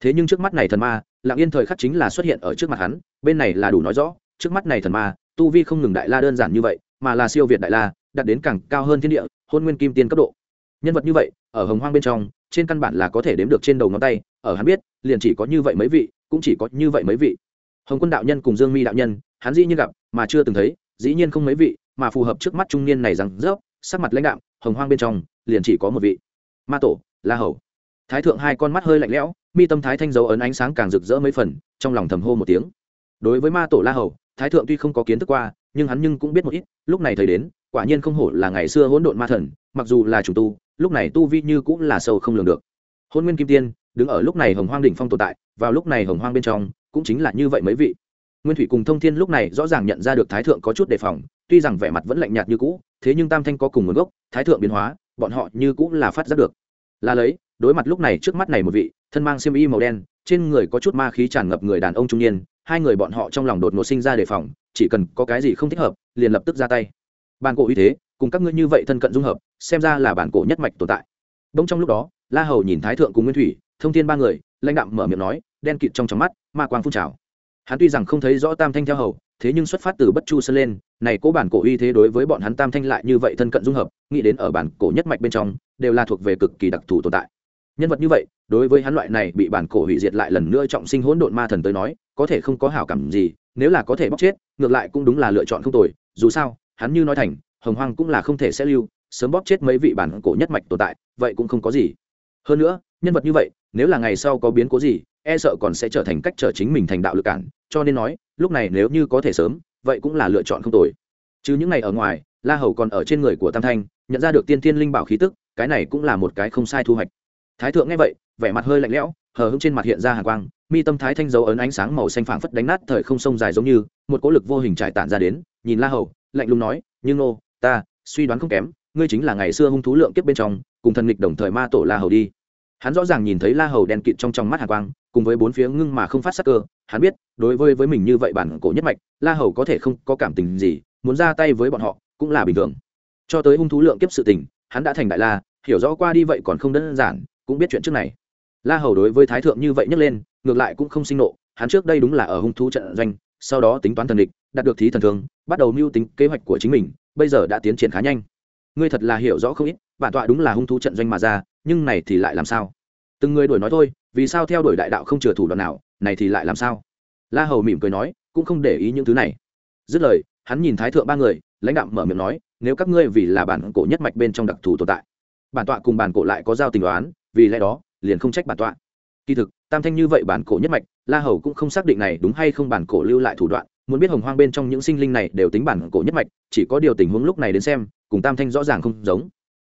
Thế nhưng trước mắt này thần ma, lặng yên thời khắc chính là xuất hiện ở trước mặt hắn, bên này là đủ nói rõ, trước mắt này thần ma, tu vi không ngừng đại la đơn giản như vậy, mà là siêu việt đại la, đạt đến càng cao hơn thiên địa hôn nguyên kim tiên cấp độ. Nhân vật như vậy, ở hồng hoang bên trong trên căn bản là có thể đếm được trên đầu ngón tay, ở hắn biết, liền chỉ có như vậy mấy vị, cũng chỉ có như vậy mấy vị. Hồng quân đạo nhân cùng dương mi đạo nhân, hắn dĩ nhiên gặp, mà chưa từng thấy, dĩ nhiên không mấy vị, mà phù hợp trước mắt trung niên này rằng rớp, sắc mặt lãnh đạo hồng hoang bên trong, liền chỉ có một vị. Ma tổ, la hầu. Thái thượng hai con mắt hơi lạnh lẽo, mi tâm thái thanh dấu ấn ánh sáng càng rực rỡ mấy phần, trong lòng thầm hô một tiếng. Đối với ma tổ la hầu, thái thượng tuy không có kiến thức qua, nhưng hắn nhưng cũng biết một ít, lúc này thấy đến, quả nhiên không hổ là ngày xưa hỗn độn ma thần, mặc dù là chủ tu lúc này tu vi như cũng là sâu không lường được. Hôn nguyên kim tiên, đứng ở lúc này hồng hoang đỉnh phong tồn tại, vào lúc này hồng hoang bên trong, cũng chính là như vậy mấy vị. Nguyên thủy cùng thông thiên lúc này rõ ràng nhận ra được thái thượng có chút đề phòng, tuy rằng vẻ mặt vẫn lạnh nhạt như cũ, thế nhưng tam thanh có cùng nguồn gốc, thái thượng biến hóa, bọn họ như cũng là phát giác được. Là lấy, đối mặt lúc này trước mắt này một vị, thân mang xiêm y màu đen, trên người có chút ma khí tràn ngập người đàn ông trung niên, hai người bọn họ trong lòng đột ngột sinh ra đề phòng, chỉ cần có cái gì không thích hợp, liền lập tức ra tay. Bàn cổ uy thế, cùng các ngươi như vậy thân cận dung hợp xem ra là bản cổ nhất mạch tồn tại. Đông trong lúc đó, la hầu nhìn thái thượng cùng nguyên thủy, thông thiên ba người, lãnh đạm mở miệng nói, đen kịt trong trong mắt, ma quang phun trào. Hắn tuy rằng không thấy rõ tam thanh theo hầu, thế nhưng xuất phát từ bất chu sơn lên, này cố bản cổ uy thế đối với bọn hắn tam thanh lại như vậy thân cận dung hợp, nghĩ đến ở bản cổ nhất mạch bên trong, đều là thuộc về cực kỳ đặc thù tồn tại. Nhân vật như vậy, đối với hắn loại này bị bản cổ hủy diệt lại lần nữa trọng sinh hỗn độn ma thần tới nói, có thể không có hảo cảm gì, nếu là có thể bóc chết, ngược lại cũng đúng là lựa chọn không tồi, dù sao, hắn như nói thành, hồng hoang cũng là không thể sẽ lưu sớm bóp chết mấy vị bản cổ nhất mạch tồn tại, vậy cũng không có gì. Hơn nữa, nhân vật như vậy, nếu là ngày sau có biến cố gì e sợ còn sẽ trở thành cách trở chính mình thành đạo lực cản, cho nên nói, lúc này nếu như có thể sớm, vậy cũng là lựa chọn không tồi. Chứ những ngày ở ngoài, la hầu còn ở trên người của tam thanh, nhận ra được tiên thiên linh bảo khí tức, cái này cũng là một cái không sai thu hoạch. Thái thượng nghe vậy, vẻ mặt hơi lạnh lẽo, hờ hững trên mặt hiện ra hàng quang, mi tâm thái thanh dấu ấn ánh sáng màu xanh phảng phất đánh nát thời không sông dài giống như, một cỗ lực vô hình trải tản ra đến, nhìn la hầu, lạnh lùng nói nhưng nô ta, suy đoán không kém ngươi chính là ngày xưa hung thú lượng kiếp bên trong, cùng thần nghịch đồng thời ma tổ la hầu đi. Hắn rõ ràng nhìn thấy la hầu đen kịt trong trong mắt hà quang, cùng với bốn phía ngưng mà không phát sắc cơ, hắn biết, đối với với mình như vậy bản cổ nhất mạch, la hầu có thể không có cảm tình gì, muốn ra tay với bọn họ cũng là bình thường. Cho tới hung thú lượng kiếp sự tình, hắn đã thành đại la, hiểu rõ qua đi vậy còn không đơn giản, cũng biết chuyện trước này. La hầu đối với thái thượng như vậy nhấc lên, ngược lại cũng không sinh nộ, hắn trước đây đúng là ở hung thú trận doanh, sau đó tính toán thần địch, đạt được thí thần thương bắt đầu mưu tính kế hoạch của chính mình, bây giờ đã tiến triển khá nhanh ngươi thật là hiểu rõ không ít, bản tọa đúng là hung thú trận doanh mà ra, nhưng này thì lại làm sao? Từng người đuổi nói thôi, vì sao theo đuổi đại đạo không chừa thủ đoạn nào, này thì lại làm sao? La hầu mỉm cười nói, cũng không để ý những thứ này. Dứt lời, hắn nhìn thái thượng ba người, lãnh đạo mở miệng nói, nếu các ngươi vì là bản cổ nhất mạch bên trong đặc thù tồn tại, bản tọa cùng bản cổ lại có giao tình đoán, vì lẽ đó, liền không trách bản tọa. Kỳ thực, tam thanh như vậy bản cổ nhất mạch, la hầu cũng không xác định này đúng hay không bản cổ lưu lại thủ đoạn, muốn biết hồng hoang bên trong những sinh linh này đều tính bản cổ nhất mạch, chỉ có điều tình huống lúc này đến xem cùng tam thanh rõ ràng không giống.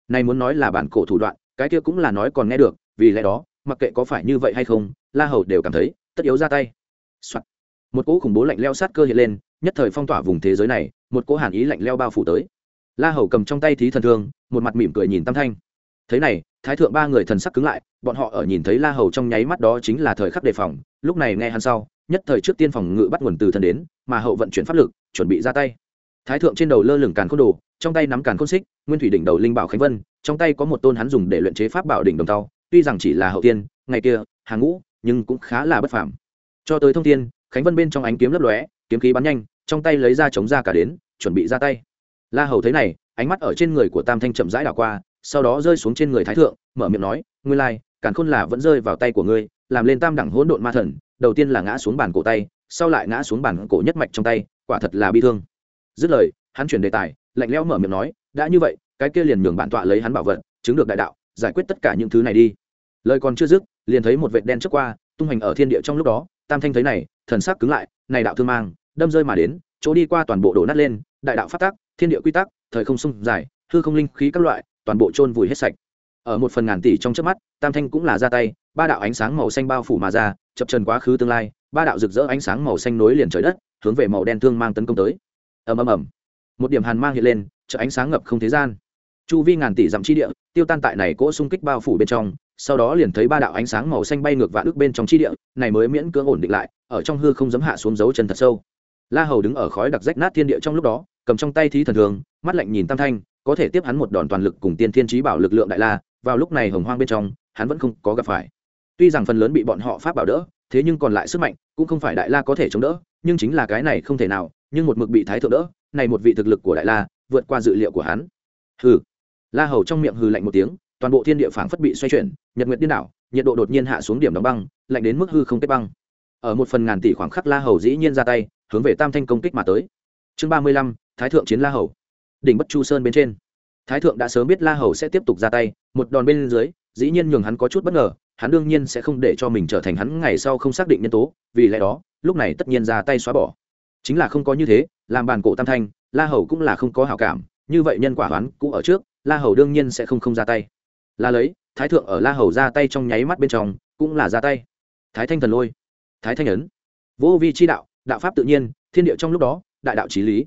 Này muốn nói là bản cổ thủ đoạn, cái kia cũng là nói còn nghe được, vì lẽ đó, mặc kệ có phải như vậy hay không, la hầu đều cảm thấy, tất yếu ra tay、Soạn. một cỗ khủng bố lạnh leo sát cơ hiện lên, nhất thời phong tỏa vùng thế giới này, một cỗ hàn ý lạnh leo bao phủ tới. La hầu cầm trong tay thí thần thương, một mặt mỉm cười nhìn tam thanh. Thế này, thái thượng ba người thần sắc cứng lại, bọn họ ở nhìn thấy la hầu trong nháy mắt đó chính là thời khắc đề phòng, lúc này nghe hắn sau, nhất thời trước tiên phòng ngự bắt nguồn từ thần đến, mà hậu vận chuyển pháp lực, chuẩn bị ra tay. Thái thượng trên đầu lơ lửng càn khôn đồ trong tay nắm càn khôn xích, nguyên thủy đỉnh đầu linh bảo khánh vân, trong tay có một tôn hắn dùng để luyện chế pháp bảo đỉnh đồng tàu tuy rằng chỉ là hậu tiên, ngày kia, hàng ngũ, nhưng cũng khá là bất phàm. Cho tới thông tiên, khánh vân bên trong ánh kiếm lấp lóe, kiếm khí bắn nhanh, trong tay lấy ra chống ra cả đến, chuẩn bị ra tay. La hầu thấy này, ánh mắt ở trên người của tam thanh chậm rãi đảo qua, sau đó rơi xuống trên người thái thượng, mở miệng nói ngươi lai, càn khôn là vẫn rơi vào tay của ngươi, làm lên tam đẳng hỗn độn ma thần, đầu tiên là ngã xuống bàn cổ tay, sau lại ngã xuống bàn cổ nhất mạch trong tay, quả thật là bi thương. Dứt lời, hắn chuyển đề tài lạnh lẽo mở miệng nói, đã như vậy, cái kia liền nhường bản tọa lấy hắn bảo vật, chứng được đại đạo, giải quyết tất cả những thứ này đi. Lời còn chưa dứt, liền thấy một vệt đen trước qua, tung hành ở thiên địa trong lúc đó, tam thanh thấy này, thần sắc cứng lại, này đạo thương mang, đâm rơi mà đến, chỗ đi qua toàn bộ đổ nát lên, đại đạo phát tác, thiên địa quy tắc, thời không sung dài, hư không linh khí các loại, toàn bộ chôn vùi hết sạch. Ở một phần ngàn tỷ trong chớp mắt, tam thanh cũng là ra tay, ba đạo ánh sáng màu xanh bao phủ mà ra, chập trần quá khứ tương lai, ba đạo rực rỡ ánh sáng màu xanh nối liền trời đất, hướng về màu đen thương mang tấn công tới. Ầm ầm ầm một điểm hàn mang hiện lên chợ ánh sáng ngập không thế gian. Chu vi ngàn tỷ dặm chi địa, tiêu tan tại này cỗ xung kích bao phủ bên trong, sau đó liền thấy ba đạo ánh sáng màu xanh bay ngược vạn ước bên trong chi địa, này mới miễn cưỡng ổn định lại, ở trong hư không dấm hạ xuống dấu chân thật sâu. La hầu đứng ở khói đặc rách nát thiên địa trong lúc đó, cầm trong tay thí thần thường, mắt lạnh nhìn tam thanh, có thể tiếp hắn một đòn toàn lực cùng tiên thiên trí bảo lực lượng đại la, vào lúc này hồng hoang bên trong, hắn vẫn không có gặp phải. Tuy rằng phần lớn bị bọn họ pháp bảo đỡ, thế nhưng còn lại sức mạnh cũng không phải đại la có thể chống đỡ, nhưng chính là cái này không thể nào, nhưng một mực bị thái thượng đỡ này một vị thực lực của đại la, vượt qua dự liệu của hắn. Hừ. La hầu trong miệng hừ lạnh một tiếng, toàn bộ thiên địa phảng phất bị xoay chuyển, nhật nguyệt điên đảo, nhiệt độ đột nhiên hạ xuống điểm đóng băng, lạnh đến mức hư không kết băng. Ở một phần ngàn tỷ khoảng khắc la hầu dĩ nhiên ra tay, hướng về tam thanh công kích mà tới. Chương ba mươi lăm, thái thượng chiến la hầu. Đỉnh bất chu sơn bên trên. Thái thượng đã sớm biết la hầu sẽ tiếp tục ra tay, một đòn bên dưới, dĩ nhiên nhường hắn có chút bất ngờ, hắn đương nhiên sẽ không để cho mình trở thành hắn ngày sau không xác định nhân tố, vì lẽ đó, lúc này tất nhiên ra tay xóa bỏ chính là không có như thế, làm bàn cổ tam thanh, la hầu cũng là không có hảo cảm, như vậy nhân quả đoán cũ ở trước, la hầu đương nhiên sẽ không không ra tay. Là lấy, thái thượng ở la hầu ra tay trong nháy mắt bên trong, cũng là ra tay. Thái thanh thần lôi, thái thanh ấn, vô vi chi đạo đạo pháp tự nhiên, thiên địa trong lúc đó, đại đạo trí lý.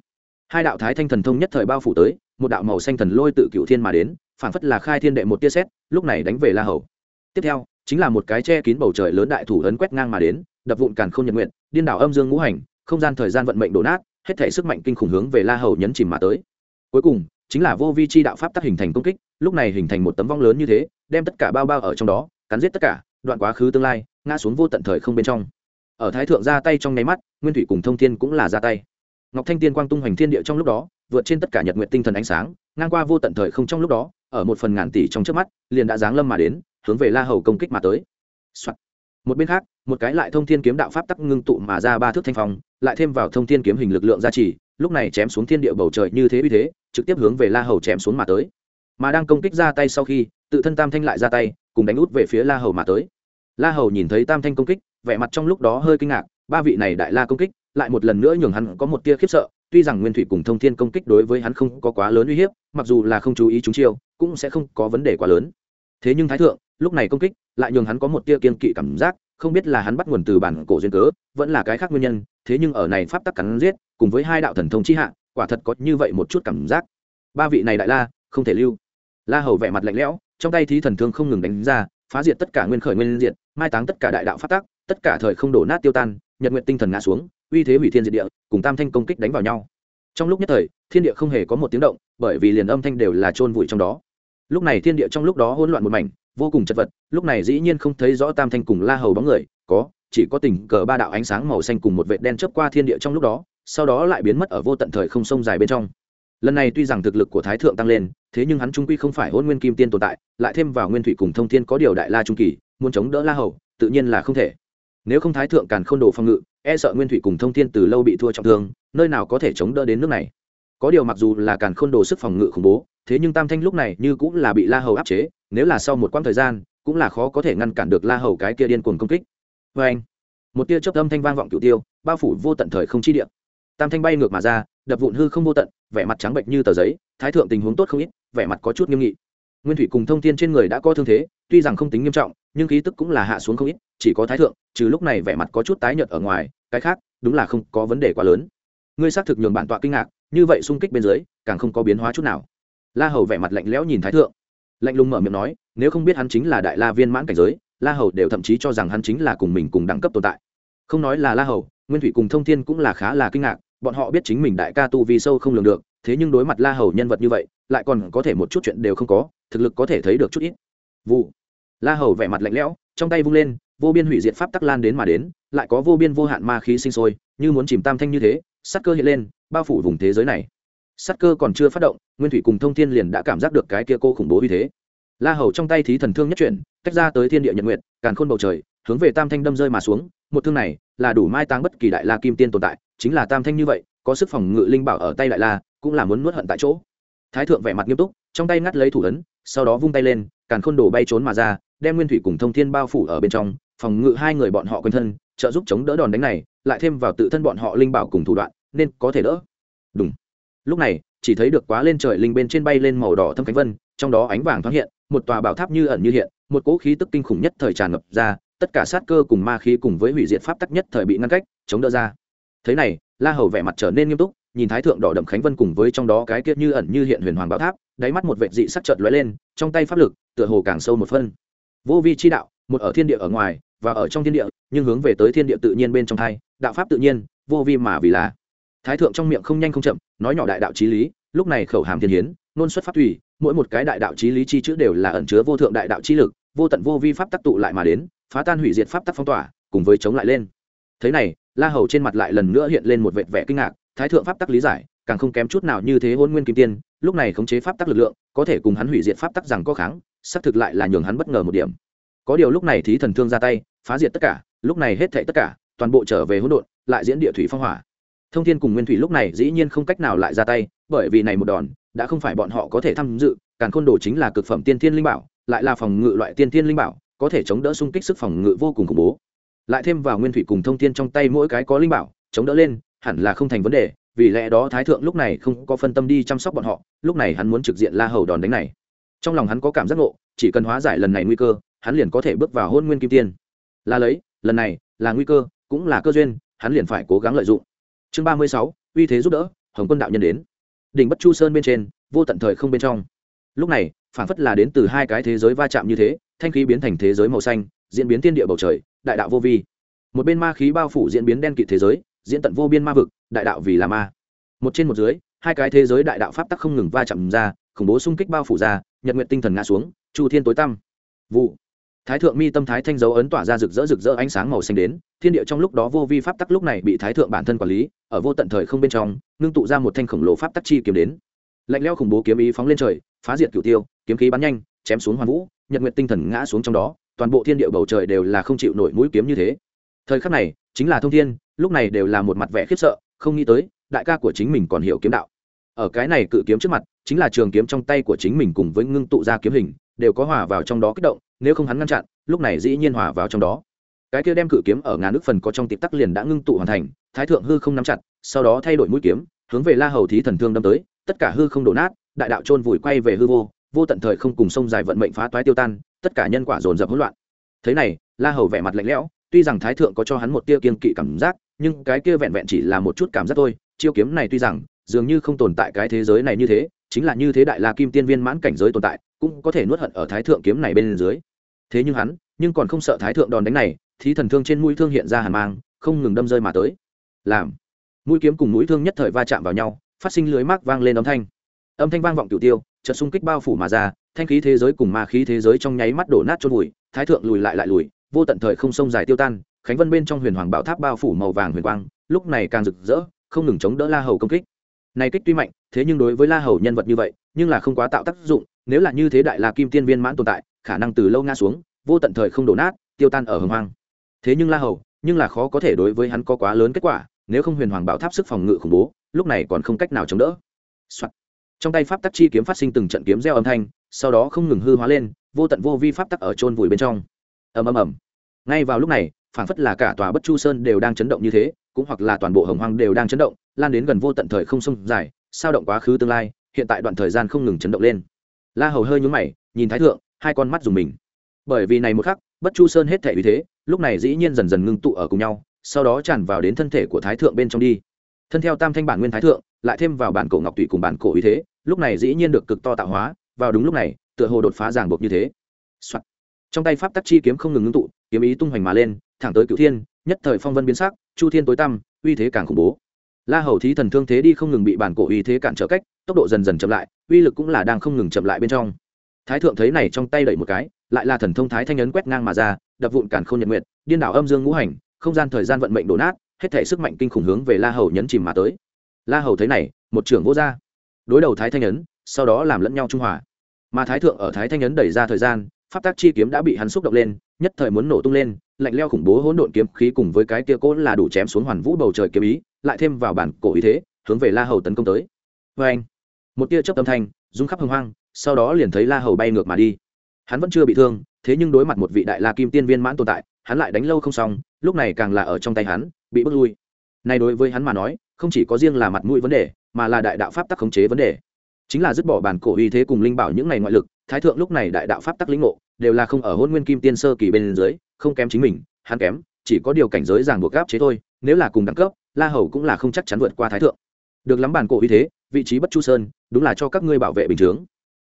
Hai đạo thái thanh thần thông nhất thời bao phủ tới, một đạo màu xanh thần lôi tự cựu thiên mà đến phản phất là khai thiên đệ một tia xét lúc này đánh về la hầu. Tiếp theo, chính là một cái che kín bầu trời lớn đại thủ ấn quét ngang mà đến, đập vụn càn không nhật nguyện điên đảo âm dương ngũ hành không gian thời gian vận mệnh đổ nát, hết thể sức mạnh kinh khủng hướng về la hầu nhấn chìm mà tới. Cuối cùng, chính là vô vi chi đạo pháp tác hình thành công kích, lúc này hình thành một tấm vong lớn như thế, đem tất cả bao bao ở trong đó, cắn giết tất cả, đoạn quá khứ tương lai, ngã xuống vô tận thời không bên trong. Ở thái thượng ra tay trong nháy mắt, nguyên thủy cùng thông thiên cũng là ra tay. Ngọc thanh tiên quang tung hoành thiên địa trong lúc đó, vượt trên tất cả nhật nguyện tinh thần ánh sáng, ngang qua vô tận thời không trong lúc đó, ở một phần ngàn tỷ trong trước mắt, liền đã giáng lâm mà đến, hướng về la hầu công kích mà tới、Soạn một bên khác, một cái lại thông thiên kiếm đạo pháp tắc ngưng tụ mà ra ba thước thanh phong, lại thêm vào thông thiên kiếm hình lực lượng gia trì, lúc này chém xuống thiên địa bầu trời như thế uy thế, trực tiếp hướng về la hầu chém xuống mà tới. Mà đang công kích ra tay sau khi, tự thân tam thanh lại ra tay, cùng đánh út về phía la hầu mà tới. La hầu nhìn thấy tam thanh công kích, vẻ mặt trong lúc đó hơi kinh ngạc, ba vị này đại la công kích, lại một lần nữa nhường hắn có một tia khiếp sợ, tuy rằng nguyên thủy cùng thông thiên công kích đối với hắn không có quá lớn uy hiếp, mặc dù là không chú ý chúng chiêu, cũng sẽ không có vấn đề quá lớn. Thế nhưng thái thượng lúc này công kích, lại nhường hắn có một tia kiên kỵ cảm giác, không biết là hắn bắt nguồn từ bản cổ duyên cớ, vẫn là cái khác nguyên nhân, thế nhưng ở này pháp tắc cắn giết, cùng với hai đạo thần thông chi hạ, quả thật có như vậy một chút cảm giác. Ba vị này đại la, không thể lưu. La hầu vẻ mặt lạnh lẽo, trong tay thí thần thương không ngừng đánh ra, phá diệt tất cả nguyên khởi nguyên diệt, mai táng tất cả đại đạo pháp tắc, tất cả thời không đổ nát tiêu tan, nhật nguyện tinh thần ngã xuống, uy thế hủy thiên diệt địa, cùng tam thanh công kích đánh vào nhau. Trong lúc nhất thời, thiên địa không hề có một tiếng động, bởi vì liền âm thanh đều là chôn vùi trong đó. Lúc này thiên địa trong lúc đó hỗn loạn một mảnh vô cùng chật vật, lúc này dĩ nhiên không thấy rõ tam thanh cùng la hầu bóng người, có, chỉ có tình cờ ba đạo ánh sáng màu xanh cùng một vệt đen chớp qua thiên địa trong lúc đó, sau đó lại biến mất ở vô tận thời không sông dài bên trong. Lần này tuy rằng thực lực của thái thượng tăng lên, thế nhưng hắn trung quy không phải hôn nguyên kim tiên tồn tại, lại thêm vào nguyên thủy cùng thông thiên có điều đại la trung kỳ, muốn chống đỡ la hầu, tự nhiên là không thể. Nếu không thái thượng càn k h ô n đồ phòng ngự e sợ nguyên thủy cùng thông thiên từ lâu bị thua trọng thương, nơi nào có thể chống đỡ đến nước này? Có điều mặc dù là càn khôn đồ sức phòng ngự khủng bố, thế nhưng tam thanh lúc này như cũng là bị la hầu áp chế, nếu là sau một quãng thời gian, cũng là khó có thể ngăn cản được la hầu cái kia điên cuồng công kích. Vê anh, một tia chớp âm thanh vang vọng cửu tiêu, bao phủ vô tận thời không chi điện tam thanh bay ngược mà ra, đập vụn hư không vô tận, vẻ mặt trắng bệnh như tờ giấy, thái thượng tình huống tốt không ít, vẻ mặt có chút nghiêm nghị. Nguyên thủy cùng thông thiên trên người đã có thương thế, tuy rằng không tính nghiêm trọng, nhưng khí tức cũng là hạ xuống không ít, chỉ có thái thượng, trừ lúc này vẻ mặt có chút tái nhợt ở ngoài, cái khác, đúng là không có vấn đề quá lớn. Ngươi xác thực nhường bản tọa kinh ngạc như vậy xung kích bên dưới, càng không có biến hóa chút nào. La hầu vẻ mặt lạnh lẽo nhìn thái thượng. Lạnh lùng mở miệng nói, nếu không biết hắn chính là đại la viên mãn cảnh giới, la hầu đều thậm chí cho rằng hắn chính là cùng mình cùng đẳng cấp tồn tại. Không nói là la hầu, nguyên thủy cùng thông thiên cũng là khá là kinh ngạc, bọn họ biết chính mình đại ca tu vì sâu không lường được, thế nhưng đối mặt la hầu nhân vật như vậy, lại còn có thể một chút chuyện đều không có, thực lực có thể thấy được chút ít. Vụ. La hầu vẻ mặt lạnh lẽo, trong tay vung lên, vô biên hủy diệt pháp tắc lan đến mà đến, lại có vô biên vô hạn ma khí sinh sôi, như muốn chìm tam thanh như thế sắc cơ hiện lên, bao phủ vùng thế giới này. Sắc cơ còn chưa phát động, nguyên thủy cùng thông thiên liền đã cảm giác được cái kia cô khủng bố như thế. La hầu trong tay thí thần thương nhất chuyển, tách ra tới thiên địa nhật nguyệt, càn khôn bầu trời, hướng về tam thanh đâm rơi mà xuống. Một thương này là đủ mai táng bất kỳ đại la kim tiên tồn tại, chính là tam thanh như vậy, có sức phòng ngự linh bảo ở tay đại la, cũng là muốn nuốt hận tại chỗ. Thái thượng vẻ mặt nghiêm túc, trong tay ngắt lấy thủ ấn, sau đó vung tay lên, càn khôn đổ bay trốn mà ra, đem nguyên thủy cùng thông thiên bao phủ ở bên trong, phòng ngự hai người bọn họ quanh thân, trợ giúp chống đỡ đòn đánh này lại thêm vào tự thân bọn họ linh bảo cùng thủ đoạn, nên có thể đỡ. Đúng. Lúc này, chỉ thấy được quá lên trời linh bên trên bay lên màu đỏ thâm cánh vân, trong đó ánh vàng thoáng hiện, một tòa bảo tháp như ẩn như hiện, một cỗ khí tức kinh khủng nhất thời tràn ngập ra, tất cả sát cơ cùng ma khí cùng với hủy diệt pháp tắc nhất thời bị ngăn cách, chống đỡ ra. Thế này, la hầu vẻ mặt trở nên nghiêm túc, nhìn thái thượng đỏ đậm khánh vân cùng với trong đó cái kia như ẩn như hiện huyền hoàng bảo tháp, đáy mắt một vệ dị sắc chợt lóe lên, trong tay pháp lực, tựa hồ càng sâu một phân. Vô vi chi đạo, một ở thiên địa ở ngoài, và ở trong thiên địa, nhưng hướng về tới thiên địa tự nhiên bên trong thai đạo pháp tự nhiên, vô vi mà vì là. Thái thượng trong miệng không nhanh không chậm, nói nhỏ đại đạo trí lý, lúc này khẩu hàm thiên hiến nôn xuất pháp thủy mỗi một cái đại đạo trí lý chi chữ đều là ẩn chứa vô thượng đại đạo trí lực, vô tận vô vi pháp tắc tụ lại mà đến, phá tan hủy diệt pháp tắc phong tỏa, cùng với chống lại lên. Thế này, la hầu trên mặt lại lần nữa hiện lên một vệt vẻ kinh ngạc, thái thượng pháp tắc lý giải, càng không kém chút nào như thế hôn nguyên kim tiên, lúc này khống chế pháp tắc lực lượng, có thể cùng hắn hủy diệt pháp tắc rằng có kháng, xác thực lại là nhường hắn bất ngờ một điểm. Có điều lúc này thí thần thương ra tay, phá diệt tất cả, lúc này hết thệ tất cả toàn bộ trở về hỗn độn, lại diễn địa thủy phong hỏa. Thông thiên cùng nguyên thủy lúc này dĩ nhiên không cách nào lại ra tay, bởi vì này một đòn, đã không phải bọn họ có thể tham dự, càn khôn đồ chính là cực phẩm tiên thiên linh bảo, lại là phòng ngự loại tiên thiên linh bảo, có thể chống đỡ xung kích sức phòng ngự vô cùng khủng bố. Lại thêm vào nguyên thủy cùng thông thiên trong tay mỗi cái có linh bảo, chống đỡ lên, hẳn là không thành vấn đề, vì lẽ đó thái thượng lúc này không có phân tâm đi chăm sóc bọn họ, lúc này hắn muốn trực diện la hầu đòn đánh này. Trong lòng hắn có cảm giác ngộ, chỉ cần hóa giải lần này nguy cơ, hắn liền có thể bước vào hôn nguyên kim tiên. Là lấy, lần này là nguy cơ cũng là cơ duyên, hắn liền phải cố gắng lợi dụng. Chương ba mươi sáu, uy thế giúp đỡ, hồng quân đạo nhân đến. Đỉnh bất chu sơn bên trên, vô tận thời không bên trong. Lúc này phản phất là đến từ hai cái thế giới va chạm như thế, thanh khí biến thành thế giới màu xanh, diễn biến thiên địa bầu trời, đại đạo vô vi. Một bên ma khí bao phủ diễn biến đen kịt thế giới, diễn tận vô biên ma vực, đại đạo vì là ma. Một trên một dưới, hai cái thế giới đại đạo pháp tắc không ngừng va chạm ra, khủng bố xung kích bao phủ ra, nhật nguyện tinh thần ngã xuống, chu thiên tối tăm. Vụ thái thượng mi tâm thái thanh dấu ấn tỏa ra rực rỡ rực rỡ ánh sáng màu xanh đến, thiên địa trong lúc đó vô vi pháp tắc lúc này bị thái thượng bản thân quản lý, ở vô tận thời không bên trong, ngưng tụ ra một thanh khổng lồ pháp tắc chi kiếm đến. Lạnh leo khủng bố kiếm ý phóng lên trời, phá diệt cửu tiêu, kiếm khí bắn nhanh, chém xuống hoàn vũ, nhật nguyện tinh thần ngã xuống trong đó, toàn bộ thiên địa bầu trời đều là không chịu nổi mũi kiếm như thế. Thời khắc này, chính là thông thiên, lúc này đều là một mặt vẻ khiếp sợ, không nghĩ tới, đại ca của chính mình còn hiểu kiếm đạo. Ở cái này cự kiếm trước mặt, chính là trường kiếm trong tay của chính mình cùng với ngưng tụ ra kiếm hình, đều có hòa vào trong đó kích động nếu không hắn ngăn chặn, lúc này dĩ nhiên hòa vào trong đó. Cái kia đem cự kiếm ở ngàn nước phần có trong tịp tắc liền đã ngưng tụ hoàn thành, thái thượng hư không nắm chặt, sau đó thay đổi mũi kiếm, hướng về la hầu thí thần thương đâm tới, tất cả hư không đổ nát, đại đạo trôn vùi quay về hư vô vô tận thời không cùng sông dài vận mệnh phá toái tiêu tan, tất cả nhân quả dồn dập hỗn loạn. Thế này, la hầu vẻ mặt lạnh lẽo, tuy rằng thái thượng có cho hắn một tia kiên kỵ cảm giác, nhưng cái kia vẹn vẹn chỉ là một chút cảm giác thôi, chiêu kiếm này tuy rằng, dường như không tồn tại cái thế giới này như thế, chính là như thế đại la kim tiên viên mãn cảnh giới tồn tại cũng có thể nuốt hận ở thái thượng kiếm này bên dưới. Thế nhưng hắn, nhưng còn không sợ thái thượng đòn đánh này, thí thần thương trên mũi thương hiện ra hàn mang, không ngừng đâm rơi mà tới. Làm. Mũi kiếm cùng mũi thương nhất thời va chạm vào nhau, phát sinh lưới mác vang lên âm thanh. Âm thanh vang vọng cửu tiêu trận xung kích bao phủ mà ra, thanh khí thế giới cùng ma khí thế giới trong nháy mắt đổ nát trôn vùi, thái thượng lùi lại lại lùi, vô tận thời không sông dài tiêu tan, khánh vân bên trong huyền hoàng bảo tháp bao phủ màu vàng huyền quang, lúc này càng rực rỡ, không ngừng chống đỡ la hầu công kích. Này kích tuy mạnh, thế nhưng đối với la hầu nhân vật như vậy, nhưng là không quá tạo tác dụng nếu là như thế đại la kim tiên viên mãn tồn tại, khả năng từ lâu nga xuống, vô tận thời không đổ nát, tiêu tan ở hồng hoang. Thế nhưng la hầu, nhưng là khó có thể đối với hắn có quá lớn kết quả, nếu không huyền hoàng bảo tháp sức phòng ngự khủng bố, lúc này còn không cách nào chống đỡ、Soạn. trong tay pháp tắc chi kiếm phát sinh từng trận kiếm gieo âm thanh, sau đó không ngừng hư hóa lên, vô tận vô vi pháp tắc ở trôn vùi bên trong. Ầm ầm ầm. Ngay vào lúc này, phảng phất là cả tòa bất chu sơn đều đang chấn động như thế, cũng hoặc là toàn bộ hồng hoang đều đang chấn động, lan đến gần vô tận thời không sông dài, sao động quá khứ tương lai, hiện tại đoạn thời gian không ngừng chấn động lên la hầu hơi nhún mày, nhìn thái thượng, hai con mắt dùng mình. Bởi vì này một khắc, bất chu sơn hết thể vì thế, lúc này dĩ nhiên dần dần ngưng tụ ở cùng nhau, sau đó tràn vào đến thân thể của thái thượng bên trong đi. Thân theo tam thanh bản nguyên thái thượng, lại thêm vào bản cổ ngọc tùy cùng bản cổ ý thế, lúc này dĩ nhiên được cực to tạo hóa, vào đúng lúc này, tựa hồ đột phá ràng buộc như thế、Soạn. trong tay pháp tắc chi kiếm không ngừng ngưng tụ, kiếm ý tung hoành mà lên, thẳng tới cửu thiên, nhất thời phong vân biến sắc, chu thiên tối tăm, uy thế càng khủng bố la hầu thí thần thương thế đi không ngừng bị bản cổ uy thế cản trở cách, tốc độ dần dần chậm lại, uy lực cũng là đang không ngừng chậm lại bên trong. Thái thượng thấy này trong tay đẩy một cái, lại là thần thông thái thanh ấn quét ngang mà ra, đập vụn cản không nhật nguyện điên đảo âm dương ngũ hành, không gian thời gian vận mệnh đổ nát, hết thể sức mạnh kinh khủng hướng về la hầu nhấn chìm mà tới. La hầu thấy này, một trưởng vô gia, đối đầu thái thanh ấn, sau đó làm lẫn nhau trung hòa. Mà thái thượng ở thái thanh ấn đẩy ra thời gian, pháp tác chi kiếm đã bị hắn xúc động lên, nhất thời muốn nổ tung lên, lạnh leo khủng bố hỗn độn kiếm khí cùng với cái kia cỗ là đủ chém xuống hoàn vũ bầu trời kiếm ý lại thêm vào bản cổ ý thế, hướng về la hầu tấn công tới. Vê anh, một tia chớp âm thanh, rung khắp hồng hoang, sau đó liền thấy la hầu bay ngược mà đi. Hắn vẫn chưa bị thương, thế nhưng đối mặt một vị đại la kim tiên viên mãn tồn tại, hắn lại đánh lâu không xong, lúc này càng là ở trong tay hắn, bị bước lui. Này đối với hắn mà nói, không chỉ có riêng là mặt mũi vấn đề, mà là đại đạo pháp tắc khống chế vấn đề. Chính là dứt bỏ bản cổ uy thế cùng linh bảo những ngày ngoại lực, thái thượng lúc này đại đạo pháp tắc lĩnh ngộ, đều là không ở hôn nguyên kim tiên sơ kỳ bên dưới, không kém chính mình, hắn kém, chỉ có điều cảnh giới ràng buộc gáp chế thôi, nếu là cùng đẳng cấp la hầu cũng là không chắc chắn vượt qua thái thượng. Được lắm bản cổ uy thế, vị trí bất chu sơn, đúng là cho các ngươi bảo vệ bình chướng.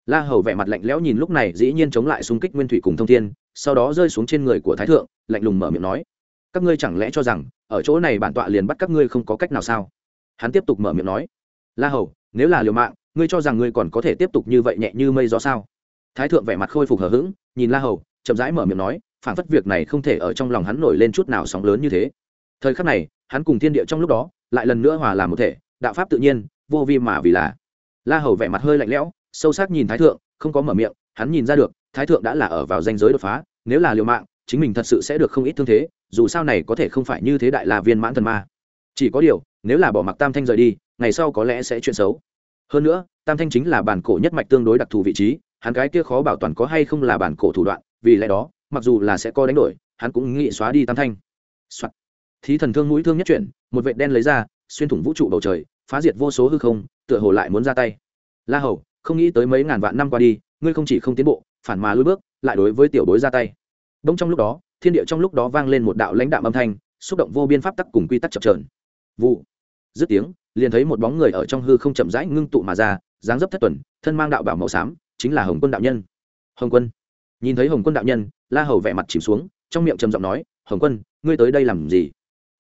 La hầu vẻ mặt lạnh lẽo nhìn lúc này dĩ nhiên chống lại xung kích nguyên thủy cùng thông thiên, sau đó rơi xuống trên người của thái thượng, lạnh lùng mở miệng nói, các ngươi chẳng lẽ cho rằng, ở chỗ này bản tọa liền bắt các ngươi không có cách nào sao? Hắn tiếp tục mở miệng nói, la hầu, nếu là liều mạng, ngươi cho rằng ngươi còn có thể tiếp tục như vậy nhẹ như mây gió sao? Thái thượng vẻ mặt khôi phục hờ hững, nhìn la hầu, chậm rãi mở miệng nói, phản phất việc này không thể ở trong lòng hắn nổi lên chút nào sóng lớn như thế. Thời khắc này hắn cùng thiên địa trong lúc đó, lại lần nữa hòa làm một thể, đạo pháp tự nhiên, vô vi mà vì là. La hầu vẻ mặt hơi lạnh lẽo, sâu sắc nhìn thái thượng, không có mở miệng, hắn nhìn ra được, thái thượng đã là ở vào danh giới đột phá, nếu là liều mạng, chính mình thật sự sẽ được không ít thương thế, dù sao này có thể không phải như thế đại là viên mãn thần ma. Chỉ có điều, nếu là bỏ mặc tam thanh rời đi, ngày sau có lẽ sẽ chuyện xấu. Hơn nữa, tam thanh chính là bản cổ nhất mạch tương đối đặc thù vị trí, hắn cái kia khó bảo toàn có hay không là bản cổ thủ đoạn, vì lẽ đó, mặc dù là sẽ có đánh đổi, hắn cũng nghĩ xóa đi tam thanh、Soạn thí thần thương mũi thương nhất chuyển, một vệ đen lấy ra, xuyên thủng vũ trụ bầu trời, phá diệt vô số hư không, tựa hồ lại muốn ra tay. La hầu, không nghĩ tới mấy ngàn vạn năm qua đi, ngươi không chỉ không tiến bộ, phản mà lui bước, lại đối với tiểu bối ra tay. Đông trong lúc đó, thiên địa trong lúc đó vang lên một đạo lãnh đạo âm thanh, xúc động vô biên pháp tắc cùng quy tắc chập trờn vụ. Dứt tiếng, liền thấy một bóng người ở trong hư không chậm rãi ngưng tụ mà ra, dáng dấp thất tuần, thân mang đạo bảo màu xám, chính là hồng quân đạo nhân. Hồng quân. Nhìn thấy hồng quân đạo nhân, la hầu vẻ mặt chìm xuống, trong miệng trầm giọng nói, hồng quân, ngươi tới đây làm gì?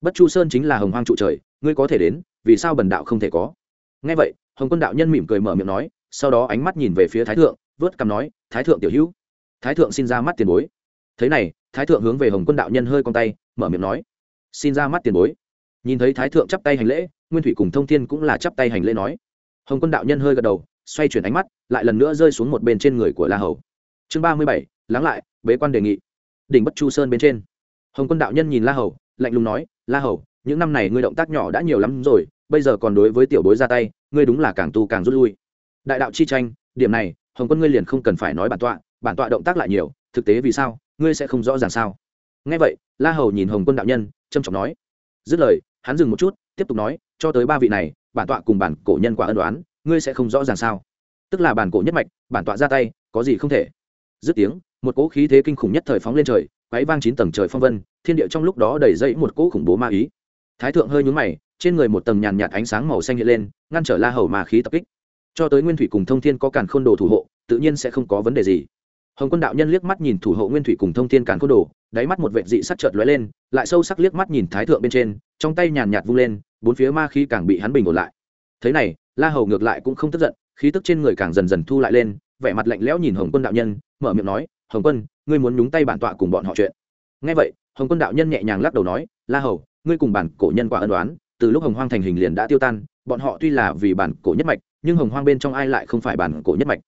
Bất chu sơn chính là hồng hoang trụ trời, ngươi có thể đến, vì sao bần đạo không thể có? Ngay vậy, hồng quân đạo nhân mỉm cười mở miệng nói, sau đó ánh mắt nhìn về phía thái thượng, vớt cằm nói, thái thượng tiểu hữu. Thái thượng xin ra mắt tiền bối. Thế này, thái thượng hướng về hồng quân đạo nhân hơi con tay, mở miệng nói, xin ra mắt tiền bối. Nhìn thấy thái thượng chắp tay hành lễ, nguyên thủy cùng thông thiên cũng là chắp tay hành lễ nói. Hồng quân đạo nhân hơi gật đầu, xoay chuyển ánh mắt, lại lần nữa rơi xuống một bên trên người của la hầu. Chương ba mươi bảy, lắng lại, bế quan đề nghị. Đỉnh bất chu sơn bên trên. Hồng quân đạo nhân nhìn la hầu lạnh lùng nói, la hầu, những năm này ngươi động tác nhỏ đã nhiều lắm rồi, bây giờ còn đối với tiểu bối ra tay, ngươi đúng là càng tu càng rút lui. Đại đạo chi tranh, điểm này, hồng quân ngươi liền không cần phải nói bản tọa bản tọa động tác lại nhiều, thực tế vì sao, ngươi sẽ không rõ ràng sao? Ngay vậy, la hầu nhìn hồng quân đạo nhân trâm trọng nói, dứt lời, hắn dừng một chút, tiếp tục nói, cho tới ba vị này, bản tọa cùng bản cổ nhân quả ân đoán ngươi sẽ không rõ ràng sao? Tức là bản cổ nhất mạch, bản tọa ra tay, có gì không thể? Dứt tiếng, một cỗ khí thế kinh khủng nhất thời phóng lên trời quáy vang chín tầng trời phong vân thiên địa trong lúc đó đầy dẫy một cỗ khủng bố ma ý. Thái thượng hơi nhúng mày, trên người một tầng nhàn nhạt ánh sáng màu xanh hiện lên, ngăn trở la hầu mà khí tập kích. Cho tới nguyên thủy cùng thông thiên có càn khôn đồ thủ hộ, tự nhiên sẽ không có vấn đề gì. Hồng quân đạo nhân liếc mắt nhìn thủ hộ nguyên thủy cùng thông thiên càn khôn đồ, đáy mắt một vệ dị sắc chợt lóe lên, lại sâu sắc liếc mắt nhìn thái thượng bên trên, trong tay nhàn nhạt vung lên, bốn phía ma khí càng bị hắn bình ổn lại. Thế này, la hầu ngược lại cũng không tức giận, khí tức trên người càng dần dần thu lại lên, vẻ mặt lạnh lẽo nhìn hồng quân đạo nhân, mở miệng nói, hồng quân, ngươi muốn nhúng tay bản tọa cùng bọn họ chuyện ngay vậy, hồng quân đạo nhân nhẹ nhàng lắc đầu nói, la hầu, ngươi cùng bản cổ nhân quả ân đoán từ lúc hồng hoang thành hình liền đã tiêu tan, bọn họ tuy là vì bản cổ nhất mạch, nhưng hồng hoang bên trong ai lại không phải bản cổ nhất mạch?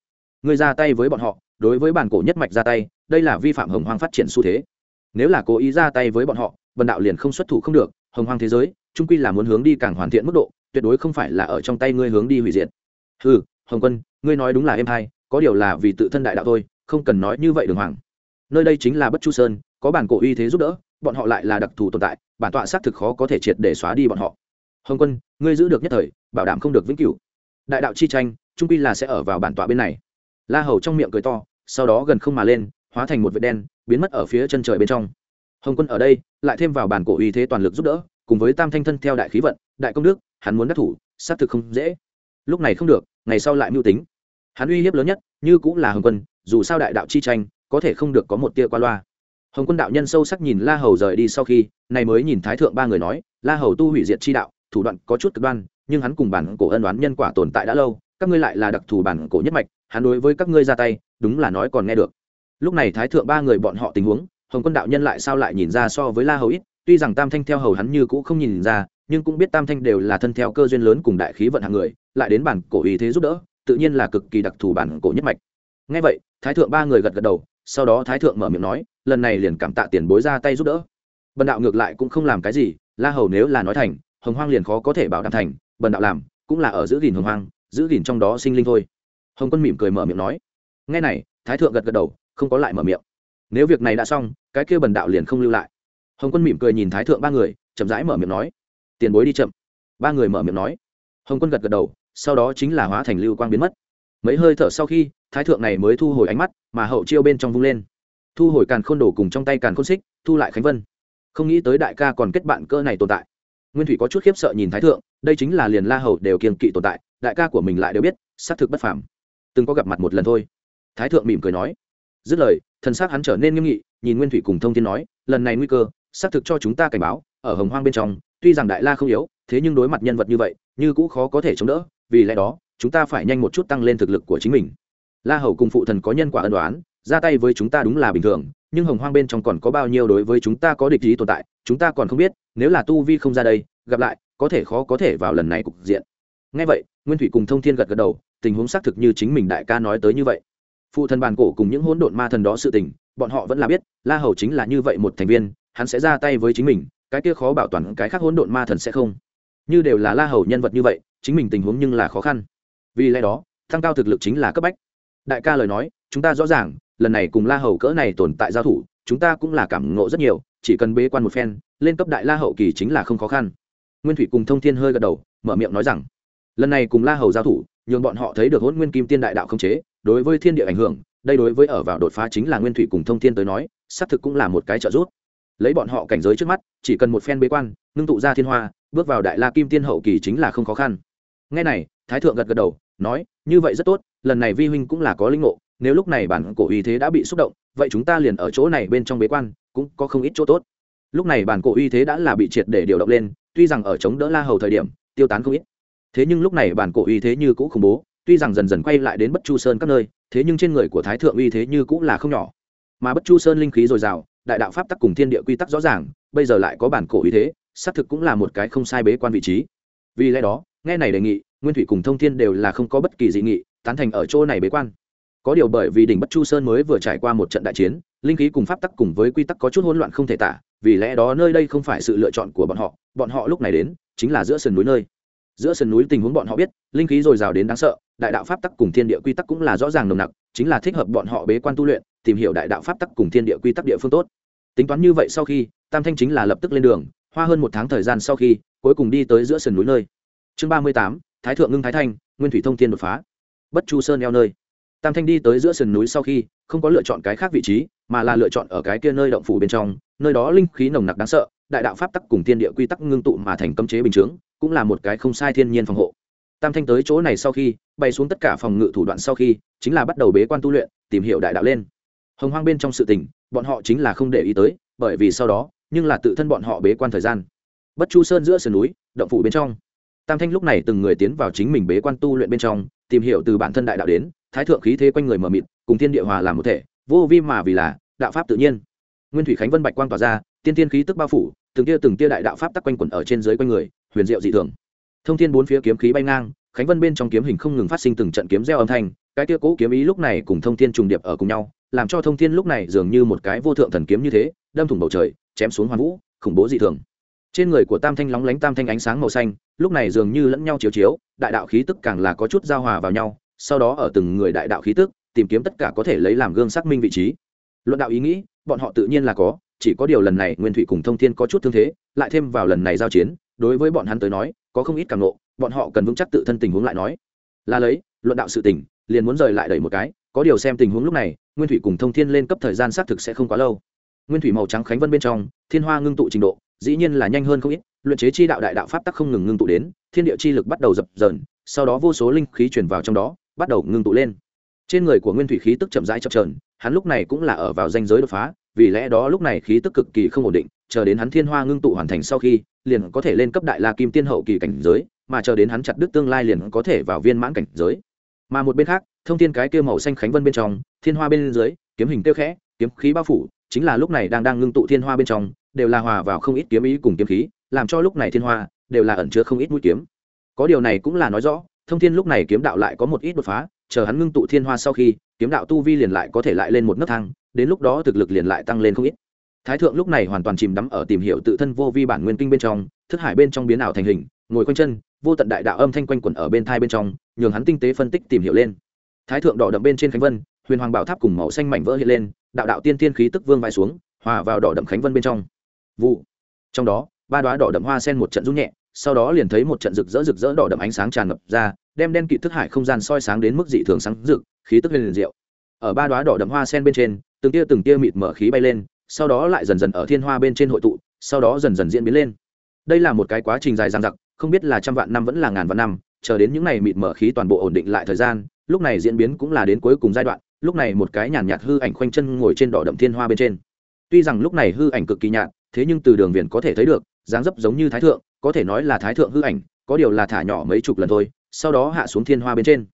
Ngươi ra tay với bọn họ, đối với bản cổ nhất mạch ra tay, đây là vi phạm hồng hoang phát triển xu thế. Nếu là cố ý ra tay với bọn họ vần đạo liền không xuất thủ không được, hồng hoang thế giới trung quy là muốn hướng đi càng hoàn thiện mức độ, tuyệt đối không phải là ở trong tay ngươi hướng đi hủy diệt. Ừ hồng quân, ngươi nói đúng là em hay, có điều là vì tự thân đại đạo thôi, không cần nói như vậy đường hoàng. Nơi đây chính là bất chu sơn có bản cổ uy thế giúp đỡ, bọn họ lại là đặc thù tồn tại, bản tọa xác thực khó có thể triệt để xóa đi bọn họ. Hồng quân, ngươi giữ được nhất thời, bảo đảm không được vĩnh cửu. Đại đạo chi tranh, trung pi là sẽ ở vào bản tọa bên này. La hầu trong miệng cười to, sau đó gần không mà lên, hóa thành một vệt đen, biến mất ở phía chân trời bên trong. Hồng quân ở đây, lại thêm vào bản cổ uy thế toàn lực giúp đỡ, cùng với tam thanh thân theo đại khí vận, đại công đức, hắn muốn đắc thủ, xác thực không dễ. Lúc này không được, ngày sau lại mưu tính. Hắn uy hiếp lớn nhất, như cũng là hồng quân, dù sao đại đạo chi tranh, có thể không được có một tia qua loa hồng quân đạo nhân sâu sắc nhìn la hầu rời đi sau khi, này mới nhìn thái thượng ba người nói, la hầu tu hủy diệt chi đạo, thủ đoạn có chút cực đoan, nhưng hắn cùng bản cổ ân đoán nhân quả tồn tại đã lâu, các ngươi lại là đặc thù bản cổ nhất mạch, hắn đối với các ngươi ra tay, đúng là nói còn nghe được. Lúc này thái thượng ba người bọn họ tình huống, hồng quân đạo nhân lại sao lại nhìn ra so với la hầu ít, tuy rằng tam thanh theo hầu hắn như cũ không nhìn ra, nhưng cũng biết tam thanh đều là thân theo cơ duyên lớn cùng đại khí vận hàng người, lại đến bản cổ ý thế giúp đỡ, tự nhiên là cực kỳ đặc thù bản cổ nhất mạch. Ngay vậy, thái thượng ba người gật gật đầu, sau đó thái thượng mở miệng nói lần này liền cảm tạ tiền bối ra tay giúp đỡ. Bần đạo ngược lại cũng không làm cái gì, la hầu nếu là nói thành, hồng hoang liền khó có thể bảo đảm thành, bần đạo làm, cũng là ở giữ gìn hồng hoang, giữ gìn trong đó sinh linh thôi. Hồng quân mỉm cười mở miệng nói. Ngay này, thái thượng gật gật đầu, không có lại mở miệng. Nếu việc này đã xong, cái kia bần đạo liền không lưu lại. Hồng quân mỉm cười nhìn thái thượng ba người, chậm rãi mở miệng nói. Tiền bối đi chậm. Ba người mở miệng nói. Hồng quân gật gật đầu, sau đó chính là hóa thành lưu quang biến mất. Mấy hơi thở sau khi, thái thượng này mới thu hồi ánh mắt, mà hậu chiêu bên trong vung lên thu hồi càn khôn đổ cùng trong tay càn khôn xích, thu lại khánh vân. Không nghĩ tới đại ca còn kết bạn cơ này tồn tại. Nguyên thủy có chút khiếp sợ nhìn thái thượng, đây chính là liền la hầu đều kiên kỵ tồn tại, đại ca của mình lại đều biết, xác thực bất phàm. Từng có gặp mặt một lần thôi. Thái thượng mỉm cười nói. Dứt lời, thần xác hắn trở nên nghiêm nghị, nhìn nguyên thủy cùng thông tin nói, lần này nguy cơ, xác thực cho chúng ta cảnh báo, ở hồng hoang bên trong, tuy rằng đại la không yếu, thế nhưng đối mặt nhân vật như vậy, như cũ khó có thể chống đỡ, vì lẽ đó, chúng ta phải nhanh một chút tăng lên thực lực của chính mình. La hầu cùng phụ thần có nhân quả ân đoán ra tay với chúng ta đúng là bình thường, nhưng hồng hoang bên trong còn có bao nhiêu đối với chúng ta có địch ý tồn tại, chúng ta còn không biết, nếu là tu vi không ra đây, gặp lại, có thể khó có thể vào lần này cục diện. Ngay vậy, nguyên thủy cùng thông thiên gật gật đầu, tình huống xác thực như chính mình đại ca nói tới như vậy. Phụ thần bàn cổ cùng những hỗn độn ma thần đó sự tình, bọn họ vẫn là biết, la hầu chính là như vậy một thành viên, hắn sẽ ra tay với chính mình, cái kia khó bảo toàn cái khác hỗn độn ma thần sẽ không. Như đều là la hầu nhân vật như vậy, chính mình tình huống nhưng là khó khăn. Vì lẽ đó tăng cao thực lực chính là cấp bách. Đại ca lời nói, chúng ta rõ ràng lần này cùng la hầu cỡ này tồn tại giao thủ, chúng ta cũng là cảm ngộ rất nhiều, chỉ cần bế quan một phen, lên cấp đại la hậu kỳ chính là không khó khăn. Nguyên thủy cùng thông thiên hơi gật đầu, mở miệng nói rằng, lần này cùng la hầu giao thủ, nhường bọn họ thấy được hôn nguyên kim tiên đại đạo không chế, đối với thiên địa ảnh hưởng, đây đối với ở vào đột phá chính là nguyên thủy cùng thông thiên tới nói, xác thực cũng là một cái trợ giúp. Lấy bọn họ cảnh giới trước mắt, chỉ cần một phen bế quan, ngưng tụ ra thiên hoa, bước vào đại la kim tiên hậu kỳ chính là không khó khăn. Ngay này, thái thượng gật gật đầu, nói, như vậy rất tốt, lần này vi huynh cũng là có linh ngộ nếu lúc này bản cổ uy thế đã bị xúc động, vậy chúng ta liền ở chỗ này bên trong bế quan, cũng có không ít chỗ tốt. Lúc này bản cổ uy thế đã là bị triệt để điều động lên, tuy rằng ở chống đỡ la hầu thời điểm, tiêu tán không ít. Thế nhưng lúc này bản cổ uy thế như cũ khủng bố, tuy rằng dần dần quay lại đến bất chu sơn các nơi, thế nhưng trên người của thái thượng uy thế như cũng là không nhỏ. Mà bất chu sơn linh khí dồi dào, đại đạo pháp tắc cùng thiên địa quy tắc rõ ràng, bây giờ lại có bản cổ uy thế, xác thực cũng là một cái không sai bế quan vị trí. Vì lẽ đó, nghe này đề nghị, nguyên thủy cùng thông thiên đều là không có bất kỳ dị nghị, tán thành ở chỗ này bế quan có điều bởi vì đỉnh bất chu sơn mới vừa trải qua một trận đại chiến, linh khí cùng pháp tắc cùng với quy tắc có chút hỗn loạn không thể tả, vì lẽ đó nơi đây không phải sự lựa chọn của bọn họ bọn họ lúc này đến chính là giữa sườn núi nơi. Giữa sườn núi tình huống bọn họ biết, linh khí dồi dào đến đáng sợ, đại đạo pháp tắc cùng thiên địa quy tắc cũng là rõ ràng nồng nặc, chính là thích hợp bọn họ bế quan tu luyện, tìm hiểu đại đạo pháp tắc cùng thiên địa quy tắc địa phương tốt. Tính toán như vậy sau khi, tam thanh chính là lập tức lên đường, hoa hơn một tháng thời gian sau khi, cuối cùng đi tới giữa sườn núi nơi. Chương ba mươi tám, thái thượng ngưng thái thanh, nguyên thủy thông thiên đột phá. Bất chu sơn eo nơi tam thanh đi tới giữa sườn núi sau khi, không có lựa chọn cái khác vị trí, mà là lựa chọn ở cái kia nơi động phủ bên trong, nơi đó linh khí nồng nặc đáng sợ, đại đạo pháp tắc cùng thiên địa quy tắc ngưng tụ mà thành cấm chế bình chướng, cũng là một cái không sai thiên nhiên phòng hộ. Tam thanh tới chỗ này sau khi, bay xuống tất cả phòng ngự thủ đoạn sau khi, chính là bắt đầu bế quan tu luyện, tìm hiểu đại đạo lên. Hồng hoang bên trong sự tình, bọn họ chính là không để ý tới, bởi vì sau đó, nhưng là tự thân bọn họ bế quan thời gian. Bất chu sơn giữa sườn núi, động phủ bên trong. Tam thanh lúc này từng người tiến vào chính mình bế quan tu luyện bên trong, tìm hiểu từ bản thân đại đạo đến thái thượng khí thế quanh người mờ mịt, cùng thiên địa hòa làm một thể, vô vi mà vì là đạo pháp tự nhiên. Nguyên thủy khánh vân bạch quang tỏa ra, tiên tiên khí tức bao phủ, từng tia từng tia đại đạo pháp tắc quanh quẩn ở trên dưới quanh người, huyền diệu dị thường. Thông thiên bốn phía kiếm khí bay ngang, khánh vân bên trong kiếm hình không ngừng phát sinh từng trận kiếm gieo âm thanh, cái tia cũ kiếm ý lúc này cùng thông thiên trùng điệp ở cùng nhau, làm cho thông thiên lúc này dường như một cái vô thượng thần kiếm như thế, đâm thủng bầu trời, chém xuống hoàn vũ, khủng bố dị thường. Trên người của tam thanh lóng lánh tam thanh ánh sáng màu xanh, lúc này dường như lẫn nhau chiếu chiếu, đại đạo khí tức càng là có chút giao hòa vào nhau sau đó ở từng người đại đạo khí tức, tìm kiếm tất cả có thể lấy làm gương xác minh vị trí. Luận đạo ý nghĩ, bọn họ tự nhiên là có, chỉ có điều lần này nguyên thủy cùng thông thiên có chút thương thế, lại thêm vào lần này giao chiến, đối với bọn hắn tới nói, có không ít càng nộ bọn họ cần vững chắc tự thân tình huống lại nói. Là lấy, luận đạo sự tình, liền muốn rời lại đẩy một cái, có điều xem tình huống lúc này, nguyên thủy cùng thông thiên lên cấp thời gian xác thực sẽ không quá lâu. Nguyên thủy màu trắng khánh vân bên trong, thiên hoa ngưng tụ trình độ, dĩ nhiên là nhanh hơn không ít, luyện chế chi đạo đại đạo pháp tắc không ngừng ngưng tụ đến, thiên địa chi lực bắt đầu dập dờn, sau đó vô số linh khí truyền vào trong đó bắt đầu ngưng tụ lên. Trên người của nguyên thủy khí tức chậm rãi chập trờn hắn lúc này cũng là ở vào danh giới đột phá, vì lẽ đó lúc này khí tức cực kỳ không ổn định, chờ đến hắn thiên hoa ngưng tụ hoàn thành sau khi, liền có thể lên cấp đại la kim tiên hậu kỳ cảnh giới, mà chờ đến hắn chặt đứt tương lai liền có thể vào viên mãn cảnh giới. Mà một bên khác, thông thiên cái kia màu xanh khánh vân bên trong, thiên hoa bên dưới, kiếm hình tiêu khẽ, kiếm khí bao phủ, chính là lúc này đang đang ngưng tụ thiên hoa bên trong, đều là hòa vào không ít kiếm ý cùng kiếm khí, làm cho lúc này thiên hoa, đều là ẩn chứa không ít mũi kiếm. Có điều này cũng là nói rõ thông thiên lúc này kiếm đạo lại có một ít đột phá, chờ hắn ngưng tụ thiên hoa sau khi, kiếm đạo tu vi liền lại có thể lại lên một nấc thang, đến lúc đó thực lực liền lại tăng lên không ít. Thái thượng lúc này hoàn toàn chìm đắm ở tìm hiểu tự thân vô vi bản nguyên kinh bên trong, thức hải bên trong biến ảo thành hình, ngồi quanh chân, vô tận đại đạo âm thanh quanh quẩn ở bên thai bên trong, nhường hắn tinh tế phân tích tìm hiểu lên. Thái thượng đỏ đậm bên trên khánh vân, huyền hoàng bảo tháp cùng màu xanh mảnh vỡ hiện lên, đạo đạo tiên tiên khí tức vương vai xuống, hòa vào đỏ đậm khánh vân bên trong. Vụ. Trong đó, ba đoá đỏ đậm hoa sen một trận rung nhẹ sau đó liền thấy một trận rực rỡ rực rỡ đỏ đậm ánh sáng tràn ngập ra, đem đen kịt thức hải không gian soi sáng đến mức dị thường sáng rực, khí tức lên liền rượu. ở ba đoá đỏ đậm hoa sen bên trên, từng tia từng tia mịt mở khí bay lên, sau đó lại dần dần ở thiên hoa bên trên hội tụ, sau đó dần dần diễn biến lên đây là một cái quá trình dài dằng dặc, không biết là trăm vạn năm vẫn là ngàn vạn năm, chờ đến những ngày mịt mở khí toàn bộ ổn định lại thời gian, lúc này diễn biến cũng là đến cuối cùng giai đoạn, lúc này một cái nhàn nhạt hư ảnh khoanh chân ngồi trên đỏ đậm thiên hoa bên trên tuy rằng lúc này hư ảnh cực kỳ nhạt, thế nhưng từ đường viền có thể thấy được, dáng dấp giống như thái thượng có thể nói là thái thượng hư ảnh, có điều là thả nhỏ mấy chục lần thôi, sau đó hạ xuống thiên hoa bên trên.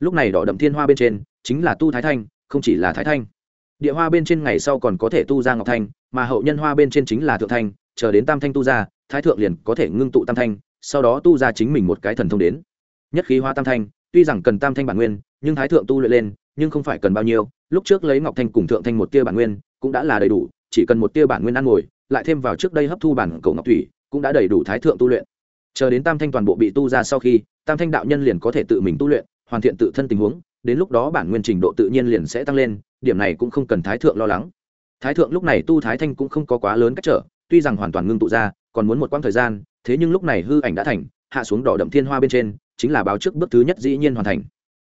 Lúc này đỏ đậm thiên hoa bên trên chính là tu thái thanh, không chỉ là thái thanh. Địa hoa bên trên ngày sau còn có thể tu ra ngọc thanh, mà hậu nhân hoa bên trên chính là thượng thanh, chờ đến tam thanh tu ra, thái thượng liền có thể ngưng tụ tam thanh, sau đó tu ra chính mình một cái thần thông đến. Nhất khí hoa tam thanh, tuy rằng cần tam thanh bản nguyên, nhưng thái thượng tu luyện lên, nhưng không phải cần bao nhiêu. Lúc trước lấy ngọc thanh cùng thượng thanh một tia bản nguyên cũng đã là đầy đủ, chỉ cần một tia bản nguyên ăn ngồi, lại thêm vào trước đây hấp thu bản cầu ngọc thủy cũng đã đầy đủ thái thượng tu luyện. Chờ đến tam thanh toàn bộ bị tu ra sau khi, tam thanh đạo nhân liền có thể tự mình tu luyện, hoàn thiện tự thân tình huống, đến lúc đó bản nguyên trình độ tự nhiên liền sẽ tăng lên, điểm này cũng không cần thái thượng lo lắng. Thái thượng lúc này tu thái thanh cũng không có quá lớn cách trở, tuy rằng hoàn toàn ngưng tụ ra, còn muốn một quãng thời gian, thế nhưng lúc này hư ảnh đã thành, hạ xuống đỏ đậm thiên hoa bên trên, chính là báo trước bước thứ nhất dĩ nhiên hoàn thành.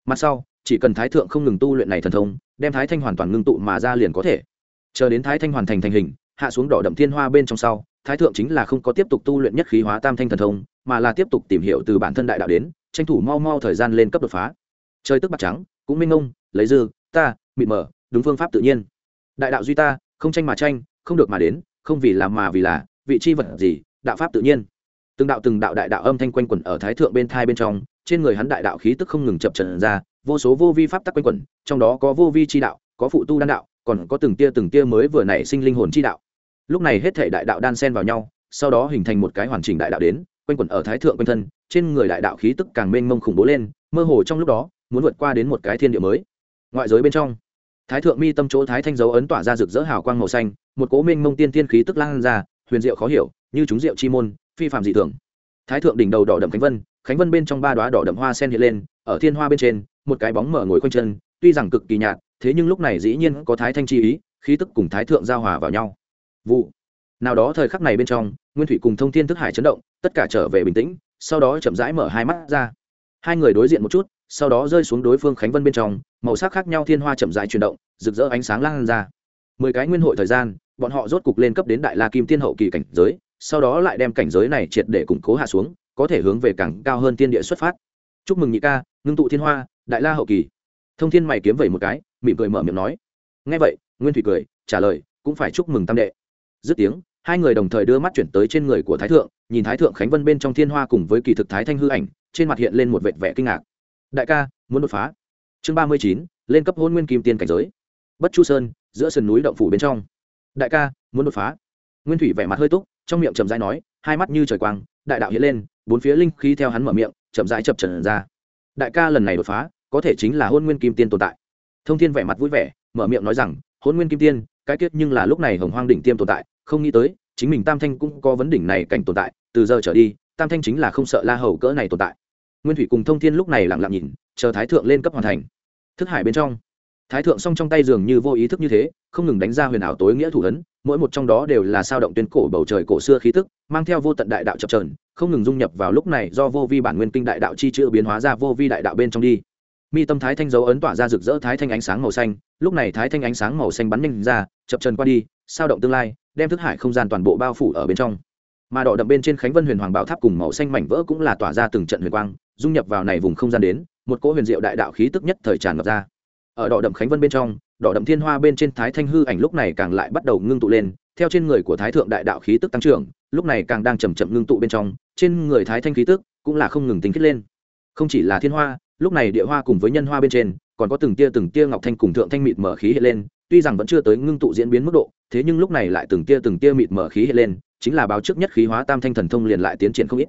Mặt sau, chỉ cần thái thượng không ngừng tu luyện này thần thông, đem thái thanh hoàn toàn ngưng tụ mà ra liền có thể. Chờ đến thái thanh hoàn thành thành hình, hạ xuống đỏ đậm thiên hoa bên trong sau thái thượng chính là không có tiếp tục tu luyện nhất khí hóa tam thanh thần thông mà là tiếp tục tìm hiểu từ bản thân đại đạo đến tranh thủ mau mau thời gian lên cấp đột phá. Chơi tức bạc trắng cũng minh ông lấy dư ta mịt mở, đúng phương pháp tự nhiên. Đại đạo duy ta không tranh mà tranh không được mà đến không vì làm mà vì là vị chi vật gì đạo pháp tự nhiên. Từng đạo từng đạo đại đạo âm thanh quanh quẩn ở thái thượng bên thai bên trong trên người hắn đại đạo khí tức không ngừng chập trần ra vô số vô vi pháp tắc quanh quẩn trong đó có vô vi chi đạo có phụ tu đan đạo còn có từng tia từng tia mới vừa nảy sinh linh hồn chi đạo lúc này hết thể đại đạo đan xen vào nhau, sau đó hình thành một cái hoàn chỉnh đại đạo đến, quanh quẩn ở thái thượng quanh thân, trên người đại đạo khí tức càng mênh mông khủng bố lên, mơ hồ trong lúc đó, muốn vượt qua đến một cái thiên địa mới. Ngoại giới bên trong, thái thượng mi tâm chỗ thái thanh dấu ấn tỏa ra rực rỡ hào quang màu xanh, một cố mênh mông tiên tiên khí tức lan ra, huyền diệu khó hiểu, như chúng diệu chi môn, phi phạm dị thường. Thái thượng đỉnh đầu đỏ đậm khánh vân khánh vân bên trong ba đoá đỏ đậm hoa sen hiện lên, ở thiên hoa bên trên, một cái bóng mở ngồi quanh chân, tuy rằng cực kỳ nhạt, thế nhưng lúc này dĩ nhiên có thái thanh chi ý, khí tức cùng thái thượng giao hòa vào nhau vụ. Nào đó thời khắc này bên trong, nguyên thủy cùng thông thiên thức hải chấn động, tất cả trở về bình tĩnh, sau đó chậm rãi mở hai mắt ra. Hai người đối diện một chút, sau đó rơi xuống đối phương khánh vân bên trong, màu sắc khác nhau thiên hoa chậm rãi chuyển động, rực rỡ ánh sáng lan ra. Mười cái nguyên hội thời gian, bọn họ rốt cục lên cấp đến đại la kim tiên hậu kỳ cảnh giới, sau đó lại đem cảnh giới này triệt để củng cố hạ xuống, có thể hướng về càng cao hơn tiên địa xuất phát. Chúc mừng nhị ca, ngưng tụ thiên hoa, đại la hậu kỳ. Thông thiên mày kiếm vẩy một cái, mỉm cười mở miệng nói. Ngay vậy, nguyên thủy cười, trả lời, cũng phải chúc mừng tam đệ dứt tiếng, hai người đồng thời đưa mắt chuyển tới trên người của thái thượng, nhìn thái thượng khánh vân bên trong thiên hoa cùng với kỳ thực thái thanh hư ảnh, trên mặt hiện lên một vệt vẻ kinh ngạc. Đại ca, muốn đột phá? Chương ba mươi chín, lên cấp hôn nguyên kim tiên cảnh giới. Bất chu sơn, giữa sườn núi động phủ bên trong. Đại ca, muốn đột phá? Nguyên thủy vẻ mặt hơi túc, trong miệng chậm rãi nói, hai mắt như trời quang, đại đạo hiện lên, bốn phía linh khí theo hắn mở miệng, chậm rãi chập trần ra. Đại ca, lần này đột phá, có thể chính là hôn nguyên kim tiên tồn tại. Thông thiên vẻ mặt vui vẻ, mở miệng nói rằng hôn nguyên kim tiên cái kết nhưng là lúc này hồng hoang đỉnh tiêm tồn tại, không nghĩ tới, chính mình tam thanh cũng có vấn đỉnh này cảnh tồn tại, từ giờ trở đi, tam thanh chính là không sợ la hầu cỡ này tồn tại. Nguyên thủy cùng thông thiên lúc này lặng lặng nhìn, chờ thái thượng lên cấp hoàn thành. Thức hải bên trong, thái thượng song trong tay dường như vô ý thức như thế, không ngừng đánh ra huyền ảo tối nghĩa thủ ấn, mỗi một trong đó đều là sao động tuyên cổ bầu trời cổ xưa khí tức, mang theo vô tận đại đạo chập trờn không ngừng dung nhập vào lúc này do vô vi bản nguyên kinh đại đạo chi chữ biến hóa ra vô vi đại đạo bên trong đi mi tâm thái thanh dấu ấn tỏa ra rực rỡ thái thanh ánh sáng màu xanh, lúc này thái thanh ánh sáng màu xanh bắn nhanh ra, chập trần qua đi, sao động tương lai, đem thức hải không gian toàn bộ bao phủ ở bên trong. Mà đỏ đậm bên trên khánh vân huyền hoàng bảo tháp cùng màu xanh mảnh vỡ cũng là tỏa ra từng trận huyền quang, dung nhập vào này vùng không gian đến, một cỗ huyền diệu đại đạo khí tức nhất thời tràn ngập ra. Ở đỏ đậm khánh vân bên trong, đỏ đậm thiên hoa bên trên thái thanh hư ảnh lúc này càng lại bắt đầu ngưng tụ lên, theo trên người của thái thượng đại đạo khí tức tăng trưởng, lúc này càng đang chầm chậm ngưng tụ bên trong, trên người thái thanh khí tức cũng là không ngừng tính kết lên. Không chỉ là thiên hoa lúc này địa hoa cùng với nhân hoa bên trên, còn có từng tia từng tia ngọc thanh cùng thượng thanh mịt mở khí hiện lên, tuy rằng vẫn chưa tới ngưng tụ diễn biến mức độ, thế nhưng lúc này lại từng tia từng tia mịt mở khí hiện lên, chính là báo trước nhất khí hóa tam thanh thần thông liền lại tiến triển không ít.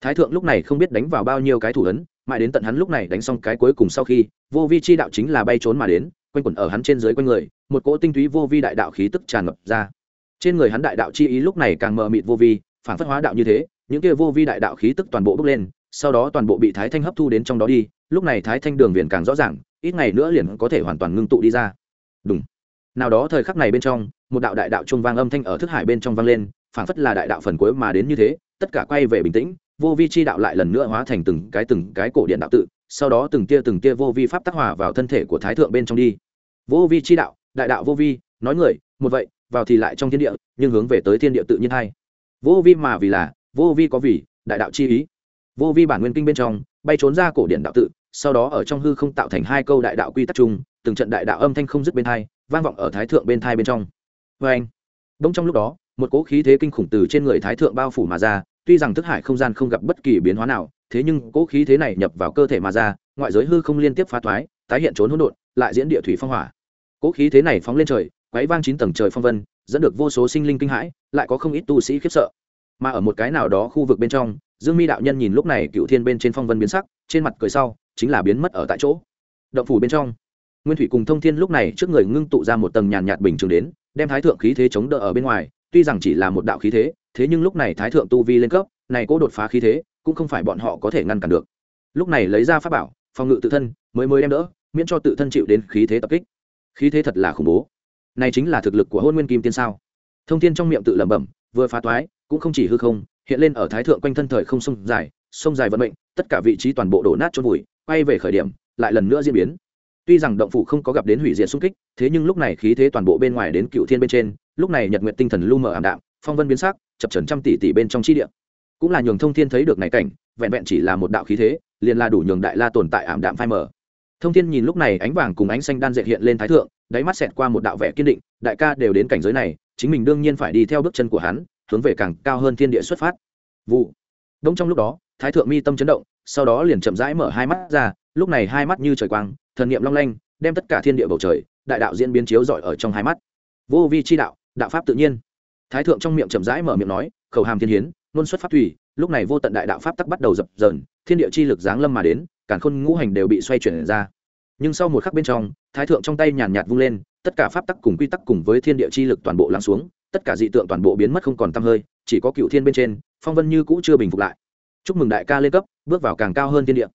Thái thượng lúc này không biết đánh vào bao nhiêu cái thủ ấn, mãi đến tận hắn lúc này đánh xong cái cuối cùng sau khi, vô vi chi đạo chính là bay trốn mà đến, quanh quẩn ở hắn trên dưới quanh người, một cỗ tinh túy vô vi đại đạo khí tức tràn ngập ra. Trên người hắn đại đạo chi ý lúc này càng mờ mịt vô vi, phản phất hóa đạo như thế, những kia vô vi đại đạo khí tức toàn bộ bốc lên, sau đó toàn bộ bị thái thanh hấp thu đến trong đó đi lúc này thái thanh đường viền càng rõ ràng, ít ngày nữa liền có thể hoàn toàn ngưng tụ đi ra. Đúng nào đó thời khắc này bên trong, một đạo đại đạo trung vang âm thanh ở thức hải bên trong vang lên phản phất là đại đạo phần cuối mà đến như thế, tất cả quay về bình tĩnh, vô vi chi đạo lại lần nữa hóa thành từng cái từng cái cổ điện đạo tự, sau đó từng tia từng tia vô vi pháp tác hòa vào thân thể của thái thượng bên trong đi. Vô vi chi đạo, đại đạo vô vi, nói người, một vậy, vào thì lại trong thiên địa, nhưng hướng về tới thiên địa tự nhiên hay vô vi mà vì là, vô vi có vì, đại đạo chi ý. Vô vi bản nguyên kinh bên trong, bay trốn ra cổ điện đạo tự sau đó ở trong hư không tạo thành hai câu đại đạo quy tắc chung, từng trận đại đạo âm thanh không dứt bên thai vang vọng ở thái thượng bên thai bên trong. Vê anh, bỗng trong lúc đó, một cỗ khí thế kinh khủng từ trên người thái thượng bao phủ mà ra, tuy rằng thức hải không gian không gặp bất kỳ biến hóa nào, thế nhưng cỗ khí thế này nhập vào cơ thể mà ra, ngoại giới hư không liên tiếp phá thoái, tái hiện trốn hỗn độn, lại diễn địa thủy phong hỏa. Cỗ khí thế này phóng lên trời quáy vang chín tầng trời phong vân, dẫn được vô số sinh linh kinh hãi, lại có không ít tu sĩ khiếp sợ. Mà ở một cái nào đó khu vực bên trong, dương mi đạo nhân nhìn lúc này cựu thiên bên trên phong vân biến sắc, trên mặt cười sau chính là biến mất ở tại chỗ. Động phủ bên trong, nguyên thủy cùng thông thiên lúc này trước người ngưng tụ ra một tầng nhàn nhạt bình trường đến, đem thái thượng khí thế chống đỡ ở bên ngoài, tuy rằng chỉ là một đạo khí thế thế nhưng lúc này thái thượng tu vi lên cấp, này cố đột phá khí thế, cũng không phải bọn họ có thể ngăn cản được. Lúc này lấy ra pháp bảo, phòng ngự tự thân, mới mới đem đỡ, miễn cho tự thân chịu đến khí thế tập kích. Khí thế thật là khủng bố. Này chính là thực lực của hôn nguyên kim tiên sao? Thông thiên trong miệng tự lẩm bẩm, vừa phá toái, cũng không chỉ hư không, hiện lên ở thái thượng quanh thân thời không sông dài sông dài vận mệnh, tất cả vị trí toàn bộ đổ nát trôn vùi quay về khởi điểm, lại lần nữa diễn biến. Tuy rằng động phủ không có gặp đến hủy diệt xung kích, thế nhưng lúc này khí thế toàn bộ bên ngoài đến cựu thiên bên trên, lúc này nhật nguyện tinh thần lu mờ ảm đạm, phong vân biến sắc, chập trần trăm tỷ tỷ bên trong chi địa. Cũng là nhường thông thiên thấy được này cảnh, vẹn vẹn chỉ là một đạo khí thế, liền là đủ nhường đại la tồn tại ảm đạm phai mờ. Thông thiên nhìn lúc này ánh vàng cùng ánh xanh đan dệt hiện lên thái thượng, đáy mắt xẹt qua một đạo vẻ kiên định, đại ca đều đến cảnh giới này, chính mình đương nhiên phải đi theo bước chân của hắn, hướng về càng cao hơn thiên địa xuất phát. Vụ. Đông trong lúc đó, thái thượng mi tâm chấn động sau đó liền chậm rãi mở hai mắt ra, lúc này hai mắt như trời quang, thần niệm long lanh, đem tất cả thiên địa bầu trời, đại đạo diễn biến chiếu rọi ở trong hai mắt. Vô vi chi đạo đạo pháp tự nhiên. Thái thượng trong miệng chậm rãi mở miệng nói, khẩu hàm thiên hiến, ngôn xuất pháp thủy, lúc này vô tận đại đạo pháp tắc bắt đầu dập dờn, thiên địa chi lực giáng lâm mà đến cản khôn ngũ hành đều bị xoay chuyển ra. Nhưng sau một khắc bên trong, thái thượng trong tay nhàn nhạt vung lên, tất cả pháp tắc cùng quy tắc cùng với thiên địa chi lực toàn bộ lắng xuống, tất cả dị tượng toàn bộ biến mất không còn t hơi, chỉ có cựu thiên bên trên, phong vân như cũ chưa bình phục lại chúc mừng đại ca lên cấp, bước vào càng cao hơn thiên địa.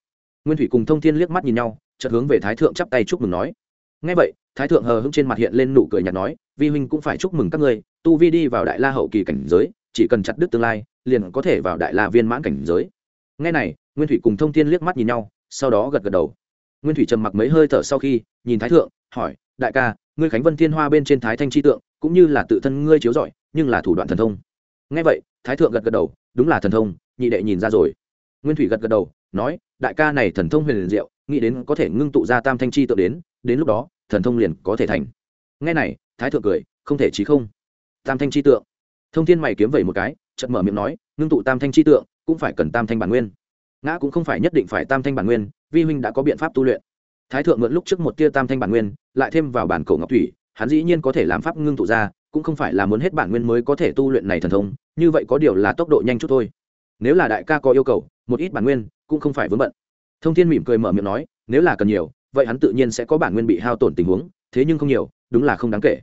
Nguyên thủy cùng thông thiên liếc mắt nhìn nhau, chợt hướng về thái thượng chắp tay chúc mừng nói. Ngay vậy, thái thượng hờ hững trên mặt hiện lên nụ cười nhạt nói, vi huynh cũng phải chúc mừng các ngươi, tu vi đi vào đại la hậu kỳ cảnh giới, chỉ cần chặt đứt tương lai, liền có thể vào đại la viên mãn cảnh giới. Ngay này, nguyên thủy cùng thông thiên liếc mắt nhìn nhau, sau đó gật gật đầu. Nguyên thủy trầm mặc mấy hơi thở sau khi, nhìn thái thượng, hỏi, đại ca, ngươi khánh vân thiên hoa bên trên thái thanh chi tượng, cũng như là tự thân ngươi chiếu giỏi nhưng là thủ đoạn thần thông. Ngay vậy, thái thượng gật gật đầu, đúng là thần thông nhị đệ nhìn ra rồi. Nguyên thủy gật gật đầu, nói, đại ca này thần thông huyền diệu, nghĩ đến có thể ngưng tụ ra tam thanh chi tượng đến đến lúc đó, thần thông liền có thể thành. Ngay này, thái thượng cười, không thể chí không. Tam thanh chi tượng. Thông thiên mày kiếm vẩy một cái, chợt mở miệng nói, ngưng tụ tam thanh chi tượng, cũng phải cần tam thanh bản nguyên. Ngã cũng không phải nhất định phải tam thanh bản nguyên, vi huynh đã có biện pháp tu luyện. Thái thượng mượn lúc trước một tia tam thanh bản nguyên, lại thêm vào bản cổ ngọc thủy, hắn dĩ nhiên có thể làm pháp ngưng tụ ra, cũng không phải là muốn hết bản nguyên mới có thể tu luyện này thần thông, như vậy có điều là tốc độ nhanh chút thôi nếu là đại ca có yêu cầu, một ít bản nguyên cũng không phải vướng bận. Thông thiên mỉm cười mở miệng nói, nếu là cần nhiều, vậy hắn tự nhiên sẽ có bản nguyên bị hao tổn tình huống, thế nhưng không nhiều, đúng là không đáng kể.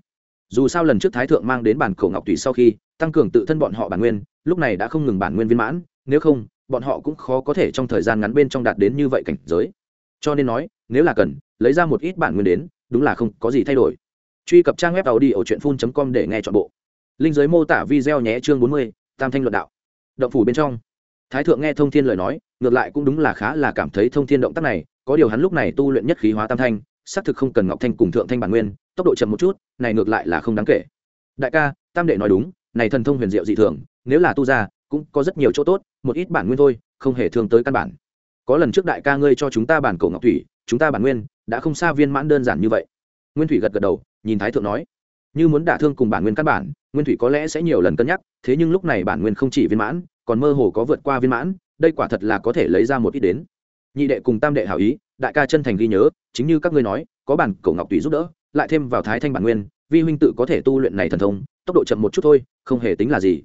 Dù sao lần trước thái thượng mang đến bản cổ ngọc thủy sau khi tăng cường tự thân bọn họ bản nguyên, lúc này đã không ngừng bản nguyên viên mãn, nếu không, bọn họ cũng khó có thể trong thời gian ngắn bên trong đạt đến như vậy cảnh giới. Cho nên nói, nếu là cần, lấy ra một ít bản nguyên đến, đúng là không có gì thay đổi. Truy cập trang web tàu đi ở truyện phun com để nghe chọn bộ. Linh giới mô tả video nhé chương bốn mươi, tam thanh luận đạo. Động phủ bên trong thái thượng nghe thông thiên lời nói, ngược lại cũng đúng là khá là cảm thấy thông thiên động tác này, có điều hắn lúc này tu luyện nhất khí hóa tam thanh, xác thực không cần ngọc thanh cùng thượng thanh bản nguyên, tốc độ chậm một chút, này ngược lại là không đáng kể. Đại ca, tam đệ nói đúng, này thần thông huyền diệu dị thường, nếu là tu ra, cũng có rất nhiều chỗ tốt, một ít bản nguyên thôi, không hề thương tới căn bản. Có lần trước đại ca ngươi cho chúng ta bản cổ ngọc thủy, chúng ta bản nguyên, đã không xa viên mãn đơn giản như vậy. Nguyên thủy gật gật đầu, nhìn thái thượng nói, như muốn đả thương cùng bản nguyên căn bản, nguyên thủy có lẽ sẽ nhiều lần cân nhắc, thế nhưng lúc này bản nguyên không chỉ viên mãn còn mơ hồ có vượt qua viên mãn, đây quả thật là có thể lấy ra một ít đến. Nhị đệ cùng tam đệ hảo ý, đại ca chân thành ghi nhớ, chính như các ngươi nói, có bản cổ ngọc tùy giúp đỡ, lại thêm vào thái thanh bản nguyên, vi huynh tự có thể tu luyện này thần thông, tốc độ chậm một chút thôi, không hề tính là gì.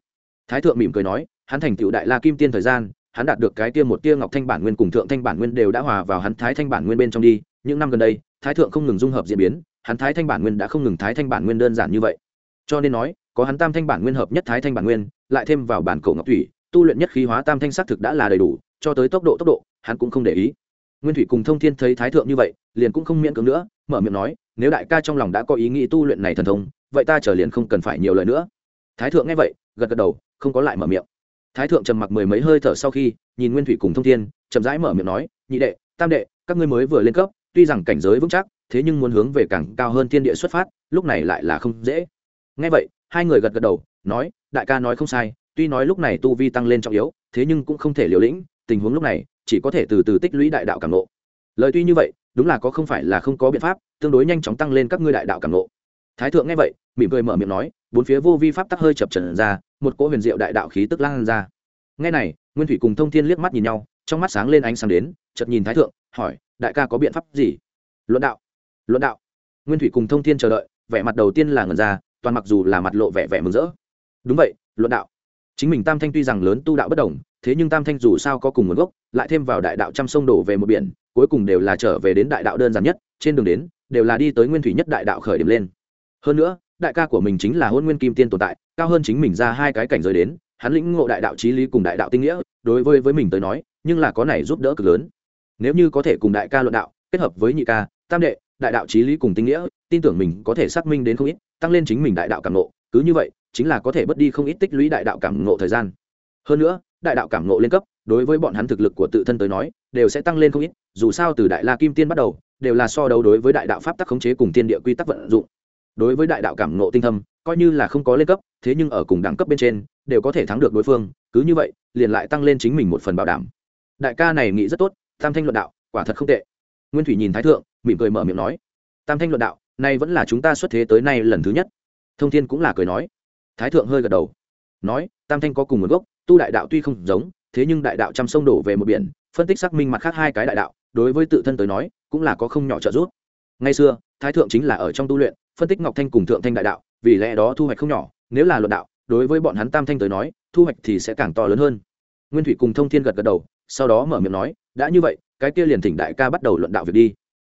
Thái thượng mỉm cười nói, hắn thành tựu đại la kim tiên thời gian, hắn đạt được cái tia một tia ngọc thanh bản nguyên cùng thượng thanh bản nguyên đều đã hòa vào hắn thái thanh bản nguyên bên trong đi. Những năm gần đây, thái thượng không ngừng dung hợp diễn biến, hắn thái thanh bản nguyên đã không ngừng thái thanh bản nguyên đơn giản như vậy. Cho nên nói, có hắn tam thanh bản nguyên hợp nhất thái thanh bản nguyên, lại thêm vào bản cổ ngọc thủy tu luyện nhất khí hóa tam thanh sắc thực đã là đầy đủ, cho tới tốc độ tốc độ, hắn cũng không để ý. Nguyên thủy cùng thông thiên thấy thái thượng như vậy, liền cũng không miễn cưỡng nữa, mở miệng nói, nếu đại ca trong lòng đã có ý nghĩ tu luyện này thần thông, vậy ta trở liền không cần phải nhiều lời nữa. Thái thượng nghe vậy, gật gật đầu, không có lại mở miệng. Thái thượng trầm mặc mười mấy hơi thở sau khi, nhìn nguyên thủy cùng thông thiên, chậm rãi mở miệng nói, nhị đệ, tam đệ, các ngươi mới vừa lên cấp, tuy rằng cảnh giới vững chắc, thế nhưng muốn hướng về càng cao hơn thiên địa xuất phát, lúc này lại là không dễ. Nghe vậy, hai người gật gật đầu, nói, đại ca nói không sai tuy nói lúc này tu vi tăng lên trọng yếu, thế nhưng cũng không thể liều lĩnh, tình huống lúc này, chỉ có thể từ từ tích lũy đại đạo cảm nộ lời tuy như vậy, đúng là có không phải là không có biện pháp, tương đối nhanh chóng tăng lên các ngươi đại đạo cảm nộ thái thượng nghe vậy, mỉm cười mở miệng nói, bốn phía vô vi pháp tắc hơi chập trần ra, một cỗ huyền diệu đại đạo khí tức lan ra. Nghe này, nguyên thủy cùng thông thiên liếc mắt nhìn nhau, trong mắt sáng lên ánh sáng đến, chợt nhìn thái thượng, hỏi, đại ca có biện pháp gì? Luận đạo. Luận đạo. Nguyên thủy cùng thông thiên chờ đợi, vẻ mặt đầu tiên là ngần ra, toàn mặc dù là mặt lộ vẻ vẻ mừng rỡ. Đúng vậy, luận đạo chính mình tam thanh tuy rằng lớn tu đạo bất đồng, thế nhưng tam thanh dù sao có cùng nguồn gốc, lại thêm vào đại đạo trăm sông đổ về một biển, cuối cùng đều là trở về đến đại đạo đơn giản nhất, trên đường đến, đều là đi tới nguyên thủy nhất đại đạo khởi điểm lên. Hơn nữa, đại ca của mình chính là hôn nguyên kim tiên tồn tại, cao hơn chính mình ra hai cái cảnh giới đến, hắn lĩnh ngộ đại đạo trí lý cùng đại đạo tinh nghĩa, đối với với mình tới nói, nhưng là có này giúp đỡ cực lớn. Nếu như có thể cùng đại ca luận đạo, kết hợp với nhị ca, tam đệ, đại đạo trí lý cùng tinh nghĩa, tin tưởng mình có thể xác minh đến không ít, tăng lên chính mình đại đạo càng nộ cứ như vậy chính là có thể bớt đi không ít tích lũy đại đạo cảm ngộ thời gian. Hơn nữa, đại đạo cảm ngộ lên cấp, đối với bọn hắn thực lực của tự thân tới nói, đều sẽ tăng lên không ít, dù sao từ đại la kim tiên bắt đầu, đều là so đấu đối với đại đạo pháp tắc khống chế cùng tiên địa quy tắc vận dụng. Đối với đại đạo cảm ngộ tinh thâm, coi như là không có lên cấp, thế nhưng ở cùng đẳng cấp bên trên, đều có thể thắng được đối phương, cứ như vậy, liền lại tăng lên chính mình một phần bảo đảm. Đại ca này nghĩ rất tốt, tam thanh luận đạo, quả thật không tệ. Nguyên thủy nhìn thái thượng, mỉm cười mở miệng nói, tam thanh luận đạo, nay vẫn là chúng ta xuất thế tới nay lần thứ nhất. Thông thiên cũng là cười nói thái thượng hơi gật đầu. Nói, tam thanh có cùng nguồn gốc, tu đại đạo tuy không giống, thế nhưng đại đạo trăm sông đổ về một biển, phân tích xác minh mặt khác hai cái đại đạo, đối với tự thân tới nói, cũng là có không nhỏ trợ giúp. Ngay xưa, thái thượng chính là ở trong tu luyện, phân tích ngọc thanh cùng thượng thanh đại đạo, vì lẽ đó thu hoạch không nhỏ, nếu là luận đạo, đối với bọn hắn tam thanh tới nói, thu hoạch thì sẽ càng to lớn hơn. Nguyên thủy cùng thông thiên gật gật đầu, sau đó mở miệng nói, đã như vậy, cái kia liền thỉnh đại ca bắt đầu luận đạo việc đi.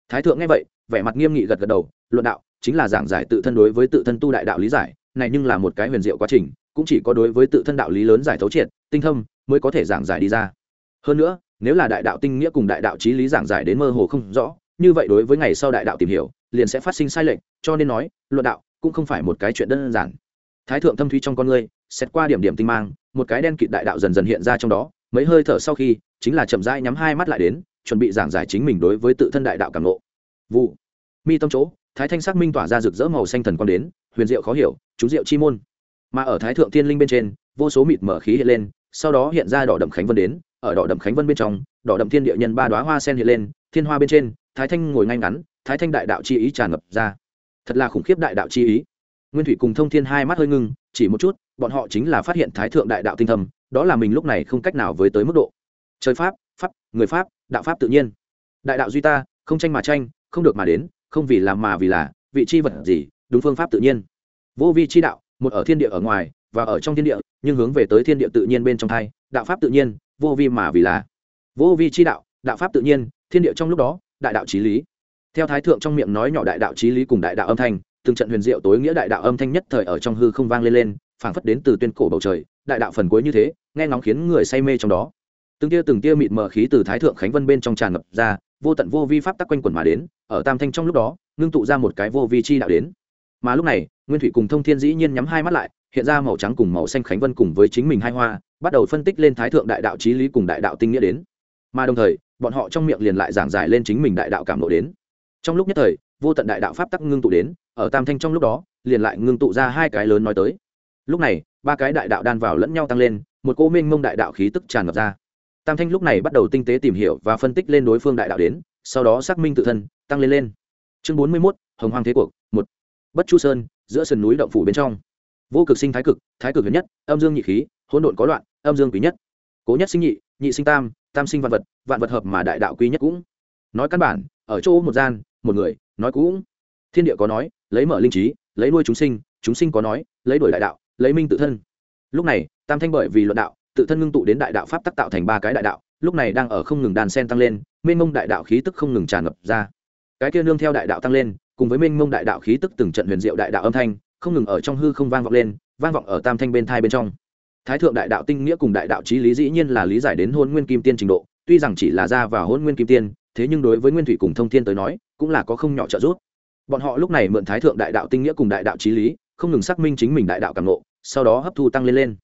Thái thượng nghe vậy, vẻ mặt nghiêm nghị gật gật đầu, luận đạo chính là giảng giải tự thân đối với tự thân tu đại đạo lý giải này nhưng là một cái huyền diệu quá trình, cũng chỉ có đối với tự thân đạo lý lớn giải thấu triệt, tinh thâm mới có thể giảng giải đi ra. Hơn nữa, nếu là đại đạo tinh nghĩa cùng đại đạo trí lý giảng giải đến mơ hồ không rõ, như vậy đối với ngày sau đại đạo tìm hiểu, liền sẽ phát sinh sai lệch, cho nên nói, luận đạo cũng không phải một cái chuyện đơn giản. Thái thượng thâm thúy trong con ngươi xét qua điểm điểm tinh mang, một cái đen kịt đại đạo dần dần hiện ra trong đó, mấy hơi thở sau khi, chính là chậm rãi nhắm hai mắt lại đến, chuẩn bị giảng giải chính mình đối với tự thân đại đạo cảm ngộ. Vụ. Mi tâm chỗ thái thanh sắc minh tỏa ra rực rỡ màu xanh thần quang đến, huyền diệu khó hiểu chúng diệu chi môn. Mà ở thái thượng thiên linh bên trên, vô số mịt mở khí hiện lên, sau đó hiện ra đỏ đậm khánh vân đến, ở đỏ đậm khánh vân bên trong, đỏ đậm thiên địa nhân ba đoá hoa sen hiện lên, thiên hoa bên trên, thái thanh ngồi ngay ngắn, thái thanh đại đạo chi ý tràn ngập ra. Thật là khủng khiếp đại đạo chi ý. Nguyên thủy cùng thông thiên hai mắt hơi ngưng, chỉ một chút, bọn họ chính là phát hiện thái thượng đại đạo tinh thầm, đó là mình lúc này không cách nào với tới mức độ. Trời pháp pháp, người pháp, đạo pháp tự nhiên. Đại đạo duy ta, không tranh mà tranh, không được mà đến không vì làm mà vì là, vị chi vật gì, đúng phương pháp tự nhiên. Vô vi chi đạo, một ở thiên địa ở ngoài, và ở trong thiên địa, nhưng hướng về tới thiên địa tự nhiên bên trong thai, đạo pháp tự nhiên, vô vi mà vì là. Vô vi chi đạo đạo pháp tự nhiên, thiên địa trong lúc đó, đại đạo trí lý. Theo thái thượng trong miệng nói nhỏ đại đạo trí lý cùng đại đạo âm thanh, từng trận huyền diệu tối nghĩa đại đạo âm thanh nhất thời ở trong hư không vang lên lên, phảng phất đến từ tuyên cổ bầu trời, đại đạo phần cuối như thế, nghe ngóng khiến người say mê trong đó từng tia từng tia mịt mờ khí từ thái thượng khánh vân bên trong tràn ngập ra, vô tận vô vi pháp tắc quanh quẩn mà đến, ở tam thanh trong lúc đó, ngưng tụ ra một cái vô vi chi đạo đến. Mà lúc này, nguyên thủy cùng thông thiên dĩ nhiên nhắm hai mắt lại, hiện ra màu trắng cùng màu xanh khánh vân cùng với chính mình hai hoa, bắt đầu phân tích lên thái thượng đại đạo trí lý cùng đại đạo tinh nghĩa đến. Mà đồng thời, bọn họ trong miệng liền lại giảng giải lên chính mình đại đạo cảm lộ đến. Trong lúc nhất thời, vô tận đại đạo pháp tắc ngưng tụ đến, ở tam thanh trong lúc đó, liền lại ngưng tụ ra hai cái lớn nói tới. Lúc này, ba cái đại đạo đan vào lẫn nhau tăng lên, một cô minh mông đại đạo khí tức tràn ngập ra tam thanh lúc này bắt đầu tinh tế tìm hiểu và phân tích lên đối phương đại đạo đến, sau đó xác minh tự thân, tăng lên lên. Chương bốn mươi mốt, hồng hoàng thế cuộc, một. Bất chu sơn, giữa sườn núi động phủ bên trong. Vô cực sinh thái cực thái cực huyền nhất, âm dương nhị khí, hỗn độn có loạn, âm dương quý nhất. Cố nhất sinh nhị nhị sinh tam tam sinh vạn vật vạn vật hợp mà đại đạo quý nhất cũng. Nói căn bản, ở chỗ một gian, một người, nói cũng. Thiên địa có nói, lấy mở linh trí, lấy nuôi chúng sinh chúng sinh có nói, lấy đuổi đại đạo, lấy minh tự thân. Lúc này, tam thanh bởi vì luận đạo tự thân ngưng tụ đến đại đạo pháp tác tạo thành ba cái đại đạo lúc này đang ở không ngừng đàn sen tăng lên mênh mông đại đạo khí tức không ngừng tràn ngập ra cái kia nương theo đại đạo tăng lên cùng với mênh mông đại đạo khí tức từng trận huyền diệu đại đạo âm thanh không ngừng ở trong hư không vang vọng lên vang vọng ở tam thanh bên thai bên trong thái thượng đại đạo tinh nghĩa cùng đại đạo trí lý dĩ nhiên là lý giải đến hôn nguyên kim tiên trình độ tuy rằng chỉ là ra và hôn nguyên kim tiên thế nhưng đối với nguyên thủy cùng thông thiên tới nói cũng là có không nhỏ trợ giúp bọn họ lúc này mượn thái thượng đại đạo tinh nghĩa cùng đại đạo trí lý không ngừng xác minh chính mình đại đạo cảm ngộ sau đó hấp thu tăng lên lên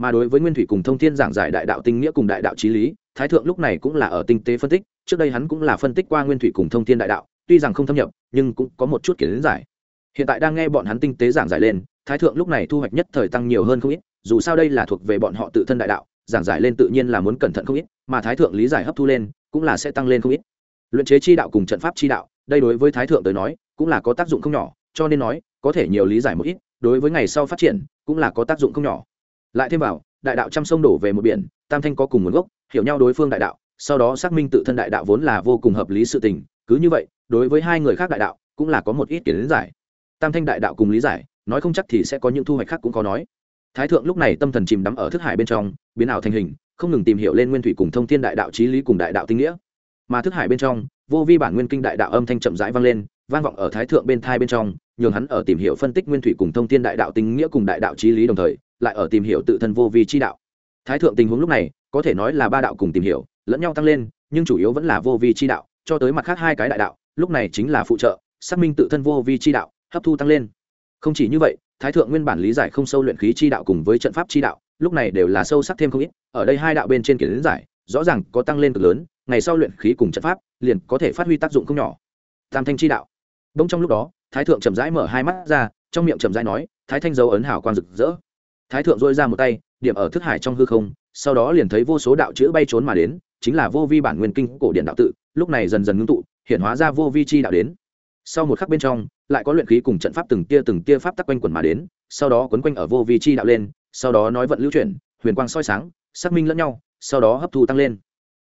mà đối với nguyên thủy cùng thông thiên giảng giải đại đạo tinh nghĩa cùng đại đạo trí lý, thái thượng lúc này cũng là ở tinh tế phân tích, trước đây hắn cũng là phân tích qua nguyên thủy cùng thông thiên đại đạo, tuy rằng không thâm nhập, nhưng cũng có một chút kiến giải. Hiện tại đang nghe bọn hắn tinh tế giảng giải lên, thái thượng lúc này thu hoạch nhất thời tăng nhiều hơn không ít, dù sao đây là thuộc về bọn họ tự thân đại đạo, giảng giải lên tự nhiên là muốn cẩn thận không ít, mà thái thượng lý giải hấp thu lên, cũng là sẽ tăng lên không ít. Luyện chế chi đạo cùng trận pháp chi đạo, đây đối với thái thượng tới nói, cũng là có tác dụng không nhỏ, cho nên nói, có thể nhiều lý giải một ít, đối với ngày sau phát triển, cũng là có tác dụng không nhỏ lại thêm vào, đại đạo trăm sông đổ về một biển, tam thanh có cùng nguồn gốc, hiểu nhau đối phương đại đạo, sau đó xác minh tự thân đại đạo vốn là vô cùng hợp lý sự tình, cứ như vậy, đối với hai người khác đại đạo, cũng là có một ít kiến giải. Tam thanh đại đạo cùng lý giải, nói không chắc thì sẽ có những thu hoạch khác cũng có nói. Thái thượng lúc này tâm thần chìm đắm ở thức hải bên trong, biến ảo thành hình, không ngừng tìm hiểu lên nguyên thủy cùng thông thiên đại đạo trí lý cùng đại đạo tinh nghĩa. Mà thức hải bên trong, vô vi bản nguyên kinh đại đạo âm thanh chậm rãi vang lên, vang vọng ở thái thượng bên thai bên trong, nhường hắn ở tìm hiểu phân tích nguyên thủy cùng thông thiên đại đạo tinh nghĩa cùng đại đạo trí lý đồng thời lại ở tìm hiểu tự thân vô vi chi đạo. Thái thượng tình huống lúc này, có thể nói là ba đạo cùng tìm hiểu, lẫn nhau tăng lên, nhưng chủ yếu vẫn là vô vi chi đạo, cho tới mặt khác hai cái đại đạo, lúc này chính là phụ trợ, xác minh tự thân vô vi chi đạo, hấp thu tăng lên. Không chỉ như vậy, thái thượng nguyên bản lý giải không sâu luyện khí chi đạo cùng với trận pháp chi đạo, lúc này đều là sâu sắc thêm không ít, ở đây hai đạo bên trên kiến giải, rõ ràng có tăng lên cực lớn, ngày sau luyện khí cùng trận pháp, liền có thể phát huy tác dụng không nhỏ. Tam thanh chi đạo. Đông trong lúc đó, thái thượng chậm rãi mở hai mắt ra, trong miệng chậm rãi nói, thái thanh dấu ấn hảo quang rực rỡ thái thượng dôi ra một tay, điểm ở thức hải trong hư không, sau đó liền thấy vô số đạo chữ bay trốn mà đến, chính là vô vi bản nguyên kinh cổ điện đạo tự, lúc này dần dần ngưng tụ, hiện hóa ra vô vi chi đạo đến. Sau một khắc bên trong, lại có luyện khí cùng trận pháp từng tia từng tia pháp tắc quanh quẩn mà đến, sau đó quấn quanh ở vô vi chi đạo lên, sau đó nói vận lưu chuyển, huyền quang soi sáng, xác minh lẫn nhau, sau đó hấp thu tăng lên.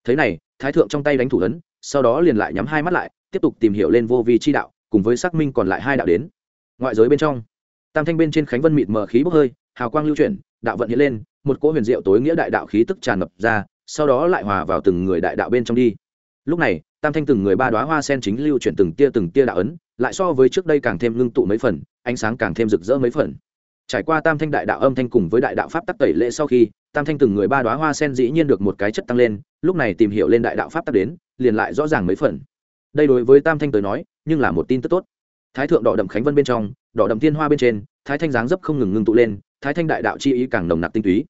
Thế này, thái thượng trong tay đánh thủ ấn, sau đó liền lại nhắm hai mắt lại, tiếp tục tìm hiểu lên vô vi chi đạo, cùng với xác minh còn lại hai đạo đến. Ngoại giới bên trong, tam thanh bên trên khánh vân mịt mờ khí bốc hơi hào quang lưu chuyển đạo vận hiện lên một cỗ huyền diệu tối nghĩa đại đạo khí tức tràn ngập ra sau đó lại hòa vào từng người đại đạo bên trong đi. Lúc này tam thanh từng người ba đoá hoa sen chính lưu chuyển từng tia từng tia đạo ấn lại so với trước đây càng thêm ngưng tụ mấy phần ánh sáng càng thêm rực rỡ mấy phần. Trải qua tam thanh đại đạo âm thanh cùng với đại đạo pháp tắc tẩy lệ, sau khi tam thanh từng người ba đoá hoa sen dĩ nhiên được một cái chất tăng lên lúc này tìm hiểu lên đại đạo pháp tắc đến liền lại rõ ràng mấy phần. Đây đối với tam thanh tới nói nhưng là một tin tức tốt. Thái thượng đỏ đậm khánh vân bên trong đỏ đậm thiên hoa bên trên thái thanh dáng dấp không ngừng ngưng tụ lên thái thanh đại đạo chi ý càng nồng nặc tinh túy.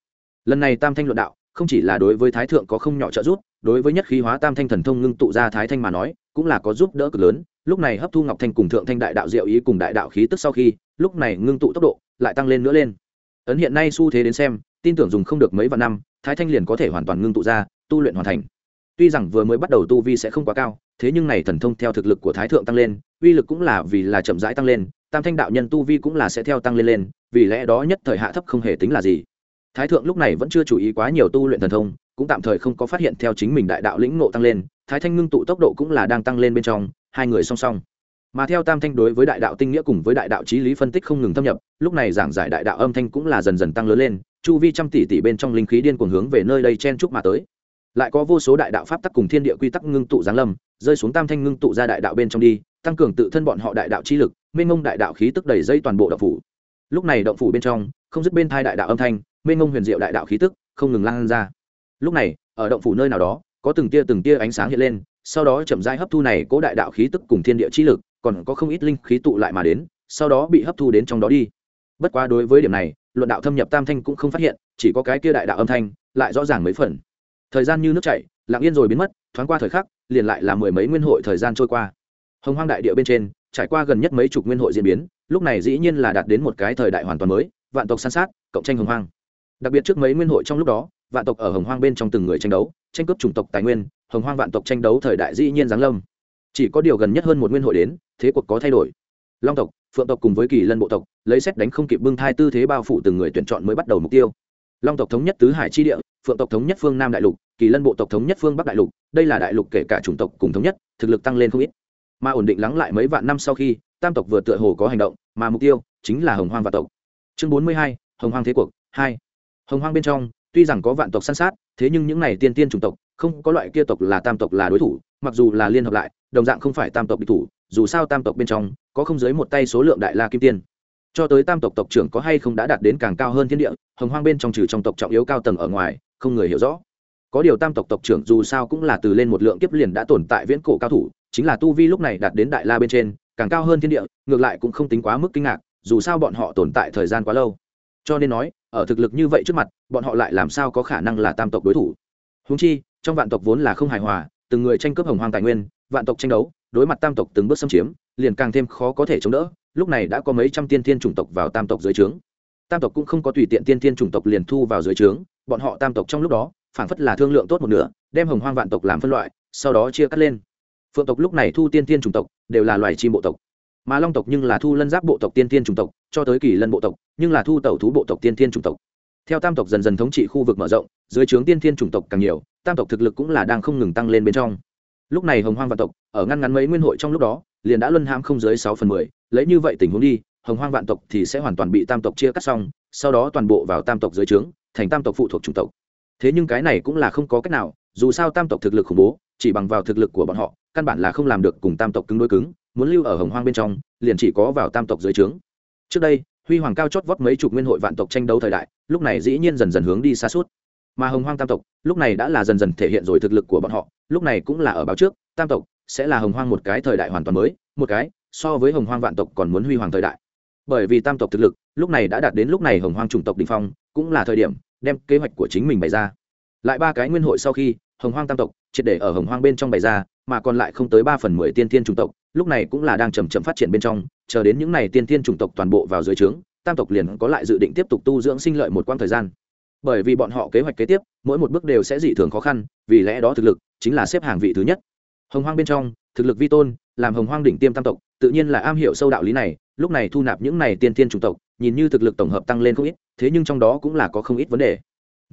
Lần này tam thanh luận đạo, không chỉ là đối với thái thượng có không nhỏ trợ giúp, đối với nhất khí hóa tam thanh thần thông ngưng tụ ra thái thanh mà nói, cũng là có giúp đỡ cực lớn. Lúc này hấp thu ngọc thanh cùng thượng thanh đại đạo diệu ý cùng đại đạo khí tức sau khi, lúc này ngưng tụ tốc độ lại tăng lên nữa lên. Ấn hiện nay xu thế đến xem, tin tưởng dùng không được mấy vạn năm, thái thanh liền có thể hoàn toàn ngưng tụ ra, tu luyện hoàn thành. Tuy rằng vừa mới bắt đầu tu vi sẽ không quá cao, thế nhưng này thần thông theo thực lực của thái thượng tăng lên, uy lực cũng là vì là chậm rãi tăng lên, tam thanh đạo nhân tu vi cũng là sẽ theo tăng lên lên vì lẽ đó nhất thời hạ thấp không hề tính là gì. Thái thượng lúc này vẫn chưa chú ý quá nhiều tu luyện thần thông, cũng tạm thời không có phát hiện theo chính mình đại đạo lĩnh ngộ tăng lên, thái thanh ngưng tụ tốc độ cũng là đang tăng lên bên trong, hai người song song. Mà theo tam thanh đối với đại đạo tinh nghĩa cùng với đại đạo trí lý phân tích không ngừng thâm nhập, lúc này giảng giải đại đạo âm thanh cũng là dần dần tăng lớn lên, chu vi trăm tỷ tỷ bên trong linh khí điên cuồng hướng về nơi đây chen chúc mà tới. Lại có vô số đại đạo pháp tắc cùng thiên địa quy tắc ngưng tụ giáng lâm, rơi xuống tam thanh ngưng tụ ra đại đạo bên trong đi, tăng cường tự thân bọn họ đại đạo chi lực, mênh mông đại đạo khí tức đầy dây toàn bộ đạo phủ lúc này động phủ bên trong, không dứt bên thai đại đạo âm thanh, mênh ngông huyền diệu đại đạo khí tức, không ngừng lan ra. Lúc này, ở động phủ nơi nào đó, có từng tia từng tia ánh sáng hiện lên, sau đó chậm rãi hấp thu này cố đại đạo khí tức cùng thiên địa chi lực, còn có không ít linh khí tụ lại mà đến, sau đó bị hấp thu đến trong đó đi. Bất quá đối với điểm này, luận đạo thâm nhập tam thanh cũng không phát hiện, chỉ có cái kia đại đạo âm thanh, lại rõ ràng mấy phần. Thời gian như nước chảy, lặng yên rồi biến mất, thoáng qua thời khắc, liền lại là mười mấy nguyên hội thời gian trôi qua. Hồng hoang đại địa bên trên, trải qua gần nhất mấy chục nguyên hội diễn biến lúc này dĩ nhiên là đạt đến một cái thời đại hoàn toàn mới, vạn tộc san sát, cộng tranh hồng hoang. Đặc biệt trước mấy nguyên hội trong lúc đó, vạn tộc ở hồng hoang bên trong từng người tranh đấu, tranh cướp chủng tộc tài nguyên, hồng hoang vạn tộc tranh đấu thời đại dĩ nhiên giáng lâm. Chỉ có điều gần nhất hơn một nguyên hội đến, thế cuộc có thay đổi. Long tộc, phượng tộc cùng với kỳ lân bộ tộc, lấy xét đánh không kịp bưng thai tư thế bao phủ từng người tuyển chọn mới bắt đầu mục tiêu. Long tộc thống nhất tứ hải chi địa, phượng tộc thống nhất phương nam đại lục, kỳ lân bộ tộc thống nhất phương bắc đại lục, đây là đại lục kể cả chủng tộc cùng thống nhất, thực lực tăng lên không ít. Mà ổn định lắng lại mấy vạn năm sau khi tam tộc vừa tựa hồ có hành động, mà mục tiêu chính là hồng hoang và tộc. Chương bốn mươi hai, hồng hoang thế cuộc hai. Hồng hoang bên trong, tuy rằng có vạn tộc săn sát, thế nhưng những này tiên tiên chủng tộc, không có loại kia tộc là tam tộc là đối thủ, mặc dù là liên hợp lại, đồng dạng không phải tam tộc địch thủ, dù sao tam tộc bên trong có không dưới một tay số lượng đại la kim tiên. Cho tới tam tộc tộc trưởng có hay không đã đạt đến càng cao hơn thiên địa, hồng hoang bên trong trừ trong tộc trọng yếu cao tầng ở ngoài, không người hiểu rõ. Có điều tam tộc tộc trưởng dù sao cũng là từ lên một lượng kiếp liền đã tồn tại viễn cổ cao thủ, chính là tu vi lúc này đạt đến đại la bên trên càng cao hơn thiên địa, ngược lại cũng không tính quá mức kinh ngạc, dù sao bọn họ tồn tại thời gian quá lâu. Cho nên nói, ở thực lực như vậy trước mặt, bọn họ lại làm sao có khả năng là tam tộc đối thủ? Húng chi, trong vạn tộc vốn là không hài hòa, từng người tranh cướp hồng hoang tài nguyên, vạn tộc tranh đấu, đối mặt tam tộc từng bước xâm chiếm, liền càng thêm khó có thể chống đỡ, lúc này đã có mấy trăm tiên thiên chủng tộc vào tam tộc dưới trướng. Tam tộc cũng không có tùy tiện tiên thiên chủng tộc liền thu vào dưới trướng, bọn họ tam tộc trong lúc đó, phảng phất là thương lượng tốt một nửa, đem hồng hoang vạn tộc làm phân loại, sau đó chia cắt lên phượng tộc lúc này thu tiên tiên chủng tộc, đều là loài chim bộ tộc. Mà long tộc nhưng là thu lân giáp bộ tộc tiên tiên chủng tộc, cho tới kỳ lân bộ tộc, nhưng là thu tẩu thú bộ tộc tiên tiên chủng tộc. Theo tam tộc dần dần thống trị khu vực mở rộng, dưới trướng tiên tiên chủng tộc càng nhiều, tam tộc thực lực cũng là đang không ngừng tăng lên bên trong. Lúc này hồng hoang vạn tộc, ở ngăn ngắn mấy nguyên hội trong lúc đó, liền đã luân hãm không dưới sáu phần mười, lấy như vậy tình huống đi, hồng hoang vạn tộc thì sẽ hoàn toàn bị tam tộc chia cắt xong, sau đó toàn bộ vào tam tộc dưới trướng, thành tam tộc phụ thuộc chủng tộc. Thế nhưng cái này cũng là không có cách nào, dù sao tam tộc thực lực khủng bố chỉ bằng vào thực lực của bọn họ, căn bản là không làm được cùng tam tộc cứng đối cứng, muốn lưu ở hồng hoang bên trong, liền chỉ có vào tam tộc dưới trướng. Trước đây, huy hoàng cao chót vót mấy chục nguyên hội vạn tộc tranh đấu thời đại, lúc này dĩ nhiên dần dần hướng đi xa suốt. Mà hồng hoang tam tộc, lúc này đã là dần dần thể hiện rồi thực lực của bọn họ, lúc này cũng là ở báo trước, tam tộc sẽ là hồng hoang một cái thời đại hoàn toàn mới, một cái so với hồng hoang vạn tộc còn muốn huy hoàng thời đại. Bởi vì tam tộc thực lực, lúc này đã đạt đến lúc này hồng hoang chủng tộc đình phong, cũng là thời điểm đem kế hoạch của chính mình bày ra. Lại ba cái nguyên hội sau khi, hồng hoang tam tộc triệt để ở hồng hoang bên trong bày ra, mà còn lại không tới ba phần mười tiên tiên chủng tộc, lúc này cũng là đang chầm chậm phát triển bên trong, chờ đến những n à y tiên tiên chủng tộc toàn bộ vào dưới trướng, tam tộc liền có lại dự định tiếp tục tu dưỡng sinh lợi một quãng thời gian. Bởi vì bọn họ kế hoạch kế tiếp, mỗi một bước đều sẽ dị thường khó khăn, vì lẽ đó thực lực chính là xếp hàng vị thứ nhất. Hồng hoang bên trong, thực lực vi tôn, làm hồng hoang đỉnh tiêm tam tộc, tự nhiên là am hiểu sâu đạo lý này, lúc này thu nạp những này tiên tiên chủng tộc, nhìn như thực lực tổng hợp tăng lên không ít, thế nhưng trong đó cũng là có không ít vấn đề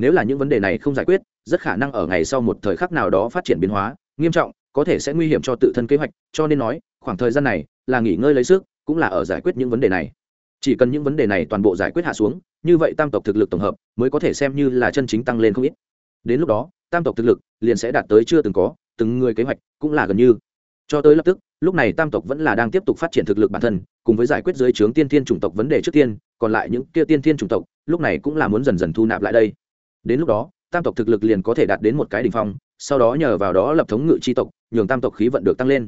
nếu là những vấn đề này không giải quyết, rất khả năng ở ngày sau một thời khắc nào đó phát triển biến hóa, nghiêm trọng, có thể sẽ nguy hiểm cho tự thân kế hoạch, cho nên nói, khoảng thời gian này là nghỉ ngơi lấy sức, cũng là ở giải quyết những vấn đề này. Chỉ cần những vấn đề này toàn bộ giải quyết hạ xuống, như vậy tam tộc thực lực tổng hợp mới có thể xem như là chân chính tăng lên không ít. Đến lúc đó, tam tộc thực lực liền sẽ đạt tới chưa từng có, từng người kế hoạch cũng là gần như. Cho tới lập tức, lúc này tam tộc vẫn là đang tiếp tục phát triển thực lực bản thân, cùng với giải quyết dưới trướng tiên thiên chủng tộc vấn đề trước tiên, còn lại những kia tiên thiên chủng tộc, lúc này cũng là muốn dần dần thu nạp lại đây đến lúc đó, tam tộc thực lực liền có thể đạt đến một cái đ ỉ n h phong, sau đó nhờ vào đó lập thống ngự tri tộc, nhường tam tộc khí vận được tăng lên.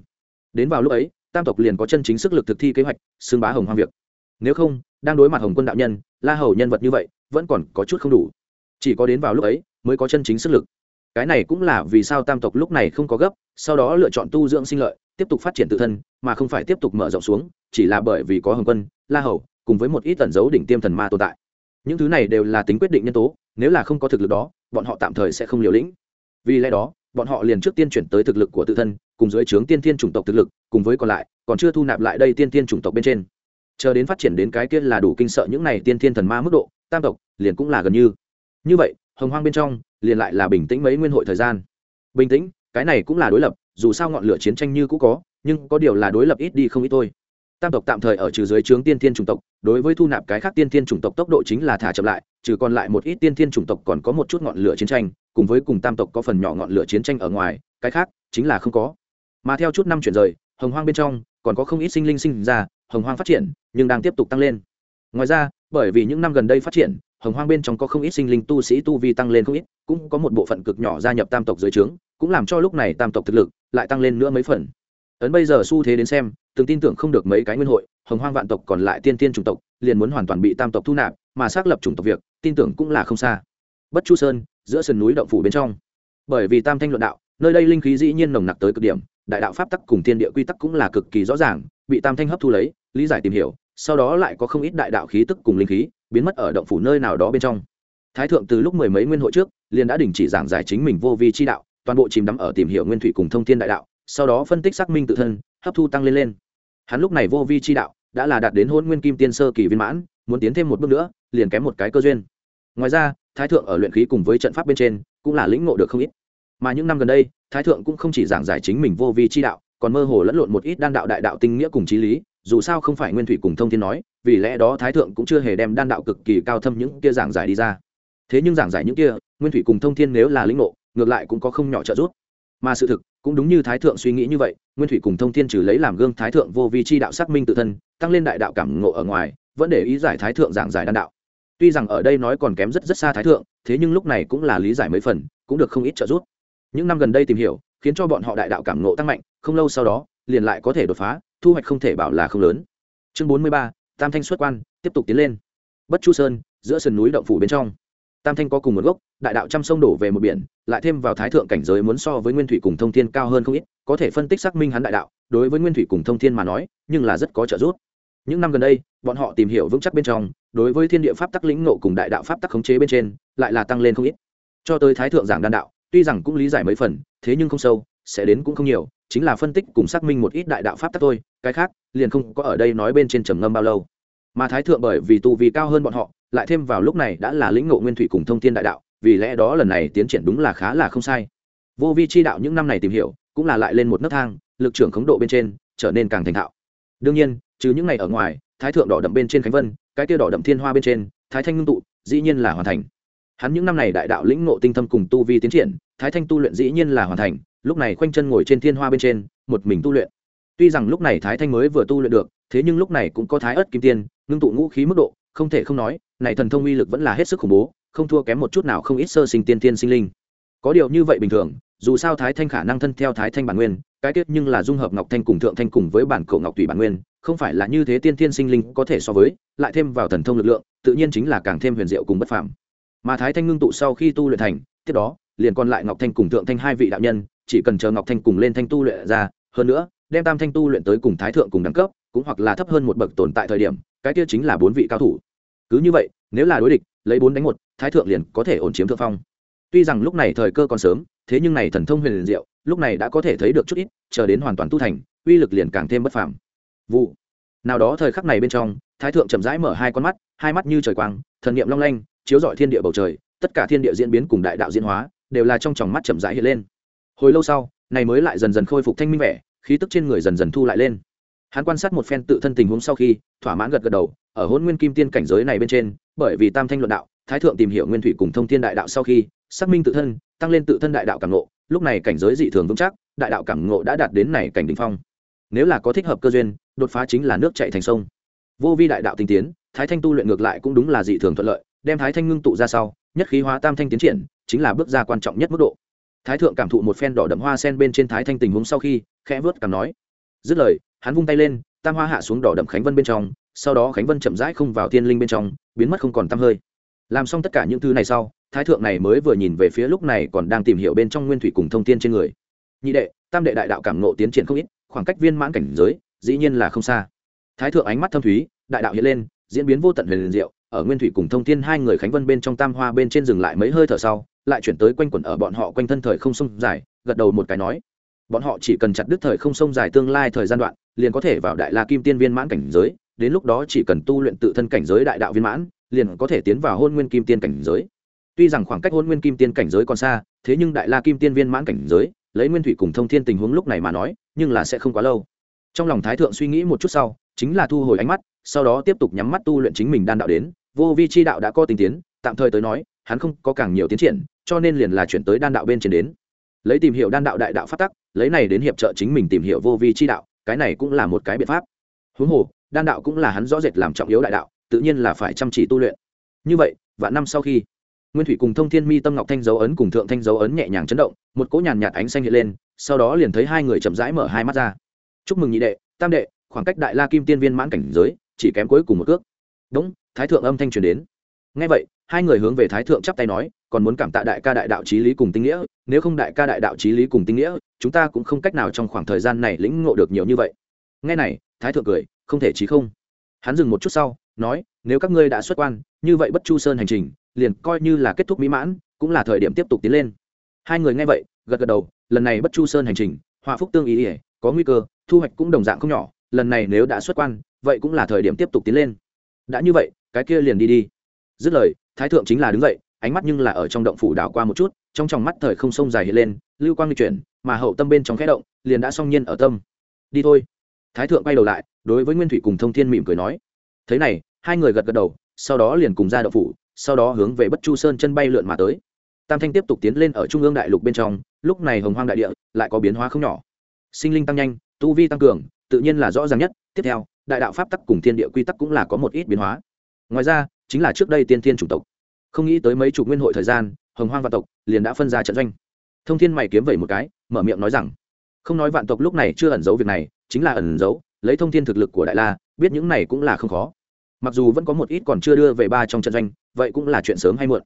Đến vào lúc ấy, tam tộc liền có chân chính sức lực thực thi kế hoạch, xưng bá hồng hoang việc. Nếu không, đang đối mặt hồng quân đạo nhân, la hầu nhân vật như vậy, vẫn còn có chút không đủ. Chỉ có đến vào lúc ấy, mới có chân chính sức lực. Cái này cũng là vì sao tam tộc lúc này không có gấp, sau đó lựa chọn tu dưỡng sinh lợi, tiếp tục phát triển tự thân, mà không phải tiếp tục mở rộng xuống, chỉ là bởi vì có hồng quân, la hầu, cùng với một ít tẩn dấu đỉnh tiêm thần ma tồn tại. Những thứ này đều là tính quyết định nhân tố nếu là không có thực lực đó, bọn họ tạm thời sẽ không liều lĩnh. Vì lẽ đó, bọn họ liền trước tiên chuyển tới thực lực của tự thân, cùng dưới trướng tiên thiên chủng tộc thực lực, cùng với còn lại, còn chưa thu nạp lại đây tiên thiên chủng tộc bên trên. Chờ đến phát triển đến cái kia là đủ kinh sợ những này tiên thiên thần ma mức độ, tam tộc liền cũng là gần như. Như vậy, hồng hoang bên trong liền lại là bình tĩnh mấy nguyên hội thời gian. Bình tĩnh, cái này cũng là đối lập, dù sao ngọn lửa chiến tranh như cũ có, nhưng có điều là đối lập ít đi không ít thôi tam tộc tạm thời ở trừ dưới trướng tiên thiên chủng tộc, đối với thu nạp cái khác tiên thiên chủng tộc tốc độ chính là thả chậm lại, trừ còn lại một ít tiên thiên chủng tộc còn có một chút ngọn lửa chiến tranh, cùng với cùng tam tộc có phần nhỏ ngọn lửa chiến tranh ở ngoài, cái khác chính là không có. Mà theo chút năm chuyển rời, hồng hoang bên trong còn có không ít sinh linh sinh ra, hồng hoang phát triển, nhưng đang tiếp tục tăng lên. Ngoài ra, bởi vì những năm gần đây phát triển, hồng hoang bên trong có không ít sinh linh tu sĩ tu vi tăng lên không ít, cũng có một bộ phận cực nhỏ gia nhập tam tộc dưới trướng, cũng làm cho lúc này tam tộc thực lực lại tăng lên nữa mấy phần ấn bây giờ xu thế đến xem, từng tin tưởng không được mấy cái nguyên hội, hồng hoang vạn tộc còn lại tiên tiên chủng tộc, liền muốn hoàn toàn bị tam tộc thu nạp, mà xác lập chủng tộc việc, tin tưởng cũng là không xa. Bất chu sơn, giữa sườn núi động phủ bên trong. Bởi vì tam thanh luận đạo, nơi đây linh khí dĩ nhiên nồng nặc tới cực điểm, đại đạo pháp tắc cùng thiên địa quy tắc cũng là cực kỳ rõ ràng, bị tam thanh hấp thu lấy, lý giải tìm hiểu, sau đó lại có không ít đại đạo khí tức cùng linh khí biến mất ở động phủ nơi nào đó bên trong. Thái thượng từ lúc mười mấy nguyên hội trước, liền đã đình chỉ giảng giải chính mình vô vi chi đạo, toàn bộ chìm đắm ở tìm hiểu nguyên thủy cùng thông thiên đại đạo sau đó phân tích xác minh tự thân, hấp thu tăng lên lên. Hắn lúc này vô vi chi đạo, đã là đạt đến hôn nguyên kim tiên sơ kỳ viên mãn, muốn tiến thêm một bước nữa, liền kém một cái cơ duyên. Ngoài ra, thái thượng ở luyện khí cùng với trận pháp bên trên, cũng là lĩnh ngộ được không ít. Mà những năm gần đây, thái thượng cũng không chỉ giảng giải chính mình vô vi chi đạo, còn mơ hồ lẫn lộn một ít đan đạo đại đạo tinh nghĩa cùng trí lý, dù sao không phải nguyên thủy cùng thông thiên nói, vì lẽ đó thái thượng cũng chưa hề đem đan đạo cực kỳ cao thâm những kia giảng giải đi ra. Thế nhưng giảng giải những kia, nguyên thủy cùng thông thiên nếu là lĩnh ngộ, ngược lại cũng có không nhỏ trợ giúp mà sự thực, cũng đúng như thái thượng suy nghĩ như vậy, nguyên thủy cùng thông thiên trừ lấy làm gương thái thượng vô vi chi đạo xác minh tự thân, tăng lên đại đạo cảm ngộ ở ngoài, vẫn để ý giải thái thượng giảng giải đan đạo. Tuy rằng ở đây nói còn kém rất rất xa thái thượng, thế nhưng lúc này cũng là lý giải mấy phần, cũng được không ít trợ giúp. Những năm gần đây tìm hiểu, khiến cho bọn họ đại đạo cảm ngộ tăng mạnh, không lâu sau đó, liền lại có thể đột phá, thu hoạch không thể bảo là không lớn. Chương bốn mươi ba, tam thanh xuất quan, tiếp tục tiến lên. Bất chu sơn, giữa sườn núi động phủ bên trong tam thanh có cùng một gốc, đại đạo trăm sông đổ về một biển, lại thêm vào thái thượng cảnh giới muốn so với nguyên thủy cùng thông thiên cao hơn không ít, có thể phân tích xác minh hắn đại đạo, đối với nguyên thủy cùng thông thiên mà nói, nhưng là rất có trợ giúp. Những năm gần đây, bọn họ tìm hiểu vững chắc bên trong, đối với thiên địa pháp tắc lĩnh nộ cùng đại đạo pháp tắc khống chế bên trên, lại là tăng lên không ít. Cho tới thái thượng giảng đan đạo, tuy rằng cũng lý giải mấy phần, thế nhưng không sâu, sẽ đến cũng không nhiều, chính là phân tích cùng xác minh một ít đại đạo pháp tắc thôi, cái khác, liền không có ở đây nói bên trên trầm ngâm bao lâu. Mà thái thượng bởi vì tu vi cao hơn bọn họ lại thêm vào lúc này đã là lĩnh ngộ nguyên thủy cùng thông thiên đại đạo, vì lẽ đó lần này tiến triển đúng là khá là không sai. Vô vi chi đạo những năm này tìm hiểu, cũng là lại lên một nấc thang, lực trưởng khống độ bên trên trở nên càng thành thạo. Đương nhiên, trừ những ngày ở ngoài, thái thượng đỏ đậm bên trên khánh vân, cái tiêu đỏ đậm thiên hoa bên trên, thái thanh ngưng tụ dĩ nhiên là hoàn thành. Hắn những năm này đại đạo lĩnh ngộ tinh thâm cùng tu vi tiến triển, thái thanh tu luyện dĩ nhiên là hoàn thành, lúc này khoanh chân ngồi trên thiên hoa bên trên, một mình tu luyện. Tuy rằng lúc này thái thanh mới vừa tu luyện được, thế nhưng lúc này cũng có thái ớt kim tiên, ngưng tụ ngũ khí mức độ, không thể không nói này thần thông uy lực vẫn là hết sức khủng bố, không thua kém một chút nào không ít sơ sinh tiên tiên sinh linh. Có điều như vậy bình thường, dù sao thái thanh khả năng thân theo thái thanh bản nguyên, cái kết nhưng là dung hợp ngọc thanh cùng thượng thanh cùng với bản cổ ngọc tùy bản nguyên, không phải là như thế tiên tiên sinh linh có thể so với, lại thêm vào thần thông lực lượng, tự nhiên chính là càng thêm huyền diệu cùng bất phàm. Mà thái thanh ngưng tụ sau khi tu luyện thành, tiếp đó, liền còn lại ngọc thanh cùng thượng thanh hai vị đạo nhân, chỉ cần chờ ngọc thanh cùng lên thanh tu luyện ra, hơn nữa, đem tam thanh tu luyện tới cùng thái thượng cùng đẳng cấp, cũng hoặc là thấp hơn một bậc tồn tại thời điểm, cái kia chính là bốn vị cao thủ cứ như vậy, nếu là đối địch, lấy bốn đánh một, thái thượng liền có thể ổn chiếm thượng phong. Tuy rằng lúc này thời cơ còn sớm, thế nhưng này thần thông huyền diệu, lúc này đã có thể thấy được chút ít, chờ đến hoàn toàn tu thành, uy lực liền càng thêm bất phàm. Vụ. Nào đó thời khắc này bên trong, thái thượng chậm rãi mở hai con mắt, hai mắt như trời quang, thần niệm long lanh, chiếu rọi thiên địa bầu trời, tất cả thiên địa diễn biến cùng đại đạo diễn hóa, đều là trong tròng mắt chậm rãi hiện lên. Hồi lâu sau, này mới lại dần dần khôi phục thanh minh vẻ, khí tức trên người dần dần thu lại lên. Hắn quan sát một phen tự thân tình huống sau khi, thỏa mãn gật gật đầu ở hôn nguyên kim tiên cảnh giới này bên trên, bởi vì tam thanh luận đạo, thái thượng tìm hiểu nguyên thủy cùng thông thiên đại đạo sau khi, xác minh tự thân, tăng lên tự thân đại đạo cảm ngộ, lúc này cảnh giới dị thường vững chắc, đại đạo cảm ngộ đã đạt đến này cảnh đỉnh phong. Nếu là có thích hợp cơ duyên, đột phá chính là nước chạy thành sông. Vô vi đại đạo tinh tiến, thái thanh tu luyện ngược lại cũng đúng là dị thường thuận lợi, đem thái thanh ngưng tụ ra sau, nhất khí hóa tam thanh tiến triển, chính là bước ra quan trọng nhất mức độ. Thái thượng cảm thụ một phen đỏ đậm hoa sen bên trên thái thanh tình huống sau khi, khẽ vớt cảm nói. Dứt lời, hắn vung tay lên, tam hoa hạ xuống đỏ đậm khánh vân bên trong sau đó khánh vân chậm rãi không vào thiên linh bên trong, biến mất không còn tăm hơi. Làm xong tất cả những thứ này sau, thái thượng này mới vừa nhìn về phía lúc này còn đang tìm hiểu bên trong nguyên thủy cùng thông tin trên người. Nhị đệ, tam đệ đại đạo cảm nộ tiến triển không ít, khoảng cách viên mãn cảnh giới, dĩ nhiên là không xa. Thái thượng ánh mắt thâm thúy, đại đạo hiện lên, diễn biến vô tận huyền liền diệu, ở nguyên thủy cùng thông thiên hai người khánh vân bên trong tam hoa bên trên dừng lại mấy hơi thở sau, lại chuyển tới quanh quẩn ở bọn họ quanh thân thời không sông dài, gật đầu một cái nói, bọn họ chỉ cần chặt đứt thời không sông dài tương lai thời gian đoạn, liền có thể vào đại la kim tiên viên mãn cảnh giới đến lúc đó chỉ cần tu luyện tự thân cảnh giới đại đạo viên mãn, liền có thể tiến vào hôn nguyên kim tiên cảnh giới. Tuy rằng khoảng cách hôn nguyên kim tiên cảnh giới còn xa, thế nhưng đại la kim tiên viên mãn cảnh giới, lấy nguyên thủy cùng thông thiên tình huống lúc này mà nói, nhưng là sẽ không quá lâu. Trong lòng thái thượng suy nghĩ một chút sau, chính là thu hồi ánh mắt, sau đó tiếp tục nhắm mắt tu luyện chính mình đan đạo đến, vô vi chi đạo đã có tình tiến, tạm thời tới nói, hắn không có càng nhiều tiến triển, cho nên liền là chuyển tới đan đạo bên trên đến. Lấy tìm hiểu đan đạo đại đạo phát tắc, lấy này đến hiệp trợ chính mình tìm hiểu vô vi chi đạo, cái này cũng là một cái biện pháp. Huống hồ đan đạo cũng là hắn rõ rệt làm trọng yếu đại đạo, tự nhiên là phải chăm chỉ tu luyện. Như vậy, vạn năm sau khi, nguyên thủy cùng thông thiên mi tâm ngọc thanh dấu ấn cùng thượng thanh dấu ấn nhẹ nhàng chấn động, một cỗ nhàn nhạt ánh xanh hiện lên, sau đó liền thấy hai người chậm rãi mở hai mắt ra. Chúc mừng nhị đệ, tam đệ, khoảng cách đại la kim tiên viên mãn cảnh giới, chỉ kém cuối cùng một cước. Đúng, thái thượng âm thanh truyền đến. Ngay vậy, hai người hướng về thái thượng chắp tay nói, còn muốn cảm tạ đại ca đại đạo trí lý cùng tinh nghĩa, nếu không đại ca đại đạo trí lý cùng tinh nghĩa, chúng ta cũng không cách nào trong khoảng thời gian này lĩnh ngộ được nhiều như vậy. Ngay này, thái thượng cười không thể chí không. Hắn dừng một chút sau, nói, nếu các ngươi đã xuất quan, như vậy bất chu sơn hành trình, liền coi như là kết thúc mỹ mãn, cũng là thời điểm tiếp tục tiến lên. Hai người nghe vậy, gật gật đầu, lần này bất chu sơn hành trình hòa phúc tương ý ỉa có nguy cơ, thu hoạch cũng đồng dạng không nhỏ, lần này nếu đã xuất quan, vậy cũng là thời điểm tiếp tục tiến lên. Đã như vậy, cái kia liền đi đi. Dứt lời, thái thượng chính là đứng dậy, ánh mắt nhưng là ở trong động phủ đảo qua một chút, trong tròng mắt thời không sông dài hiện lên, lưu quang di chuyển, mà hậu tâm bên trong khẽ động, liền đã song nhiên ở tâm. Đi thôi thái thượng quay đầu lại, đối với nguyên thủy cùng thông thiên mỉm cười nói, thế này, hai người gật gật đầu, sau đó liền cùng ra đậu phủ, sau đó hướng về bất chu sơn chân bay lượn mà tới. Tam thanh tiếp tục tiến lên ở trung ương đại lục bên trong, lúc này hồng hoang đại địa lại có biến hóa không nhỏ. Sinh linh tăng nhanh, tu vi tăng cường, tự nhiên là rõ ràng nhất. Tiếp theo, đại đạo pháp tắc cùng thiên địa quy tắc cũng là có một ít biến hóa. Ngoài ra, chính là trước đây tiên thiên chủng tộc. Không nghĩ tới mấy chục nguyên hội thời gian, hồng hoang và tộc liền đã phân ra trận doanh. Thông thiên mày kiếm vẩy một cái, mở miệng nói rằng không nói vạn tộc lúc này chưa ẩn giấu việc này, chính là ẩn giấu, lấy thông thiên thực lực của đại la, biết những này cũng là không khó. Mặc dù vẫn có một ít còn chưa đưa về ba trong trận doanh, vậy cũng là chuyện sớm hay muộn.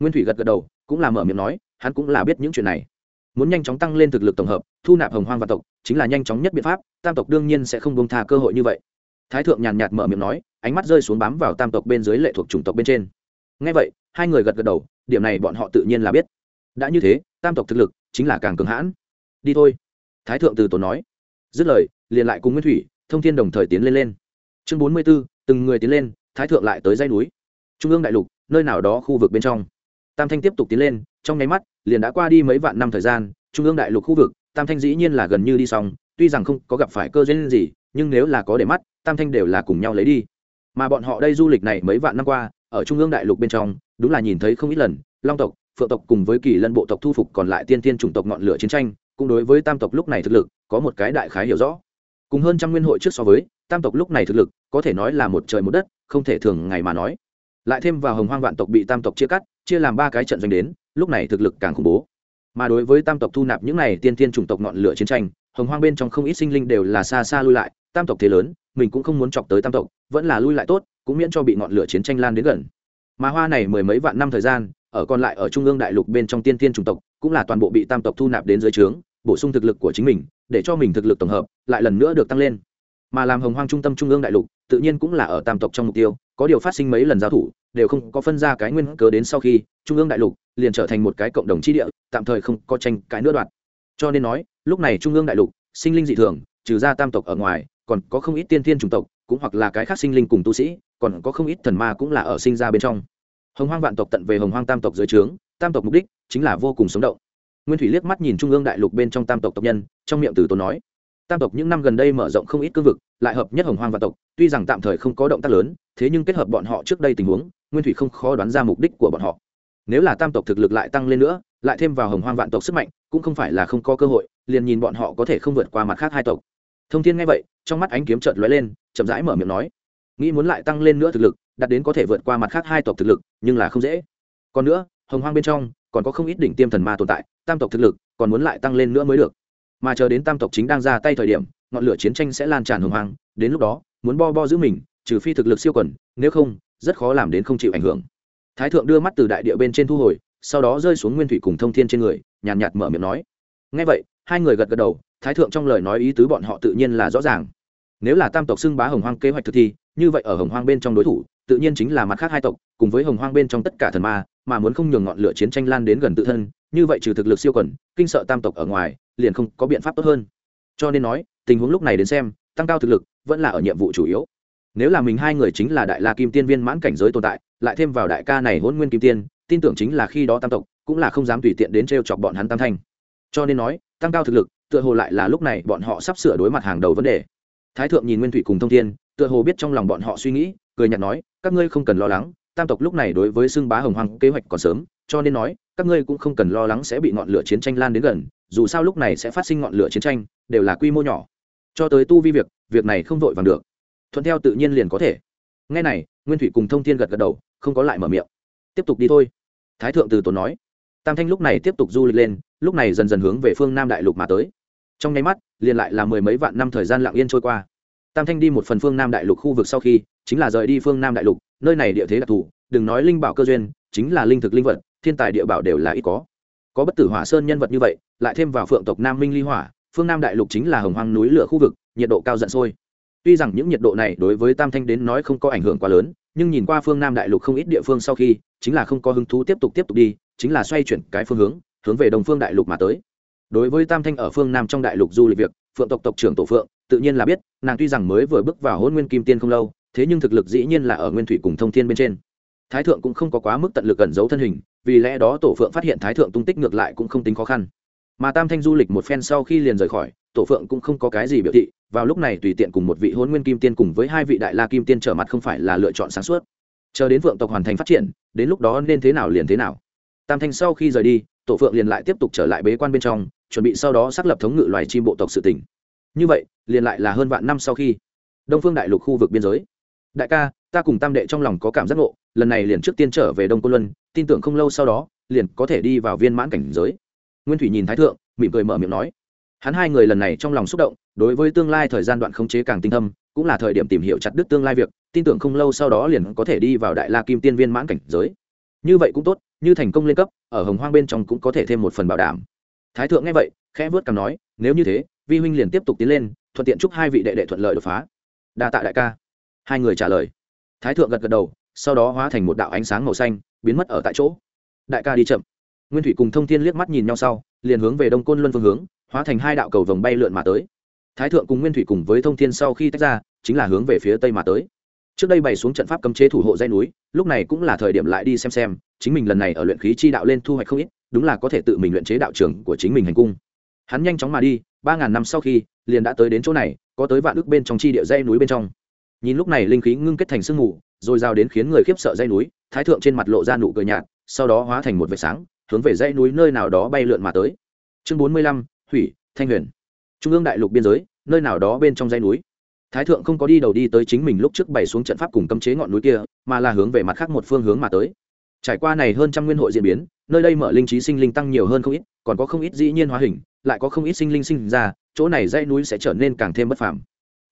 Nguyên thủy gật gật đầu, cũng là mở miệng nói, hắn cũng là biết những chuyện này. Muốn nhanh chóng tăng lên thực lực tổng hợp, thu nạp hồng hoang vạn tộc, chính là nhanh chóng nhất biện pháp, tam tộc đương nhiên sẽ không bông tha cơ hội như vậy. Thái thượng nhàn nhạt mở miệng nói, ánh mắt rơi xuống bám vào tam tộc bên dưới lệ thuộc chủng tộc bên trên. Ngay vậy, hai người gật gật đầu, điểm này bọn họ tự nhiên là biết. Đã như thế, tam tộc thực lực chính là càng cường hãn. Đi thôi thái thượng từ tốn nói. Dứt lời, liền lại cùng nguyên thủy, thông thiên đồng thời tiến lên lên. Chương bốn mươi b ố từng người tiến lên, thái thượng lại tới dây núi. Trung ương đại lục, nơi nào đó khu vực bên trong. Tam thanh tiếp tục tiến lên, trong nháy mắt, liền đã qua đi mấy vạn năm thời gian, trung ương đại lục khu vực, tam thanh dĩ nhiên là gần như đi xong, tuy rằng không có gặp phải cơ duyên gì, nhưng nếu là có để mắt, tam thanh đều là cùng nhau lấy đi. Mà bọn họ đây du lịch này mấy vạn năm qua, ở trung ương đại lục bên trong, đúng là nhìn thấy không ít lần, long tộc, phượng tộc cùng với kỳ lân bộ tộc thu phục còn lại tiên tiên chủng tộc ngọn lửa chiến tranh cũng đối với tam tộc lúc này thực lực có một cái đại khái hiểu rõ. Cùng hơn trăm nguyên hội trước so với, tam tộc lúc này thực lực có thể nói là một trời một đất, không thể thường ngày mà nói. Lại thêm vào hồng hoang vạn tộc bị tam tộc chia cắt, chia làm ba cái trận doanh đến, lúc này thực lực càng khủng bố. Mà đối với tam tộc thu nạp những này tiên tiên chủng tộc ngọn lửa chiến tranh, hồng hoang bên trong không ít sinh linh đều là xa xa lui lại, tam tộc thế lớn, mình cũng không muốn chọc tới tam tộc, vẫn là lui lại tốt, cũng miễn cho bị ngọn lửa chiến tranh lan đến gần. Mà hoa này mười mấy vạn năm thời gian, ở còn lại ở trung ương đại lục bên trong tiên tiên chủng tộc, cũng là toàn bộ bị tam tộc thu nạp đến dưới trướng bổ sung thực lực của chính mình, để cho mình thực lực tổng hợp lại lần nữa được tăng lên. Mà làm hồng hoang trung tâm trung ương đại lục, tự nhiên cũng là ở tam tộc trong mục tiêu, có điều phát sinh mấy lần giao thủ, đều không có phân ra cái nguyên cớ đến sau khi trung ương đại lục liền trở thành một cái cộng đồng chi địa, tạm thời không có tranh cãi nữa đoạt cho nên nói, lúc này trung ương đại lục, sinh linh dị thường, trừ ra tam tộc ở ngoài, còn có không ít tiên thiên chủng tộc, cũng hoặc là cái khác sinh linh cùng tu sĩ, còn có không ít thần ma cũng là ở sinh ra bên trong. Hồng hoang vạn tộc tận về hồng hoang tam tộc dưới trướng, tam tộc mục đích chính là vô cùng sống động nguyên thủy liếc mắt nhìn trung ương đại lục bên trong tam tộc tộc nhân, trong miệng từ tốn nói, tam tộc những năm gần đây mở rộng không ít cương vực, lại hợp nhất hồng hoang và tộc, tuy rằng tạm thời không có động tác lớn, thế nhưng kết hợp bọn họ trước đây tình huống, nguyên thủy không khó đoán ra mục đích của bọn họ. Nếu là tam tộc thực lực lại tăng lên nữa, lại thêm vào hồng hoang vạn tộc sức mạnh, cũng không phải là không có cơ hội, liền nhìn bọn họ có thể không vượt qua mặt khác hai tộc. Thông thiên nghe vậy, trong mắt ánh kiếm trợn lóe lên, chậm rãi mở miệng nói, nghĩ muốn lại tăng lên nữa thực lực, đạt đến có thể vượt qua mặt khác hai tộc thực lực, nhưng là không dễ. Còn nữa, hồng hoang bên trong còn có không ít đỉnh tiêm thần ma tồn tại tam tộc thực lực còn muốn lại tăng lên nữa mới được. Mà chờ đến tam tộc chính đang ra tay thời điểm ngọn lửa chiến tranh sẽ lan tràn hồng hoang đến lúc đó muốn bo bo giữ mình trừ phi thực lực siêu quẩn nếu không rất khó làm đến không chịu ảnh hưởng. Thái thượng đưa mắt từ đại địa bên trên thu hồi sau đó rơi xuống nguyên thủy cùng thông thiên trên người nhàn nhạt, nhạt mở miệng nói. Ngay vậy hai người gật gật đầu thái thượng trong lời nói ý tứ bọn họ tự nhiên là rõ ràng. Nếu là tam tộc xưng bá hồng hoang kế hoạch thực thi như vậy ở hồng hoang bên trong đối thủ tự nhiên chính là mặt khác hai tộc, cùng với hồng hoang bên trong tất cả thần ma, mà muốn không nhường ngọn lửa chiến tranh lan đến gần tự thân, như vậy trừ thực lực siêu quẩn, kinh sợ tam tộc ở ngoài, liền không có biện pháp tốt hơn. Cho nên nói, tình huống lúc này đến xem, tăng cao thực lực vẫn là ở nhiệm vụ chủ yếu. Nếu là mình hai người chính là đại la kim tiên viên mãn cảnh giới tồn tại, lại thêm vào đại ca này hôn nguyên kim tiên, tin tưởng chính là khi đó tam tộc cũng là không dám tùy tiện đến t r e o chọc bọn hắn tam thanh. Cho nên nói, tăng cao thực lực, tựa hồ lại là lúc này bọn họ sắp sửa đối mặt hàng đầu vấn đề. Thái thượng nhìn nguyên thủy cùng thông thiên, tựa hồ biết trong lòng bọn họ suy nghĩ cười nhạt nói, các ngươi không cần lo lắng, tam tộc lúc này đối với xưng bá hồng hoàng kế hoạch còn sớm, cho nên nói, các ngươi cũng không cần lo lắng sẽ bị ngọn lửa chiến tranh lan đến gần, dù sao lúc này sẽ phát sinh ngọn lửa chiến tranh, đều là quy mô nhỏ. Cho tới tu vi việc việc này không vội vàng được. Thuận theo tự nhiên liền có thể. Ngay này, nguyên thủy cùng thông thiên gật gật đầu, không có lại mở miệng. Tiếp tục đi thôi. Thái thượng từ tốn nói. Tam thanh lúc này tiếp tục du lịch lên, lúc này dần dần hướng về phương nam đại lục mà tới. Trong nháy mắt, liền lại là mười mấy vạn năm thời gian lặng yên trôi qua. Tam thanh đi một phần phương nam đại lục khu vực sau khi chính là rời đi phương nam đại lục, nơi này địa thế đặc thù, đừng nói linh bảo cơ duyên, chính là linh thực linh vật, thiên tài địa bảo đều là ít có. Có bất tử hỏa sơn nhân vật như vậy, lại thêm vào phượng tộc nam minh ly hỏa, phương nam đại lục chính là hồng hoang núi lửa khu vực, nhiệt độ cao giận sôi. Tuy rằng những nhiệt độ này đối với tam thanh đến nói không có ảnh hưởng quá lớn, nhưng nhìn qua phương nam đại lục không ít địa phương sau khi, chính là không có hứng thú tiếp tục tiếp tục đi, chính là xoay chuyển cái phương hướng hướng về đồng phương đại lục mà tới. Đối với tam thanh ở phương nam trong đại lục du lịch việc, phượng tộc tộc trưởng tổ phượng, tự nhiên là biết, nàng tuy rằng mới vừa bước vào hôn nguyên kim tiên không lâu thế nhưng thực lực dĩ nhiên là ở nguyên thủy cùng thông thiên bên trên. Thái thượng cũng không có quá mức tận lực cẩn giấu thân hình, vì lẽ đó tổ phượng phát hiện thái thượng tung tích ngược lại cũng không tính khó khăn. Mà tam thanh du lịch một phen sau khi liền rời khỏi, tổ phượng cũng không có cái gì biểu thị, vào lúc này tùy tiện cùng một vị hôn nguyên kim tiên cùng với hai vị đại la kim tiên trở mặt không phải là lựa chọn sáng suốt. Chờ đến phượng tộc hoàn thành phát triển, đến lúc đó nên thế nào liền thế nào. Tam thanh sau khi rời đi, tổ phượng liền lại tiếp tục trở lại bế quan bên trong, chuẩn bị sau đó xác lập thống ngự loài chim bộ tộc sự tỉnh. Như vậy, liền lại là hơn vạn năm sau khi đông phương đại lục khu vực biên giới đại ca, ta cùng tam đệ trong lòng có cảm giác ngộ, lần này liền trước tiên trở về đông côn luân, tin tưởng không lâu sau đó, liền có thể đi vào viên mãn cảnh giới. Nguyên thủy nhìn thái thượng, mỉm cười mở miệng nói. Hắn hai người lần này trong lòng xúc động, đối với tương lai thời gian đoạn khống chế càng tinh thâm, cũng là thời điểm tìm hiểu chặt đứt tương lai việc, tin tưởng không lâu sau đó liền có thể đi vào đại la kim tiên viên mãn cảnh giới. Như vậy cũng tốt, như thành công lên cấp, ở hồng hoang bên trong cũng có thể thêm một phần bảo đảm. Thái thượng nghe vậy, khẽ vớt cằm nói, nếu như thế, vi huynh liền tiếp tục tiến lên, thuận tiện chúc hai vị đệ đệ thuận lợi đột phá. Đa tạ đại ca hai người trả lời. Thái thượng gật gật đầu, sau đó hóa thành một đạo ánh sáng màu xanh, biến mất ở tại chỗ. Đại ca đi chậm. Nguyên thủy cùng thông thiên liếc mắt nhìn nhau sau, liền hướng về đông côn luân phương hướng, hóa thành hai đạo cầu vồng bay lượn mà tới. Thái thượng cùng nguyên thủy cùng với thông thiên sau khi tách ra, chính là hướng về phía tây mà tới. Trước đây bày xuống trận pháp cấm chế thủ hộ dây núi, lúc này cũng là thời điểm lại đi xem xem, chính mình lần này ở luyện khí chi đạo lên thu hoạch không ít, đúng là có thể tự mình luyện chế đạo trường của chính mình hành cung. Hắn nhanh chóng mà đi, ba ngàn năm sau khi, liền đã tới đến chỗ này, có tới vạn ước bên trong chi địa dây núi bên trong nhìn lúc này linh khí ngưng kết thành sương mù, rồi giao đến khiến người khiếp sợ dây núi, thái thượng trên mặt lộ ra nụ cười nhạt, sau đó hóa thành một vệt sáng, hướng về dãy núi nơi nào đó bay lượn mà tới. Chương bốn mươi lăm, thủy, thanh huyền. Trung ương đại lục biên giới, nơi nào đó bên trong dãy núi. Thái thượng không có đi đầu đi tới chính mình lúc trước bày xuống trận pháp cùng cấm chế ngọn núi kia, mà là hướng về mặt khác một phương hướng mà tới. Trải qua này hơn trăm nguyên hội diễn biến, nơi đây mở linh trí sinh linh tăng nhiều hơn không ít, còn có không ít dĩ nhiên hóa hình, lại có không ít sinh linh sinh ra, chỗ này dãy núi sẽ trở nên càng thêm bất phàm.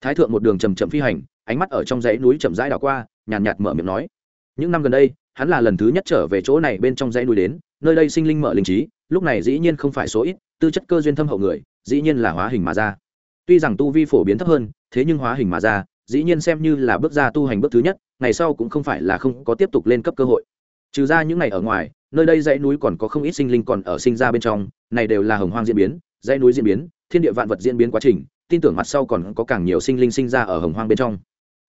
Thái thượng một đường chầm chậm phi hành ánh mắt ở trong dãy núi chậm rãi đảo qua nhàn nhạt, nhạt mở miệng nói. Những năm gần đây hắn là lần thứ nhất trở về chỗ này bên trong dãy núi đến nơi đây sinh linh mở linh trí lúc này dĩ nhiên không phải số ít tư chất cơ duyên thâm hậu người dĩ nhiên là hóa hình mà ra. Tuy rằng tu vi phổ biến thấp hơn thế nhưng hóa hình mà ra dĩ nhiên xem như là bước ra tu hành bước thứ nhất ngày sau cũng không phải là không có tiếp tục lên cấp cơ hội. Trừ ra những ngày ở ngoài nơi đây dãy núi còn có không ít sinh linh còn ở sinh ra bên trong này đều là hồng hoang diễn biến dãy núi diễn biến thiên địa vạn vật diễn biến quá trình tin tưởng mặt sau còn có càng nhiều sinh linh sinh ra ở hồng hoang bên trong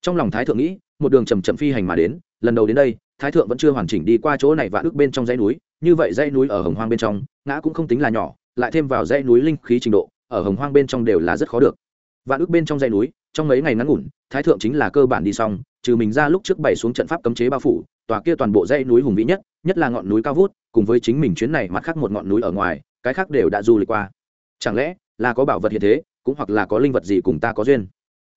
trong lòng thái thượng nghĩ, một đường chầm chậm phi hành mà đến, lần đầu đến đây, thái thượng vẫn chưa hoàn chỉnh đi qua chỗ này và ước bên trong dãy núi, như vậy dãy núi ở hồng hoang bên trong, ngã cũng không tính là nhỏ, lại thêm vào dãy núi linh khí trình độ, ở hồng hoang bên trong đều là rất khó được. Và ước bên trong dãy núi, trong mấy ngày ngắn ngủn, thái thượng chính là cơ bản đi xong, trừ mình ra lúc trước bày xuống trận pháp cấm chế bao phủ, tòa kia toàn bộ dãy núi hùng vĩ nhất nhất là ngọn núi cao vút, cùng với chính mình chuyến này mặt khác một ngọn núi ở ngoài, cái khác đều đã du lịch qua. Chẳng lẽ là có bảo vật hiện thế, cũng hoặc là có linh vật gì cùng ta có duyên?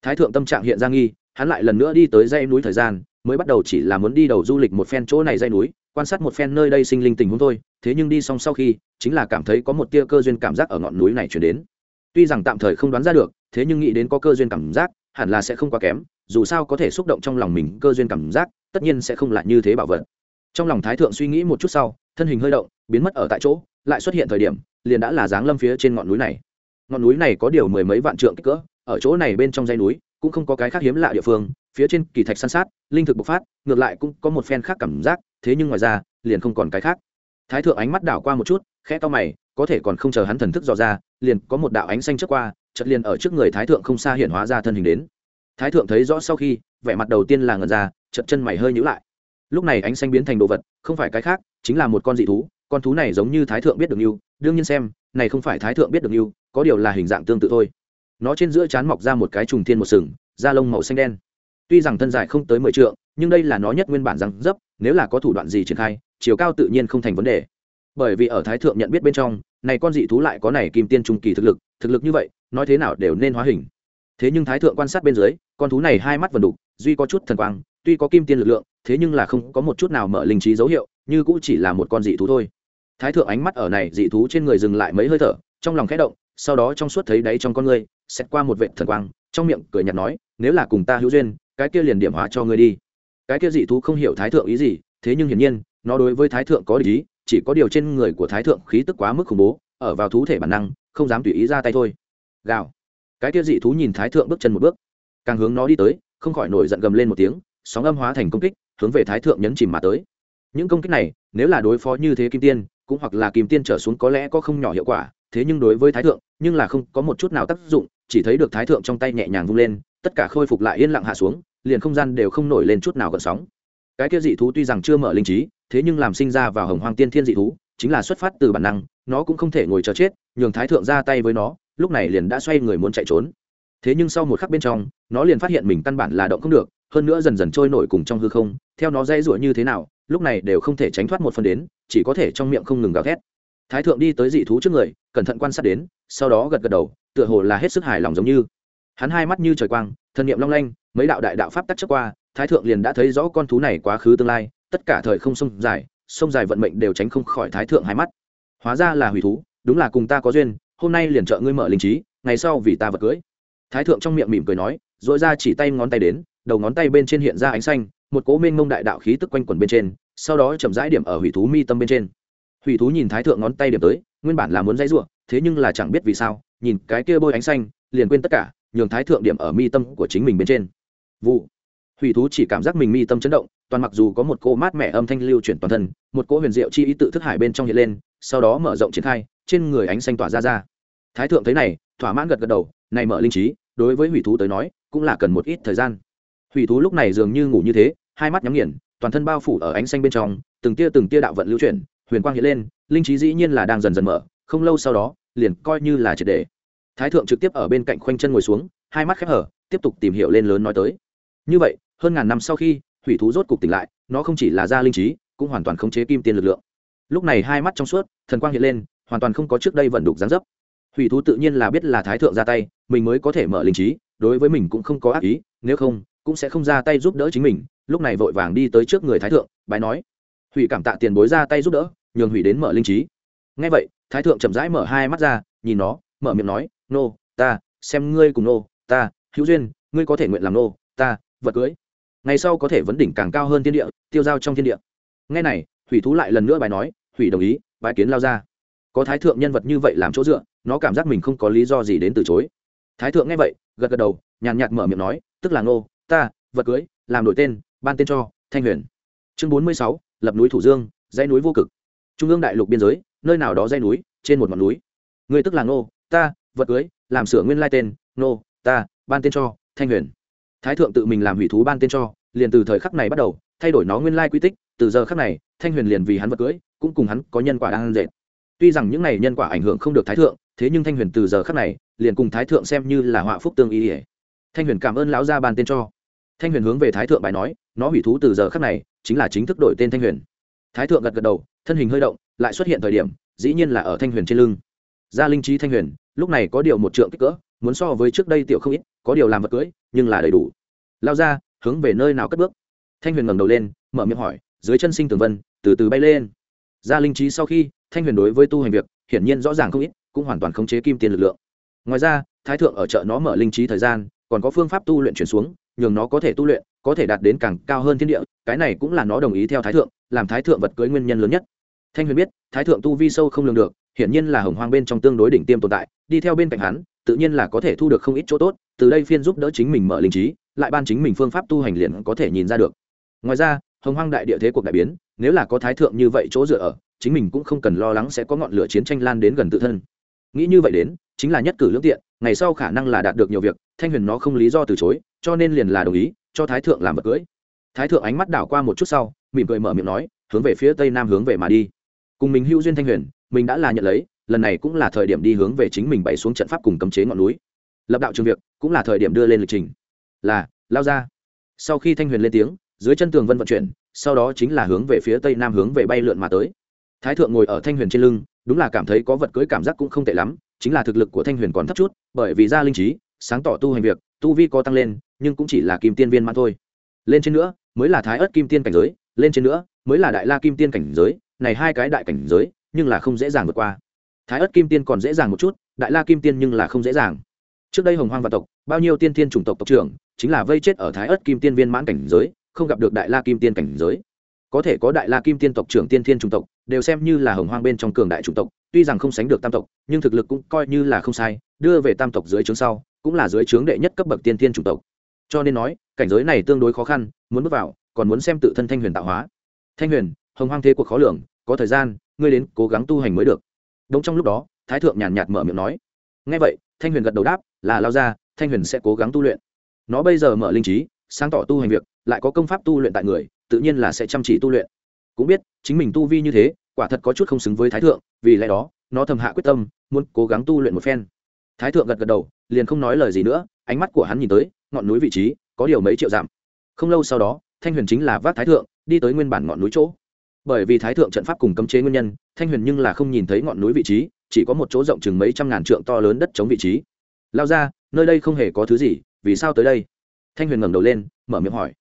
Thái thượng tâm trạng hiện ra nghi hắn lại lần nữa đi tới dãy núi thời gian, mới bắt đầu chỉ là muốn đi đầu du lịch một phen chỗ này dãy núi, quan sát một phen nơi đây sinh linh tình huống thôi, thế nhưng đi xong sau khi, chính là cảm thấy có một tia cơ duyên cảm giác ở ngọn núi này chuyển đến. Tuy rằng tạm thời không đoán ra được, thế nhưng nghĩ đến có cơ duyên cảm giác, hẳn là sẽ không quá kém, dù sao có thể xúc động trong lòng mình cơ duyên cảm giác, tất nhiên sẽ không lại như thế bảo vật. Trong lòng thái thượng suy nghĩ một chút sau, thân hình hơi động, biến mất ở tại chỗ, lại xuất hiện thời điểm, liền đã là dáng lâm phía trên ngọn núi này. Ngọn núi này có điều mười mấy vạn trượng kích cỡ, ở chỗ này bên trong dây núi cũng không có cái khác hiếm lạ địa phương, phía trên kỳ thạch san sát, linh thực bộc phát, ngược lại cũng có một phen khác cảm giác, thế nhưng ngoài ra, liền không còn cái khác. Thái thượng ánh mắt đảo qua một chút, khẽ to mày, có thể còn không chờ hắn thần thức dò ra, liền có một đạo ánh xanh trước qua chật liền ở trước người thái thượng không xa hiện hóa ra thân hình đến. Thái thượng thấy rõ sau khi, vẻ mặt đầu tiên là ngần ra chật chân mày hơi nhữ lại. Lúc này ánh xanh biến thành đồ vật, không phải cái khác, chính là một con dị thú, con thú này giống như thái thượng biết được yêu, đương nhiên xem, này không phải thái thượng biết được yêu, có điều là hình dạng tương tự thôi nó trên giữa trán mọc ra một cái trùng thiên một sừng, da lông màu xanh đen. Tuy rằng thân dài không tới mười trượng, nhưng đây là nó nhất nguyên bản răng dấp, nếu là có thủ đoạn gì triển khai, chiều cao tự nhiên không thành vấn đề. Bởi vì ở thái thượng nhận biết bên trong, này con dị thú lại có này kim tiên trung kỳ thực lực thực lực như vậy, nói thế nào đều nên hóa hình. Thế nhưng thái thượng quan sát bên dưới, con thú này hai mắt vần đục, duy có chút thần quang, tuy có kim tiên lực lượng, thế nhưng là không có một chút nào mở linh trí dấu hiệu, như cũng chỉ là một con dị thú thôi. Thái thượng ánh mắt ở này dị thú trên người dừng lại mấy hơi thở, trong lòng khẽ động, sau đó trong suốt thấy đáy trong con người xét qua một vệ thần quang, trong miệng cười nhạt nói, nếu là cùng ta hữu duyên, cái kia liền điểm hóa cho ngươi đi. Cái kia dị thú không hiểu thái thượng ý gì, thế nhưng hiển nhiên, nó đối với thái thượng có ý, chỉ có điều trên người của thái thượng khí tức quá mức khủng bố, ở vào thú thể bản năng, không dám tùy ý ra tay thôi. Gào. Cái kia dị thú nhìn thái thượng bước chân một bước, càng hướng nó đi tới, không khỏi nổi giận gầm lên một tiếng, sóng âm hóa thành công kích, hướng về thái thượng nhấn chìm mà tới. Những công kích này, nếu là đối phó như thế kim tiên, cũng hoặc là kim tiên trở xuống có lẽ có không nhỏ hiệu quả, thế nhưng đối với thái thượng, nhưng là không có một chút nào tác dụng chỉ thấy được thái thượng trong tay nhẹ nhàng vung lên, tất cả khôi phục lại yên lặng hạ xuống, liền không gian đều không nổi lên chút nào gợn sóng. Cái kia dị thú tuy rằng chưa mở linh trí, thế nhưng làm sinh ra vào hồng hoang tiên thiên dị thú, chính là xuất phát từ bản năng, nó cũng không thể ngồi chờ chết, nhường thái thượng ra tay với nó, lúc này liền đã xoay người muốn chạy trốn. Thế nhưng sau một khắc bên trong, nó liền phát hiện mình căn bản là động không được, hơn nữa dần dần trôi nổi cùng trong hư không, theo nó dây rủa như thế nào, lúc này đều không thể tránh thoát một phần đến, chỉ có thể trong miệng không ngừng gào thét. Thái thượng đi tới dị thú trước người cẩn thận quan sát đến, sau đó gật gật đầu, tựa hồ là hết sức hài lòng giống như. Hắn hai mắt như trời quang, thân niệm long lanh, mấy đạo đại đạo pháp tắc trước qua, thái thượng liền đã thấy rõ con thú này quá khứ tương lai, tất cả thời không sông dài sông dài vận mệnh đều tránh không khỏi thái thượng hai mắt. Hóa ra là hủy thú, đúng là cùng ta có duyên, hôm nay liền trợ ngươi mở linh trí, ngày sau vì ta vật cưới. Thái thượng trong miệng mỉm cười nói dội ra chỉ tay ngón tay đến, đầu ngón tay bên trên hiện ra ánh xanh, một cố mênh mông đại đạo khí tức quanh quẩn bên trên, sau đó chậm rãi điểm ở hủy thú mi tâm bên trên. Hủy thú nhìn thái thượng ngón tay điểm tới nguyên bản là muốn dãy rủa, thế nhưng là chẳng biết vì sao nhìn cái kia bôi ánh xanh liền quên tất cả nhường thái thượng điểm ở mi tâm của chính mình bên trên. Vụ. Hủy thú chỉ cảm giác mình mi tâm chấn động toàn mặc dù có một cô mát mẻ âm thanh lưu chuyển toàn thân một cỗ huyền diệu chi ý tự thức hải bên trong hiện lên sau đó mở rộng triển khai trên người ánh xanh tỏa ra ra. Thái thượng thấy này thỏa mãn gật gật đầu này mở linh trí đối với hủy thú tới nói cũng là cần một ít thời gian. Hủy thú lúc này dường như ngủ như thế hai mắt nhắm nghiền toàn thân bao phủ ở ánh xanh bên trong từng tia từng tia đạo vận lưu chuyển huyền quang hiện lên, linh trí dĩ nhiên là đang dần dần mở, không lâu sau đó, liền coi như là triệt đề. Thái thượng trực tiếp ở bên cạnh khoanh chân ngồi xuống, hai mắt khép hở, tiếp tục tìm hiểu lên lớn nói tới. Như vậy, hơn ngàn năm sau khi, hủy thú rốt cục tỉnh lại, nó không chỉ là ra linh trí, cũng hoàn toàn khống chế kim tiền lực lượng. Lúc này hai mắt trong suốt, thần quang hiện lên, hoàn toàn không có trước đây vận đục gián dấp. Hủy thú tự nhiên là biết là thái thượng ra tay, mình mới có thể mở linh trí, đối với mình cũng không có ác ý, nếu không, cũng sẽ không ra tay giúp đỡ chính mình. Lúc này vội vàng đi tới trước người thái thượng, bái nói hủy cảm tạ tiền bối ra tay giúp đỡ, nhường hủy đến mở linh trí. Ngay vậy, thái thượng chậm rãi mở hai mắt ra, nhìn nó, mở miệng nói, nô, ta, xem ngươi cùng nô, ta, hữu duyên, ngươi có thể nguyện làm nô, ta, vật cưới. Ngày sau có thể vấn đỉnh càng cao hơn thiên địa, tiêu giao trong thiên địa. Ngay này, hủy thú lại lần nữa bài nói, hủy đồng ý bài kiến lao ra có thái thượng nhân vật như vậy làm chỗ dựa, nó cảm giác mình không có lý do gì đến từ chối. Thái thượng nghe vậy, gật gật đầu, nhàn nhạt mở miệng nói, tức là ngô ta, vật cưới, làm đổi tên, ban tên cho, thanh huyền. Chương bốn mươi sáu lập núi thủ dương, dãy núi vô cực. Trung ương đại lục biên giới, nơi nào đó dãy núi, trên một ngọn núi. Người tức là ngô, ta, vật cưới, làm sửa nguyên lai tên nô ta, ban tên cho, thanh huyền. Thái thượng tự mình làm hủy thú ban tên cho, liền từ thời khắc này bắt đầu, thay đổi nó nguyên lai quy tích, từ giờ khắc này, thanh huyền liền vì hắn vật cưới, cũng cùng hắn có nhân quả đang dệt. Tuy rằng những này nhân quả ảnh hưởng không được thái thượng, thế nhưng thanh huyền từ giờ khắc này, liền cùng thái thượng xem như là họa phúc tương y ỉa thanh huyền cảm ơn lão gia ban tên cho thanh huyền hướng về thái thượng bài nói, nó hủy thú từ giờ khắc này, chính là chính thức đổi tên thanh huyền. Thái thượng gật gật đầu, thân hình hơi động, lại xuất hiện thời điểm, dĩ nhiên là ở thanh huyền trên lưng. Gia linh trí thanh huyền, lúc này có điều một trượng kích cỡ, muốn so với trước đây tiểu không ít, có điều làm vật cưới, nhưng là đầy đủ. Lao ra, hướng về nơi nào cất bước? Thanh huyền ngẩng đầu lên, mở miệng hỏi, dưới chân sinh tường vân, từ từ bay lên. Gia linh trí sau khi, thanh huyền đối với tu hành việc, hiển nhiên rõ ràng không ít, cũng hoàn toàn khống chế kim tiền lực lượng. Ngoài ra, thái thượng ở chợ nó mở linh trí thời gian, còn có phương pháp tu luyện chuyển xuống nhường nó có thể tu luyện, có thể đạt đến càng cao hơn thiên địa, cái này cũng là nó đồng ý theo thái thượng, làm thái thượng vật cưới nguyên nhân lớn nhất. Thanh huyền biết, thái thượng tu vi sâu không lường được, hiển nhiên là hồng hoang bên trong tương đối đỉnh tiêm tồn tại, đi theo bên cạnh hắn, tự nhiên là có thể thu được không ít chỗ tốt, từ đây phiên giúp đỡ chính mình mở linh trí, lại ban chính mình phương pháp tu hành liền có thể nhìn ra được. Ngoài ra, hồng hoang đại địa thế cuộc đại biến, nếu là có thái thượng như vậy chỗ dựa ở, chính mình cũng không cần lo lắng sẽ có ngọn lửa chiến tranh lan đến gần tự thân. Nghĩ như vậy đến, chính là nhất cử lương tiện ngày sau khả năng là đạt được nhiều việc, thanh huyền nó không lý do từ chối, cho nên liền là đồng ý, cho thái thượng làm vật cưới. Thái thượng ánh mắt đảo qua một chút sau, mỉm cười mở miệng nói, hướng về phía tây nam hướng về mà đi. Cùng mình hữu duyên thanh huyền, mình đã là nhận lấy, lần này cũng là thời điểm đi hướng về chính mình bày xuống trận pháp cùng cấm chế ngọn núi. Lập đạo trường việc, cũng là thời điểm đưa lên lịch trình. Là, lao ra. Sau khi thanh huyền lên tiếng, dưới chân tường vân vận chuyển, sau đó chính là hướng về phía tây nam hướng về bay lượn mà tới. Thái thượng ngồi ở thanh huyền trên lưng, đúng là cảm thấy có vật cưới cảm giác cũng không tệ lắm chính là thực lực của thanh huyền còn thấp chút, bởi vì ra linh trí, sáng tỏ tu hành việc, tu vi có tăng lên, nhưng cũng chỉ là kim tiên viên mãn thôi. Lên trên nữa, mới là thái ớt kim tiên cảnh giới, lên trên nữa, mới là đại la kim tiên cảnh giới, này hai cái đại cảnh giới, nhưng là không dễ dàng vượt qua. Thái ớt kim tiên còn dễ dàng một chút, đại la kim tiên nhưng là không dễ dàng. Trước đây hồng hoang và tộc, bao nhiêu tiên thiên chủng tộc tộc trưởng, chính là vây chết ở thái ớt kim tiên viên mãn cảnh giới, không gặp được đại la kim tiên cảnh giới. Có thể có đại la kim tiên tộc trưởng tiên thiên chủng tộc đều xem như là hồng hoang bên trong cường đại chủng tộc, tuy rằng không sánh được tam tộc, nhưng thực lực cũng coi như là không sai, đưa về tam tộc dưới trướng sau, cũng là dưới trướng đệ nhất cấp bậc tiên thiên chủng tộc. Cho nên nói, cảnh giới này tương đối khó khăn, muốn bước vào, còn muốn xem tự thân thanh huyền tạo hóa. Thanh huyền, hồng hoang thế cuộc khó lường, có thời gian, ngươi đến cố gắng tu hành mới được. Đúng trong lúc đó, thái thượng nhàn nhạt mở miệng nói. Ngay vậy, thanh huyền gật đầu đáp, là lao ra, thanh huyền sẽ cố gắng tu luyện. Nó bây giờ mở linh trí, sáng tỏ tu hành việc, lại có công pháp tu luyện tại người, tự nhiên là sẽ chăm chỉ tu luyện cũng biết, chính mình tu vi như thế, quả thật có chút không xứng với thái thượng, vì lẽ đó, nó thầm hạ quyết tâm, muốn cố gắng tu luyện một phen. Thái thượng gật gật đầu, liền không nói lời gì nữa, ánh mắt của hắn nhìn tới, ngọn núi vị trí, có điều mấy triệu dặm. Không lâu sau đó, thanh huyền chính là vác thái thượng, đi tới nguyên bản ngọn núi chỗ. Bởi vì thái thượng trận pháp cùng cấm chế nguyên nhân, thanh huyền nhưng là không nhìn thấy ngọn núi vị trí, chỉ có một chỗ rộng chừng mấy trăm ngàn trượng to lớn đất chống vị trí. Lao ra, nơi đây không hề có thứ gì, vì sao tới đây? Thanh huyền ngẩng đầu lên, mở miệng hỏi.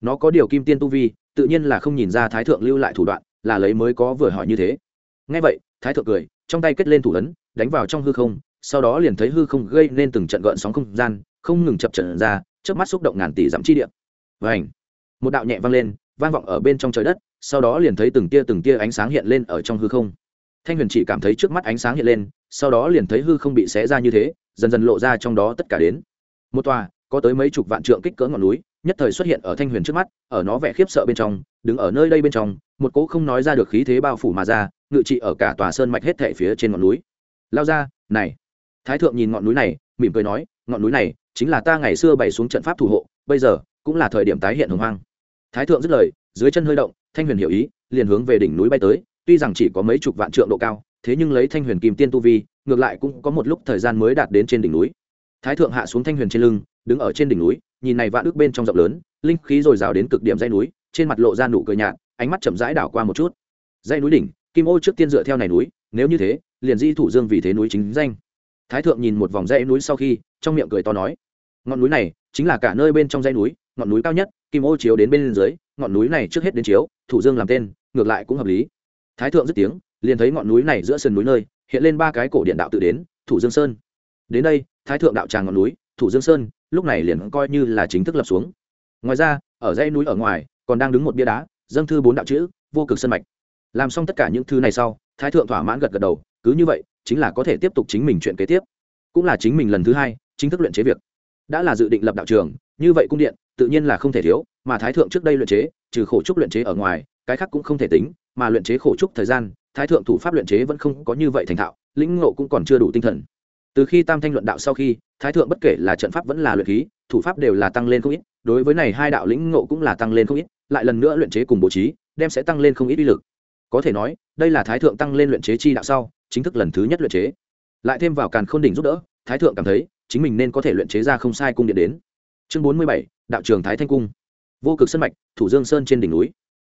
Nó có điều kim tiên tu vi tự nhiên là không nhìn ra thái thượng lưu lại thủ đoạn, là lấy mới có vừa hỏi như thế. Ngay vậy, thái thượng cười, trong tay kết lên thủ ấn, đánh vào trong hư không, sau đó liền thấy hư không gây nên từng trận gợn sóng không gian, không ngừng chập trận ra trước mắt xúc động ngàn tỷ dặm chi địa. Vảnh một đạo nhẹ vang lên, vang vọng ở bên trong trời đất, sau đó liền thấy từng tia từng tia ánh sáng hiện lên ở trong hư không. Thanh huyền chỉ cảm thấy trước mắt ánh sáng hiện lên, sau đó liền thấy hư không bị xé ra như thế, dần dần lộ ra trong đó tất cả đến. Một tòa, có tới mấy chục vạn trượng kích cỡ ngọn núi nhất thời xuất hiện ở thanh huyền trước mắt, ở nó vẻ khiếp sợ bên trong, đứng ở nơi đây bên trong, một cỗ không nói ra được khí thế bao phủ mà ra, ngự trị ở cả tòa sơn mạch hết thệ phía trên ngọn núi. Lao ra, này. Thái thượng nhìn ngọn núi này, mỉm cười nói, ngọn núi này chính là ta ngày xưa bày xuống trận pháp thủ hộ, bây giờ cũng là thời điểm tái hiện hồng hoang. Thái thượng dứt lời, dưới chân hơi động, thanh huyền hiểu ý, liền hướng về đỉnh núi bay tới, tuy rằng chỉ có mấy chục vạn trượng độ cao, thế nhưng lấy thanh huyền kim tiên tu vi, ngược lại cũng có một lúc thời gian mới đạt đến trên đỉnh núi thái thượng hạ xuống thanh huyền trên lưng, đứng ở trên đỉnh núi, nhìn này vạn ước bên trong rộng lớn, linh khí dồi dào đến cực điểm dây núi, trên mặt lộ ra nụ cười nhạt, ánh mắt chậm rãi đảo qua một chút. Dây núi đỉnh, kim ô trước tiên dựa theo này núi, nếu như thế, liền di thủ dương vì thế núi chính danh. Thái thượng nhìn một vòng dãy núi sau khi, trong miệng cười to nói, ngọn núi này chính là cả nơi bên trong dãy núi, ngọn núi cao nhất, kim ô chiếu đến bên dưới, ngọn núi này trước hết đến chiếu, thủ dương làm tên, ngược lại cũng hợp lý. Thái thượng dứt tiếng, liền thấy ngọn núi này giữa sườn núi nơi, hiện lên ba cái cổ điện đạo tự đến, thủ dương sơn. Đến đây thái thượng đạo tràng ngọn núi, thủ dương sơn, lúc này liền coi như là chính thức lập xuống. Ngoài ra, ở dãy núi ở ngoài, còn đang đứng một bia đá, dâng thư bốn đạo chữ, vô cực sân mạch. Làm xong tất cả những thứ này sau, thái thượng thỏa mãn gật gật đầu, cứ như vậy, chính là có thể tiếp tục chính mình chuyện kế tiếp. Cũng là chính mình lần thứ hai, chính thức luyện chế việc. Đã là dự định lập đạo trường, như vậy cung điện, tự nhiên là không thể thiếu, mà thái thượng trước đây luyện chế, trừ khổ trúc luyện chế ở ngoài, cái khác cũng không thể tính, mà luyện chế khổ trúc thời gian, thái thượng thủ pháp luyện chế vẫn không có như vậy thành thạo, lĩnh ngộ cũng còn chưa đủ tinh thần từ khi tam thanh luận đạo sau khi, thái thượng bất kể là trận pháp vẫn là luyện khí, thủ pháp đều là tăng lên không ít, đối với này hai đạo lĩnh ngộ cũng là tăng lên không ít, lại lần nữa luyện chế cùng bố trí, đem sẽ tăng lên không ít uy lực. Có thể nói, đây là thái thượng tăng lên luyện chế chi đạo sau, chính thức lần thứ nhất luyện chế. Lại thêm vào càn khôn đỉnh giúp đỡ, thái thượng cảm thấy, chính mình nên có thể luyện chế ra không sai cung điện đến. Chương bốn mươi bảy, đạo trường thái thanh cung. Vô cực sân mạch, thủ dương sơn trên đỉnh núi.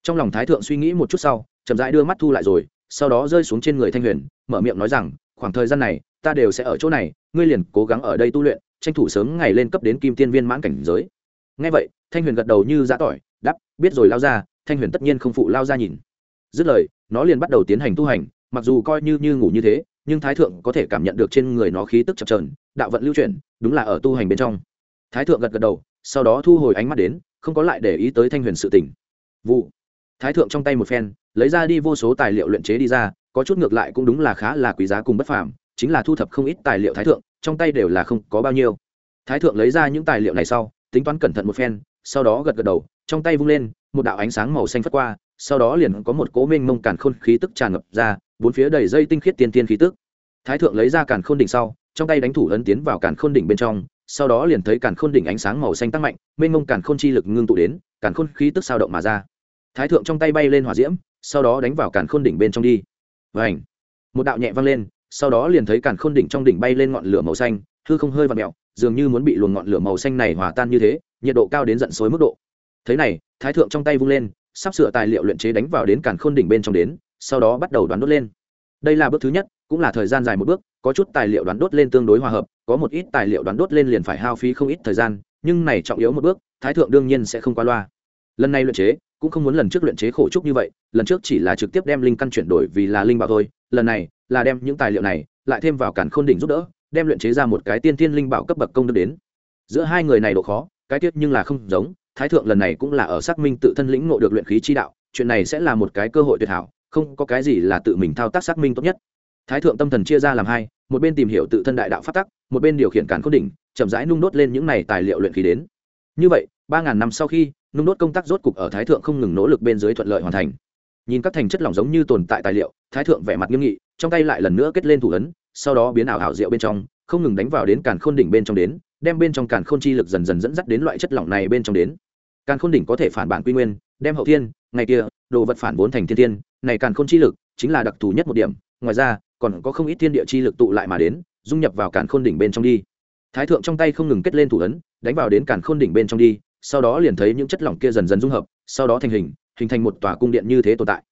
Trong lòng thái thượng suy nghĩ một chút sau, chậm rãi đưa mắt thu lại rồi, sau đó rơi xuống trên người thanh huyền, mở miệng nói rằng, khoảng thời gian này ta đều sẽ ở chỗ này, ngươi liền cố gắng ở đây tu luyện, tranh thủ sớm ngày lên cấp đến kim tiên viên mãn cảnh giới. Ngay vậy, thanh huyền gật đầu như giã tỏi đắp biết rồi lao ra. Thanh huyền tất nhiên không phụ lao ra nhìn. Dứt lời, nó liền bắt đầu tiến hành tu hành, mặc dù coi như như ngủ như thế, nhưng thái thượng có thể cảm nhận được trên người nó khí tức chập trờn đạo vận lưu chuyển, đúng là ở tu hành bên trong. Thái thượng gật gật đầu, sau đó thu hồi ánh mắt đến, không có lại để ý tới thanh huyền sự tỉnh vụ. Thái thượng trong tay một phen, lấy ra đi vô số tài liệu luyện chế đi ra, có chút ngược lại cũng đúng là khá là quý giá cùng bất phàm chính là thu thập không ít tài liệu thái thượng, trong tay đều là không có bao nhiêu. Thái thượng lấy ra những tài liệu này sau, tính toán cẩn thận một phen, sau đó gật gật đầu, trong tay vung lên, một đạo ánh sáng màu xanh phất qua, sau đó liền có một cố mênh mông càn khôn khí tức tràn ngập ra, bốn phía đầy dây tinh khiết tiên tiên khí tức. Thái thượng lấy ra càn khôn đỉnh sau, trong tay đánh thủ ấn tiến vào càn khôn đỉnh bên trong, sau đó liền thấy càn khôn đỉnh ánh sáng màu xanh tăng mạnh, mênh mông càn khôn chi lực ngưng tụ đến, càn khôn khí tức sao động mà ra. Thái thượng trong tay bay lên hỏa diễm, sau đó đánh vào càn khôn đỉnh bên trong đi. Vảnh một đạo nhẹ vang lên sau đó liền thấy càn khôn đỉnh trong đỉnh bay lên ngọn lửa màu xanh, hư không hơi và mẹo dường như muốn bị luồng ngọn lửa màu xanh này hòa tan như thế, nhiệt độ cao đến giận xối mức độ. Thế này, thái thượng trong tay vung lên, sắp sửa tài liệu luyện chế đánh vào đến càn khôn đỉnh bên trong đến, sau đó bắt đầu đoán đốt lên. Đây là bước thứ nhất, cũng là thời gian dài một bước, có chút tài liệu đoán đốt lên tương đối hòa hợp, có một ít tài liệu đoán đốt lên liền phải hao phí không ít thời gian, nhưng này trọng yếu một bước, thái thượng đương nhiên sẽ không qua loa. Lần này luyện chế, cũng không muốn lần trước luyện chế khổ trúc như vậy, lần trước chỉ là trực tiếp đem linh căn chuyển đổi vì là linh bảo thôi, lần này là đem những tài liệu này lại thêm vào cản khôn đỉnh giúp đỡ, đem luyện chế ra một cái tiên thiên linh bảo cấp bậc công đức đến. Giữa hai người này độ khó, cái tiết nhưng là không giống, thái thượng lần này cũng là ở xác minh tự thân lĩnh ngộ được luyện khí chi đạo, chuyện này sẽ là một cái cơ hội tuyệt hảo, không có cái gì là tự mình thao tác xác minh tốt nhất. Thái thượng tâm thần chia ra làm hai, một bên tìm hiểu tự thân đại đạo phát tắc, một bên điều khiển cản khôn đỉnh, chậm rãi nung đốt lên những này tài liệu luyện khí đến. Như vậy, ba ngàn năm sau khi, nung đốt công tác rốt cục ở thái thượng không ngừng nỗ lực bên dưới thuận lợi hoàn thành. Nhìn các thành chất lỏng giống như tồn tại tài liệu, thái thượng vẻ mặt nghiêm nghị trong tay lại lần nữa kết lên thủ ấn, sau đó biến ảo ảo diệu bên trong, không ngừng đánh vào đến càn khôn đỉnh bên trong đến, đem bên trong càn khôn chi lực dần dần dẫn dắt đến loại chất lỏng này bên trong đến. Càn khôn đỉnh có thể phản bản quy nguyên, đem hậu thiên, ngày kia, đồ vật phản vốn thành thiên thiên, này càn khôn chi lực chính là đặc thù nhất một điểm, ngoài ra, còn có không ít thiên địa chi lực tụ lại mà đến, dung nhập vào càn khôn đỉnh bên trong đi. Thái thượng trong tay không ngừng kết lên thủ ấn, đánh vào đến càn khôn đỉnh bên trong đi, sau đó liền thấy những chất lỏng kia dần dần dung hợp, sau đó thành hình hình thành một tòa cung điện như thế tồn tại.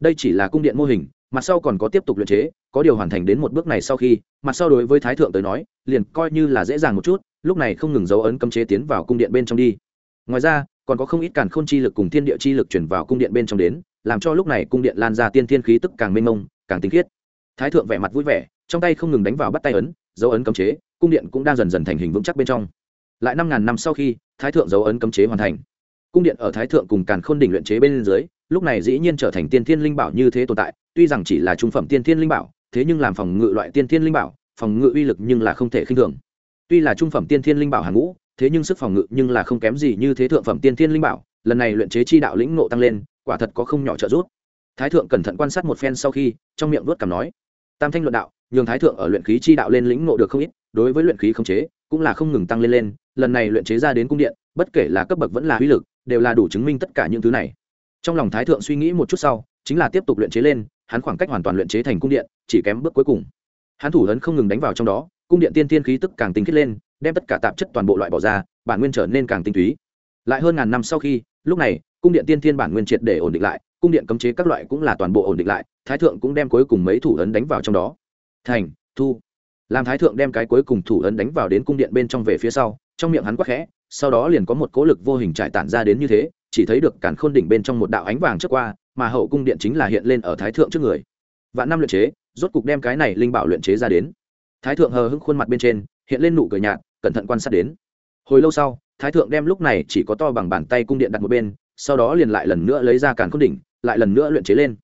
Đây chỉ là cung điện mô hình mặt sau còn có tiếp tục luyện chế, có điều hoàn thành đến một bước này sau khi, mặt sau đối với thái thượng tới nói, liền coi như là dễ dàng một chút, lúc này không ngừng dấu ấn cấm chế tiến vào cung điện bên trong đi. Ngoài ra, còn có không ít càn khôn chi lực cùng thiên địa chi lực chuyển vào cung điện bên trong đến, làm cho lúc này cung điện lan ra tiên thiên khí tức càng mênh mông, càng tinh khiết. Thái thượng vẻ mặt vui vẻ, trong tay không ngừng đánh vào bắt tay ấn, dấu ấn cấm chế, cung điện cũng đang dần dần thành hình vững chắc bên trong. Lại năm ngàn năm sau khi, thái thượng dấu ấn cấm chế hoàn thành. Cung điện ở thái thượng cùng càn khôn đỉnh luyện chế bên dưới lúc này dĩ nhiên trở thành tiên thiên linh bảo như thế tồn tại, tuy rằng chỉ là trung phẩm tiên thiên linh bảo, thế nhưng làm phòng ngự loại tiên thiên linh bảo, phòng ngự uy lực nhưng là không thể khinh thường. Tuy là trung phẩm tiên thiên linh bảo hàng ngũ, thế nhưng sức phòng ngự nhưng là không kém gì như thế thượng phẩm tiên thiên linh bảo, lần này luyện chế chi đạo lĩnh ngộ tăng lên, quả thật có không nhỏ trợ giúp. Thái thượng cẩn thận quan sát một phen sau khi, trong miệng vuốt cảm nói, tam thanh luận đạo, nhường thái thượng ở luyện khí chi đạo lên lĩnh ngộ được không ít, đối với luyện khí không chế cũng là không ngừng tăng lên lên, lần này luyện chế ra đến cung điện, bất kể là cấp bậc vẫn là uy lực, đều là đủ chứng minh tất cả những thứ này trong lòng thái thượng suy nghĩ một chút sau, chính là tiếp tục luyện chế lên, hắn khoảng cách hoàn toàn luyện chế thành cung điện, chỉ kém bước cuối cùng. Hắn thủ ấn không ngừng đánh vào trong đó, cung điện tiên tiên khí tức càng tinh khiết lên, đem tất cả tạp chất toàn bộ loại bỏ ra, bản nguyên trở nên càng tinh túy. Lại hơn ngàn năm sau khi, lúc này, cung điện tiên tiên bản nguyên triệt để ổn định lại, cung điện cấm chế các loại cũng là toàn bộ ổn định lại, thái thượng cũng đem cuối cùng mấy thủ ấn đánh vào trong đó. Thành, thu. Làm thái thượng đem cái cuối cùng thủ ấn đánh vào đến cung điện bên trong về phía sau, trong miệng hắn quắc khẽ, sau đó liền có một cố lực vô hình trải tản ra đến như thế chỉ thấy được càn khôn đỉnh bên trong một đạo ánh vàng trước qua, mà hậu cung điện chính là hiện lên ở thái thượng trước người. Vạn năm luyện chế, rốt cục đem cái này linh bảo luyện chế ra đến. Thái thượng hờ hững khuôn mặt bên trên, hiện lên nụ cười nhạt, cẩn thận quan sát đến. Hồi lâu sau, thái thượng đem lúc này chỉ có to bằng bàn tay cung điện đặt một bên, sau đó liền lại lần nữa lấy ra càn khôn đỉnh, lại lần nữa luyện chế lên.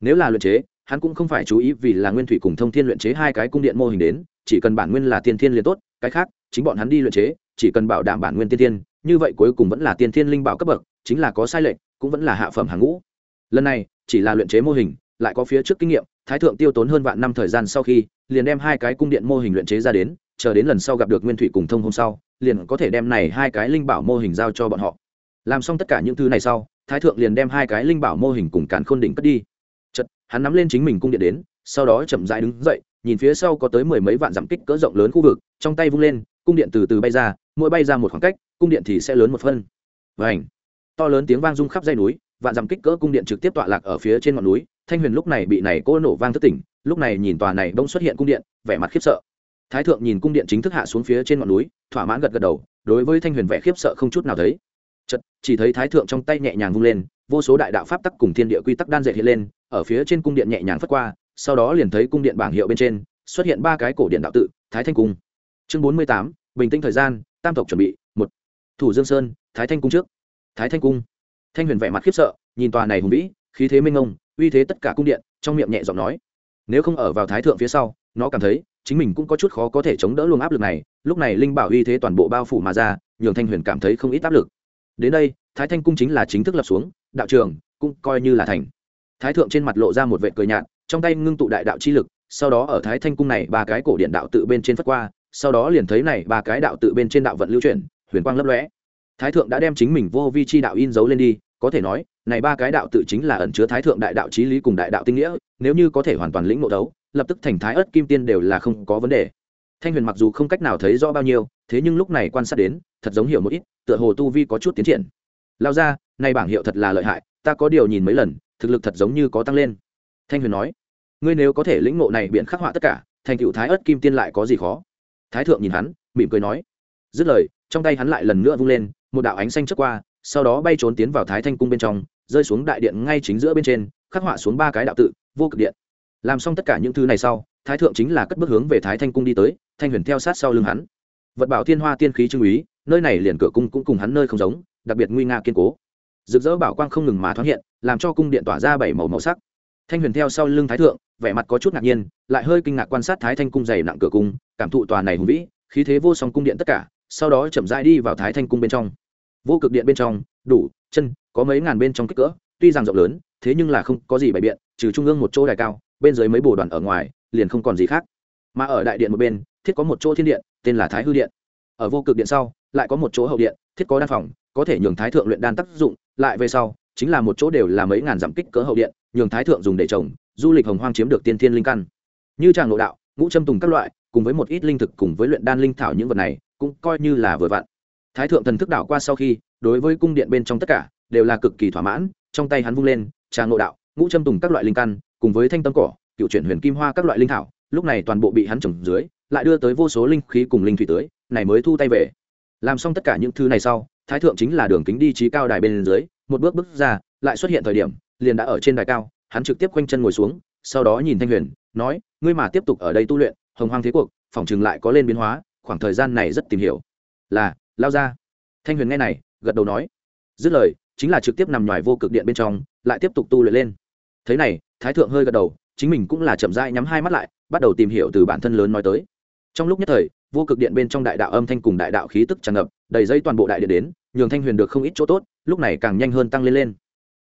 Nếu là luyện chế, hắn cũng không phải chú ý vì là nguyên thủy cùng thông thiên luyện chế hai cái cung điện mô hình đến, chỉ cần bản nguyên là tiên thiên liền tốt, cái khác, chính bọn hắn đi luyện chế, chỉ cần bảo đảm bản nguyên tiên thiên như vậy cuối cùng vẫn là tiên thiên linh bảo cấp bậc, chính là có sai lệch, cũng vẫn là hạ phẩm hàng ngũ. Lần này, chỉ là luyện chế mô hình, lại có phía trước kinh nghiệm, thái thượng tiêu tốn hơn vạn năm thời gian sau khi, liền đem hai cái cung điện mô hình luyện chế ra đến, chờ đến lần sau gặp được nguyên thủy cùng thông hôm sau, liền có thể đem này hai cái linh bảo mô hình giao cho bọn họ. Làm xong tất cả những thứ này sau, thái thượng liền đem hai cái linh bảo mô hình cùng càn khôn đỉnh cất đi. Chật hắn nắm lên chính mình cung điện đến, sau đó chậm rãi đứng dậy, nhìn phía sau có tới mười mấy vạn dặm kích cỡ rộng lớn khu vực, trong tay vung lên cung điện từ từ bay ra, mỗi bay ra một khoảng cách, cung điện thì sẽ lớn một phân. Và ảnh to lớn tiếng vang rung khắp dây núi, vạn dặm kích cỡ cung điện trực tiếp tọa lạc ở phía trên ngọn núi. Thanh huyền lúc này bị này cô nổ vang thất tỉnh, lúc này nhìn tòa này bỗng xuất hiện cung điện, vẻ mặt khiếp sợ. Thái thượng nhìn cung điện chính thức hạ xuống phía trên ngọn núi, thỏa mãn gật gật đầu, đối với thanh huyền vẻ khiếp sợ không chút nào thấy. Chật chỉ thấy thái thượng trong tay nhẹ nhàng vung lên, vô số đại đạo pháp tắc cùng thiên địa quy tắc đan dệt hiện lên, ở phía trên cung điện nhẹ nhàng phất qua, sau đó liền thấy cung điện bảng hiệu bên trên, xuất hiện ba cái cổ điện đạo tự, thái thanh cung chương bốn mươi tám, bình tĩnh thời gian, tam tộc chuẩn bị, một. Thủ dương sơn, thái thanh cung trước. Thái thanh cung. Thanh huyền vẻ mặt khiếp sợ, nhìn tòa này hùng vĩ, khí thế minh ông uy thế tất cả cung điện, trong miệng nhẹ giọng nói. Nếu không ở vào thái thượng phía sau, nó cảm thấy chính mình cũng có chút khó có thể chống đỡ luồng áp lực này. Lúc này linh bảo uy thế toàn bộ bao phủ mà ra, nhường thanh huyền cảm thấy không ít áp lực. Đến đây, thái thanh cung chính là chính thức lập xuống, đạo trường cũng coi như là thành. Thái thượng trên mặt lộ ra một vệ cười nhạt, trong tay ngưng tụ đại đạo chi lực, sau đó ở thái thanh cung này ba cái cổ điện đạo tự bên trên phất qua sau đó liền thấy này ba cái đạo tự bên trên đạo vận lưu chuyển, huyền quang lấp lóe. Thái thượng đã đem chính mình vô vi chi đạo in dấu lên đi, có thể nói, này ba cái đạo tự chính là ẩn chứa thái thượng đại đạo trí lý cùng đại đạo tinh nghĩa, nếu như có thể hoàn toàn lĩnh ngộ đấu, lập tức thành thái ớt kim tiên đều là không có vấn đề. Thanh huyền mặc dù không cách nào thấy rõ bao nhiêu, thế nhưng lúc này quan sát đến, thật giống hiểu một ít, tựa hồ tu vi có chút tiến triển. Lao ra nay bảng hiệu thật là lợi hại, ta có điều nhìn mấy lần, thực lực thật giống như có tăng lên. Thanh huyền nói, ngươi nếu có thể lĩnh ngộ này biện khắc họa tất cả, thành cựu thái ớt kim tiên lại có gì khó? Thái thượng nhìn hắn, mỉm cười nói, dứt lời, trong tay hắn lại lần nữa vung lên, một đạo ánh xanh trước qua, sau đó bay trốn tiến vào thái thanh cung bên trong, rơi xuống đại điện ngay chính giữa bên trên, khắc họa xuống ba cái đạo tự, vô cực điện. Làm xong tất cả những thứ này sau, thái thượng chính là cất bước hướng về thái thanh cung đi tới, thanh huyền theo sát sau lưng hắn. Vật bảo thiên hoa tiên khí trưng úy, nơi này liền cửa cung cũng cùng hắn nơi không giống, đặc biệt nguy nga kiên cố. Rực rỡ bảo quang không ngừng mà thoáng hiện, làm cho cung điện tỏa ra bảy màu màu sắc. Thanh huyền theo sau lưng thái thượng vẻ mặt có chút ngạc nhiên, lại hơi kinh ngạc quan sát thái thanh cung dày nặng cửa cung, cảm thụ tòa này hùng vĩ, khí thế vô song cung điện tất cả, sau đó chậm rãi đi vào thái thanh cung bên trong. Vô cực điện bên trong, đủ, chân, có mấy ngàn bên trong kích cỡ, tuy rằng rộng lớn, thế nhưng là không có gì bày biện, trừ trung ương một chỗ đài cao, bên dưới mấy bồ đoàn ở ngoài, liền không còn gì khác. Mà ở đại điện một bên, thiết có một chỗ thiên điện, tên là thái hư điện. Ở vô cực điện sau, lại có một chỗ hậu điện, thiết có đan phòng, có thể nhường thái thượng luyện đan tác dụng, lại về sau, chính là một chỗ đều là mấy ngàn dặm kích cỡ hậu điện, nhường thái thượng dùng để trồng du lịch hồng hoang chiếm được tiên thiên linh căn. Như tràng nội đạo, ngũ châm tùng các loại, cùng với một ít linh thực cùng với luyện đan linh thảo những vật này, cũng coi như là vừa vặn. Thái thượng thần thức đảo qua sau khi, đối với cung điện bên trong tất cả, đều là cực kỳ thỏa mãn, trong tay hắn vung lên, tràng nội đạo, ngũ châm tùng các loại linh căn, cùng với thanh tâm cỏ, cựu chuyển huyền kim hoa các loại linh thảo, lúc này toàn bộ bị hắn trồng dưới, lại đưa tới vô số linh khí cùng linh thủy tưới này mới thu tay về. Làm xong tất cả những thứ này sau, thái thượng chính là đường kính đi trí cao đài bên dưới, một bước bước ra, lại xuất hiện thời điểm, liền đã ở trên đài cao hắn trực tiếp quanh chân ngồi xuống, sau đó nhìn thanh huyền, nói, ngươi mà tiếp tục ở đây tu luyện, hồng hoang thế cuộc, phòng chừng lại có lên biến hóa, khoảng thời gian này rất tìm hiểu. Là, lao ra. Thanh huyền nghe này, gật đầu nói. Dứt lời, chính là trực tiếp nằm ngoài vô cực điện bên trong, lại tiếp tục tu luyện lên. Thế này, thái thượng hơi gật đầu, chính mình cũng là chậm rãi nhắm hai mắt lại, bắt đầu tìm hiểu từ bản thân lớn nói tới. Trong lúc nhất thời, vô cực điện bên trong đại đạo âm thanh cùng đại đạo khí tức tràn ngập, đầy dây toàn bộ đại điện đến, nhường thanh huyền được không ít chỗ tốt, lúc này càng nhanh hơn tăng lên lên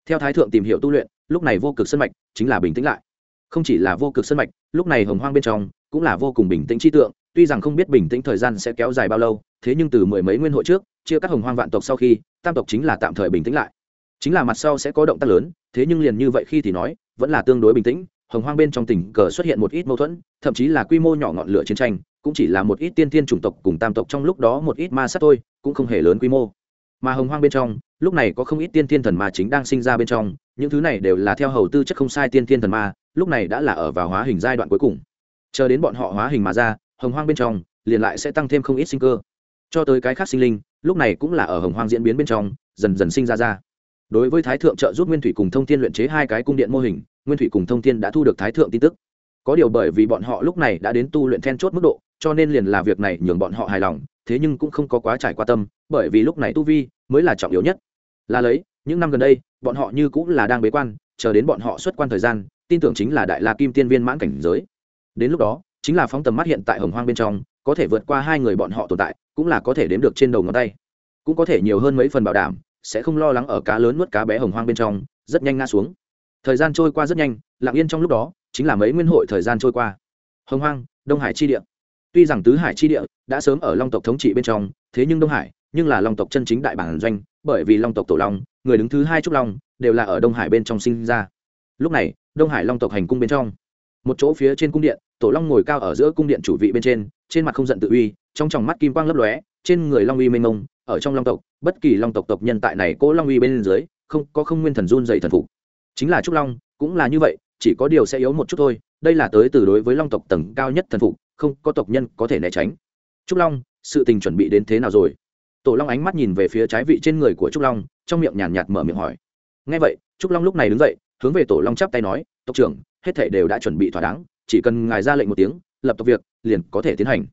theo thái thượng tìm hiểu tu luyện, lúc này vô cực sân mạch chính là bình tĩnh lại. Không chỉ là vô cực sân mạch, lúc này hồng hoang bên trong cũng là vô cùng bình tĩnh chi tượng, tuy rằng không biết bình tĩnh thời gian sẽ kéo dài bao lâu, thế nhưng từ mười mấy nguyên hội trước, chia các hồng hoang vạn tộc sau khi, tam tộc chính là tạm thời bình tĩnh lại. Chính là mặt sau sẽ có động tác lớn, thế nhưng liền như vậy khi thì nói, vẫn là tương đối bình tĩnh, hồng hoang bên trong tỉnh cờ xuất hiện một ít mâu thuẫn, thậm chí là quy mô nhỏ ngọn lửa chiến tranh, cũng chỉ là một ít tiên thiên chủng tộc cùng tam tộc trong lúc đó một ít ma sát thôi, cũng không hề lớn quy mô mà hồng hoang bên trong, lúc này có không ít tiên thiên thần ma chính đang sinh ra bên trong, những thứ này đều là theo hầu tư chất không sai tiên thiên thần ma, lúc này đã là ở vào hóa hình giai đoạn cuối cùng. Chờ đến bọn họ hóa hình mà ra, hồng hoang bên trong, liền lại sẽ tăng thêm không ít sinh cơ. Cho tới cái khác sinh linh, lúc này cũng là ở hồng hoang diễn biến bên trong, dần dần sinh ra ra. Đối với thái thượng trợ giúp nguyên thủy cùng thông thiên luyện chế hai cái cung điện mô hình, nguyên thủy cùng thông thiên đã thu được thái thượng tin tức. Có điều bởi vì bọn họ lúc này đã đến tu luyện then chốt mức độ, cho nên liền là việc này nhường bọn họ hài lòng, thế nhưng cũng không có quá trải qua tâm bởi vì lúc này tu vi mới là trọng yếu nhất. Là lấy, những năm gần đây, bọn họ như cũng là đang bế quan, chờ đến bọn họ xuất quan thời gian, tin tưởng chính là đại la kim tiên viên mãn cảnh giới. Đến lúc đó, chính là phóng tầm mắt hiện tại hồng hoang bên trong, có thể vượt qua hai người bọn họ tồn tại, cũng là có thể đếm được trên đầu ngón tay. Cũng có thể nhiều hơn mấy phần bảo đảm, sẽ không lo lắng ở cá lớn nuốt cá bé hồng hoang bên trong, rất nhanh ngã xuống. Thời gian trôi qua rất nhanh, lặng yên trong lúc đó, chính là mấy nguyên hội thời gian trôi qua. Hồng hoang, đông hải chi địa. Tuy rằng tứ hải chi địa đã sớm ở long tộc thống trị bên trong, thế nhưng đông hải nhưng là long tộc chân chính đại bản doanh, bởi vì long tộc tổ long, người đứng thứ hai trúc long, đều là ở đông hải bên trong sinh ra. Lúc này, đông hải long tộc hành cung bên trong, một chỗ phía trên cung điện, tổ long ngồi cao ở giữa cung điện chủ vị bên trên trên mặt không giận tự uy, trong tròng mắt kim quang lấp lóe, trên người long uy mênh mông, ở trong long tộc, bất kỳ long tộc tộc nhân tại này cố long uy bên dưới, không, có không nguyên thần run dày thần phục. Chính là trúc long, cũng là như vậy, chỉ có điều sẽ yếu một chút thôi, đây là tới từ đối với long tộc tầng cao nhất thần phục, không có tộc nhân có thể né tránh. Trúc long, sự tình chuẩn bị đến thế nào rồi? Tổ long ánh mắt nhìn về phía trái vị trên người của trúc long, trong miệng nhàn nhạt mở miệng hỏi. Ngay vậy, trúc long lúc này đứng dậy, hướng về tổ long chắp tay nói, tộc trưởng, hết thể đều đã chuẩn bị thỏa đáng, chỉ cần ngài ra lệnh một tiếng, lập tộc việc, liền có thể tiến hành.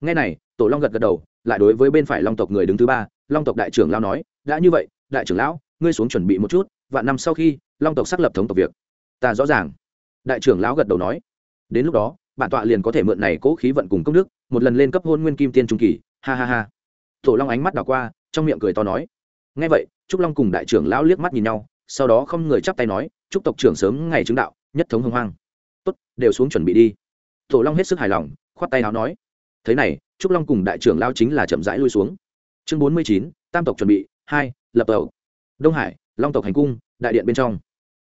Ngay này, tổ long gật gật đầu, lại đối với bên phải long tộc người đứng thứ ba, long tộc đại trưởng lao nói, đã như vậy, đại trưởng lão, ngươi xuống chuẩn bị một chút và năm sau khi, long tộc xác lập thống tộc việc. Ta rõ ràng. Đại trưởng lão gật đầu nói. Đến lúc đó, bản tọa liền có thể mượn này cố khí vận cùng công đức, một lần lên cấp hôn nguyên kim tiên trung kỳ, ha ha ha tổ long ánh mắt đảo qua, trong miệng cười to nói. Ngay vậy, trúc long cùng đại trưởng lão liếc mắt nhìn nhau, sau đó không người chắp tay nói, chúc tộc trưởng sớm ngày chứng đạo, nhất thống hưng hoang. Tốt, đều xuống chuẩn bị đi. Tổ long hết sức hài lòng, khoát tay áo nói. Thế này, trúc long cùng đại trưởng lão chính là chậm rãi lui xuống. Chương bốn mươi chín, tam tộc chuẩn bị, hai, lập tàu đông hải, long tộc hành cung, đại điện bên trong.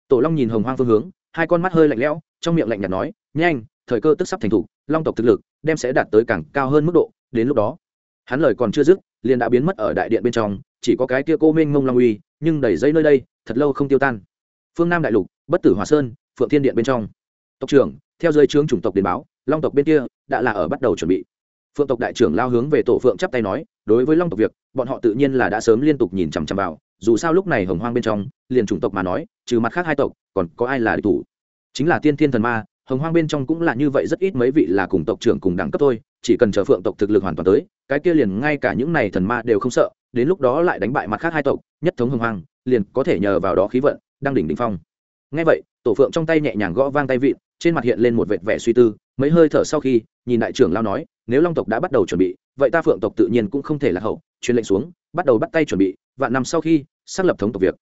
Tổ long nhìn hồng hoang phương hướng, hai con mắt hơi lạnh lẽo, trong miệng lạnh nhạt nói, nhanh, thời cơ tức sắp thành thủ, long tộc thực lực, đem sẽ đạt tới càng cao hơn mức độ, đến lúc đó. Hắn lời còn chưa dứt liền đã biến mất ở đại điện bên trong, chỉ có cái kia cô mênh mông long uy, nhưng đẩy dây nơi đây, thật lâu không tiêu tan. Phương nam đại lục, bất tử hòa sơn, phượng thiên điện bên trong. Tộc trưởng, theo dưới trướng chủng tộc điện báo, long tộc bên kia đã là ở bắt đầu chuẩn bị. Phượng tộc đại trưởng lao hướng về tổ phượng chắp tay nói, đối với long tộc việc, bọn họ tự nhiên là đã sớm liên tục nhìn chằm chằm vào, dù sao lúc này hồng hoang bên trong, liền chủng tộc mà nói, trừ mặt khác hai tộc, còn có ai là địch thủ? Chính là tiên thiên thần ma hồng hoang bên trong cũng là như vậy, rất ít mấy vị là cùng tộc trưởng cùng đẳng cấp thôi, chỉ cần chờ phượng tộc thực lực hoàn toàn tới, cái kia liền ngay cả những này thần ma đều không sợ, đến lúc đó lại đánh bại mặt khác hai tộc, nhất thống hồng hoang, liền có thể nhờ vào đó khí vận đang đỉnh đỉnh phong. Ngay vậy, tổ phượng trong tay nhẹ nhàng gõ vang tay vịn, trên mặt hiện lên một vệt vẻ suy tư, mấy hơi thở sau khi, nhìn đại trưởng lao nói, nếu long tộc đã bắt đầu chuẩn bị, vậy ta phượng tộc tự nhiên cũng không thể là hậu, truyền lệnh xuống, bắt đầu bắt tay chuẩn bị, vạn năm sau khi, xác lập thống tộc việc.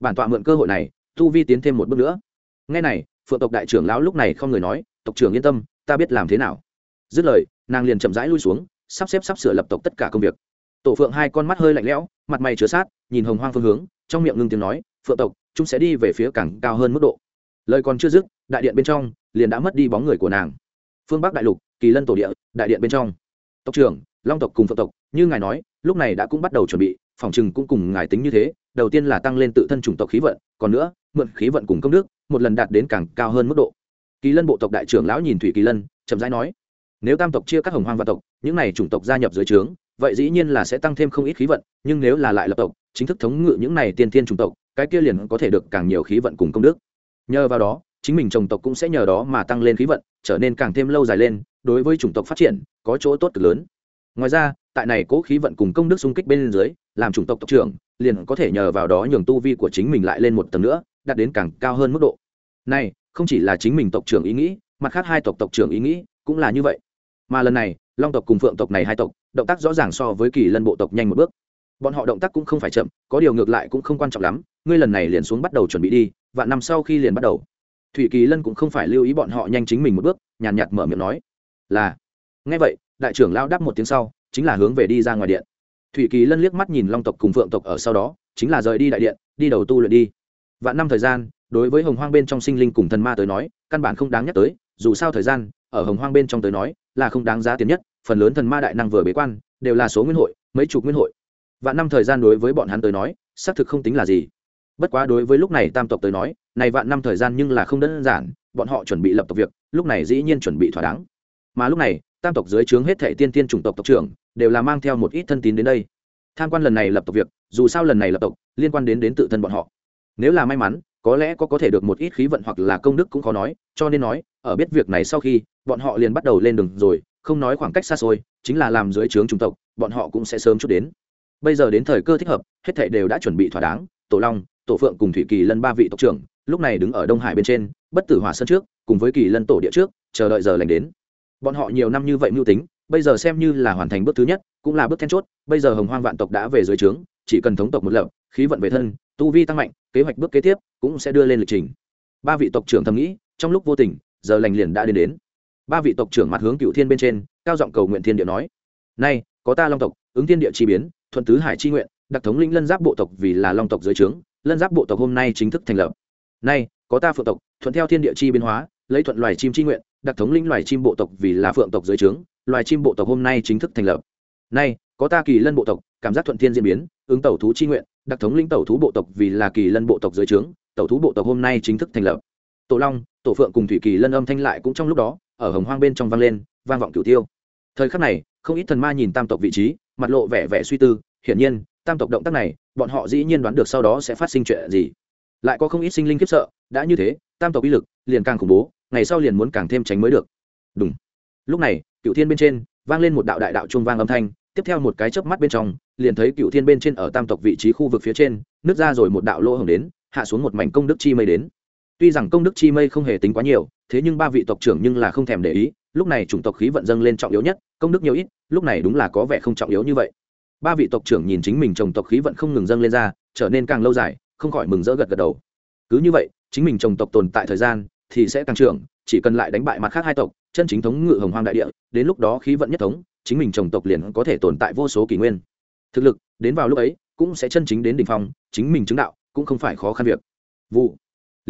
Bản tọa mượn cơ hội này, tu vi tiến thêm một bước nữa. Ngay này phượng tộc đại trưởng lão lúc này không người nói, tộc trưởng yên tâm, ta biết làm thế nào. Dứt lời, nàng liền chậm rãi lui xuống, sắp xếp sắp sửa lập tộc tất cả công việc. Tổ phượng hai con mắt hơi lạnh lẽo, mặt mày chứa sát, nhìn hồng hoang phương hướng, trong miệng ngưng tiếng nói, phượng tộc, chúng sẽ đi về phía càng cao hơn mức độ. Lời còn chưa dứt, đại điện bên trong liền đã mất đi bóng người của nàng. Phương bắc đại lục, kỳ lân tổ địa, đại điện bên trong. Tộc trưởng, long tộc cùng phượng tộc, như ngài nói, lúc này đã cũng bắt đầu chuẩn bị, phòng chừng cũng cùng ngài tính như thế, đầu tiên là tăng lên tự thân chủng tộc khí vận, còn nữa, mượn khí vận cùng công đức một lần đạt đến càng cao hơn mức độ. Kỳ lân bộ tộc đại trưởng lão nhìn thủy kỳ lân, chậm rãi nói, nếu tam tộc chia các hồng hoang và tộc, những này chủng tộc gia nhập dưới trướng, vậy dĩ nhiên là sẽ tăng thêm không ít khí vận, nhưng nếu là lại lập tộc, chính thức thống ngự những này tiên thiên chủng tộc, cái kia liền có thể được càng nhiều khí vận cùng công đức. Nhờ vào đó, chính mình trồng tộc cũng sẽ nhờ đó mà tăng lên khí vận, trở nên càng thêm lâu dài lên, đối với chủng tộc phát triển, có chỗ tốt cực lớn. Ngoài ra, tại này cố khí vận cùng công đức xung kích bên dưới, làm chủng tộc tộc trưởng, liền có thể nhờ vào đó nhường tu vi của chính mình lại lên một tầng nữa đạt đến càng cao hơn mức độ. Này, không chỉ là chính mình tộc trưởng ý nghĩ, mặt khác hai tộc tộc trưởng ý nghĩ cũng là như vậy. Mà lần này, long tộc cùng phượng tộc này hai tộc, động tác rõ ràng so với kỳ lân bộ tộc nhanh một bước. Bọn họ động tác cũng không phải chậm, có điều ngược lại cũng không quan trọng lắm, ngươi lần này liền xuống bắt đầu chuẩn bị đi và năm sau khi liền bắt đầu. Thủy kỳ lân cũng không phải lưu ý bọn họ nhanh chính mình một bước, nhàn nhạt mở miệng nói, là. Ngay vậy, đại trưởng lao đáp một tiếng sau, chính là hướng về đi ra ngoài điện. Thủy kỳ lân liếc mắt nhìn long tộc cùng phượng tộc ở sau đó, chính là rời đi đại điện, đi đầu tu luyện đi vạn năm thời gian, đối với hồng hoang bên trong sinh linh cùng thần ma tới nói, căn bản không đáng nhắc tới, dù sao thời gian, ở hồng hoang bên trong tới nói, là không đáng giá tiền nhất, phần lớn thần ma đại năng vừa bế quan, đều là số nguyên hội, mấy chục nguyên hội. Vạn năm thời gian đối với bọn hắn tới nói, xác thực không tính là gì. Bất quá đối với lúc này tam tộc tới nói, này vạn năm thời gian nhưng là không đơn giản, bọn họ chuẩn bị lập tộc việc, lúc này dĩ nhiên chuẩn bị thỏa đáng. Mà lúc này, tam tộc dưới trướng hết thệ tiên tiên chủng tộc tộc trưởng, đều là mang theo một ít thân tín đến đây. Tham quan lần này lập tộc việc, dù sao lần này lập tộc, liên quan đến đến tự thân bọn họ nếu là may mắn, có lẽ có có thể được một ít khí vận hoặc là công đức cũng khó nói, cho nên nói, ở biết việc này sau khi, bọn họ liền bắt đầu lên đường rồi, không nói khoảng cách xa xôi, chính là làm dưới trướng chủng tộc, bọn họ cũng sẽ sớm chút đến. Bây giờ đến thời cơ thích hợp, hết thảy đều đã chuẩn bị thỏa đáng, tổ long, tổ phượng cùng thủy kỳ lân ba vị tộc trưởng, lúc này đứng ở đông hải bên trên, bất tử hỏa sơn trước, cùng với kỳ lân tổ địa trước, chờ đợi giờ lành đến. Bọn họ nhiều năm như vậy mưu tính, bây giờ xem như là hoàn thành bước thứ nhất, cũng là bước then chốt, bây giờ hồng hoang vạn tộc đã về dưới trướng chỉ cần thống tộc một lập, khí vận về thân, tu vi tăng mạnh, kế hoạch bước kế tiếp cũng sẽ đưa lên lịch trình. Ba vị tộc trưởng thầm nghĩ, trong lúc vô tình, giờ lành liền đã đến đến. Ba vị tộc trưởng mặt hướng cựu thiên bên trên, cao giọng cầu nguyện thiên địa nói, nay, có ta long tộc, ứng thiên địa chi biến, thuận tứ hải chi nguyện, đặc thống linh lân giáp bộ tộc vì là long tộc dưới trướng, lân giáp bộ tộc hôm nay chính thức thành lập. Nay, có ta phượng tộc, thuận theo thiên địa chi biến hóa, lấy thuận loài chim chi nguyện, đặc thống linh loài chim bộ tộc vì là phượng tộc dưới trướng, loài chim bộ tộc hôm nay chính thức thành lập. Nay có ta kỳ lân bộ tộc, cảm giác thuận thiên diễn biến, ứng tẩu thú chi nguyện, đặc thống lĩnh tẩu thú bộ tộc vì là kỳ lân bộ tộc dưới trướng, tẩu thú bộ tộc hôm nay chính thức thành lập. Tổ long, tổ phượng cùng thủy kỳ lân âm thanh lại cũng trong lúc đó, ở hồng hoang bên trong vang lên, vang vọng cửu tiêu. Thời khắc này, không ít thần ma nhìn tam tộc vị trí, mặt lộ vẻ vẻ suy tư, hiển nhiên, tam tộc động tác này, bọn họ dĩ nhiên đoán được sau đó sẽ phát sinh chuyện gì. Lại có không ít sinh linh khiếp sợ, đã như thế, tam tộc uy lực liền càng khủng bố, ngày sau liền muốn càng thêm tránh mới được. Đúng lúc này cựu thiên bên trên, vang lên một đạo đại đạo trung vang âm thanh tiếp theo một cái chớp mắt bên trong, liền thấy cựu thiên bên trên ở tam tộc vị trí khu vực phía trên nứt ra rồi một đạo lỗ hồng đến, hạ xuống một mảnh công đức chi mây đến. Tuy rằng công đức chi mây không hề tính quá nhiều, thế nhưng ba vị tộc trưởng nhưng là không thèm để ý, lúc này chủng tộc khí vận dâng lên trọng yếu nhất, công đức nhiều ít, lúc này đúng là có vẻ không trọng yếu như vậy. Ba vị tộc trưởng nhìn chính mình trồng tộc khí vận không ngừng dâng lên ra, trở nên càng lâu dài, không khỏi mừng rỡ gật gật đầu. Cứ như vậy, chính mình trồng tộc tồn tại thời gian thì sẽ tăng trưởng, chỉ cần lại đánh bại mặt khác hai tộc, chân chính thống ngự hồng hoang đại địa, đến lúc đó khí vận nhất thống chính mình chồng tộc liền có thể tồn tại vô số kỷ nguyên. Thực lực, đến vào lúc ấy, cũng sẽ chân chính đến đ ỉ n h phong, chính mình chứng đạo, cũng không phải khó khăn việc. Vụ.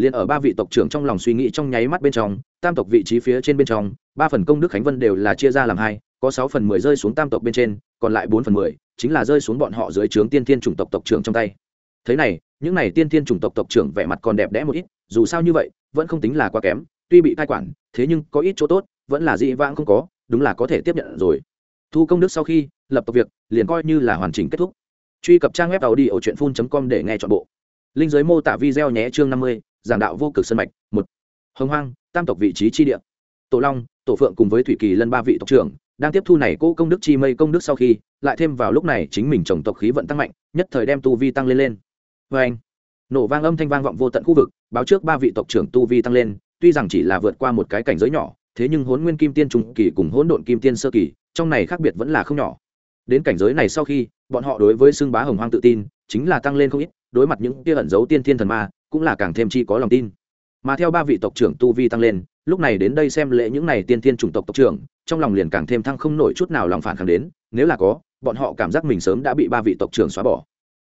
Liền ở ba vị tộc trưởng trong lòng suy nghĩ trong nháy mắt bên trong, tam tộc vị trí phía trên bên trong, ba phần công đức khánh vân đều là chia ra làm hai, có sáu phần mười rơi xuống tam tộc bên trên, còn lại bốn phần mười chính là rơi xuống bọn họ dưới trướng tiên thiên chủng tộc tộc trưởng trong tay. Thế này, những này tiên thiên chủng tộc tộc trưởng vẻ mặt còn đẹp đẽ một ít, dù sao như vậy, vẫn không tính là quá kém, tuy bị cai quản, thế nhưng có ít chỗ tốt, vẫn là dị vãng không có, đúng là có thể tiếp nhận rồi thu công đức sau khi lập tập việc, liền coi như là hoàn chỉnh kết thúc. Truy cập trang web tàu đi ở truyện phun com để nghe chọn bộ. Linh giới mô tả video nhé chương năm mươi, giảng đạo vô cực sân mạch, một. Hồng hoang, tam tộc vị trí chi địa. Tổ long, tổ phượng cùng với thủy kỳ lân ba vị tộc trưởng, đang tiếp thu này cố công đức chi mây công đức sau khi, lại thêm vào lúc này chính mình trồng tộc khí vận tăng mạnh, nhất thời đem tu vi tăng lên lên. Vê anh, nổ vang âm thanh vang vọng vô tận khu vực, báo trước ba vị tộc trưởng tu vi tăng lên, tuy rằng chỉ là vượt qua một cái cảnh giới nhỏ, thế nhưng hốn nguyên kim tiên trung kỳ cùng hỗn độn kim tiên sơ kỳ trong này khác biệt vẫn là không nhỏ. Đến cảnh giới này sau khi, bọn họ đối với xương bá hồng hoang tự tin, chính là tăng lên không ít, đối mặt những tia ẩn dấu tiên thiên thần ma, cũng là càng thêm chi có lòng tin. Mà theo ba vị tộc trưởng tu vi tăng lên, lúc này đến đây xem lễ những này tiên thiên chủng tộc tộc trưởng, trong lòng liền càng thêm thăng không nổi chút nào lòng phản kháng đến, nếu là có, bọn họ cảm giác mình sớm đã bị ba vị tộc trưởng xóa bỏ.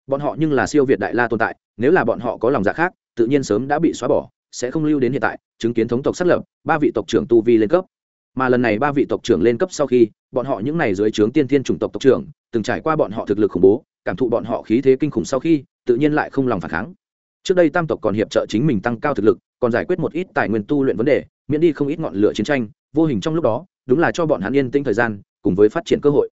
Bọn họ nhưng là siêu việt đại la tồn tại, nếu là bọn họ có lòng dạ khác, tự nhiên sớm đã bị xóa bỏ, sẽ không lưu đến hiện tại, chứng kiến thống tộc xác lập, ba vị tộc trưởng tu vi lên cấp mà lần này ba vị tộc trưởng lên cấp sau khi, bọn họ những n à y dưới trướng tiên thiên chủng tộc tộc trưởng, từng trải qua bọn họ thực lực khủng bố, cảm thụ bọn họ khí thế kinh khủng sau khi, tự nhiên lại không lòng phản kháng. Trước đây tam tộc còn hiệp trợ chính mình tăng cao thực lực, còn giải quyết một ít tài nguyên tu luyện vấn đề, miễn đi không ít ngọn lửa chiến tranh, vô hình trong lúc đó, đúng là cho bọn hắn yên tĩnh thời gian, cùng với phát triển cơ hội.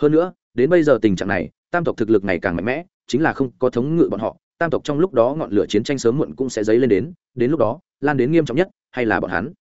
Hơn nữa, đến bây giờ tình trạng này, tam tộc thực lực ngày càng mạnh mẽ, chính là không có thống ngự bọn họ, tam tộc trong lúc đó ngọn lửa chiến tranh sớm muộn cũng sẽ dấy lên đến đến lúc đó, lan đến nghiêm trọng nhất, hay là bọn hắn?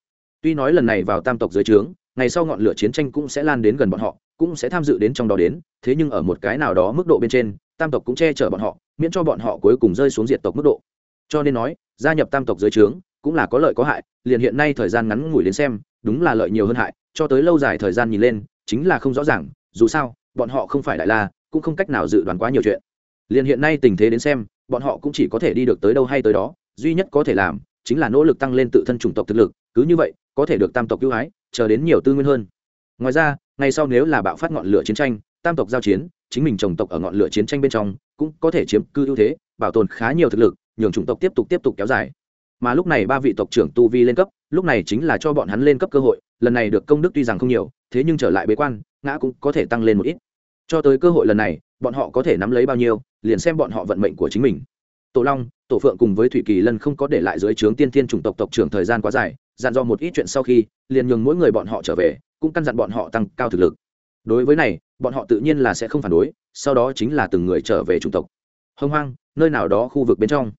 Tuy nói lần này vào tam tộc dưới trướng, ngày sau ngọn lửa chiến tranh cũng sẽ lan đến gần bọn họ, cũng sẽ tham dự đến trong đó đến, thế nhưng ở một cái nào đó mức độ bên trên, tam tộc cũng che chở bọn họ, miễn cho bọn họ cuối cùng rơi xuống diệt tộc mức độ. Cho nên nói, gia nhập tam tộc dưới trướng cũng là có lợi có hại, liền hiện nay thời gian ngắn ngủi đến xem, đúng là lợi nhiều hơn hại, cho tới lâu dài thời gian nhìn lên, chính là không rõ ràng, dù sao, bọn họ không phải đại la, cũng không cách nào dự đoán quá nhiều chuyện. Liền hiện nay tình thế đến xem, bọn họ cũng chỉ có thể đi được tới đâu hay tới đó, duy nhất có thể làm, chính là nỗ lực tăng lên tự thân chủng tộc thực lực cứ như vậy, có thể được tam tộc cứu ái, chờ đến nhiều tư nguyên hơn. Ngoài ra, ngay sau nếu là bạo phát ngọn lửa chiến tranh, tam tộc giao chiến, chính mình chồng tộc ở ngọn lửa chiến tranh bên trong, cũng có thể chiếm cư ưu thế, bảo tồn khá nhiều thực lực, nhường chủng tộc tiếp tục tiếp tục kéo dài. Mà lúc này ba vị tộc trưởng tu vi lên cấp, lúc này chính là cho bọn hắn lên cấp cơ hội, lần này được công đức tuy rằng không nhiều, thế nhưng trở lại bế quan, ngã cũng có thể tăng lên một ít. Cho tới cơ hội lần này, bọn họ có thể nắm lấy bao nhiêu, liền xem bọn họ vận mệnh của chính mình. Tổ long, tổ phượng cùng với thủy kỳ lân không có để lại dưới trướng tiên thiên chủng tộc tộc trưởng thời gian quá dài dặn dò một ít chuyện sau khi, liền nhường mỗi người bọn họ trở về, cũng căn dặn bọn họ tăng cao thực lực. Đối với này, bọn họ tự nhiên là sẽ không phản đối, sau đó chính là từng người trở về chủng tộc. Hông hoang, nơi nào đó khu vực bên trong.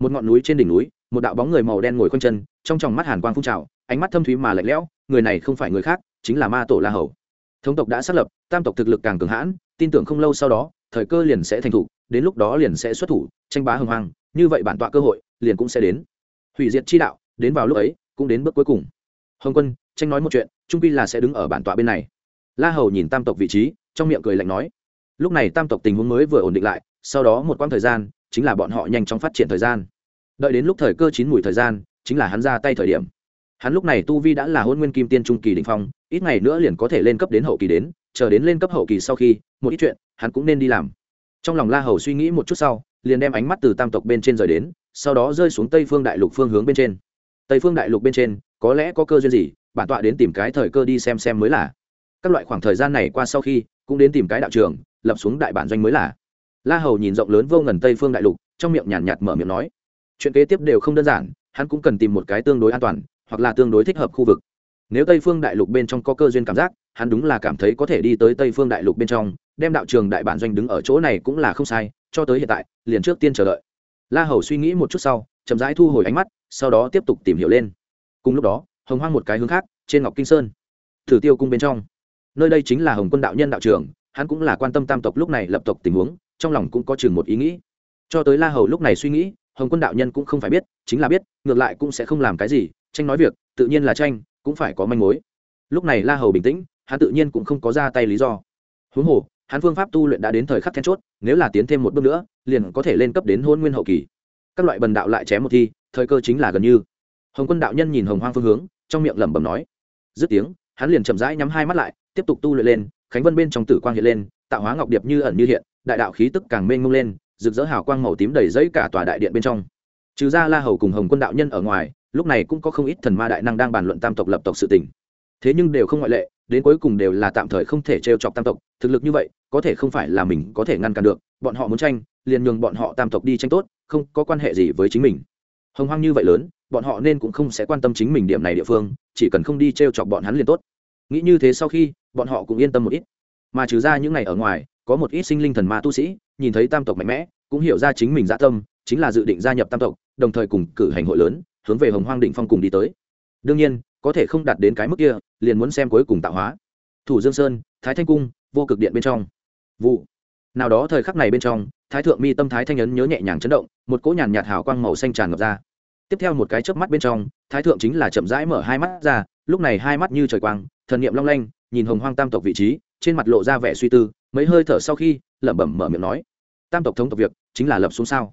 Một ngọn núi trên đỉnh núi, một đạo bóng người màu đen ngồi khoanh chân, trong tròng mắt hàn quang phun trào, ánh mắt thâm thúy mà lạnh lẽo, người này không phải người khác, chính là ma tổ la hầu. Thống tộc đã xác lập, tam tộc thực lực càng cường hãn, tin tưởng không lâu sau đó, thời cơ liền sẽ thành thủ, đến lúc đó liền sẽ xuất thủ, tranh bá hưng hoang, như vậy bản tọa cơ hội, liền cũng sẽ đến. Hủy diệt chi đạo, đến vào lúc ấy cũng đến bước cuối cùng. Hồng quân, tranh nói một chuyện, trung pi là sẽ đứng ở bản tọa bên này. La hầu nhìn tam tộc vị trí, trong miệng cười lạnh nói, lúc này tam tộc tình huống mới vừa ổn định lại, sau đó một quãng thời gian, chính là bọn họ nhanh chóng phát triển thời gian. Đợi đến lúc thời cơ chín mùi thời gian, chính là hắn ra tay thời điểm. Hắn lúc này tu vi đã là hôn nguyên kim tiên trung kỳ đình phong, ít ngày nữa liền có thể lên cấp đến hậu kỳ đến, chờ đến lên cấp hậu kỳ sau khi, một ít chuyện, hắn cũng nên đi làm. Trong lòng la hầu suy nghĩ một chút sau, liền đem ánh mắt từ tam tộc bên trên rời đến, sau đó rơi xuống tây phương đại lục phương hướng bên trên tây phương đại lục bên trên có lẽ có cơ duyên gì bản tọa đến tìm cái thời cơ đi xem xem mới là. Các loại khoảng thời gian này qua sau khi cũng đến tìm cái đạo trường lập xuống đại bản doanh mới là. La hầu nhìn rộng lớn vô ngần tây phương đại lục trong miệng nhàn nhạt, nhạt mở miệng nói. Chuyện kế tiếp đều không đơn giản hắn cũng cần tìm một cái tương đối an toàn hoặc là tương đối thích hợp khu vực. Nếu tây phương đại lục bên trong có cơ duyên cảm giác hắn đúng là cảm thấy có thể đi tới tây phương đại lục bên trong đem đạo trường đại bản doanh đứng ở chỗ này cũng là không sai cho tới hiện tại liền trước tiên chờ đợi. La hầu suy nghĩ một chút sau chậm rãi thu hồi ánh mắt sau đó tiếp tục tìm hiểu lên. Cùng lúc đó, hồng hoang một cái hướng khác, trên ngọc kinh sơn. Thử tiêu cung bên trong. Nơi đây chính là hồng quân đạo nhân đạo trường, hắn cũng là quan tâm tam tộc lúc này lập tộc tình huống, trong lòng cũng có chừng một ý nghĩ. Cho tới la hầu lúc này suy nghĩ, hồng quân đạo nhân cũng không phải biết, chính là biết, ngược lại cũng sẽ không làm cái gì, tranh nói việc, tự nhiên là tranh, cũng phải có manh mối. Lúc này la hầu bình tĩnh, hắn tự nhiên cũng không có ra tay lý do. Huống hồ, hắn phương pháp tu luyện đã đến thời khắc then chốt, nếu là tiến thêm một bước nữa, liền có thể lên cấp đến hôn nguyên hậu kỳ các loại bần đạo lại chém một thi, thời cơ chính là gần như. Hồng quân đạo nhân nhìn hồng hoang phương hướng, trong miệng lẩm bẩm nói. Dứt tiếng, hắn liền chậm rãi nhắm hai mắt lại, tiếp tục tu luyện lên, khánh vân bên trong tử quang hiện lên, tạo hóa ngọc điệp như ẩn như hiện, đại đạo khí tức càng mênh mông lên, rực rỡ hào quang màu tím đầy dẫy cả tòa đại điện bên trong. Trừ ra la hầu cùng hồng quân đạo nhân ở ngoài, lúc này cũng có không ít thần ma đại năng đang bàn luận tam tộc lập tộc sự tình. Thế nhưng đều không ngoại lệ, đến cuối cùng đều là tạm thời không thể trêu chọc tam tộc, thực lực như vậy, có thể không phải là mình có thể ngăn cản được, bọn họ muốn tranh liền nhường bọn họ tam tộc đi tranh tốt, không có quan hệ gì với chính mình. Hồng hoang như vậy lớn, bọn họ nên cũng không sẽ quan tâm chính mình điểm này địa phương, chỉ cần không đi trêu chọc bọn hắn liền tốt. Nghĩ như thế sau khi, bọn họ cũng yên tâm một ít. Mà trừ ra những ngày ở ngoài, có một ít sinh linh thần ma tu sĩ, nhìn thấy tam tộc mạnh mẽ, cũng hiểu ra chính mình dã tâm, chính là dự định gia nhập tam tộc, đồng thời cùng cử hành hội lớn, hướng về hồng hoang định phong cùng đi tới. Đương nhiên, có thể không đạt đến cái mức kia, liền muốn xem cuối cùng tạo hóa. Thủ dương sơn, thái thanh cung, vô cực điện bên trong. Vụ nào đó thời khắc này bên trong, thái thượng mi tâm thái thanh ấn nhớ nhẹ nhàng chấn động, một cỗ nhàn nhạt hào quang màu xanh tràn ngập ra. Tiếp theo một cái chớp mắt bên trong, thái thượng chính là chậm rãi mở hai mắt ra, lúc này hai mắt như trời quang, thần niệm long lanh, nhìn hồng hoang tam tộc vị trí, trên mặt lộ ra vẻ suy tư, mấy hơi thở sau khi, lẩm bẩm mở miệng nói, tam tộc thống tộc việc chính là lập xuống sao?